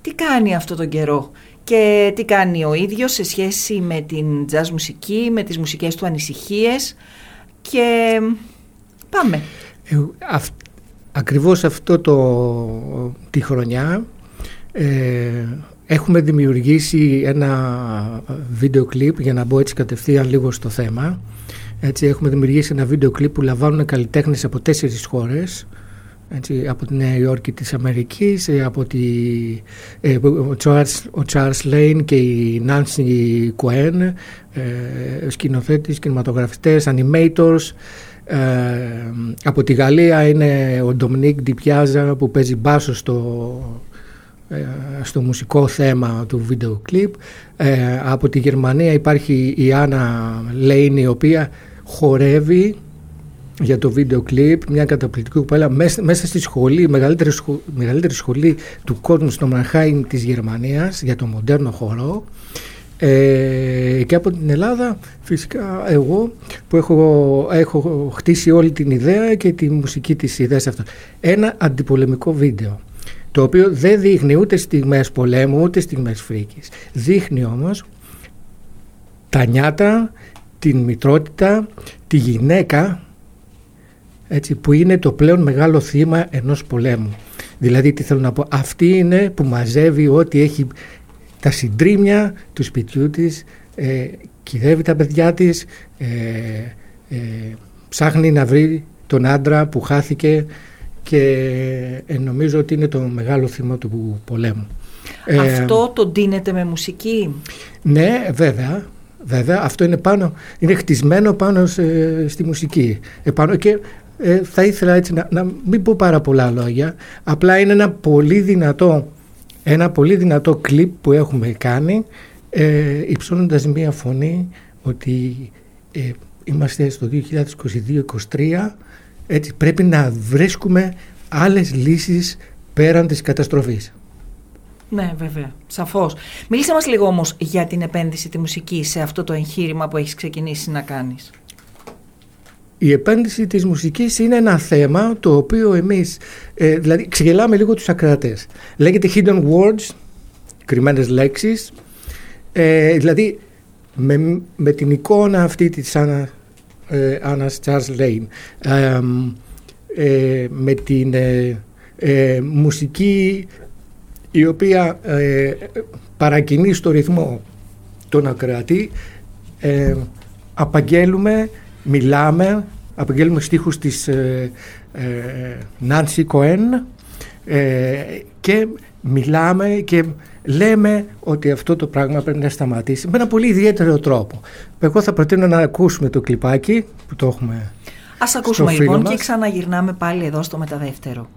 τι κάνει αυτό τον καιρό και τι κάνει ο ίδιος σε σχέση με την jazz μουσική, με τις μουσικές του ανησυχίες και μ, πάμε. Ε, αυ- ακριβώς αυτό το, τη χρονιά ε, έχουμε δημιουργήσει ένα βίντεο κλιπ για να μπω έτσι κατευθείαν λίγο στο θέμα. Έτσι, έχουμε δημιουργήσει ένα βίντεο κλιπ που λαμβάνουν καλλιτέχνες από τέσσερις χώρες έτσι, από τη Νέα Υόρκη της Αμερικής, ε, από τη, ε, ο, Charles, ο Charles Lane και η Nancy Cohen, ε, σκηνοθέτης, κινηματογραφιστές, animators. Ε, από τη Γαλλία είναι ο Dominique Διπιάζα που παίζει μπάσο στο, ε, στο μουσικό θέμα του βίντεο κλιπ. Ε, από τη Γερμανία υπάρχει η Άννα Λέιν η οποία χορεύει για το βίντεο κλιπ, μια καταπληκτική κουπέλα μέσα, μέσα στη σχολή, η μεγαλύτερη, σχο- μεγαλύτερη σχολή του κόσμου στο Μανχάιν της Γερμανίας για το μοντέρνο χώρο. Ε, και από την Ελλάδα φυσικά εγώ που έχω, έχω χτίσει όλη την ιδέα και τη μουσική της ιδέας αυτό. Ένα αντιπολεμικό βίντεο το οποίο δεν δείχνει ούτε στιγμές πολέμου ούτε στιγμές φρίκης. Δείχνει όμως τα νιάτα, την μητρότητα, τη γυναίκα έτσι, που είναι το πλέον μεγάλο θύμα ενός πολέμου. Δηλαδή τι θέλω να πω, αυτή είναι που μαζεύει ό,τι έχει τα συντρίμια του σπιτιού της, ε, κυδεύει τα παιδιά της, ε, ε, ψάχνει να βρει τον άντρα που χάθηκε και ε, νομίζω ότι είναι το μεγάλο θύμα του πολέμου. Ε, Αυτό το ντύνεται με μουσική; ναι, βέβαια. Βέβαια, αυτό είναι, πάνω, είναι χτισμένο πάνω σε- στη μουσική. Επάνω και ε, θα ήθελα έτσι να, να μην πω πάρα πολλά λόγια. Απλά είναι ένα πολύ δυνατό, ένα πολύ δυνατό κλιπ που έχουμε κάνει ε, υψώνοντας μία φωνή ότι ε, είμαστε στο 2022-2023 έτσι πρέπει να βρίσκουμε άλλες λύσεις πέραν της καταστροφής. Ναι, βέβαια. Σαφώς. Μίλησε μας λίγο όμως για την επένδυση τη μουσική σε αυτό το εγχείρημα που έχεις ξεκινήσει να κάνεις. Η επένδυση της μουσικής είναι ένα θέμα το οποίο εμείς, ε, δηλαδή ξεγελάμε λίγο τους ακρατές. Λέγεται hidden words, κρυμμένες λέξεις, ε, δηλαδή με, με, την εικόνα αυτή της Άννα, ε, Τσάρς με την μουσική η οποία ε, παρακινεί στο ρυθμό τον ακροατή ε, απαγγέλουμε, μιλάμε, απαγγέλουμε στίχους της ε, ε Νάνσι Κοέν ε, και μιλάμε και λέμε ότι αυτό το πράγμα πρέπει να σταματήσει με ένα πολύ ιδιαίτερο τρόπο. Εγώ θα προτείνω να ακούσουμε το κλιπάκι που το έχουμε Ας ακούσουμε λοιπόν μας. και ξαναγυρνάμε πάλι εδώ στο μεταδεύτερο.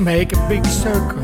make a big circle.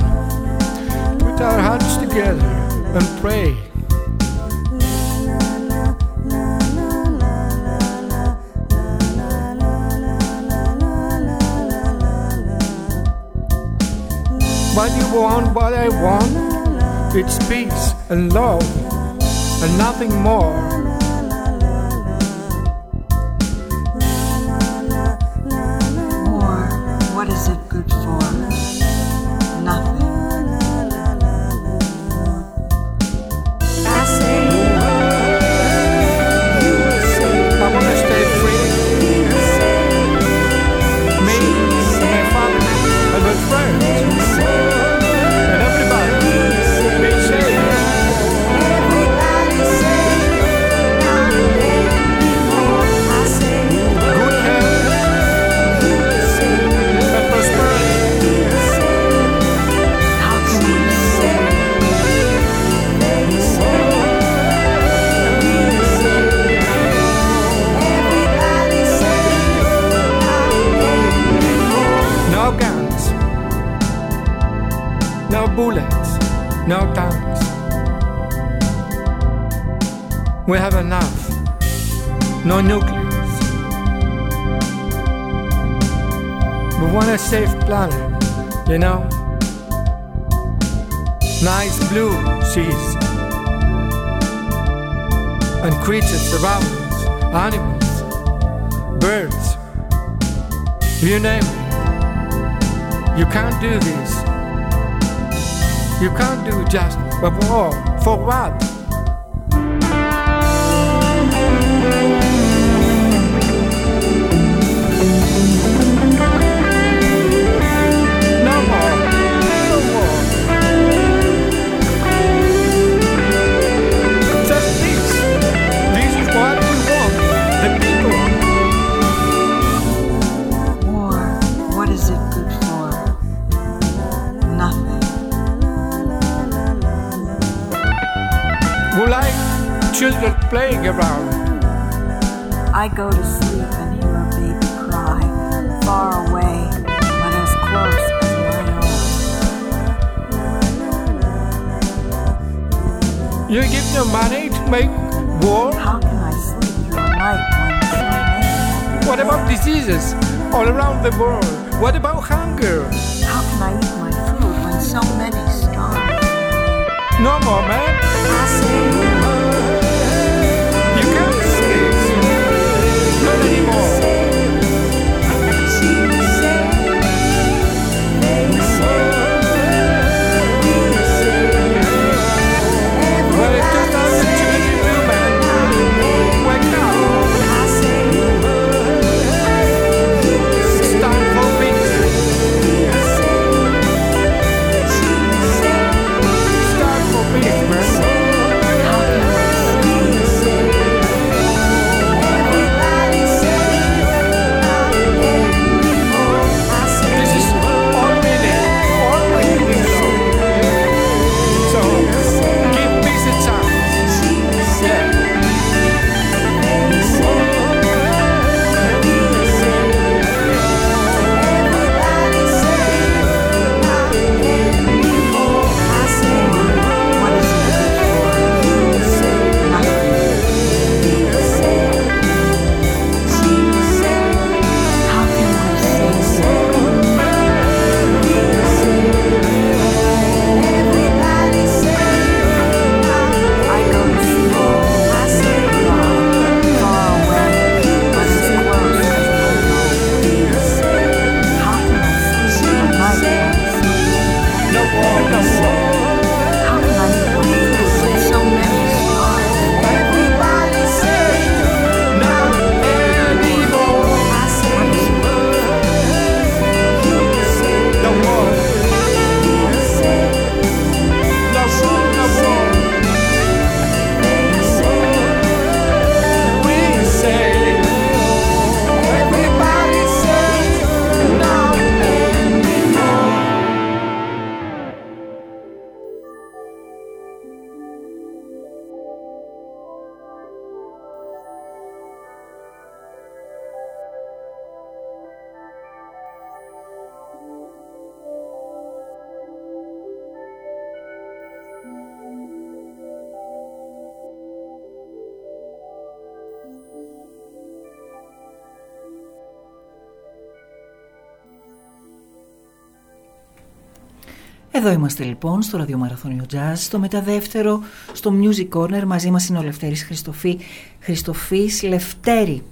Εδώ είμαστε λοιπόν στο ραδιομαραθώνιο Jazz, στο μεταδεύτερο, στο Music Corner. Μαζί μας είναι ο Λευτέρης Χριστοφή. Χριστοφής Λευτέρη,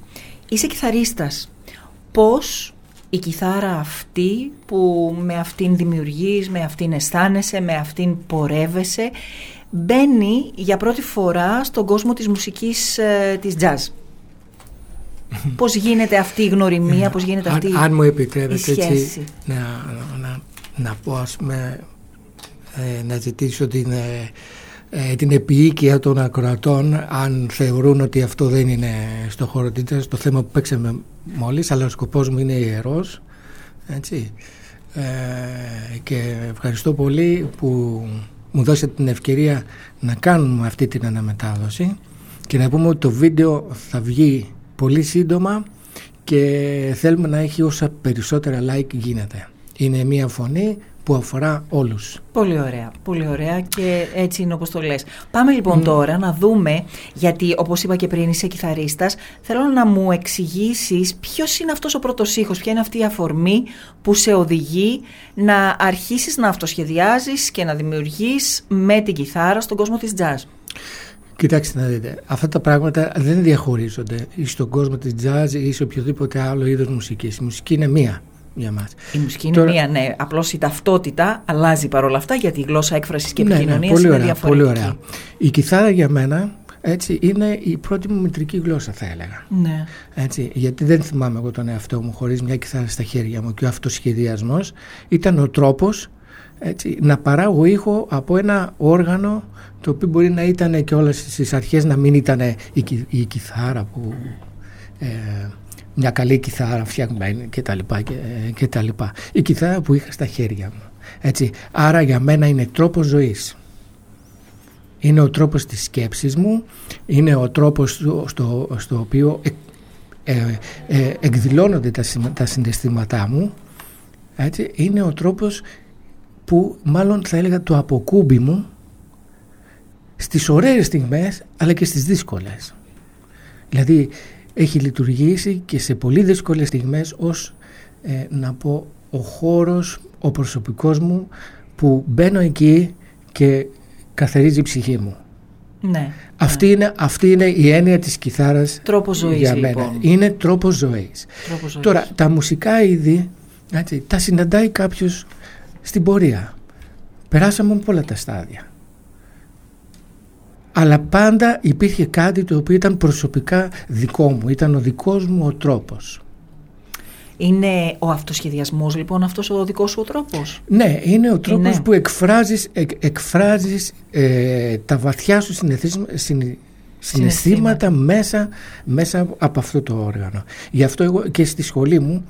είσαι κιθαρίστας. Πώς η κιθάρα αυτή που με αυτήν δημιουργείς, με αυτήν αισθάνεσαι, με αυτήν πορεύεσαι, μπαίνει για πρώτη φορά στον κόσμο της μουσικής ε, της jazz; πώς γίνεται αυτή η γνωριμία, πώς γίνεται αυτή αν, αν μου η επιτρέπετε σχέση; έτσι να, να, να πω ας πούμε ε, να ζητήσω την, ε, ε, την επίοικια των ακροατών αν θεωρούν ότι αυτό δεν είναι στο χώρο της jazz, το θέμα που παίξαμε μόλις αλλά ο σκοπός μου είναι ιερός έτσι. Ε, και ευχαριστώ πολύ που μου δώσετε την ευκαιρία να κάνουμε αυτή την αναμετάδοση και να πούμε ότι το βίντεο θα βγει πολύ σύντομα και θέλουμε να έχει όσα περισσότερα like γίνεται. Είναι μια φωνή που αφορά όλους. Πολύ ωραία, πολύ ωραία και έτσι είναι όπως το λες. Πάμε λοιπόν τώρα να δούμε, γιατί όπως είπα και πριν είσαι κιθαρίστας, θέλω να μου εξηγήσεις ποιος είναι αυτός ο πρώτος ήχος, ποια είναι αυτή η αφορμή που σε οδηγεί να αρχίσεις να αυτοσχεδιάζεις και να δημιουργείς με την κιθάρα στον κόσμο της jazz. Κοιτάξτε να δείτε, αυτά τα πράγματα δεν διαχωρίζονται ή στον κόσμο της jazz ή σε οποιοδήποτε άλλο είδος μουσικής. Η μουσική είναι μία για μας. Η μουσική είναι Τώρα- μία, ναι. Απλώς η ταυτότητα αλλάζει παρόλα αυτά γιατί η γλώσσα έκφρασης και Ναι, ναι, επικοινωνίας πολύ είναι ωραία, διαφορετική. πολύ ωραία. Η κιθάρα για μένα έτσι, είναι η πρώτη μου μητρική γλώσσα θα έλεγα. Ναι. Έτσι, γιατί δεν θυμάμαι εγώ τον εαυτό μου χωρίς μια κιθάρα στα χέρια μου και ο αυτοσχεδιασμός ήταν ο τρόπος έτσι, να παράγω ήχο από ένα όργανο το οποίο μπορεί να ήταν και όλες στις αρχές να μην ήταν η, κι- η κιθάρα που ε, μια καλή κιθάρα φτιαγμένη και τα λοιπά και, και τα λοιπά. Η κιθάρα που είχα στα χέρια μου. Έτσι. Άρα για μένα είναι τρόπος ζωής. Είναι ο τρόπος της σκέψης μου, είναι ο τρόπος στο, στο, στο οποίο εκ- ε, ε, εκδηλώνονται τα, συμα- τα συναισθήματά μου. Έτσι. Είναι ο τρόπος που μάλλον θα έλεγα το αποκούμπι μου στις ωραίες στιγμές αλλά και στις δύσκολες. Δηλαδή έχει λειτουργήσει και σε πολύ δύσκολες στιγμές ως ε, να πω ο χώρος, ο προσωπικός μου που μπαίνω εκεί και καθαρίζει η ψυχή μου. Ναι. Αυτή, είναι, αυτή είναι η έννοια της κιθάρας Τρόπος ζωής, για μένα. λοιπόν. Είναι τρόπος ζωής. Τρόπος ζωής. Τώρα, τα μουσικά είδη έτσι, τα συναντάει κάποιος στην πορεία. Περάσαμε από όλα τα στάδια. Αλλά πάντα υπήρχε κάτι το οποίο ήταν προσωπικά δικό μου. Ήταν ο δικός μου ο τρόπος. Είναι ο αυτοσχεδιασμός λοιπόν αυτός ο δικός σου ο τρόπος; Ναι, είναι ο τρόπος Είναι. που εκφράζεις, εκ- εκφράζεις ε, τα βαθιά σου συναισθήσμα- συν- συναισθήματα μέσα, μέσα από αυτό το όργανο. Γι' αυτό εγώ και στη σχολή μου,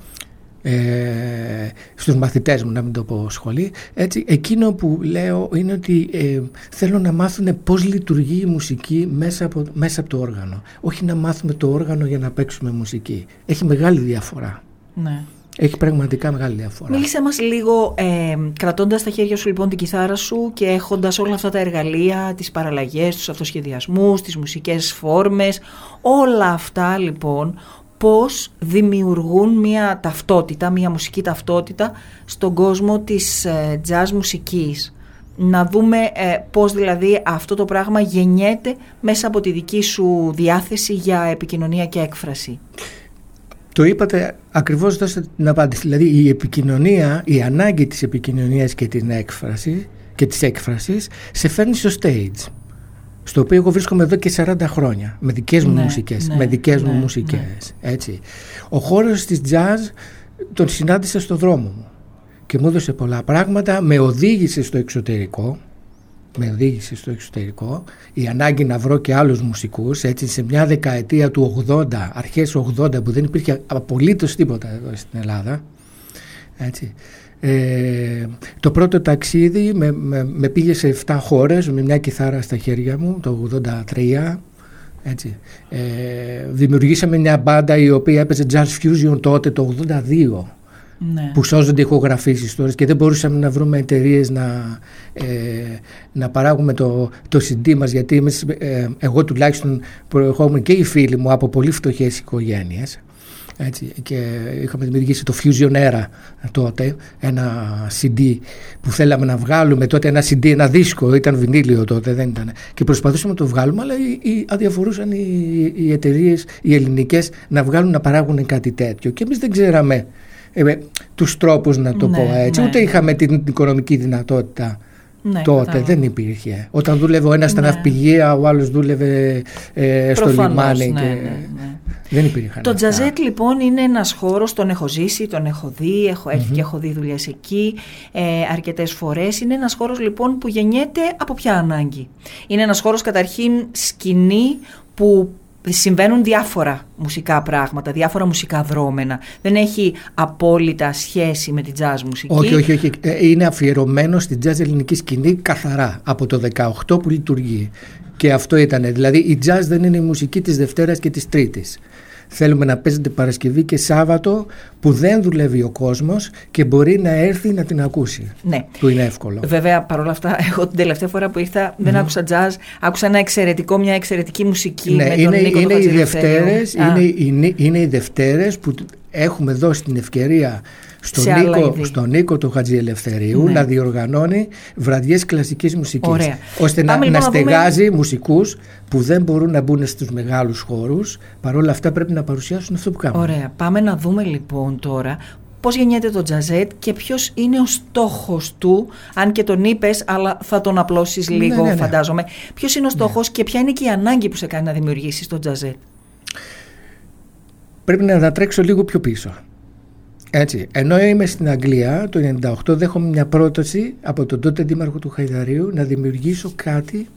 ε, στους μαθητές μου να μην το πω σχολή, έτσι, εκείνο που λέω είναι ότι ε, θέλω να μάθουν πώς λειτουργεί η μουσική μέσα από, μέσα από το όργανο. Όχι να μάθουμε το όργανο για να παίξουμε μουσική. Έχει μεγάλη διαφορά. Ναι. Έχει πραγματικά μεγάλη διαφορά. Μίλησέ μας λίγο ε, κρατώντας στα χέρια σου λοιπόν την κιθάρα σου και έχοντας όλα αυτά τα εργαλεία, τις παραλλαγές, τους αυτοσχεδιασμούς, τις μουσικές φόρμες, όλα αυτά λοιπόν πώς δημιουργούν μια ταυτότητα, μια μουσική ταυτότητα στον κόσμο της ε, jazz μουσικής. Να δούμε ε, πώς δηλαδή αυτό το πράγμα γεννιέται μέσα από τη δική σου διάθεση για επικοινωνία και έκφραση. Το είπατε ακριβώς δώσατε την απάντηση. Δηλαδή η επικοινωνία, η ανάγκη της επικοινωνίας και την έκφραση και της έκφρασης σε φέρνει στο stage. Στο οποίο εγώ βρίσκομαι εδώ και 40 χρόνια με δικές μου Ναι, μουσικές. ναι, με δικές μου ναι, μουσικές. Έτσι. Ο χώρος της jazz τον συνάντησα στο δρόμο μου και μου έδωσε πολλά πράγματα, με οδήγησε στο εξωτερικό με οδήγησε στο εξωτερικό η ανάγκη να βρω και άλλους μουσικούς έτσι σε μια δεκαετία του 80 αρχές 80 που δεν υπήρχε απολύτως τίποτα εδώ στην Ελλάδα έτσι ε, το πρώτο ταξίδι με, με, με πήγε σε 7 χώρες με μια κιθάρα στα χέρια μου το 83 έτσι. Ε, δημιουργήσαμε μια μπάντα η οποία έπαιζε jazz fusion τότε το 82 Ναι. που σώζονται ηχογραφήσεις τώρα και δεν μπορούσαμε να βρούμε εταιρείες να, ε, να παράγουμε το, το CD μας γιατί εμείς, ε, εγώ τουλάχιστον προερχόμουν και οι φίλοι μου από πολύ φτωχές οικογένειες Έτσι, και είχαμε δημιουργήσει το Fusion Era τότε, ένα CD που θέλαμε να βγάλουμε τότε, ένα CD, ένα δίσκο, ήταν βινίλιο τότε, δεν ήταν. Και προσπαθούσαμε να το βγάλουμε, αλλά οι, οι, αδιαφορούσαν οι, οι εταιρείες, οι ελληνικές, να βγάλουν, να παράγουν κάτι τέτοιο. Και εμείς δεν ξέραμε ε, τους τρόπους να το Ναι, πω έτσι, ναι. ούτε είχαμε την οικονομική δυνατότητα. Ναι, τότε κατάλαβα. δεν υπήρχε. Όταν δούλευε ο ένας στα Ναι. ναυπηγεία, ο άλλος δούλευε ε, στο Προφανώς, λιμάνι. ναι, και... ναι, ναι. Δεν υπήρχαν. Το αυτά. τζαζέτ λοιπόν είναι ένας χώρος, τον έχω ζήσει, τον έχω δει, έχω έρθει Μμμ. και έχω δει δουλειές εκεί ε, αρκετές φορές. Είναι ένας χώρος λοιπόν που γεννιέται από ποια ανάγκη. Είναι ένας χώρος καταρχήν σκηνή που συμβαίνουν διάφορα μουσικά πράγματα, διάφορα μουσικά δρόμενα. Δεν έχει απόλυτα σχέση με την jazz μουσική. Όχι, όχι, όχι. Ε, Είναι αφιερωμένο στην jazz ελληνική σκηνή καθαρά από το 18 που λειτουργεί. Και αυτό ήταν. Δηλαδή η jazz δεν είναι η μουσική της Δευτέρας και της Τρίτης. Θέλουμε να παίζεται Παρασκευή και Σάββατο που δεν δουλεύει ο κόσμος και μπορεί να έρθει να την ακούσει. Ναι. Που είναι εύκολο. Βέβαια, παρόλα αυτά, εγώ την τελευταία φορά που ήρθα δεν Μμμ. άκουσα jazz, άκουσα ένα εξαιρετικό, μια εξαιρετική μουσική Ναι, με τον είναι, Νίκο είναι, τον οι Χατζηλευθερίου. Δευτέρες, Α. είναι, είναι, είναι οι Δευτέρες που έχουμε δώσει την ευκαιρία στον Σε άλλα Νίκο, είδη. στον Νίκο του Χατζιελευθερίου Ναι. να διοργανώνει βραδιές κλασικής μουσικής. Ωραία. Ώστε να, Πάμε να λοιπόν να δούμε- στεγάζει μουσικούς που δεν μπορούν να μπουν στους μεγάλους χώρους. Παρ' όλα αυτά πρέπει να παρουσιάσουν αυτό που κάνουν. Ωραία. Πάμε να δούμε λοιπόν τώρα πώς γεννιέται το τζαζέτ και ποιος είναι ο στόχος του, αν και τον είπες, αλλά θα τον απλώσεις Ναι, λίγο ναι, ναι. φαντάζομαι. Ποιος είναι ο στόχος και ποια είναι και η ανάγκη που σε κάνει να δημιουργήσεις το τζαζέτ; Πρέπει να ανατρέξω λίγο πιο πίσω. Έτσι, ενώ είμαι στην Αγγλία το 98 δέχομαι μια πρόταση από τον τότε δήμαρχο του Χαϊδαρίου να δημιουργήσω κάτι,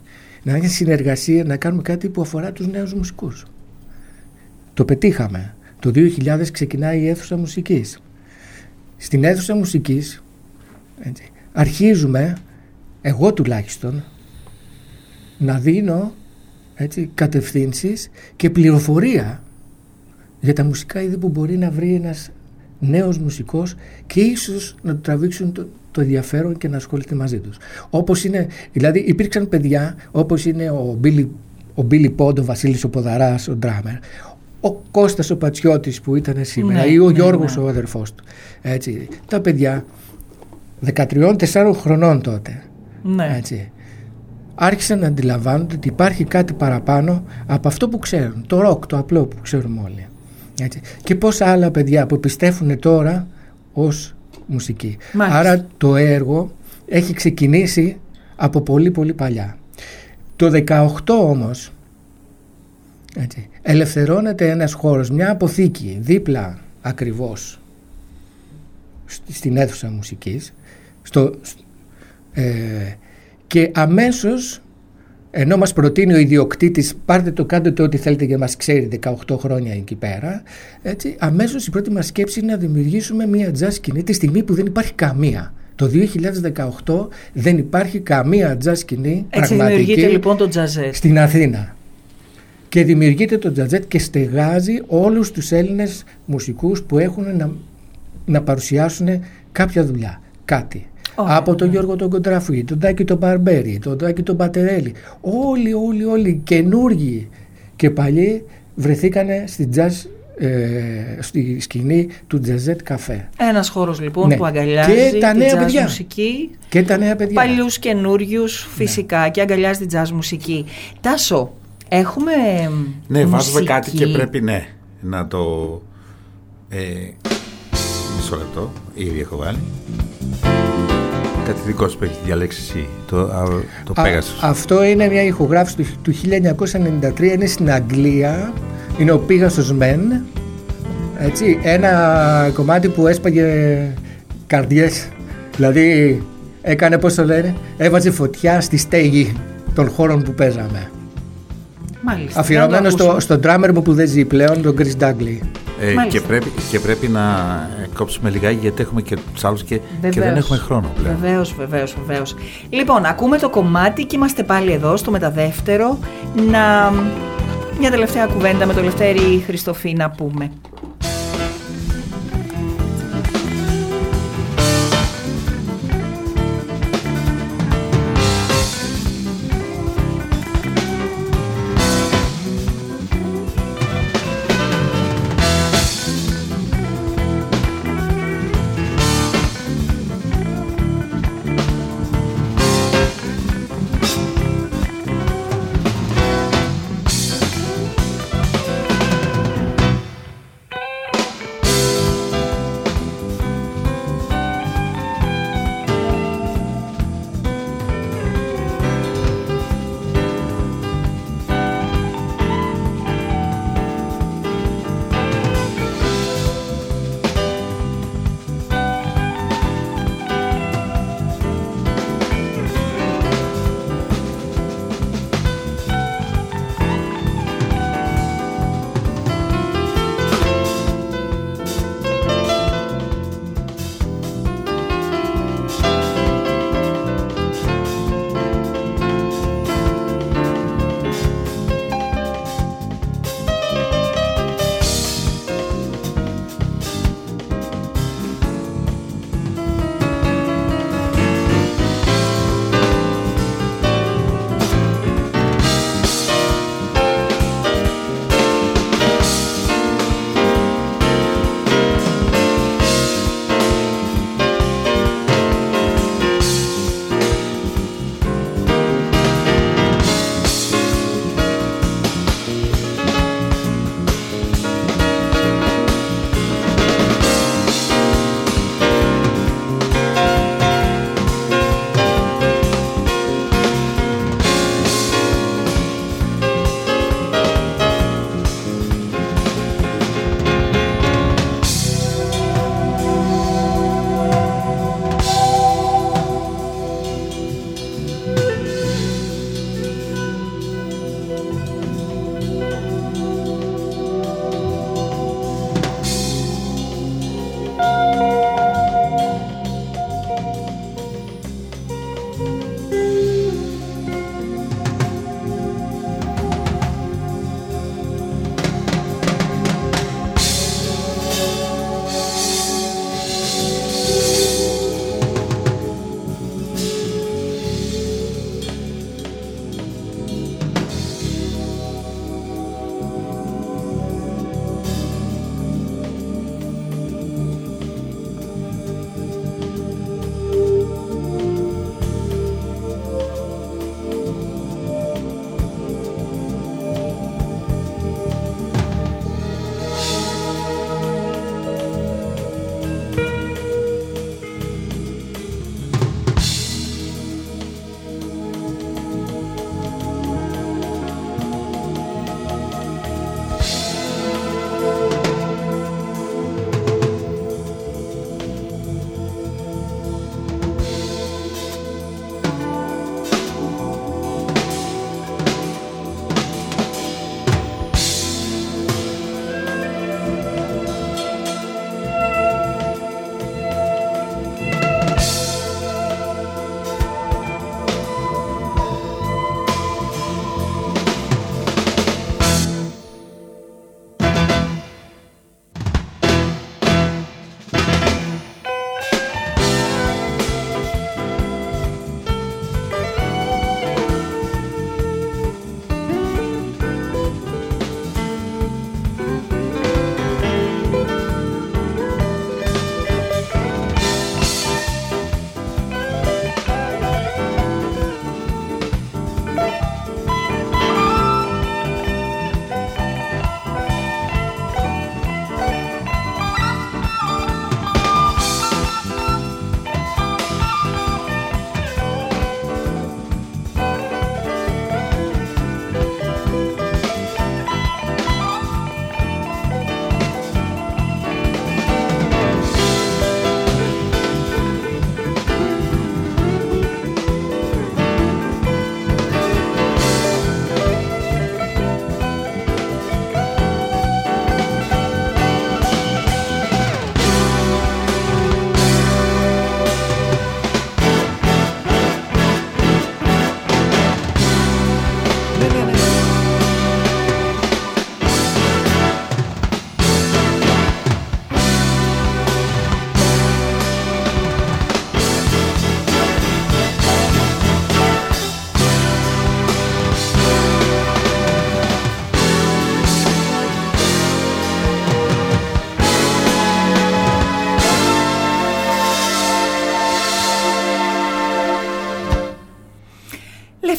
να είναι συνεργασία, να κάνουμε κάτι που αφορά τους νέους μουσικούς. Το πετύχαμε. Το 2000 ξεκινάει η αίθουσα μουσικής. Στην αίθουσα μουσικής έτσι, αρχίζουμε, εγώ τουλάχιστον, να δίνω έτσι, κατευθύνσεις και πληροφορία για τα μουσικά είδη που μπορεί να βρει ένας νέος μουσικός και ίσως να του τραβήξουν το, το ενδιαφέρον και να ασχοληθεί μαζί τους. Όπως είναι, δηλαδή υπήρξαν παιδιά όπως είναι ο Μπίλι, ο Μπίλι Πόντ, ο Βασίλης ο Ποδαράς, ο Ντράμερ, ο Κώστας ο Πατσιώτης που ήταν σήμερα Ναι, ή ο ναι, Γιώργος ναι. ο αδερφός του. Έτσι, τα παιδιά 13-4 χρονών τότε. Ναι. Έτσι, άρχισαν να αντιλαμβάνονται ότι υπάρχει κάτι παραπάνω από αυτό που ξέρουν. Το ροκ, το απλό που ξέρουμε όλοι. Έτσι. Και πόσα άλλα παιδιά που επιστρέφουν τώρα ως μουσική. Μάλιστα. Άρα το έργο έχει ξεκινήσει από πολύ πολύ παλιά. Το 18 όμως έτσι, ελευθερώνεται ένας χώρος, μια αποθήκη δίπλα ακριβώς σ- στην αίθουσα μουσικής στο, ε, και αμέσως ενώ μας προτείνει ο ιδιοκτήτης πάρτε το κάντε το ό,τι θέλετε και μας ξέρει 18 χρόνια εκεί πέρα έτσι, αμέσως η πρώτη μας σκέψη είναι να δημιουργήσουμε μια jazz σκηνή τη στιγμή που δεν υπάρχει καμία το 2018 δεν υπάρχει καμία jazz σκηνή Έτσι πραγματική δημιουργείται λοιπόν το τζαζέτ. στην Αθήνα και δημιουργείται το τζατζέτ και στεγάζει όλους τους Έλληνες μουσικούς που έχουν να, να παρουσιάσουν κάποια δουλειά, κάτι. Ωραία, από τον Γιώργο τον Κοντραφή, τον Τάκη τον Μπαρμπέρι, τον Τάκη τον Πατερέλη. Όλοι, όλοι, όλοι καινούργοι και παλιοί βρεθήκανε στη jazz, ε, στη σκηνή του τζαζέτ καφέ. Ένας χώρος λοιπόν Ναι. που αγκαλιάζει Και τα τη νέα jazz παιδιά. μουσική. Και τα νέα παιδιά. Παλιούς καινούριους φυσικά και αγκαλιάζει την jazz μουσική. Τάσο, έχουμε Ναι, βάζουμε μουσική. κάτι και πρέπει ναι να το. Ε, μισό λεπτό, ήδη έχω βάλει. Κάτι δικό σου που έχεις διαλέξει εσύ, το, α, το Α, Pegasus. αυτό είναι μια ηχογράφηση του, του 1993, είναι στην Αγγλία, είναι ο Πίγασος Μεν, έτσι, ένα κομμάτι που έσπαγε καρδιές, δηλαδή έκανε πώς το λένε, έβαζε φωτιά στη στέγη των χώρων που παίζαμε. Μάλιστα. Αφιερωμένο Να το στο, ακούσουμε. στον drummer μου που δεν ζει πλέον, τον Chris Dudley. Ε, Μάλιστα. και, πρέπει, και πρέπει να ε, κόψουμε λιγάκι γιατί έχουμε και τους άλλους και, και δεν Βεβαίως. έχουμε χρόνο πλέον. Βεβαίως, βεβαίως, βεβαίως. Λοιπόν, ακούμε το κομμάτι και είμαστε πάλι εδώ στο μεταδεύτερο. Να. Μια τελευταία κουβέντα με το Λευτέρη Χριστοφή να πούμε.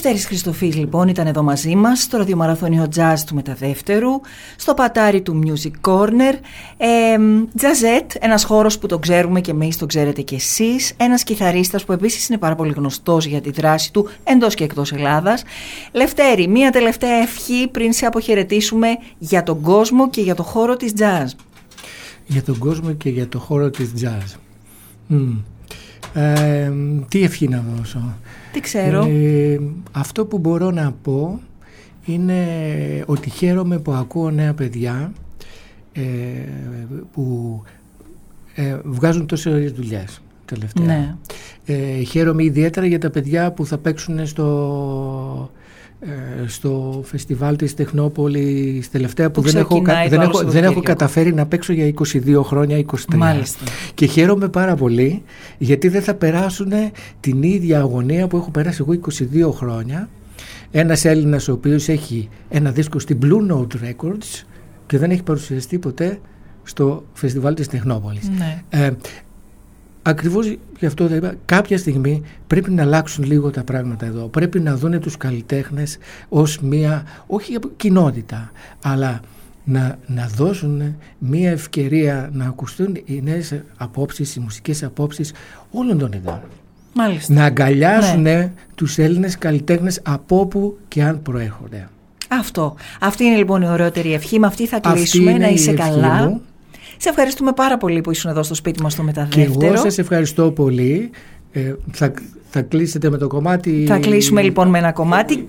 Λευτέρης Χριστοφής λοιπόν ήταν εδώ μαζί μας στο ραδιομαραθώνιο jazz του μεταδεύτερου, στο πατάρι του Music Corner, ε, Jazzette, ένας χώρος που τον ξέρουμε και εμείς τον ξέρετε και εσείς, ένας κιθαρίστας που επίσης είναι πάρα πολύ γνωστός για τη δράση του εντός και εκτός Ελλάδας. Λευτέρη, μία τελευταία ευχή πριν σε αποχαιρετήσουμε για τον κόσμο και για το χώρο της jazz. Για τον κόσμο και για το χώρο της jazz. Μμ. Ε, τι ευχή να δώσω. Τι ξέρω. Ε, αυτό που μπορώ να πω είναι ότι χαίρομαι που ακούω νέα παιδιά ε, που ε, βγάζουν τόσες ωραίες δουλειές τελευταία. Ναι. Ε, χαίρομαι ιδιαίτερα για τα παιδιά που θα παίξουν στο, ε, στο φεστιβάλ της Τεχνόπολης τελευταία που, Που δεν, έχω, κα- ξεκινάει το δεν, άλλο έχω, δεν έχω Σαββατοκύριακο. καταφέρει να παίξω για 22 χρόνια, 23. Μάλιστα. Και χαίρομαι πάρα πολύ γιατί δεν θα περάσουν την ίδια αγωνία που έχω περάσει εγώ 22 χρόνια. Ένας Έλληνας ο οποίος έχει ένα δίσκο στην Blue Note Records και δεν έχει παρουσιαστεί ποτέ στο φεστιβάλ της Τεχνόπολης. Ναι. Ε, Ακριβώς γι' αυτό θα είπα, κάποια στιγμή πρέπει να αλλάξουν λίγο τα πράγματα εδώ. Πρέπει να δούνε τους καλλιτέχνες ως μία, όχι κοινότητα, αλλά να, να δώσουν μία ευκαιρία να ακουστούν οι νέες απόψεις, οι μουσικές απόψεις όλων των ειδών. Μάλιστα. Να αγκαλιάσουν Ναι. τους Έλληνες καλλιτέχνες από όπου και αν προέρχονται. Αυτό. Αυτή είναι λοιπόν η ωραιότερη ευχή. Με αυτή θα Αυτή κλείσουμε. είναι να η είσαι ευχή καλά. μου. Σε ευχαριστούμε πάρα πολύ που ήσουν εδώ στο σπίτι μας στο Και μεταδεύτερο. εγώ σας ευχαριστώ πολύ. Ε, θα, θα κλείσετε με το κομμάτι... Θα κλείσουμε λοιπόν με ένα κομμάτι.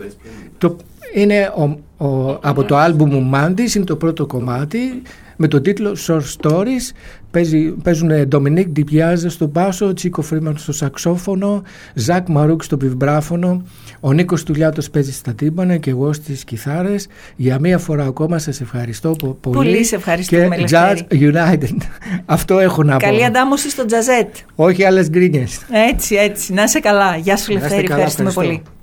Το, είναι ο, ο- από το άλμπουμ μου Mandis, είναι το πρώτο κομμάτι με τον τίτλο Short Stories. Παίζει, παίζουν Dominique Dipiaz στο μπάσο, Τσίκο Φρήμαν στο σαξόφωνο, Ζακ Μαρούκ στο βιβράφωνο, ο Νίκος Τουλιάτος παίζει στα τύμπανα και εγώ στις κιθάρες. Για μία φορά ακόμα σας ευχαριστώ πο- πολύ. Πολύ σε ευχαριστούμε, Και Jazz Ελευθέρη. United. Αυτό έχω να Καλή πω. αντάμωση στο τζαζέτ. Όχι άλλες γκρίνιες. Έτσι, έτσι. Να είσαι καλά. Γεια σου, Να είστε Λευτέρη. καλά, Ευχαριστούμε ευχαριστώ. πολύ.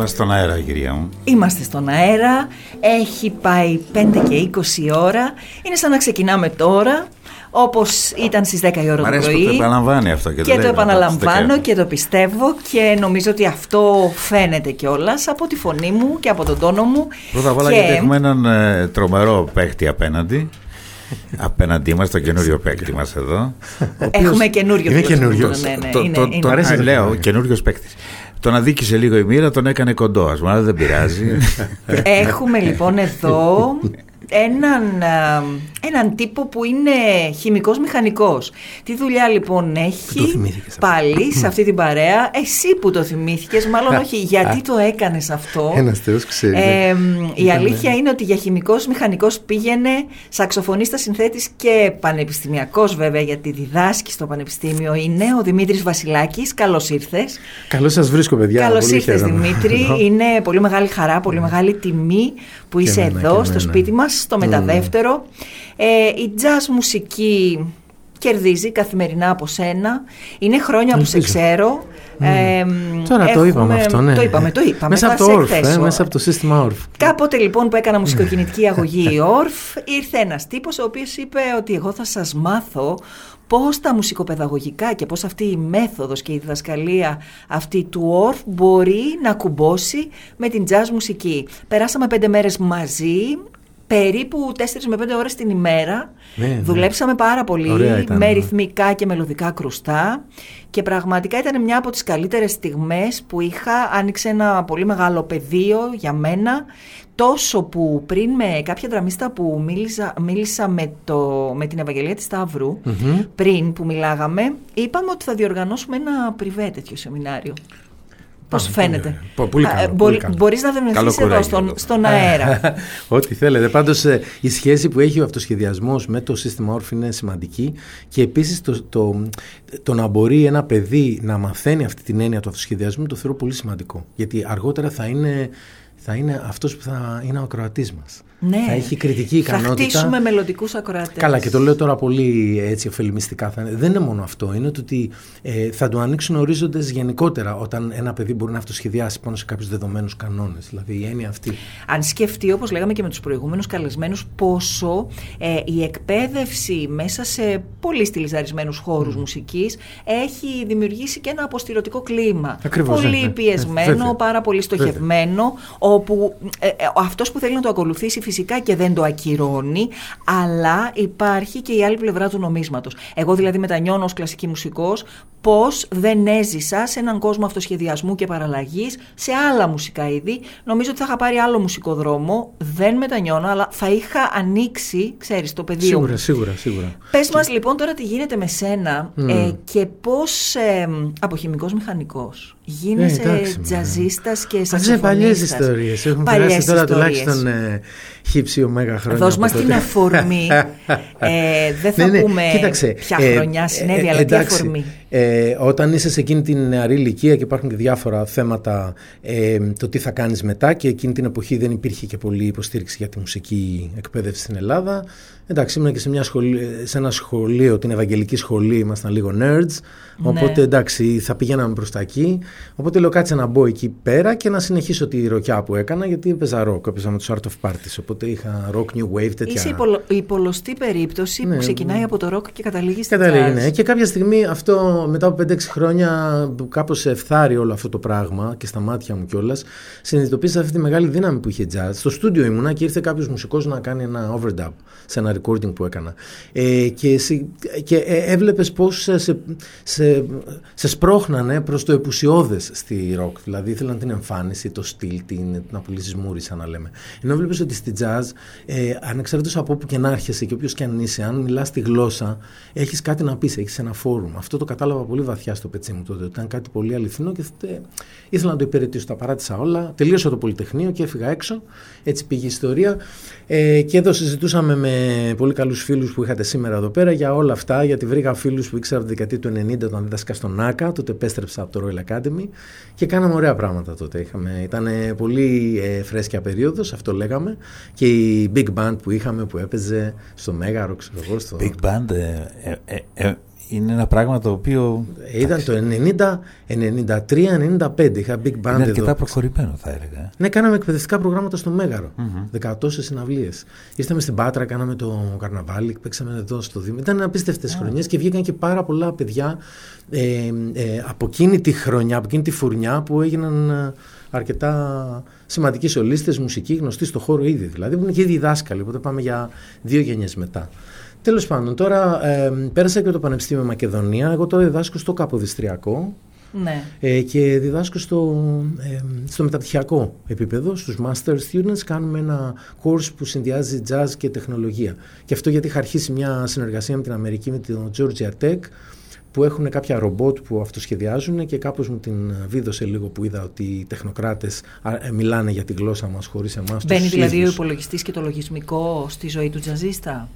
Είμαστε στον αέρα, κυρία μου. Είμαστε στον αέρα, έχει πάει 5 και 20 ώρα, είναι σαν να ξεκινάμε τώρα, όπως ήταν στις 10 η ώρα Μ' το αρέσει που πρωί. το επαναλαμβάνει αυτό και, Και το λέει, επαναλαμβάνω «Πάτε και το πιστεύω και νομίζω ότι αυτό φαίνεται κιόλας από τη φωνή μου και από τον τόνο μου. Πρώτα απ' όλα Και- γιατί έχουμε έναν ε, τρομερό παίχτη απέναντι. απέναντί μας, τον καινούριο παίκτη μας εδώ. ο οποίος- Έχουμε καινούριο Είναι τουλάχιστον, καινούριο. ναι, ναι, Το- είναι- το- είναι. τον- Μ' αρέσει α, αυτό. Λέω, καινούριος παίκτης. Τον αδίκησε λίγο η μοίρα, τον έκανε κοντό, ας πούμε, αλλά δεν πειράζει. Έχουμε λοιπόν εδώ έναν, α, έναν τύπο που είναι χημικός μηχανικός. Τι δουλειά λοιπόν έχει πάλι σε αυτή την παρέα. Εσύ που το θυμήθηκες, μάλλον όχι. Γιατί το έκανες αυτό. Ένας Θεός ξέρει. Ε, ναι. η Ήταν- αλήθεια είναι ότι για χημικός μηχανικός πήγαινε σαξοφωνίστα συνθέτης και πανεπιστημιακός βέβαια γιατί διδάσκει στο πανεπιστήμιο είναι ο Δημήτρης Βασιλάκης. Καλώς ήρθες. Καλώς σας βρίσκω, παιδιά. Καλώς Πολύ ήρθες, χαίρομαι. Δημήτρη. Είναι πολύ μεγάλη χαρά, πολύ μεγάλη τιμή που Και είσαι εμένα, εδώ και στο εμένα. σπίτι μας, στο Mm. Μεταδεύτερο. Ε, η jazz μουσική κερδίζει καθημερινά από σένα. Είναι χρόνια που σε Ελπίζω. ξέρω. Mm. Ε, Τώρα το έχουμε- είπαμε αυτό, ναι. Το είπαμε, το είπαμε. Μέσα θα από το σε όρφ, ε, εκθέσω. μέσα από το σύστημα όρφ. Κάποτε λοιπόν που έκανα μουσικοκινητική αγωγή η ΟΡΦ, ήρθε ένας τύπος ο οποίος είπε ότι εγώ θα σας μάθω πώς τα μουσικοπαιδαγωγικά και πώς αυτή η μέθοδος και η διδασκαλία αυτή του ΟΡΦ μπορεί να κουμπώσει με την jazz μουσική. Περάσαμε πέντε μέρες μαζί, περίπου 4 με 5 ώρες την ημέρα. Ναι, ναι. Δουλέψαμε πάρα πολύ Ωραία ήταν, με ναι. ρυθμικά και μελωδικά κρουστά και πραγματικά ήταν μια από τις καλύτερες στιγμές που είχα. Άνοιξε ένα πολύ μεγάλο πεδίο για μένα τόσο που πριν με κάποια δραμίστα που μίλησα, μίλησα με, το, με την Ευαγγελία της Σταύρου Μμμ. πριν που μιλάγαμε είπαμε ότι θα διοργανώσουμε ένα πριβέ τέτοιο σεμινάριο. Πώς Α, φαίνεται. πολύ ωραία. Πολύ Α, καλό, ε, πολύ μπορεί- καλό. Μπορείς να δεμνηθείς Καλό εδώ κουράγιο στον, εδώ. στον αέρα. Ό,τι θέλετε. Πάντως η σχέση που έχει ο αυτοσχεδιασμός με το σύστημα όρφη είναι σημαντική και επίσης το, το, το να μπορεί ένα παιδί να μαθαίνει αυτή την έννοια του αυτοσχεδιασμού το θεωρώ πολύ σημαντικό. Γιατί αργότερα θα είναι, θα είναι αυτός που θα είναι ο ακροατής μας. Ναι. Θα έχει κριτική ικανότητα. Θα χτίσουμε μελλοντικούς ακροατές. Καλά, και το λέω τώρα πολύ έτσι ωφελημιστικά. Θα είναι. Δεν είναι μόνο αυτό. Είναι το ότι ε, θα του ανοίξουν ορίζοντες γενικότερα όταν ένα παιδί μπορεί να αυτοσχεδιάσει πάνω σε κάποιους δεδομένους κανόνες. Δηλαδή η έννοια αυτή. Αν σκεφτεί, όπως λέγαμε και με τους προηγούμενους καλεσμένους, πόσο ε, η εκπαίδευση μέσα σε πολύ στυλιζαρισμένους χώρους μουσικής έχει δημιουργήσει και ένα αποστηρωτικό κλίμα. Ακριβώς, πολύ ναι, ναι. πιεσμένο, Ε, βέβαια. πάρα πολύ στοχευμένο, όπου ε, ε, αυτός που θέλει να το ακολουθήσει φυσικά και δεν το ακυρώνει, αλλά υπάρχει και η άλλη πλευρά του νομίσματος. Εγώ δηλαδή μετανιώνω ως κλασική μουσικός πώς δεν έζησα σε έναν κόσμο αυτοσχεδιασμού και παραλλαγής σε άλλα μουσικά είδη. Νομίζω ότι θα είχα πάρει άλλο μουσικό δρόμο, δεν μετανιώνω, αλλά θα είχα ανοίξει, ξέρεις, το πεδίο Σίγουρα, μου. σίγουρα, σίγουρα. Πες μας λοιπόν τώρα τι γίνεται με σένα Μμ. ε, και πώς ε, από χημικός μηχανικός γίνεσαι Ε, εντάξει, μωρέ. τζαζίστας και Αυτές είναι παλιές σαξοφωνίστας. ιστορίες. Έχουν Παλιές περάσει τώρα ιστορίες. τουλάχιστον ε, χύψη ωμέγα χρόνια. Δώσ' από μας τότε. την αφορμή. Ε, δεν θα Ναι, ναι, πούμε κοίταξε, ποια ε, χρονιά συνέβη, ε, αλλά τι εντάξει, αφορμή. Ε, όταν είσαι σε εκείνη την νεαρή ηλικία και υπάρχουν και διάφορα θέματα ε, το τι θα κάνεις μετά και εκείνη την εποχή δεν υπήρχε και πολλή υποστήριξη για τη μουσική εκπαίδευση στην Ελλάδα. Εντάξει, ήμουν και σε, μια σχολή, σε ένα σχολείο, την Ευαγγελική Σχολή, ήμασταν λίγο nerds. Οπότε Ναι. εντάξει, θα πηγαίναμε προς τα εκεί. Οπότε λέω κάτσε να μπω εκεί πέρα και να συνεχίσω τη ροκιά που έκανα γιατί έπαιζα rock. Έπαιζα με τους Art of Parties. Οπότε είχα rock, new wave, τέτοια. Είσαι η πολλο- η πολλωστή περίπτωση Ναι, που ξεκινάει από το ροκ και καταλήγεις στη Καταλήγει, jazz. ναι. Και κάποια στιγμή αυτό μετά από 5-6 χρόνια που κάπως ευθάρει όλο αυτό το πράγμα και στα μάτια μου κιόλας, συνειδητοποίησα αυτή τη μεγάλη δύναμη που είχε jazz. Στο στούντιο ήμουνα και ήρθε κάποιος μουσικός να κάνει ένα overdub σε ένα recording που έκανα. Ε, και εσύ- και ε, έβλεπες πώς σε, σε, σε, σε σπρώχνανε προς το επουσιώδες στη rock. Δηλαδή ήθελαν την εμφάνιση, το στυλ, την, την απολύσεις μούρη σαν να λέμε. Ενώ βλέπεις ότι στη jazz, ε, ανεξαρτήτως από όπου και να έρχεσαι και όποιος και αν είσαι, αν μιλάς τη γλώσσα, έχεις κάτι να πεις, έχεις ένα φόρουμ. Αυτό το κατάλαβα πολύ βαθιά στο πετσί μου τότε. ότι Ήταν κάτι πολύ αληθινό και θε- ήθελα να το υπηρετήσω. Τα παράτησα όλα. Τελείωσα το Πολυτεχνείο και έφυγα έξω. Έτσι πήγε η ιστορία. Ε, και εδώ συζητούσαμε με πολύ καλούς φίλους που είχατε σήμερα εδώ πέρα για όλα αυτά. Γιατί βρήκα φίλους που ήξερα από τη δεκαετία του 90 όταν δίδασκα στον ΝΑΚΑ. Τότε επέστρεψα από το Royal Academy και κάναμε ωραία πράγματα τότε. Είχαμε, ήταν πολύ ε, φρέσκια περίοδος, αυτό λέγαμε. Και η Big Band που είχαμε που έπαιζε στο Μέγαρο, ξέρω εγώ. Στο... Big Band, ε, ε, ε, ε, είναι ένα πράγμα το οποίο. Ήταν το 90, 93-95. Είχα big band Είναι εδώ. αρκετά προχωρημένο, θα έλεγα. Ναι, κάναμε εκπαιδευτικά προγράμματα στο Μέγαρο. Μμμ. Δεκατόσες συναυλίες. Ήρθαμε στην Πάτρα, κάναμε το καρναβάλι, παίξαμε εδώ στο Δήμο. Ήταν απίστευτες χρονιές και βγήκαν και πάρα πολλά παιδιά ε, ε, από εκείνη τη χρονιά, από εκείνη τη φουρνιά που έγιναν ε, αρκετά σημαντικοί σολίστες, μουσικοί, γνωστοί στο χώρο ήδη. Δηλαδή που είναι και ήδη δάσκαλοι, οπότε πάμε για δύο γενιές μετά. Τέλος πάντων, τώρα ε, πέρασα και το Πανεπιστήμιο Μακεδονία. Εγώ τώρα διδάσκω στο Καποδιστριακό, Ναι. ε, και διδάσκω στο, ε, στο μεταπτυχιακό επίπεδο, στους master students κάνουμε ένα course που συνδυάζει jazz και τεχνολογία. Και αυτό γιατί είχα αρχίσει μια συνεργασία με την Αμερική, με το Georgia Tech, που έχουν κάποια ρομπότ που αυτοσχεδιάζουν και κάπως μου την βίδωσε λίγο που είδα ότι οι τεχνοκράτες α, ε, μιλάνε για τη γλώσσα μας χωρίς εμάς Μπαίνει τους δηλαδή ο ίδιους. υπολογιστής και το λογισμικό στη ζωή του τζαζίστα;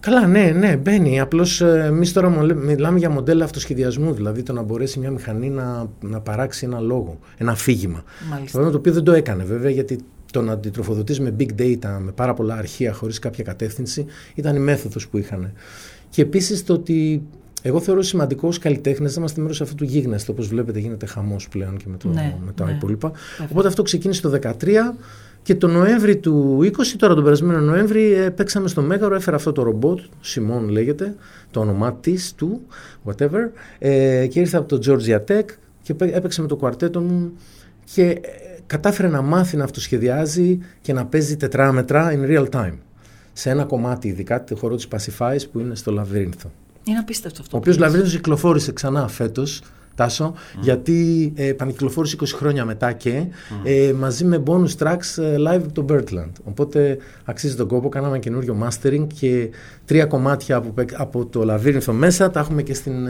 Καλά, ναι, ναι, μπαίνει. Απλώς εμείς τώρα μολε- μιλάμε για μοντέλα αυτοσχεδιασμού, δηλαδή το να μπορέσει μια μηχανή να, να παράξει ένα λόγο, ένα αφήγημα. Μάλιστα. Πράγμα το οποίο δεν το έκανε βέβαια, γιατί το να αντιτροφοδοτείς με big data, με πάρα πολλά αρχεία χωρίς κάποια κατεύθυνση, ήταν η μέθοδος που είχαν. Και επίσης το ότι εγώ θεωρώ σημαντικό ως καλλιτέχνες να είμαστε μέρος αυτού του γίγνεσθε. Όπως βλέπετε, γίνεται χαμός πλέον και με, το, Ναι, με τα ναι. υπόλοιπα. Βέβαια. Οπότε αυτό ξεκίνησε το 2013 και το Νοέμβρη του 20, τώρα τον περασμένο Νοέμβρη, ε, παίξαμε στο Μέγαρο, έφερα αυτό το ρομπότ, Σιμών λέγεται, το όνομά της, του, whatever, ε, και ήρθα από το Georgia Tech και πέ- έπαιξε με το κουαρτέτο μου και ε, κατάφερε να μάθει να αυτοσχεδιάζει και να παίζει τετράμετρα in real time. Σε ένα κομμάτι, ειδικά το χώρο της Pacify's που είναι στο Λαβύρινθο. Είναι απίστευτο αυτό. Ο που οποίος λες. Λαβρίνος κυκλοφόρησε ξανά φέτος, Τάσο, γιατί ε, επανακυκλοφόρησε 20 χρόνια μετά και ε, μαζί με bonus tracks ε, live από το Birdland. Οπότε αξίζει τον κόπο, κάναμε καινούριο mastering και τρία κομμάτια από, παίκ- από το Λαβύρινθο μέσα τα έχουμε και στην.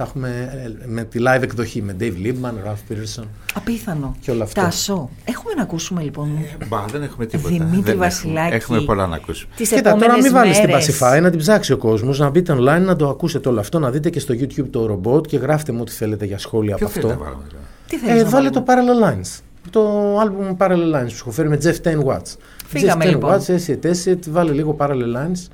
Ε, τα έχουμε ε, με τη live εκδοχή με Dave Liebman, Ralph Peterson. Απίθανο. Και όλα αυτά. Τάσο, έχουμε να ακούσουμε λοιπόν. Μπα, δεν έχουμε τίποτα. Δημήτρη Δεν έχουμε. Βασιλάκη. Έχουμε πολλά να ακούσουμε. Τις Κοίτα, τώρα επόμενες μην βάλεις την μέρες. Pacify, να την ψάξει ο κόσμος, να μπείτε online, να το ακούσετε όλο αυτό, να δείτε και στο YouTube το ρομπότ και γράφτε μου ό,τι θέλετε για σχόλια Ποιο από θέλετε αυτό. να βάλουμε τώρα; Τι θέλεις Ε, να βάλε βάλουμε; το Parallel Lines. Το album Parallel Lines που σου έχω φέρει με Jeff 10 Watts. Φύγαμε, Jeff 10 λοιπόν. Watts, acid, acid, βάλε λίγο Parallel Lines.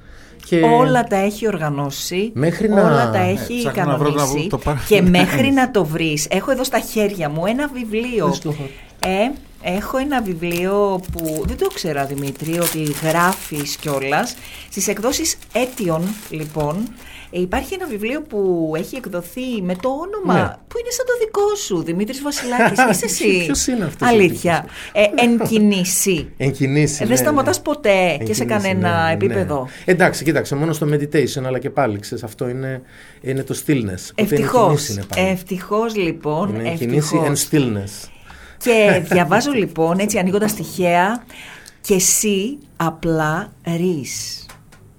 Και Όλα τα έχει οργανώσει, Μέχρι να- όλα τα Ναι, έχει ψάχνω να βρω να κανονίσει βρω το παρα- και μέχρι να το βρεις, έχω εδώ στα χέρια μου ένα βιβλίο. Δες το. Ε, έχω ένα βιβλίο που δεν το ξέρα Δημήτρη, ότι γράφεις κιόλας. Στις εκδόσεις Aetion, λοιπόν, ε, υπάρχει ένα βιβλίο που έχει εκδοθεί με το όνομα Ναι. που είναι σαν το δικό σου, Δημήτρης Βασιλάκης. Είσαι εσύ; Ποιος είναι αυτός ο Αλήθεια. Ε, εν κινήσει. Εν κινήσει, Δεν ναι, σταματάς ναι. ποτέ Εν και σε κινήσει, κανένα ναι, ναι. επίπεδο. Εντάξει, κοίταξε, μόνο στο meditation, αλλά και πάλι, ξέρεις, αυτό είναι, είναι το stillness. Οπότε εν Ευτυχώς. κινήσει είναι πάλι. Ευτυχώς λοιπόν. Είναι εν κινήσει and Ευτυχώς. stillness. Και διαβάζω λοιπόν έτσι ανοίγοντας τυχαία και εσύ απλά ρεις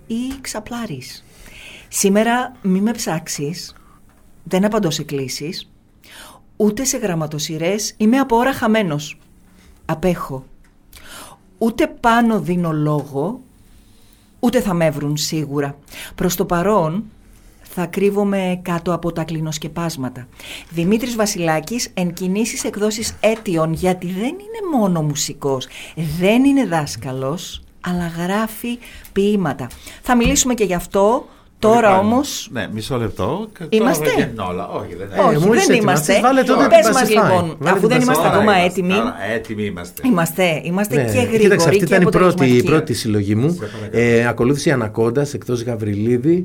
ή ξαπλάρεις. Σήμερα μη με ψάξεις, δεν απαντώ σε κλήσεις, ούτε σε γραμματοσυρές είμαι από ώρα χαμένος. Απέχω. Ούτε πάνω δίνω λόγο, ούτε θα με βρουν σίγουρα. Προς το παρόν θα κρύβομαι κάτω από τα κλινοσκεπάσματα. Δημήτρης Βασιλάκης εν κινήσεις εκδόσεις αίτιων γιατί δεν είναι μόνο μουσικός, δεν είναι δάσκαλος, αλλά γράφει ποίηματα. Θα μιλήσουμε και γι' αυτό, τώρα Λοιπόν, όμως... Ναι, μισό λεπτό. και τώρα Είμαστε; βγαίνουν όλα. Όχι, δεν Ε, Όχι, μόλις δεν έτοιμα, είμαστε. σας βάλε τότε Πες την μας Pacify. λοιπόν, Βάλε αφού την δεν Pacify. είμαστε Τώρα ακόμα είμαστε, έτοιμοι. τώρα έτοιμοι είμαστε. Είμαστε, είμαστε Ναι, και γρήγοροι Κοίταξε, αυτή και ήταν η πρώτη, η αποτελεσματικοί. πρώτη συλλογή μου. Ε, ακολούθησε η Ανακόντας εκτός Γαβριλίδη.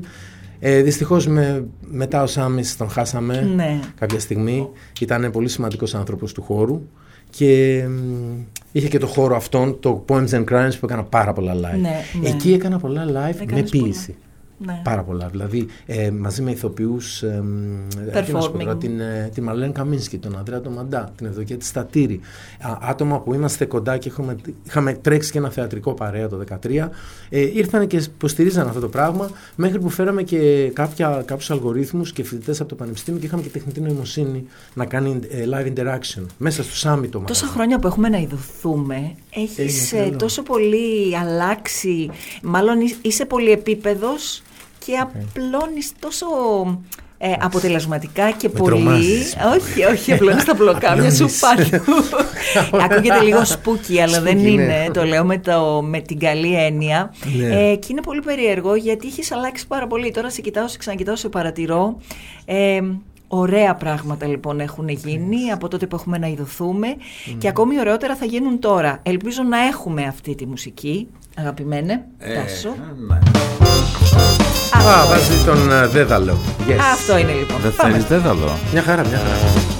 Ε, Δυστυχώς με, μετά ο Σάμις τον χάσαμε Ναι. κάποια στιγμή. Ήταν πολύ σημαντικός άνθρωπος του χώρου. Και μ, είχε και το χώρο αυτόν, το Poems and Crimes που έκανα πάρα πολλά live. Ναι, ναι. Εκεί έκανα πολλά live με Έκανες ποίηση. Ναι. Πάρα πολλά. Δηλαδή ε, μαζί με ηθοποιούς. Ε, μ, τι να σου πω τώρα, Performing. την, ε, τη Μαρλέν Καμίνσκι, τον Ανδρέα τον Μαντά, την Ευδοκία της Στατήρη. Α, άτομα που είμαστε κοντά και έχουμε, είχαμε τρέξει και ένα θεατρικό παρέα το 2013. Ε, ήρθαν και υποστηρίζαν αυτό το πράγμα μέχρι που φέραμε και κάποια, κάποιους αλγορίθμους και φοιτητές από το Πανεπιστήμιο και είχαμε και τεχνητή νοημοσύνη να κάνει ε, live interaction μέσα στο Summit το Τόσα μαγαζί. χρόνια που έχουμε να ειδωθούμε, έχεις Είναι ε, τρελό. τόσο πολύ αλλάξει, μάλλον εί- είσαι πολυεπίπεδος και απλώνεις τόσο ε, αποτελεσματικά και Με πολύ. τρομάζεις. όχι, όχι, απλά είναι στα μπλοκάμια σου Αλλώνεις. πάλι. Ακούγεται λίγο σπούκι, αλλά δεν Spooky, είναι. ναι. Το λέω με, το, με την καλή έννοια. Ναι. Ε, και είναι πολύ περίεργο γιατί έχει αλλάξει πάρα πολύ. Τώρα σε κοιτάω, σε ξανακοιτάω, σε παρατηρώ. Ε, Ωραία πράγματα λοιπόν έχουν γίνει από τότε που έχουμε να ειδωθούμε και ακόμη ωραιότερα θα γίνουν τώρα. Ελπίζω να έχουμε αυτή τη μουσική, αγαπημένε, Ε, Τάσο. Α, βάζει τον ε, δέδαλο. Yes. Αυτό είναι λοιπόν. Δεν Πάμε. θέλεις δέδαλο; Μια χαρά, μια χαρά.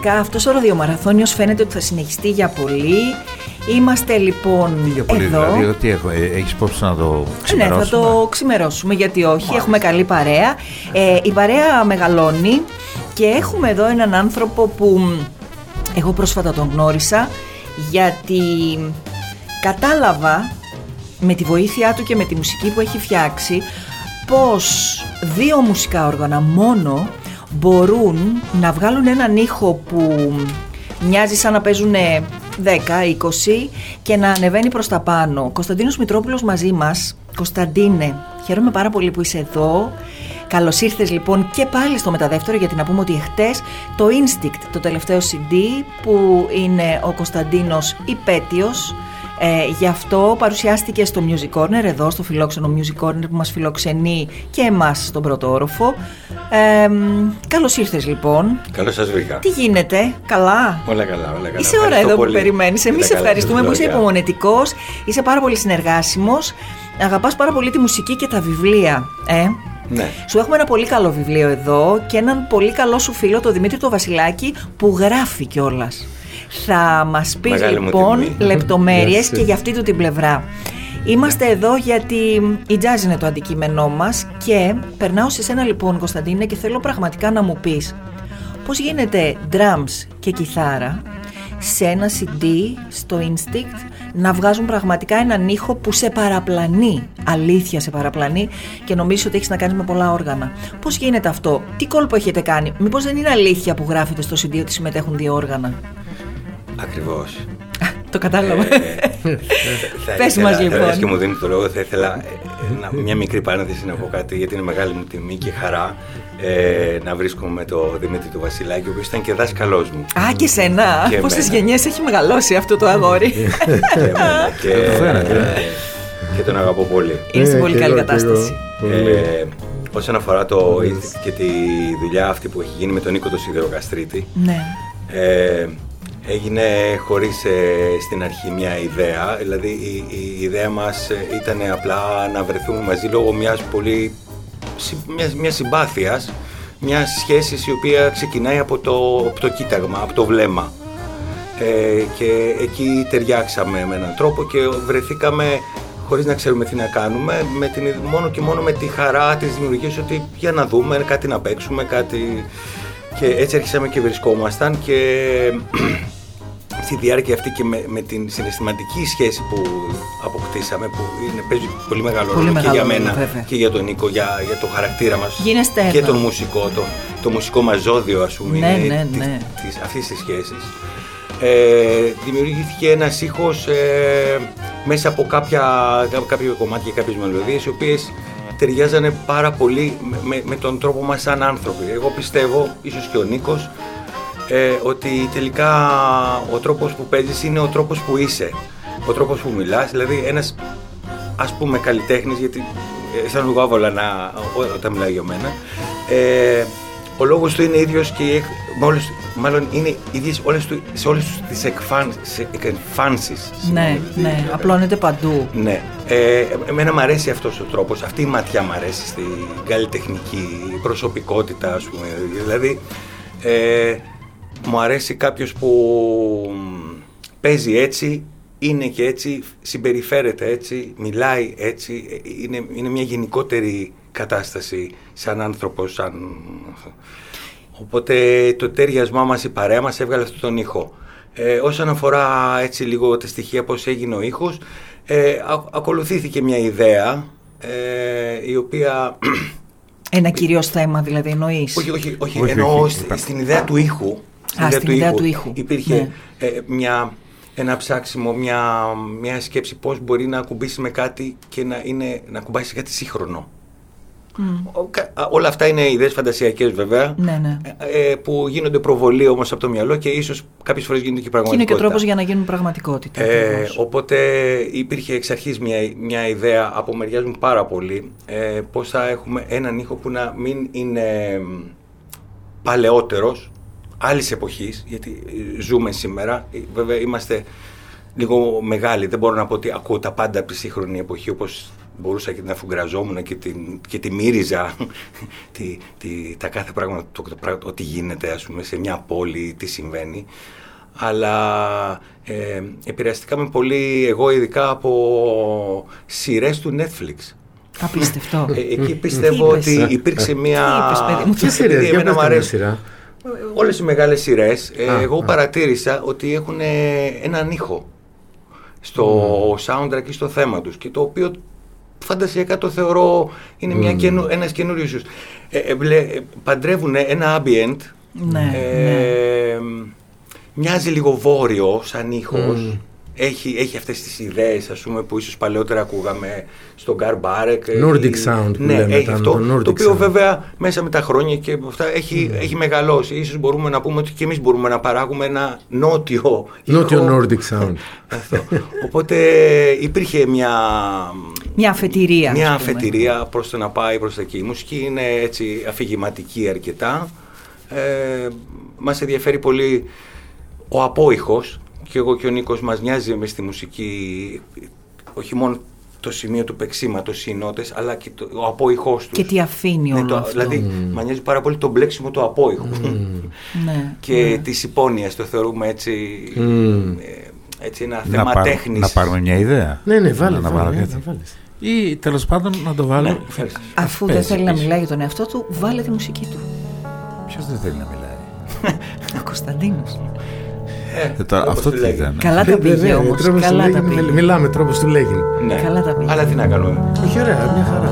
Τελικά αυτός ο ραδιομαραθώνιος φαίνεται ότι θα συνεχιστεί για πολύ. Είμαστε λοιπόν Για πολύ εδώ. δηλαδή, τι έχω, ε, έχεις υπόψη να το Ναι, θα ξημερώσουμε; το ξημερώσουμε γιατί όχι. Έχουμε καλή παρέα. Ε, η παρέα μεγαλώνει και έχουμε εδώ έναν άνθρωπο που μ, εγώ πρόσφατα τον γνώρισα γιατί κατάλαβα με τη βοήθειά του και με τη μουσική που έχει φτιάξει πως δύο μουσικά όργανα μόνο μπορούν να βγάλουν έναν ήχο που μοιάζει σαν να παίζουν 10, 20 και να ανεβαίνει προς τα πάνω. Κωνσταντίνος Μητρόπουλος μαζί μας. Κωνσταντίνε, χαίρομαι πάρα πολύ που είσαι εδώ. Καλώς ήρθες λοιπόν και πάλι στο μεταδεύτερο γιατί να πούμε ότι εχθές το Instinct, το τελευταίο CD που είναι ο Κωνσταντίνος υπέτειος ε, γι' αυτό παρουσιάστηκε στο Music Corner, εδώ στο φιλόξενο Music Corner που μας φιλοξενεί και εμάς στον πρώτο όροφο. Ε, μ, καλώς ήρθες λοιπόν. Καλώς σας βρήκα. Τι γίνεται, καλά; Όλα καλά, όλα καλά. Είσαι ώρα Ευχαριστώ εδώ που πολύ. περιμένεις. Εμείς Ήταν σε καλά ευχαριστούμε σας που είσαι λόγια. υπομονετικός, είσαι πάρα πολύ συνεργάσιμος, αγαπάς πάρα πολύ τη μουσική και τα βιβλία. Ε; Ναι. Σου έχουμε ένα πολύ καλό βιβλίο εδώ και έναν πολύ καλό σου φίλο, τον Δημήτρη το Βασιλάκη, που γράφει κιόλας. Θα μας πεις Μεγάλη μου λοιπόν τιμή. λεπτομέρειες Γεια και σου. για αυτή του την πλευρά. Είμαστε εδώ γιατί η jazz είναι το αντικείμενό μας και περνάω σε σένα λοιπόν Κωνσταντίνε και θέλω πραγματικά να μου πεις πώς γίνεται drums και κιθάρα σε ένα CD στο Instinct να βγάζουν πραγματικά έναν ήχο που σε παραπλανεί. Αλήθεια σε παραπλανεί και νομίζεις ότι έχεις να κάνεις με πολλά όργανα. Πώς γίνεται αυτό, τι κόλπο έχετε κάνει, μήπως δεν είναι αλήθεια που γράφετε στο CD ότι συμμετέχουν δύο όργανα; Ακριβώς. Το κατάλαβα. Θα Πες ήθελα- μας, λοιπόν. θα- και μου δίνει το λόγο, θα ήθελα ε, να- μια μικρή παρένθεση να πω κάτι, γιατί είναι μεγάλη μου τιμή και χαρά ε, να βρίσκομαι με τον Δημήτρη του Βασιλάκη, ο οποίος ήταν και δάσκαλός μου. Α, και σένα. Και Πόσες εμένα. γενιές έχει μεγαλώσει αυτό το αγόρι. Και εμένα. και, Το φέρατε. ε, και τον αγαπώ πολύ. Είναι σε πολύ καλή κατάσταση. Ε, όσον αφορά το και τη δουλειά αυτή που έχει γίνει με τον Νίκο το Σιδεροκαστρίτη, ναι. Ε, έγινε χωρίς ε, στην αρχή μια ιδέα, δηλαδή η, η ιδέα μας ε, ήταν απλά να βρεθούμε μαζί λόγω μιας πολύ συ- μιας, μιας συμπάθειας, μιας σχέσης η οποία ξεκινάει από το, από το κοίταγμα, από το βλέμμα. Ε, και εκεί ταιριάξαμε με έναν τρόπο και βρεθήκαμε χωρίς να ξέρουμε τι να κάνουμε, με την, μόνο και μόνο με τη χαρά της δημιουργίας ότι για να δούμε κάτι να παίξουμε, κάτι... Και έτσι αρχίσαμε και βρισκόμασταν και στη διάρκεια αυτή και με, με την συναισθηματική σχέση που αποκτήσαμε, που είναι, παίζει πολύ μεγάλο Πολύ ρόλο και μεγάλο για ρόλο, μένα βέβαια. και για τον Νίκο, για, για το χαρακτήρα μας Γίνεστε και ένα. τον μουσικό, το, το μουσικό μας ζώδιο ας πούμε, Ναι, είναι ναι, της- ναι. της, αυτής της σχέσης. Ε, δημιουργήθηκε ένας ήχος ε, μέσα από κάποια, κάποια κομμάτια και κάποιες μελωδίες οι οποίες ταιριάζανε πάρα πολύ με, με- με τον τρόπο μας σαν άνθρωποι. Εγώ πιστεύω, ίσως και ο Νίκος, ε, ότι τελικά ο τρόπος που παίζεις είναι ο τρόπος που είσαι. Ο τρόπος που μιλάς, δηλαδή ένας ας πούμε καλλιτέχνης, γιατί ε, αισθάνομαι εγώ άβολα να, ό- όταν μιλάει για μένα, ε, ο λόγος του είναι ίδιος και έχ- με όλες, μάλλον είναι ίδιες όλες του, σε όλες τους τις εκφάν, σε- εκφάνσεις. ναι, ναι, απλώνεται παντού. Ναι. Ε, εμένα μου αρέσει αυτός ο τρόπος, αυτή η ματιά μου αρέσει στην καλλιτεχνική προσωπικότητα, ας πούμε. Δηλαδή, ε, μου αρέσει κάποιος που μ, παίζει έτσι, είναι και έτσι, συμπεριφέρεται έτσι, μιλάει έτσι, ε, είναι, είναι μια γενικότερη κατάσταση σαν άνθρωπος, σαν... Οπότε το τέριασμά μας, η παρέα μας έβγαλε αυτόν τον ήχο. Ε, όσον αφορά έτσι λίγο τα στοιχεία πώς έγινε ο ήχος, ε, α- ακολουθήθηκε μια ιδέα ε, η οποία... Ένα κυρίως θέμα δηλαδή εννοείς; Όχι, όχι, όχι, εννοώ στη- στην ιδέα του ήχου. Α, στην ιδέα του ήχου. Υπήρχε Ναι. ε, μια, ένα ψάξιμο, μια, μια σκέψη πώς μπορεί να ακουμπήσει με κάτι και να, είναι, να ακουμπάει σε κάτι σύγχρονο. Ο- κα- α, Όλα αυτά είναι ιδέες φαντασιακές βέβαια, Ναι, ναι. ε, που γίνονται προβολή όμως από το μυαλό και ίσως κάποιες φορές γίνονται και Και είναι και ο πραγματικότητα. τρόπος για να γίνουν πραγματικότητα. Ε, ακριβώς. οπότε υπήρχε εξ αρχής μια, μια ιδέα από μεριάς μου πάρα πολύ ε, πώς θα έχουμε έναν ήχο που να μην είναι μ, παλαιότερος, άλλης εποχής, γιατί ε, ζούμε σήμερα, ε, βέβαια είμαστε λίγο μεγάλοι, δεν μπορώ να πω ότι ακούω τα πάντα από τη σύγχρονη εποχή όπως μπορούσα και να φουγκραζόμουν και, την, και τη μύριζα τη, τη, τα κάθε πράγμα, το, το, πράγμα- ό,τι γίνεται ας πούμε σε μια πόλη, τι συμβαίνει αλλά ε, επηρεαστήκαμε πολύ εγώ ειδικά από σειρές του Netflix. Απίστευτο. Ε, εκεί πιστεύω Τι είπες; ότι υπήρξε μια... Τι είπες, παιδί μου; Τι σειρές, Επειδή για εμένα πες μου τα μια αρέσει. σειρά. Όλες οι μεγάλες σειρές, ε, Α, εγώ α. παρατήρησα ότι έχουν ε, έναν ήχο στο soundtrack ή στο θέμα τους και το οποίο φαντασιακά το θεωρώ είναι μια Μμμ. καινου, ένας καινούριος ίσως. Ε, ε, βλέ- ε, παντρεύουν ένα ambient, Ναι, ε, μοιάζει λίγο βόρειο σαν ήχος. Μμ. Έχει, έχει αυτές τις ιδέες ας πούμε που ίσως παλαιότερα ακούγαμε στον Γκαρμπάρεκ. Nordic sound που ναι, λέμε, έχει τα- αυτό, το Nordic το οποίο sound. βέβαια μέσα με τα χρόνια και αυτά έχει, έχει μεγαλώσει. Ίσως μπορούμε να πούμε ότι και εμείς μπορούμε να παράγουμε ένα νότιο Νότιο ήχο. Nordic sound. Αυτό. Οπότε υπήρχε μια, Μια αφετηρία. μια ας πούμε. αφετηρία προς το να πάει προς τα εκεί. Η μουσική είναι έτσι αφηγηματική αρκετά. Ε, μας ενδιαφέρει πολύ ο απόϊχος και εγώ και ο Νίκος μας νοιάζει μες στη μουσική όχι μόνο το σημείο του παίξήματος οι νότες αλλά και το, ο απόϊχος τους. Και τι αφήνει όλο το, αυτό. Δηλαδή μας νοιάζει πάρα πολύ το μπλέξιμο του απόϊχου Ναι, και ναι. της υπόνοιας το θεωρούμε έτσι, Μμμ. ε, έτσι ένα να, θέμα πάρω- τέχνης. να πάρουμε μια ιδέα. Ναι, ναι, βάλε, να, βάλε, βάλω ναι, κάτι. να βάλεις. Ή τέλος πάντων να το βάλω. Ναι, ευχαριστώ. Αφού δεν Παίζει θέλει να πίσω. μιλάει για τον εαυτό του, βάλε τη μουσική του. Ποιος δεν θέλει να μιλάει; Ο Κωνσταντίνος. Ε, τώρα, όπως αυτό του τι λέγει. ήταν. Καλά τα Ναι, πήγε ναι, όμως. τρόπος του Καλά τα λέγει, πήγε. μι- Μιλάμε τρόπος του λέγει. Ναι. Καλά τα πήγε. Αλλά τι να κάνουμε. Όχι, ωραία, μια χαρά.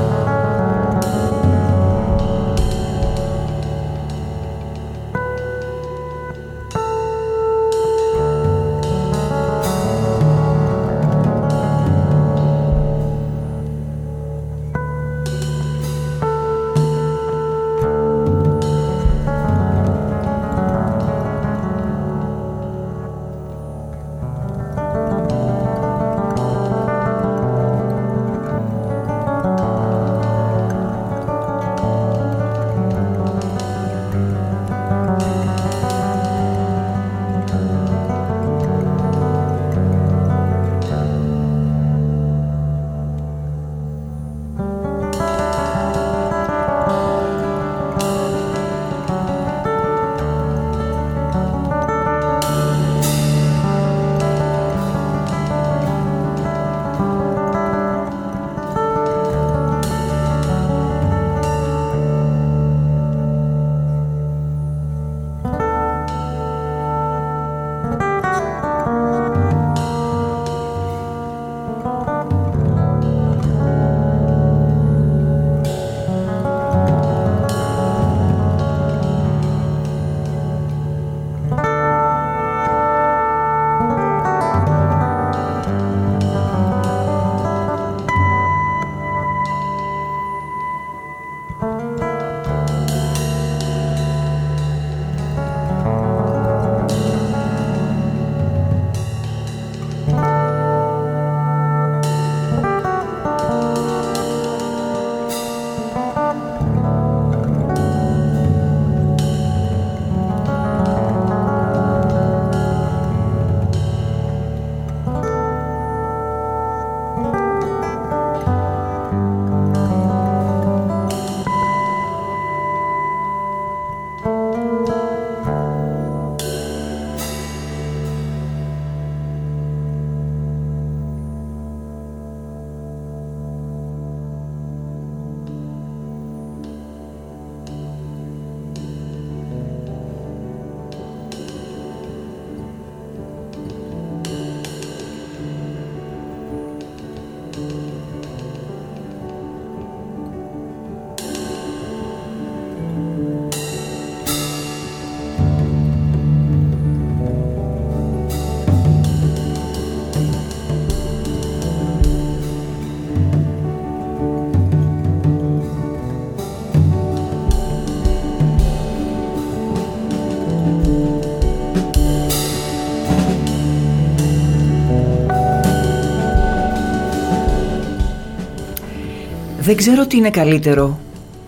Δεν ξέρω τι είναι καλύτερο,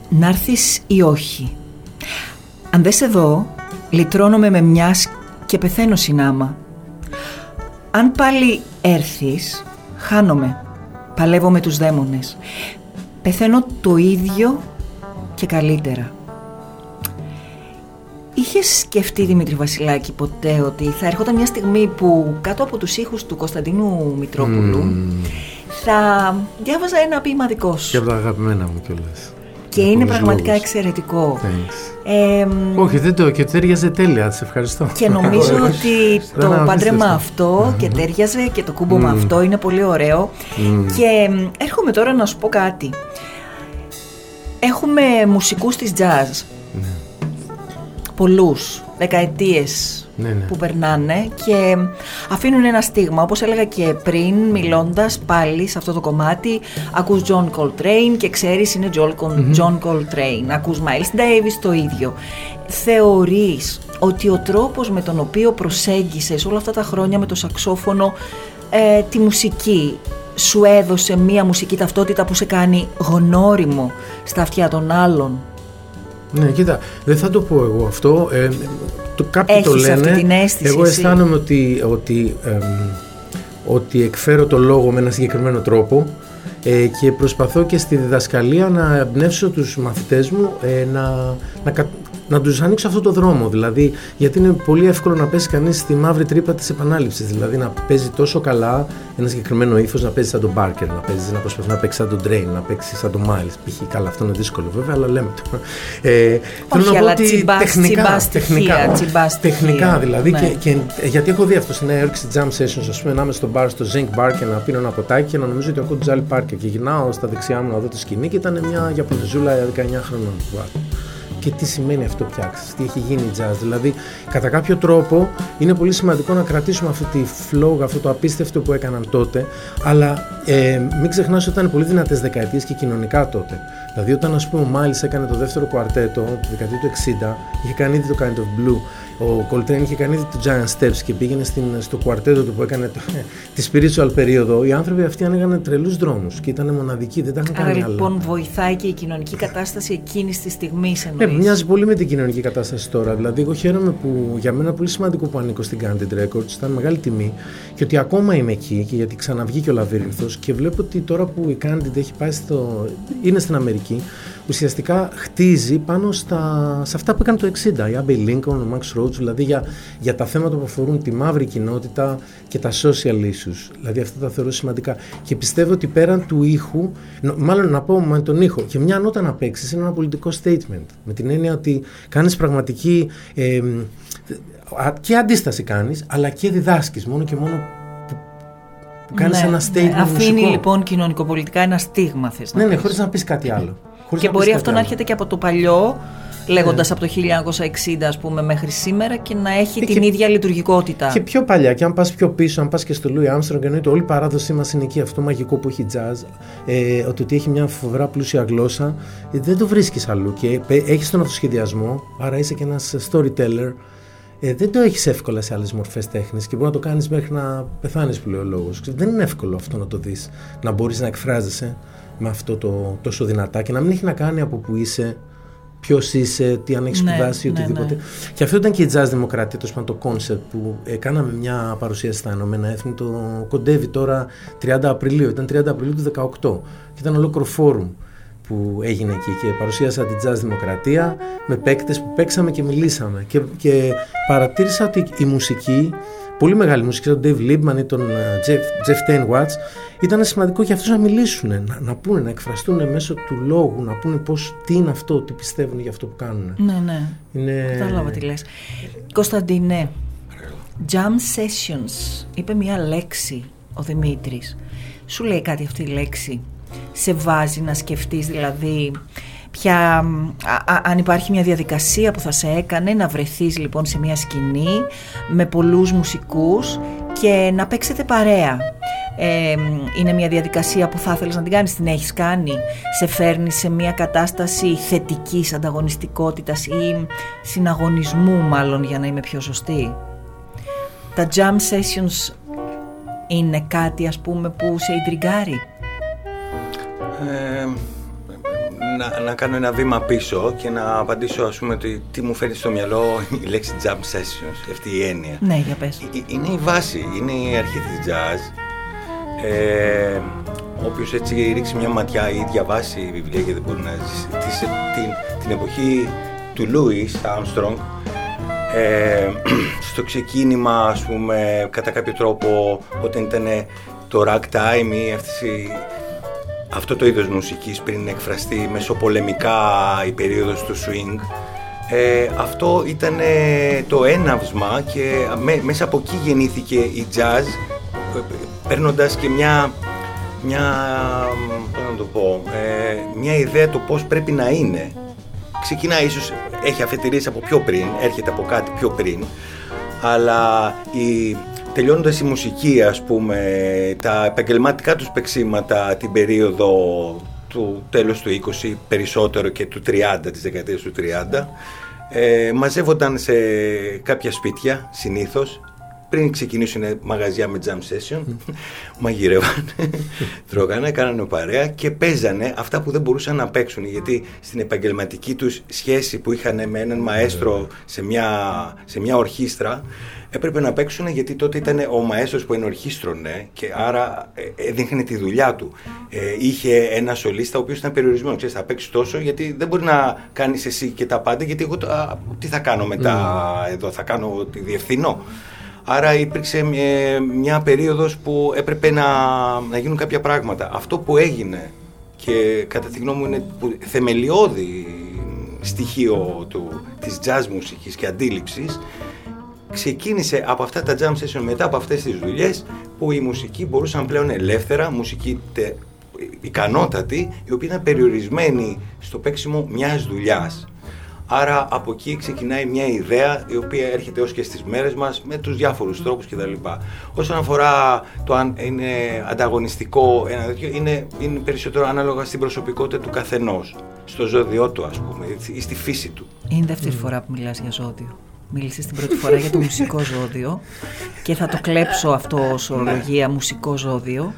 να έρθεις ή όχι. Αν δεν σε δω, λυτρώνομαι με μιας και πεθαίνω συνάμα. Αν πάλι έρθεις, χάνομαι. Παλεύω με τους δαίμονες. Πεθαίνω το ίδιο και καλύτερα. Είχες σκεφτεί, Δημήτρη Βασιλάκη, ποτέ ότι θα έρχονταν μια στιγμή που κάτω από τους ήχους του Κωνσταντίνου Μητρόπουλου Μμμ. Θα διάβαζα ένα ποίημα δικός σου. Και από τα αγαπημένα μου κιόλα. Και είναι πραγματικά εξαιρετικό. Ε, μ, Όχι, δεν το και τέριαζε τέλεια. Σε ευχαριστώ. και νομίζω ότι Δεν το απίστευτο. πάντρεμα αυτό και τέριαζε και το κούμπομα Μμμ. αυτό είναι πολύ ωραίο. Μμμ. Και μ, έρχομαι τώρα να σου πω κάτι. Έχουμε μουσικούς της jazz. Πολλούς, δεκαετίες Ναι, ναι. που περνάνε και αφήνουν ένα στίγμα. Όπως έλεγα και πριν, μιλώντας πάλι σε αυτό το κομμάτι, ακούς John Coltrane και ξέρεις είναι John, Col- Μμμ. John Coltrane. Ακούς Miles Davis το ίδιο. Θεωρείς ότι ο τρόπος με τον οποίο προσέγγισες όλα αυτά τα χρόνια με το σαξόφωνο ε, τη μουσική σου έδωσε μία μουσική ταυτότητα που σε κάνει γνώριμο στα αυτιά των άλλων; Ναι, κοίτα, δεν θα το πω εγώ αυτό. Ε, το, κάποιοι Έχεις το λένε. αυτή την αίσθηση εγώ εσύ; αισθάνομαι ότι, ότι, εμ, ότι εκφέρω το λόγο με ένα συγκεκριμένο τρόπο ε, και προσπαθώ και στη διδασκαλία να εμπνεύσω τους μαθητές μου ε, να, να, κα- να τους ανοίξω αυτό το δρόμο. Δηλαδή, γιατί είναι πολύ εύκολο να πέσει κανείς στη μαύρη τρύπα της επανάληψης. Δηλαδή, να παίζει τόσο καλά ένα συγκεκριμένο ύφος, να παίζει σαν τον Barker, να, παίζει, να προσπαθεί να παίξει σαν τον Drain, να παίξει σαν τον Miles. Π.χ. καλά, αυτό είναι δύσκολο βέβαια, αλλά λέμε το. Ε, θέλω να πω αλλά ότι τσιμπά- τεχνικά, τσιμπά στοιχεία, τεχνικά, τσιμπά στοιχεία. τεχνικά δηλαδή. Ναι. Και, και, ε, γιατί έχω δει αυτό στη Νέα Υόρκη στη Jam Sessions, ας πούμε, να είμαι στο bar στο Zinc Bar και να πίνω ένα ποτάκι και να νομίζω ότι ακούω τον Τζάλι Πάρκερ. Και γυρνάω στα δεξιά μου να δω τη σκηνή και ήταν μια Ιαπωνεζούλα 19 χρονών. Wow. Και τι σημαίνει αυτό πια, ξέρεις, τι έχει γίνει jazz. Δηλαδή, κατά κάποιο τρόπο είναι πολύ σημαντικό να κρατήσουμε αυτή τη flow, αυτό το απίστευτο που έκαναν τότε. Αλλά ε, μην ξεχνάς ότι ήταν πολύ δυνατές δεκαετίες και κοινωνικά τότε. Δηλαδή, όταν ας πούμε, ο Miles έκανε το δεύτερο κουαρτέτο, τη δεκαετία του 60, είχε κάνει ήδη το Kind of Blue. Ο Coltrane είχε κάνει ήδη το Giant Steps και πήγαινε στην, στο κουαρτέτο του που έκανε το, τη spiritual περίοδο. Οι άνθρωποι αυτοί ανοίγανε τρελούς δρόμους και ήταν μοναδικοί, δεν τα είχαν Άρα κάνει άλλα. λοιπόν βοηθάει και η κοινωνική κατάσταση εκείνης της στιγμής Ναι, εννοείς. μοιάζει πολύ με την κοινωνική κατάσταση τώρα. Δηλαδή, εγώ χαίρομαι που για μένα πολύ σημαντικό που ανήκω στην Candid Records, ήταν μεγάλη τιμή και ότι ακόμα είμαι εκεί και γιατί ξαναβγήκε ο Λαβύρινθος και βλέπω ότι τώρα που η Candid έχει πάει στο. είναι στην Αμερική, ουσιαστικά χτίζει πάνω στα, σε αυτά που έκανε το 60. Η Abbey Lincoln, ο Max Roach, δηλαδή για, για τα θέματα που αφορούν τη μαύρη κοινότητα και τα social issues. Δηλαδή αυτά τα θεωρώ σημαντικά. Και πιστεύω ότι πέραν του ήχου, νο- μάλλον να πω με τον ήχο, και μια νότα να παίξει είναι ένα πολιτικό statement. Με την έννοια ότι κάνεις πραγματική. Ε, α- και αντίσταση κάνεις, αλλά και διδάσκεις μόνο και μόνο που, που κάνεις Ναι, ένα ναι. statement. Αφήνει μουσικό. λοιπόν κοινωνικοπολιτικά ένα στίγμα, θες να Ναι, ναι, πεις. χωρίς να πεις κάτι άλλο. Χωρίς Και να πεις μπορεί κάτι αυτό να άλλο. έρχεται και από το παλιό, λέγοντας Ναι. από το 1960 ας πούμε μέχρι σήμερα και να έχει Ε, την και- ίδια λειτουργικότητα. Και πιο παλιά, και αν πας πιο πίσω, αν πας και στο Louis Armstrong, εννοείται όλη η παράδοσή μας είναι εκεί. Αυτό μαγικό που έχει jazz, ε, ότι, ότι έχει μια φοβερά πλούσια γλώσσα, ε, δεν το βρίσκεις αλλού. Και έχεις τον αυτοσχεδιασμό, άρα είσαι και ένας storyteller. Ε, δεν το έχεις εύκολα σε άλλες μορφές τέχνης και μπορεί να το κάνεις μέχρι να πεθάνεις, που λέει ο λόγος. Δεν είναι εύκολο αυτό να το δεις. Να μπορείς να εκφράζεσαι με αυτό το τόσο δυνατά και να μην έχει να κάνει από που είσαι, ποιος είσαι, τι αν έχεις Ναι, σπουδάσει, ναι, οτιδήποτε. ναι. Και αυτό ήταν και η Jazz Δημοκρατία, το, το concept που ε, κάναμε μια παρουσίαση στα Ηνωμένα Έθνη. Το κοντεύει τώρα 30 Απριλίου, ήταν 30 Απριλίου του 2018. Και ήταν ολόκληρο φόρουμ που έγινε εκεί και παρουσίασα την Jazz Δημοκρατία με παίκτες που παίξαμε και μιλήσαμε και, και παρατήρησα ότι η μουσική πολύ μεγάλη μουσική, τον Dave Liebman ή τον ε, Jeff, Jeff Ten Watts ήταν σημαντικό για αυτούς να μιλήσουν, να, να πούνε, να εκφραστούν μέσω του λόγου, να πούνε πώς, τι είναι αυτό, τι πιστεύουν για αυτό που κάνουν. Ναι, ναι. Είναι... Κατάλαβα τι λες. Κωνσταντίνε, jam sessions, είπε μια λέξη ο Δημήτρης. Σου λέει κάτι αυτή η λέξη; Σε βάζει να σκεφτείς δηλαδή ποια, α- α- αν υπάρχει μια διαδικασία που θα σε έκανε να βρεθείς λοιπόν σε μια σκηνή με πολλούς μουσικούς και να παίξετε παρέα. Ε, είναι μια διαδικασία που θα ήθελες να την κάνεις, την έχεις κάνει, σε φέρνεις σε μια κατάσταση θετικής ανταγωνιστικότητας ή συναγωνισμού μάλλον για να είμαι πιο σωστή; Τα jam sessions είναι κάτι ας πούμε που σε ιντριγκάρει. Ε, να, να κάνω ένα βήμα πίσω και να απαντήσω ας πούμε ότι τι μου φέρνει στο μυαλό η λέξη jam sessions, αυτή η έννοια. Ναι, για πες. Ε, Είναι η βάση, είναι η αρχή της jazz. Ε, Όποιος έτσι ρίξει μια ματιά ή διαβάσει βιβλία και δεν μπορεί να ζήσει της- την, την εποχή του Louis Armstrong ε, στο ξεκίνημα ας πούμε κατά κάποιο τρόπο όταν ήταν το ragtime ή αυτές οι, αυτό το είδος μουσικής πριν εκφραστεί μεσοπολεμικά η περίοδος του swing ε, αυτό ήταν ε, το έναυσμα και με- μέσα από εκεί γεννήθηκε η jazz ε, παίρνοντας και μια μια, πώς να το πω, ε, μια ιδέα το πώς πρέπει να είναι. Ξεκινάει ίσως, έχει αφετηρήσει από πιο πριν, έρχεται από κάτι πιο πριν, αλλά η, τελειώνοντας η μουσική ας πούμε, τα επαγγελματικά τους παίξήματα την περίοδο του τέλους του 20 περισσότερο και του 30, της δεκαετίας του 30 ε, μαζεύονταν σε κάποια σπίτια συνήθως πριν ξεκινήσουν μαγαζιά με jam session, μαγειρεύανε, τρώγανε, κάνανε παρέα και παίζανε αυτά που δεν μπορούσαν να παίξουν. Γιατί στην επαγγελματική τους σχέση που είχαν με έναν μαέστρο σε μια, σε μια ορχήστρα, έπρεπε να παίξουν γιατί τότε ήταν ο μαέστρος που ενορχίστρωνε και άρα ε, έδειχνε τη δουλειά του. Ε, είχε ένα σολίστα ο οποίος ήταν περιορισμένο. Ξέρεις, θα παίξεις τόσο γιατί δεν μπορεί να κάνεις εσύ και τα πάντα γιατί εγώ α, τι θα κάνω μετά εδώ, θα κάνω τη διευθυνώ. Άρα υπήρξε ε, μια περίοδος που έπρεπε να, να γίνουν κάποια πράγματα. Αυτό που έγινε και κατά τη γνώμη μου είναι που, θεμελιώδη στοιχείο του, της jazz μουσικής και αντίληψης ξεκίνησε από αυτά τα jam session μετά από αυτές τις δουλειές που η μουσική μπορούσαν πλέον ελεύθερα, μουσική τε, ικανότατη, η οποία ήταν περιορισμένη στο παίξιμο μιας δουλειάς. Άρα από εκεί ξεκινάει μια ιδέα η οποία έρχεται ως και στις μέρες μας με τους διάφορους τρόπους κτλ. Όσον αφορά το αν είναι ανταγωνιστικό ένα τέτοιο, είναι, είναι περισσότερο ανάλογα στην προσωπικότητα του καθενός, στο ζώδιό του ας πούμε, ή στη φύση του. Είναι η δεύτερη φορά που μιλάς για ζώδιο. Μίλησες την πρώτη φορά για το μουσικό ζώδιο και θα το κλέψω αυτό ως ορολογία μουσικό ζώδιο.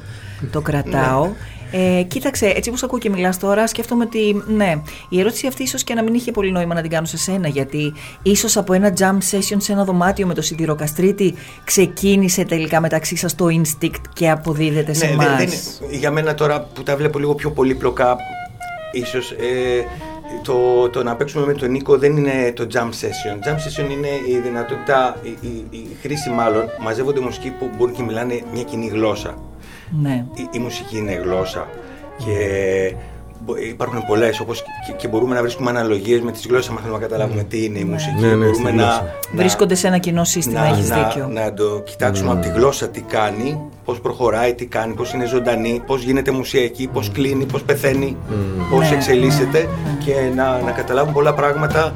Το κρατάω. Ε, κοίταξε, έτσι όπως ακούω και μιλάς τώρα, σκέφτομαι ότι ναι, η ερώτηση αυτή ίσως και να μην είχε πολύ νόημα να την κάνω σε σένα, γιατί ίσως από ένα jam session σε ένα δωμάτιο με το σιδηροκαστρίτη ξεκίνησε τελικά μεταξύ σας το instinct και αποδίδεται σε Ναι, εμάς. δεν- δεν είναι- για μένα τώρα που τα βλέπω λίγο πιο πολύπλοκα, ίσως ε, το, το να παίξουμε με τον Νίκο δεν είναι το jam session. Jam session είναι η δυνατότητα, η, η, η χρήση μάλλον, μαζεύονται μουσικοί που μπορούν και μιλάνε μια κοινή γλώσσα. Ναι. Η, η μουσική είναι γλώσσα και μπο- υπάρχουν πολλές όπως και, και μπορούμε να βρίσκουμε αναλογίες με τις γλώσσες αν θέλουμε να καταλάβουμε τι είναι η μουσική. Ναι, ναι, μπορούμε στη να, γλώσσα. να, Βρίσκονται σε ένα κοινό σύστημα, να, έχεις να, δίκιο. να το κοιτάξουμε από τη γλώσσα τι κάνει, πώς προχωράει, τι κάνει, πώς είναι ζωντανή, πώς γίνεται μουσιακή, πώς κλείνει, πώς πεθαίνει, πώς Ναι, εξελίσσεται και να, να καταλάβουμε πολλά πράγματα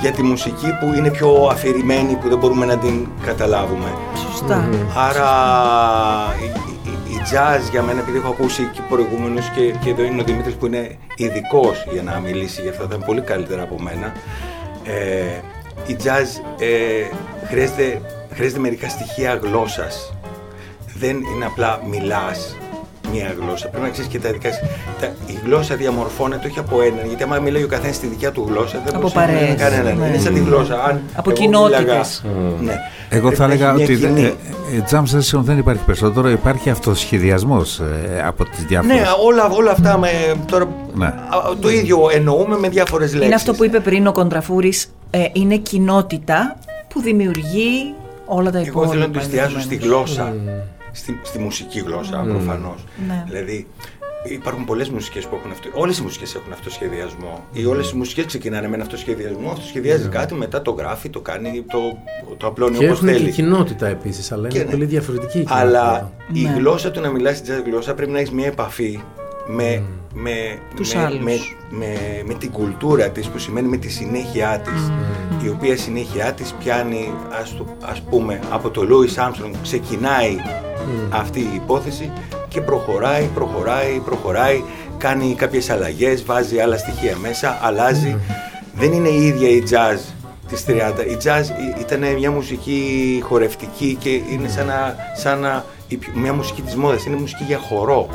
για τη μουσική που είναι πιο αφηρημένη, που δεν μπορούμε να την καταλάβουμε. Σωστά. Άρα η, η, η jazz για μένα, επειδή έχω ακούσει και προηγούμενους και, και εδώ είναι ο Δημήτρης που είναι ειδικός για να μιλήσει για αυτά, θα είναι πολύ καλύτερα από μένα. Ε, η jazz ε, χρειάζεται, χρειάζεται μερικά στοιχεία γλώσσας. Δεν είναι απλά μιλάς μία γλώσσα. Πρέπει να ξέρεις και τα δικά σου. Τα- Η γλώσσα διαμορφώνεται όχι από έναν, γιατί άμα μιλάει ο καθένας στη δικιά του γλώσσα, δεν Από μπορεί να μιλάει με παρέες, κανέναν. ναι. Είναι σαν τη γλώσσα. Αν Από εγώ κοινότητες. μίλαγα- Ναι. Εγώ Πρέπει θα να έλεγα έχει μια ότι κοινή. ε, ε, jam session δεν υπάρχει περισσότερο, υπάρχει αυτοσχεδιασμός ε, από τις διάφορες. Ναι, όλα, όλα αυτά με, τώρα, Ναι. α, το ίδιο εννοούμε με διάφορες λέξεις. Είναι αυτό που είπε πριν ο Κοντραφούρης, ε, είναι κοινότητα που δημιουργεί όλα τα υπόλοιπα. Εγώ θέλω να το εστιάσω στη ενδεχομένως. γλώσσα. Στη, στη μουσική γλώσσα Mm. προφανώς. Ναι. Δηλαδή υπάρχουν πολλές μουσικές που έχουν αυτό. Όλες οι μουσικές έχουν αυτοσχεδιασμό. Ή όλες οι μουσικές ξεκινάνε με ένα αυτοσχεδιασμό. Αυτοσχεδιάζει κάτι, μετά το γράφει, το κάνει, το, το απλώνει Και όπως έχουν θέλει. και κοινότητα επίσης, αλλά είναι Και ναι. πολύ διαφορετική η κοινότητα. Αλλά η Ναι. γλώσσα του να μιλάς στην jazz γλώσσα πρέπει να έχεις μια επαφή με, με, Τους με, άλλους. με, με, με την κουλτούρα της που σημαίνει με τη συνέχειά της η οποία συνέχειά της πιάνει ας, το- ας πούμε από το Louis Armstrong ξεκινάει αυτή η υπόθεση και προχωράει, προχωράει, προχωράει κάνει κάποιες αλλαγές, βάζει άλλα στοιχεία μέσα, αλλάζει δεν είναι η ίδια η jazz της 30. Η jazz ή- ήταν μια μουσική χορευτική και είναι σαν να, σαν να η πιο- μια μουσική της μόδας, είναι μουσική για χορό.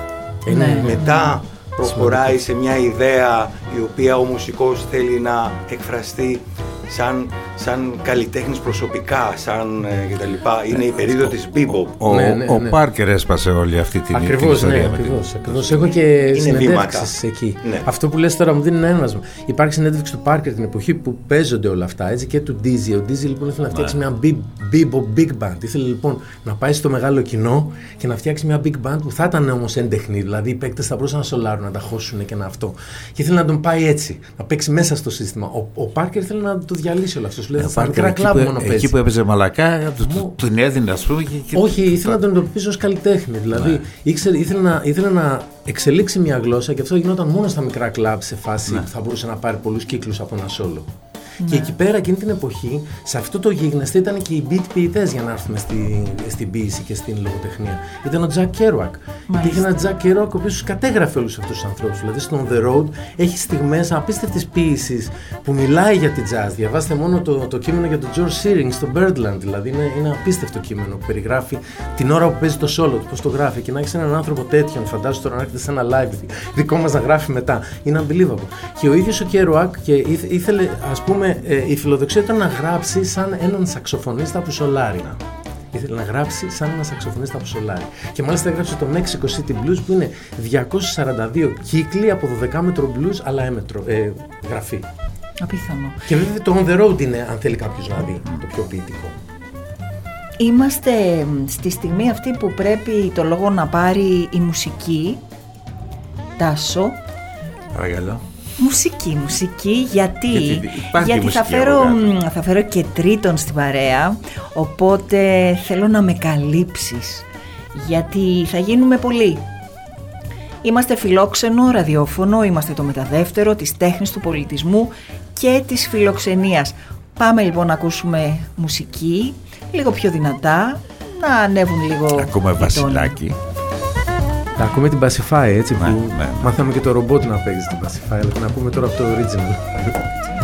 Ναι. Μετά προχωράει σε μια ιδέα η οποία ο μουσικός θέλει να εκφραστεί σαν, σαν καλλιτέχνης προσωπικά, σαν ε, κτλ. Είναι η περίοδο της bebop. Ο, Ναι, ναι, ο ναι. Πάρκερ έσπασε όλη αυτή την, την Ακριβώς, ιστορία. ναι, με την- ακριβώς, ακριβώς. Έχω και βήματα. συνεντεύξεις εκεί. Ναι. Αυτό που λες τώρα μου δίνει ένα ένασμα. Υπάρχει συνέντευξη του Πάρκερ την εποχή που παίζονται όλα αυτά, έτσι, και του Dizzy. Ο Dizzy λοιπόν ήθελε να φτιάξει Ναι. μια big- bebop big band. Ήθελε λοιπόν να πάει στο μεγάλο κοινό και να φτιάξει μια big band που θα ήταν όμως έντεχνη. Δηλαδή οι παίκτες θα μπορούσαν να σολάρουν, να τα χώσουν και να αυτό. Και ήθελε να τον πάει έτσι, να παίξει μέσα στο σύστημα. Ο, ο Πάρκερ ήθελε να το διαλύσει όλο αυτό. Σου λέει, Ο θα στα Πάρκερ μικρά εκεί κλαμπ που- μόνο παίζει. Εκεί που έπαιζε μαλακά, του- του- την έδινε, ας πούμε. Και, και- Όχι, ήθελε να τον εντοπίσει ως καλλιτέχνη. Δηλαδή, Ναι. ήξερε, ήθελε, να, ήθελε να εξελίξει μια γλώσσα και αυτό γινόταν μόνο στα μικρά κλαμπ σε φάση Ναι. που θα μπορούσε να πάρει πολλούς κύκλους από ένα σόλο. Και εκεί πέρα εκείνη την εποχή, σε αυτό το γίγνεσθε ήταν και οι beat ποιητές για να έρθουμε στη, στην ποίηση και στην λογοτεχνία. Ήταν ο Τζακ Κέρουακ. Υπήρχε ένα Τζακ Κέρουακ ο οποίος τους κατέγραφε όλους αυτούς τους ανθρώπους. Δηλαδή στο On The Road έχει στιγμές απίστευτης ποίησης που μιλάει για την jazz. Διαβάστε μόνο το, το κείμενο για τον George Shearing στο Birdland. Δηλαδή είναι, είναι απίστευτο κείμενο που περιγράφει την ώρα που παίζει το solo του, πώς το γράφει. Και να έχεις έναν άνθρωπο τέτοιον, φαντάζομαι τώρα να έρχεται σε ένα live δικό μας να γράφει μετά. Είναι unbelievable. Και ο ίδιος ο Κέρουακ και ήθε- ήθελε, ας πούμε, ε, η φιλοδοξία ήταν να γράψει σαν έναν σαξοφωνίστα που σολάρει. Ήθελε να γράψει σαν ένα σαξοφωνίστα που σολάρει. Και μάλιστα έγραψε το Mexico City Blues που είναι 242 κύκλοι από 12 μέτρο blues αλλά έμετρο ε, γραφή. Απίθανο. Και βέβαια το on the road είναι, αν θέλει κάποιος να δει, το πιο ποιητικό. Είμαστε μ, στη στιγμή αυτή που πρέπει το λόγο να πάρει η μουσική. Τάσο. Παρακαλώ. Μουσική, μουσική, γιατί, Γιατί υπάρχει γιατί θα, μουσική φέρω, από μ, θα φέρω και τρίτον στην παρέα, οπότε θέλω να με καλύψεις, γιατί θα γίνουμε πολλοί. Είμαστε φιλόξενο ραδιόφωνο, είμαστε το μεταδεύτερο της τέχνης του πολιτισμού και της φιλοξενίας. Πάμε λοιπόν να ακούσουμε μουσική, λίγο πιο δυνατά, να ανέβουν λίγο Ακούμε οι τόνοι. Βασιλάκι. Θα ακούμε την Pacify έτσι Ναι, που ναι, ναι. μάθαμε και το ρομπότ να παίζει την Pacify, αλλά την ακούμε τώρα από το original.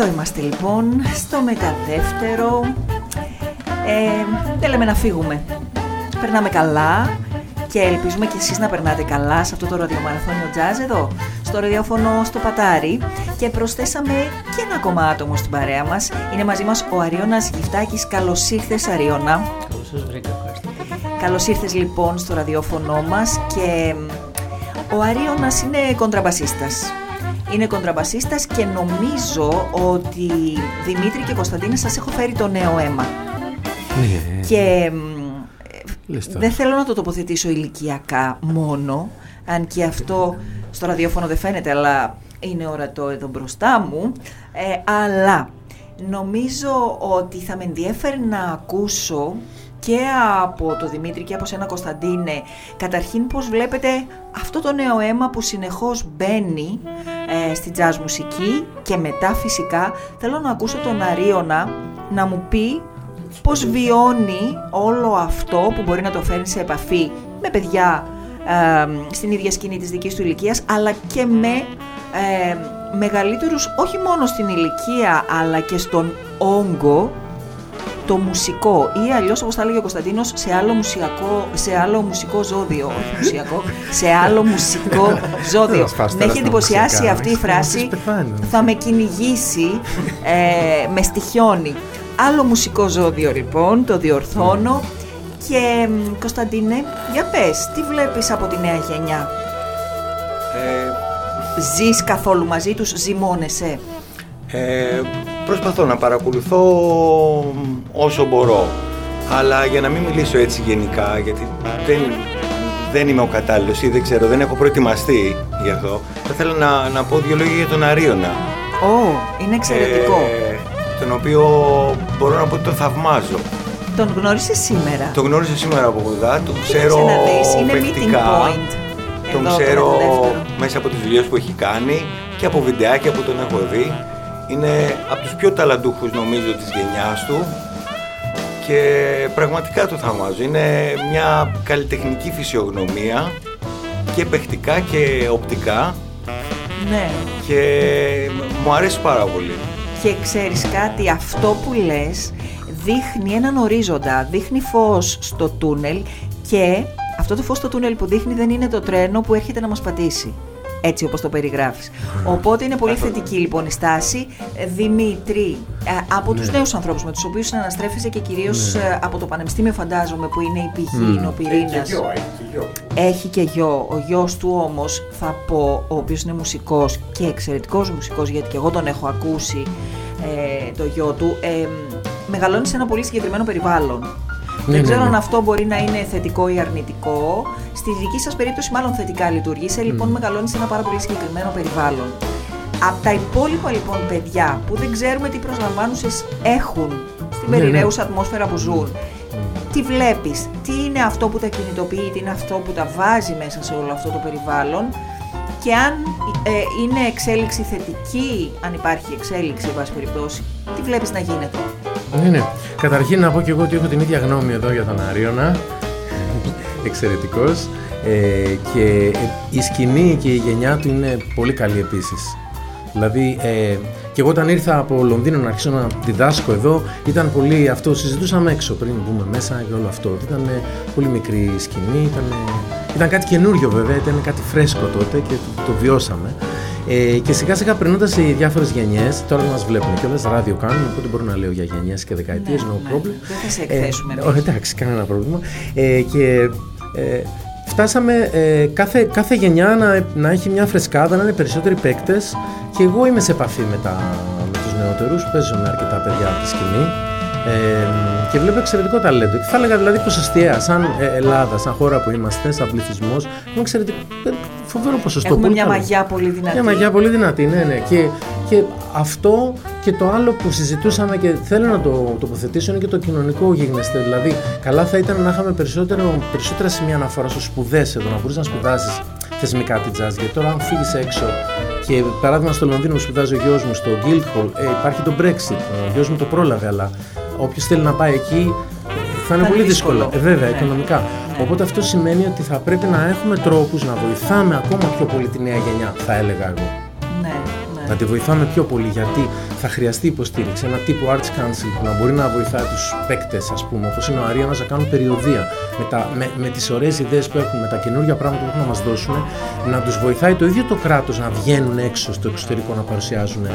Εδώ είμαστε λοιπόν στο μεταδεύτερο. Ε, δεν λέμε να φύγουμε. Περνάμε καλά και ελπίζουμε και εσείς να περνάτε καλά σε αυτό το ραδιομαραθώνιο jazz εδώ, στο ραδιόφωνο στο Πατάρι και προσθέσαμε και ένα ακόμα άτομο στην παρέα μας. Είναι μαζί μας ο Αριώνας Γιφτάκης. Καλώς ήρθες Αριώνα. Καλώς σας βρήκα, ευχαριστώ. Καλώς ήρθες λοιπόν στο ραδιόφωνο μας και ο Αρίωνας είναι κοντραμπασίστας. Είναι κοντραμπασίστας και νομίζω ότι Δημήτρη και Κωνσταντίνε σας έχω φέρει το νέο αίμα. Ναι. Και μ, Λες τώρα. δεν θέλω να το τοποθετήσω ηλικιακά μόνο, αν και αυτό στο ραδιόφωνο δεν φαίνεται, αλλά είναι ορατό εδώ μπροστά μου. Ε, αλλά νομίζω ότι θα με ενδιέφερε να ακούσω και από το Δημήτρη και από σένα Κωνσταντίνε καταρχήν πώς βλέπετε αυτό το νέο αίμα που συνεχώς μπαίνει ε, στη jazz μουσική και μετά φυσικά θέλω να ακούσω τον Αρίωνα να μου πει πώς βιώνει όλο αυτό που μπορεί να το φέρνει σε επαφή με παιδιά ε, στην ίδια σκηνή της δικής του ηλικίας αλλά και με ε, μεγαλύτερους όχι μόνο στην ηλικία αλλά και στον όγκο το μουσικό ή αλλιώς όπως θα έλεγε ο Κωνσταντίνος σε άλλο, μουσιακό, σε άλλο μουσικό ζώδιο. Όχι μουσιακό, σε άλλο μουσικό ζώδιο. Θα σπάσει με τώρα έχει στα εντυπωσιάσει μουσικά, αυτή η έχεις φράση πεθάνει. θα με κυνηγήσει ε, με στοιχιώνει. Άλλο μουσικό ζώδιο λοιπόν το διορθώνω. Και μ, Κωνσταντίνε για πες τι βλέπεις από τη νέα γενιά; Ε, Ζεις καθόλου μαζί τους, ζυμώνεσαι; Ε, προσπαθώ να παρακολουθώ όσο μπορώ. Αλλά για να μην μιλήσω έτσι γενικά, γιατί δεν, δεν είμαι ο κατάλληλος ή δεν ξέρω, δεν έχω προετοιμαστεί γι' αυτό, θα ήθελα να, να πω δύο λόγια για τον Αρίωνα. Ω, είναι εξαιρετικό Ε, τον οποίο μπορώ να πω ότι τον θαυμάζω. Τον γνώρισες σήμερα; Τον γνώρισα σήμερα από κοντά, τον Κοίταξε ξέρω να δεις, είναι meeting παιχτικά. point Τον εδώ, το ξέρω μεταδεύτερο. μέσα από τις δουλειές που έχει κάνει και από βιντεάκια που τον έχω δει. Είναι από τους πιο ταλαντούχους νομίζω της γενιάς του και πραγματικά το θαυμάζω. Είναι μια καλλιτεχνική φυσιογνωμία και παιχτικά και οπτικά Ναι και μου αρέσει πάρα πολύ. Και ξέρεις κάτι, αυτό που λες δείχνει έναν ορίζοντα, δείχνει φως στο τούνελ και αυτό το φως στο τούνελ που δείχνει δεν είναι το τρένο που έρχεται να μας πατήσει. Έτσι όπως το περιγράφεις. Οπότε είναι πολύ θετική λοιπόν η στάση. Ε, Δημήτρη, ε, από τους Ναι. νέους ανθρώπους με τους οποίους συναναστρέφεσαι και κυρίως Ναι. ε, από το Πανεπιστήμιο φαντάζομαι που είναι η πηγή, Μμ. είναι ο πυρήνας. Έχει και γιο. Ο γιος του όμως θα πω, ο οποίος είναι μουσικός και εξαιρετικός μουσικός γιατί και εγώ τον έχω ακούσει ε, το γιο του, ε, μεγαλώνει σε ένα πολύ συγκεκριμένο περιβάλλον. Ναι, Δεν ναι, ξέρω ναι. αν αυτό μπορεί να είναι θετικό ή αρνητικό. Στη δική σας περίπτωση μάλλον θετικά λειτουργεί. Είσαι λοιπόν μεγαλώνει σε ένα πάρα πολύ συγκεκριμένο περιβάλλον. Από τα υπόλοιπα λοιπόν παιδιά που δεν ξέρουμε τι προσλαμβάνουσες έχουν στην Ναι, ναι. περιραίουσα ατμόσφαιρα που ζουν, τι βλέπεις, τι είναι αυτό που τα κινητοποιεί, τι είναι αυτό που τα βάζει μέσα σε όλο αυτό το περιβάλλον και αν ε, είναι εξέλιξη θετική, αν υπάρχει εξέλιξη, εν πάση περιπτώσει, τι βλέπεις να γίνεται; Ναι, ναι. Καταρχήν να πω και εγώ ότι έχω την ίδια γνώμη εδώ για τον Αρίωνα. Εξαιρετικός. Ε, και η σκηνή και η γενιά του είναι πολύ καλή επίσης. Δηλαδή, ε, και εγώ όταν ήρθα από Λονδίνο να αρχίσω να διδάσκω εδώ, ήταν πολύ αυτό, συζητούσαμε έξω πριν μπούμε μέσα και όλο αυτό. Ήταν ε, πολύ μικρή η σκηνή, ήταν, ε, ήταν κάτι καινούριο βέβαια, ήταν κάτι φρέσκο τότε και το, το βιώσαμε. Ε, και σιγά σιγά περνώντας οι διάφορες γενιές, τώρα δεν μας βλέπουν κιόλα, ράδιο κάνουμε, οπότε μπορώ να λέω για γενιές και δεκαετίες, Ναι, no ναι. problem. Δεν θα σε εκθέσουμε Ε, εμείς. όχι, εντάξει, κανένα πρόβλημα. Ε, και ε, φτάσαμε ε, κάθε, κάθε γενιά να, να έχει μια φρεσκάδα, να είναι περισσότεροι παίκτες. Και εγώ είμαι σε επαφή με, τα, με τους νεότερους, παίζω με αρκετά παιδιά από τη σκηνή. Ε, και βλέπω εξαιρετικό ταλέντο. Και θα έλεγα δηλαδή ποσοστιαία, σαν ε, Ελλάδα, σαν χώρα που είμαστε, σαν πληθυσμός, έχουμε εξαιρετικό. ε, Φοβερό ποσοστό. Έχουμε πολύ μια καλό. μαγιά πολύ δυνατή. Μια μαγιά πολύ δυνατή, ναι, ναι. Και, και αυτό και το άλλο που συζητούσαμε και θέλω να το τοποθετήσω είναι και το κοινωνικό γίγνεσθε. Δηλαδή, καλά θα ήταν να είχαμε περισσότερο, περισσότερα σημεία αναφοράς στο σπουδές εδώ, να μπορείς να σπουδάσεις θεσμικά την jazz. Γιατί τώρα, αν φύγεις έξω και παράδειγμα στο Λονδίνο που σπουδάζει ο γιος μου στο Guildhall, ε, υπάρχει το Brexit. Ο γιος μου το πρόλαβε, αλλά όποιος θέλει να πάει εκεί ε, θα είναι πολύ δύσκολο. Ε, βέβαια, Ναι. οικονομικά. Οπότε αυτό σημαίνει ότι θα πρέπει να έχουμε τρόπους να βοηθάμε ακόμα πιο πολύ τη νέα γενιά, θα έλεγα εγώ. Ναι, ναι. Να τη βοηθάμε πιο πολύ γιατί θα χρειαστεί υποστήριξη. Ένα τύπο Arts Council που να μπορεί να βοηθάει τους παίκτες, ας πούμε, όπως είναι ο Αρίανα, να κάνουν περιοδία με, τα, με, με τις ωραίες ιδέες που έχουν, με τα καινούργια πράγματα που έχουν να μας δώσουν, να τους βοηθάει το ίδιο το κράτος να βγαίνουν έξω στο εξωτερικό να παρουσιάζουν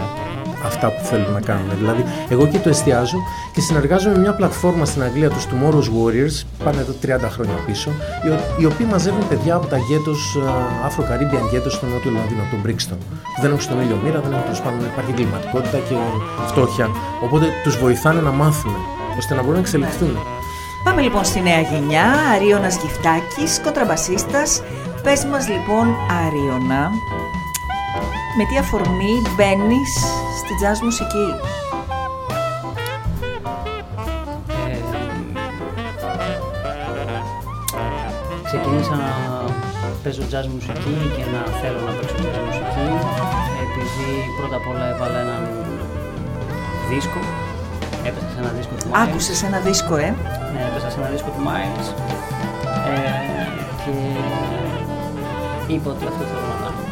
αυτά που θέλουν να κάνουν. Δηλαδή, εγώ εκεί το εστιάζω και συνεργάζομαι με μια πλατφόρμα στην Αγγλία, τους Tomorrow's Warriors, πάνε εδώ 30 χρόνια πίσω, οι ο- οι οποίοι μαζεύουν παιδιά από τα γέτο, Afro-Caribbean γέτο στο νότιο Λονδίνο, από τον Brixton. Που δεν έχουν στον ήλιο μοίρα, δεν έχουν τέλος πάντων, υπάρχει εγκληματικότητα και φτώχεια. Οπότε τους βοηθάνε να μάθουν, ώστε να μπορούν να εξελιχθούν. Πάμε λοιπόν στη νέα γενιά, Αρίωνας Γυφτάκης, κοντραμπασίστας. Πες μας λοιπόν, Αρίωνα, με τι αφορμή μπαίνεις στη jazz μουσική; Ε, ξεκίνησα να παίζω jazz μουσική και να θέλω να παίξω jazz μουσική επειδή πρώτα απ' όλα έβαλα έναν δίσκο έπεσα σε ένα δίσκο του Miles Άκουσες ένα δίσκο, ε; ναι, έπεσα σε ένα δίσκο του Miles ε, και είπα ότι αυτό θέλω να κάνω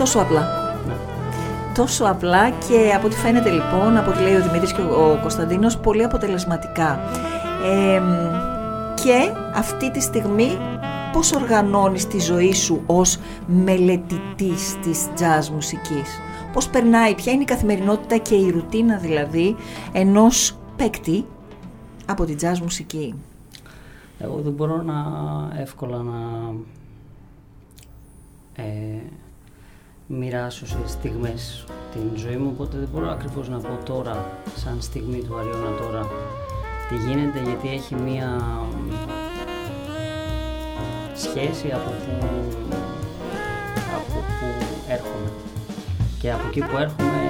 Τόσο απλά. Τόσο απλά και από ό,τι φαίνεται λοιπόν, από ό,τι λέει ο Δημήτρης και ο ο Κωνσταντίνος, πολύ αποτελεσματικά. Ε, και αυτή τη στιγμή πώς οργανώνεις τη ζωή σου ως μελετητής της jazz μουσικής; Πώς περνάει, ποια είναι η καθημερινότητα και η ρουτίνα δηλαδή ενός παίκτη από τη jazz μουσική; Εγώ δεν μπορώ να εύκολα να ε, μοιράσω σε στιγμές την ζωή μου, οπότε δεν μπορώ ακριβώς να πω τώρα, σαν στιγμή του Αριώνα τώρα, τι γίνεται, γιατί έχει μία σχέση από που, από που έρχομαι. Και από εκεί που έρχομαι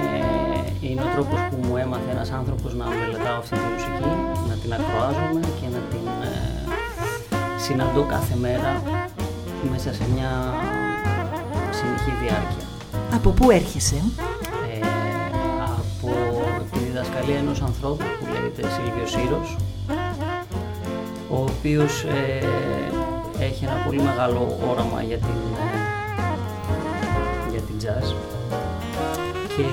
ε, είναι ο τρόπος που μου έμαθε ένας άνθρωπος να μελετάω αυτή τη μουσική, να την ακροάζομαι και να την ε, συναντώ κάθε μέρα μέσα σε μια συνεχή διάρκεια. Από πού έρχεσαι; Ε, από τη διδασκαλία ενός ανθρώπου που λέγεται Σίλβιος Σύρος, ο οποίος ε, έχει ένα πολύ μεγάλο όραμα για την, ε, για την jazz. Και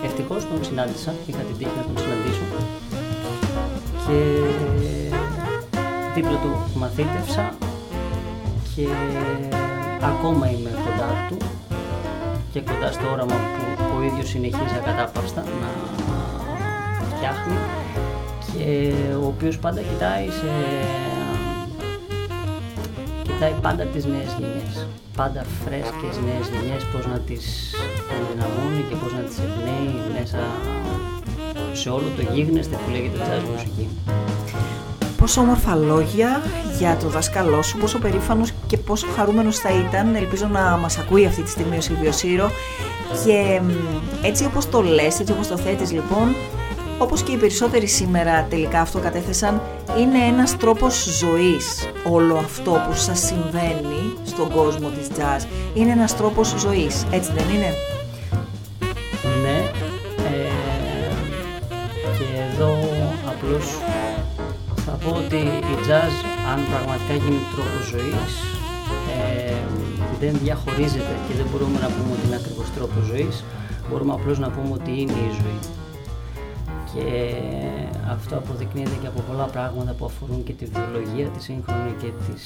ε, ευτυχώς τον συνάντησα, είχα την τύχη να τον συναντήσω. Και δίπλα του μαθήτευσα και ακόμα είμαι κοντά του και κοντά στο όραμα που ο ίδιος συνεχίζει ακατάπαυστα να φτιάχνει και ο οποίος πάντα κοιτάει σε... κοιτάει πάντα τις νέες γενιές πάντα φρέσκες νέες γενιές πώς να τις ενδυναμώνει και πώς να τις εμπνέει μέσα σε όλο το γίγνεσθε που λέγεται jazz μουσική. Πόσο όμορφα λόγια για το δάσκαλό σου, πόσο περήφανος και πόσο χαρούμενος θα ήταν. Ελπίζω να μας ακούει αυτή τη στιγμή ο Σίλβιο Σύρο. Και μ, έτσι όπως το λες, έτσι όπως το θέτεις λοιπόν, όπως και οι περισσότεροι σήμερα τελικά αυτό κατέθεσαν, είναι ένας τρόπος ζωής όλο αυτό που σας συμβαίνει στον κόσμο της jazz. Είναι ένας τρόπος ζωής, έτσι δεν είναι; Ναι, ε, και εδώ απλώς θα πω ότι η jazz, αν πραγματικά γίνει τρόπο ζωής, ε, δεν διαχωρίζεται και δεν μπορούμε να πούμε ότι είναι ακριβώς τρόπο ζωής, μπορούμε απλώς να πούμε ότι είναι η ζωή. Και αυτό αποδεικνύεται και από πολλά πράγματα που αφορούν και τη βιολογία, τη σύγχρονη και τις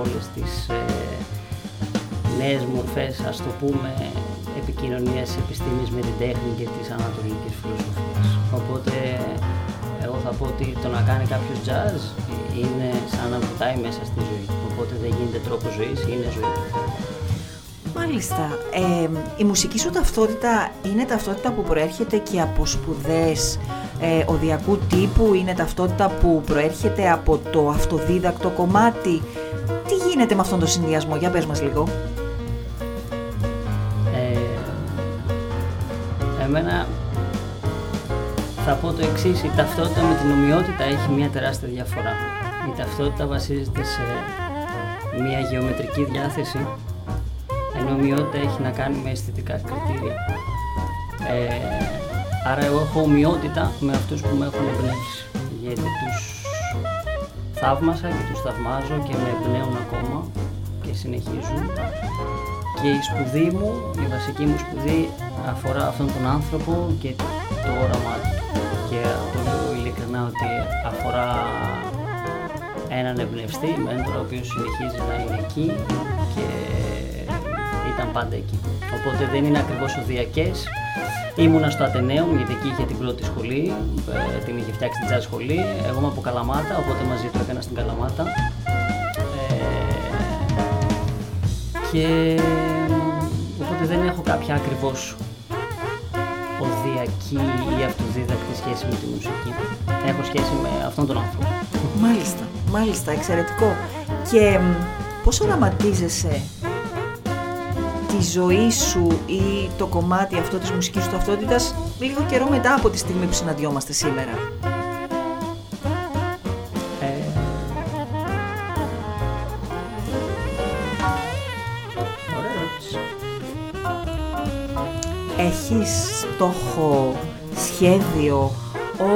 όλες τις ε, νέες μορφές, ας το πούμε, επικοινωνίας της επιστήμης με την τέχνη και της ανατολικής φιλοσοφίας. Οπότε, εγώ θα πω ότι το να κάνει κάποιος jazz είναι σαν να βουτάει μέσα στη ζωή. Οπότε δεν γίνεται τρόπο ζωής, είναι ζωή. Μάλιστα. Ε, η μουσική σου ταυτότητα είναι ταυτότητα που προέρχεται και από σπουδές ε, οδιακού τύπου, είναι ταυτότητα που προέρχεται από το αυτοδίδακτο κομμάτι. Τι γίνεται με αυτόν τον συνδυασμό, για πες μας λίγο. Ε, εμένα θα πω το εξής: η ταυτότητα με την ομοιότητα έχει μια τεράστια διαφορά. Η ταυτότητα βασίζεται σε μια γεωμετρική διάθεση, ενώ η ομοιότητα έχει να κάνει με αισθητικά κριτήρια. Ε, άρα εγώ έχω ομοιότητα με αυτούς που με έχουν εμπνεύσει, γιατί τους θαύμασα και τους θαυμάζω και με εμπνέουν ακόμα και και συνεχίζουν. Και η σπουδή μου, η βασική μου σπουδή αφορά αυτόν τον άνθρωπο και το όραμα του. Ότι αφορά έναν εμπνευστή, μέντορα ο οποίος συνεχίζει να είναι εκεί και ήταν πάντα εκεί. Οπότε δεν είναι ακριβώς οδιακές. Ήμουνα στο Ατενέο, γιατί εκεί είχε την πρώτη σχολή, ε, την είχε φτιάξει την jazz σχολή. Εγώ είμαι από Καλαμάτα, οπότε μαζί του έκανα στην Καλαμάτα. Ε, και οπότε δεν έχω κάποια ακριβώς οδιακή ή αυτοδίδακτη σχέση με τη μουσική. Έχω σχέση με αυτόν τον άνθρωπο. Μάλιστα, μάλιστα, εξαιρετικό. Και μ, πώς οραματίζεσαι τη ζωή σου ή το κομμάτι αυτό της μουσικής του ταυτότητας λίγο καιρό μετά από τη στιγμή που συναντιόμαστε σήμερα; Ε, Ωραία ερώτηση. Έχεις στόχο, σχέδιο,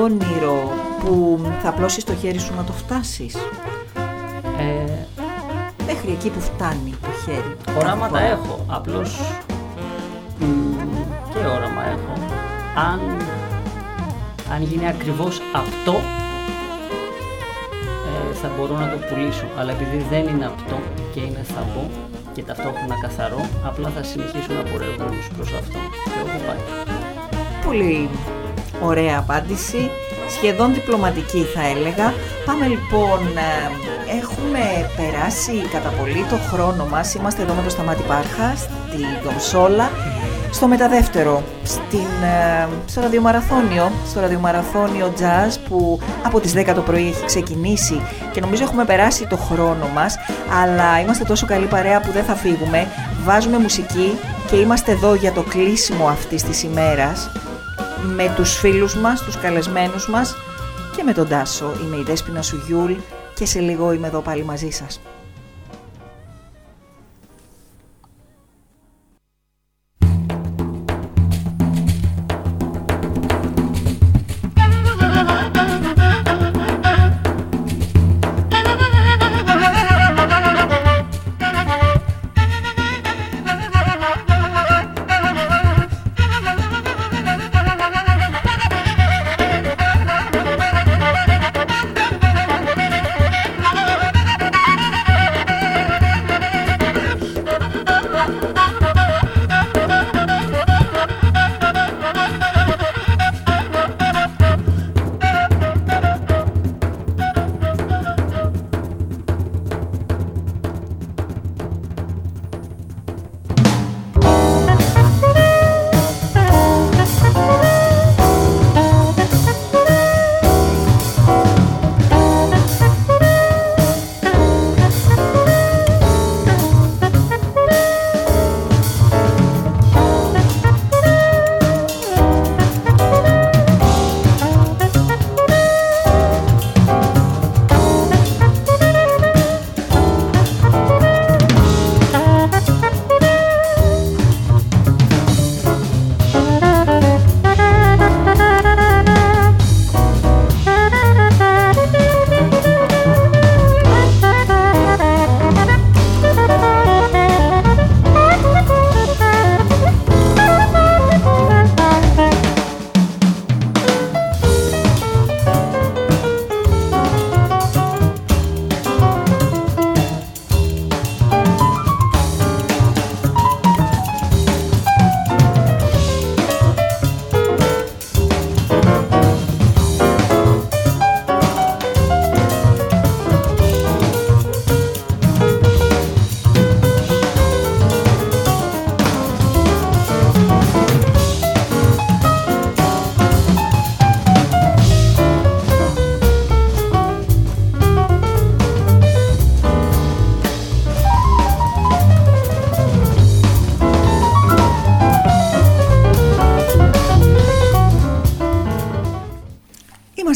όνειρο που θα απλώσεις το χέρι σου να το φτάσεις; Ε, Μέχρι εκεί που φτάνει το χέρι. Οράματα Κάθε φορά. έχω, απλώς μ, και όραμα έχω. Αν, αν γίνει ακριβώς αυτό, ε, θα μπορώ να το πουλήσω. Αλλά επειδή δεν είναι αυτό και είναι θαμπό και ταυτόχρονα καθαρό, απλά θα συνεχίσω να πορεύω προς αυτό. Και όπου πάει. Πολύ ωραία απάντηση, σχεδόν διπλωματική θα έλεγα. Πάμε λοιπόν, ε, έχουμε περάσει κατά πολύ το χρόνο μας, είμαστε εδώ με το Σταμάτη Πάρχα, στην κονσόλα, στο μεταδεύτερο, στην, ε, στο ραδιομαραθώνιο, στο ραδιομαραθώνιο jazz που από τις 10 το πρωί έχει ξεκινήσει και νομίζω έχουμε περάσει το χρόνο μας, αλλά είμαστε τόσο καλή παρέα που δεν θα φύγουμε, βάζουμε μουσική και είμαστε εδώ για το κλείσιμο αυτής της ημέρας με τους φίλους μας, τους καλεσμένους μας και με τον Τάσο. Είμαι η Δέσποινα Σουγιούλ και σε λίγο είμαι εδώ πάλι μαζί σας.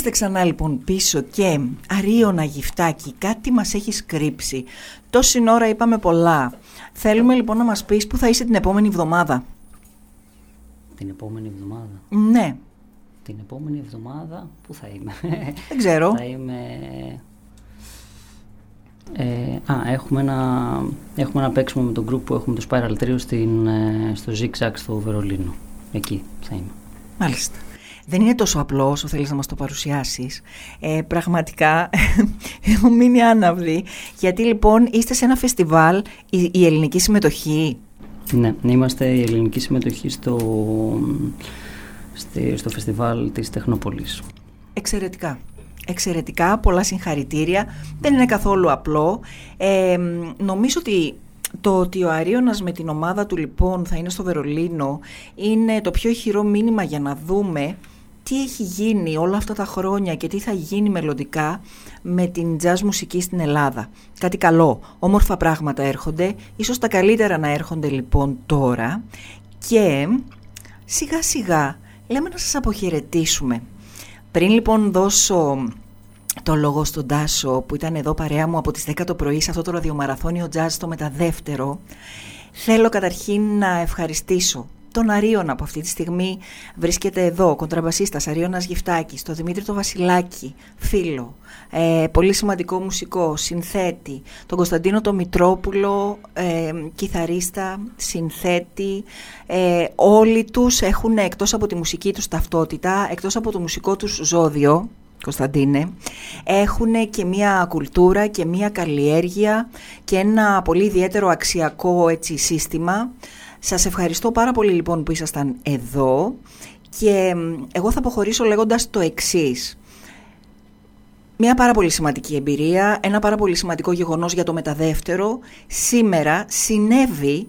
Είμαστε ξανά λοιπόν πίσω και αρίωνα γυφτάκι, κάτι μας έχει σκρύψει. Τόση ώρα είπαμε πολλά. Θέλουμε λοιπόν να μας πεις που θα είσαι την επόμενη εβδομάδα. Την επόμενη εβδομάδα; Ναι, Την επόμενη εβδομάδα πού θα είμαι; Δεν ξέρω. θα είμαι... Ε, α, έχουμε ένα, έχουμε ένα παίξιμο με τον group που έχουμε το Spiral Trio στην, ε, στο Zigzag στο Βερολίνο. Εκεί θα είμαι. Μάλιστα. Δεν είναι τόσο απλό όσο θέλεις να μας το παρουσιάσεις. Ε, πραγματικά έχω μείνει άναυδη. Γιατί λοιπόν είστε σε ένα φεστιβάλ, η, η ελληνική συμμετοχή. Ναι, είμαστε η ελληνική συμμετοχή στο, στη- στο φεστιβάλ της Τεχνόπολης. Εξαιρετικά. Εξαιρετικά, πολλά συγχαρητήρια. Δεν είναι καθόλου απλό. Ε, μ, νομίζω ότι το ότι ο Αρίωνας με την ομάδα του λοιπόν θα είναι στο Βερολίνο είναι το πιο ηχηρό μήνυμα για να δούμε τι έχει γίνει όλα αυτά τα χρόνια και τι θα γίνει μελλοντικά με την jazz μουσική στην Ελλάδα. Κάτι καλό, όμορφα πράγματα έρχονται, ίσως τα καλύτερα να έρχονται λοιπόν τώρα και σιγά σιγά λέμε να σας αποχαιρετήσουμε. Πριν λοιπόν δώσω το λόγο στον Τάσο που ήταν εδώ παρέα μου από τις 10 το πρωί σε αυτό το ραδιομαραθώνιο jazz το μεταδεύτερο θέλω καταρχήν να ευχαριστήσω τον Αρίωνα που αυτή τη στιγμή βρίσκεται εδώ, κοντραμπασίστας Αρίωνας Γυφτάκης, τον Δημήτρη το Βασιλάκη, φίλο, ε, πολύ σημαντικό μουσικό, συνθέτη, τον Κωνσταντίνο το Μητρόπουλο, ε, κιθαρίστα, συνθέτη, ε, όλοι τους έχουν εκτός από τη μουσική τους ταυτότητα, εκτός από το μουσικό τους ζώδιο, Κωνσταντίνε, έχουν και μια κουλτούρα και μια καλλιέργεια και ένα πολύ ιδιαίτερο αξιακό έτσι, σύστημα. Σας ευχαριστώ πάρα πολύ λοιπόν που ήσασταν εδώ και μ, εγώ θα αποχωρήσω λέγοντας το εξής. Μια πάρα πολύ σημαντική εμπειρία, ένα πάρα πολύ σημαντικό γεγονός για το μεταδεύτερο. Σήμερα συνέβη,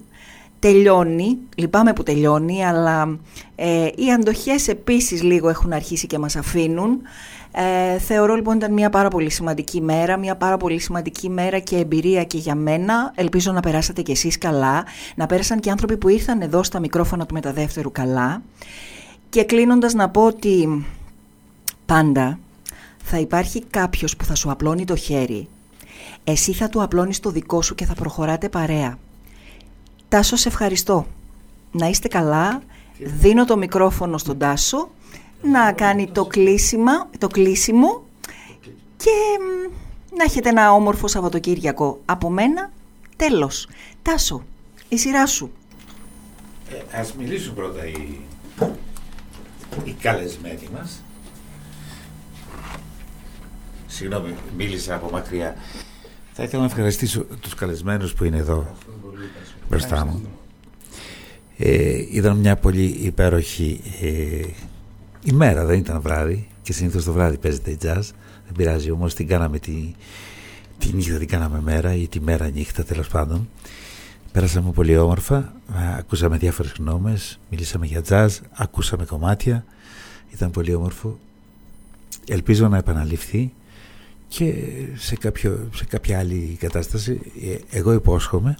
τελειώνει, λυπάμαι που τελειώνει, αλλά ε, οι αντοχές επίσης λίγο έχουν αρχίσει και μας αφήνουν. Ε, θεωρώ λοιπόν ήταν μια πάρα πολύ σημαντική μέρα, μια πάρα πολύ σημαντική μέρα και εμπειρία και για μένα. Ελπίζω να περάσατε κι εσείς καλά, να πέρασαν και άνθρωποι που ήρθαν εδώ στα μικρόφωνα του μεταδεύτερου καλά. Και κλείνοντας να πω ότι πάντα θα υπάρχει κάποιος που θα σου απλώνει το χέρι. Εσύ θα του απλώνεις το δικό σου και θα προχωράτε παρέα. Τάσο, σε ευχαριστώ. Να είστε καλά. Δίνω το μικρόφωνο στον Τάσο να κάνει το, κλείσιμα, το κλείσιμο και μ, να έχετε ένα όμορφο Σαββατοκύριακο. Από μένα, τέλος. Τάσο, η σειρά σου. Ε, ας μιλήσουν πρώτα οι, οι καλεσμένοι μας. Συγγνώμη, μίλησα από μακριά. Θα ήθελα να ευχαριστήσω τους καλεσμένους που είναι εδώ μπροστά μου. Ε, ήταν μια πολύ υπέροχη ε, ημέρα, δεν ήταν βράδυ και συνήθως το βράδυ παίζεται η jazz. Δεν πειράζει όμως, την κάναμε τη, τη νύχτα την κάναμε μέρα ή τη μέρα νύχτα τέλος πάντων. Πέρασαμε πολύ όμορφα, α, ακούσαμε διάφορες γνώμες, μιλήσαμε για jazz, ακούσαμε κομμάτια, ήταν πολύ όμορφο. Ελπίζω να επαναληφθεί και σε, κάποιο, σε κάποια άλλη κατάσταση ε, εγώ υπόσχομαι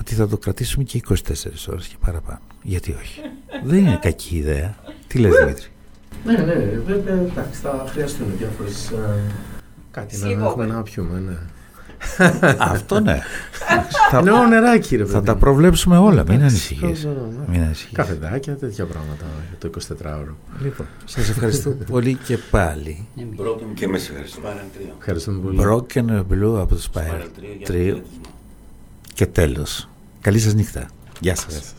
ότι θα το κρατήσουμε και 24 ώρες και παραπάνω. Γιατί όχι; Δεν είναι κακή ιδέα. Τι λες Δημήτρη; Ναι, ναι, βέβαια εντάξει, θα χρειαστούν διάφορες. Κάτι να Σιγό. έχουμε να πιούμε, ναι. Αυτό ναι. Θα- Ναι, ο νεράκι, ρε Θα παιδί. τα προβλέψουμε όλα, μην Εντάξει, ανησυχείς. ναι, ναι. Μην ανησυχείς. Καφεδάκια, τέτοια πράγματα για το 24ωρο. Λοιπόν, σας ευχαριστώ πολύ και πάλι. Και με ευχαριστώ. Ευχαριστούμε πολύ. Broken Blue από το Spiral Spiral Trio για 3 και τέλος. Καλή σας νύχτα. Γεια σας.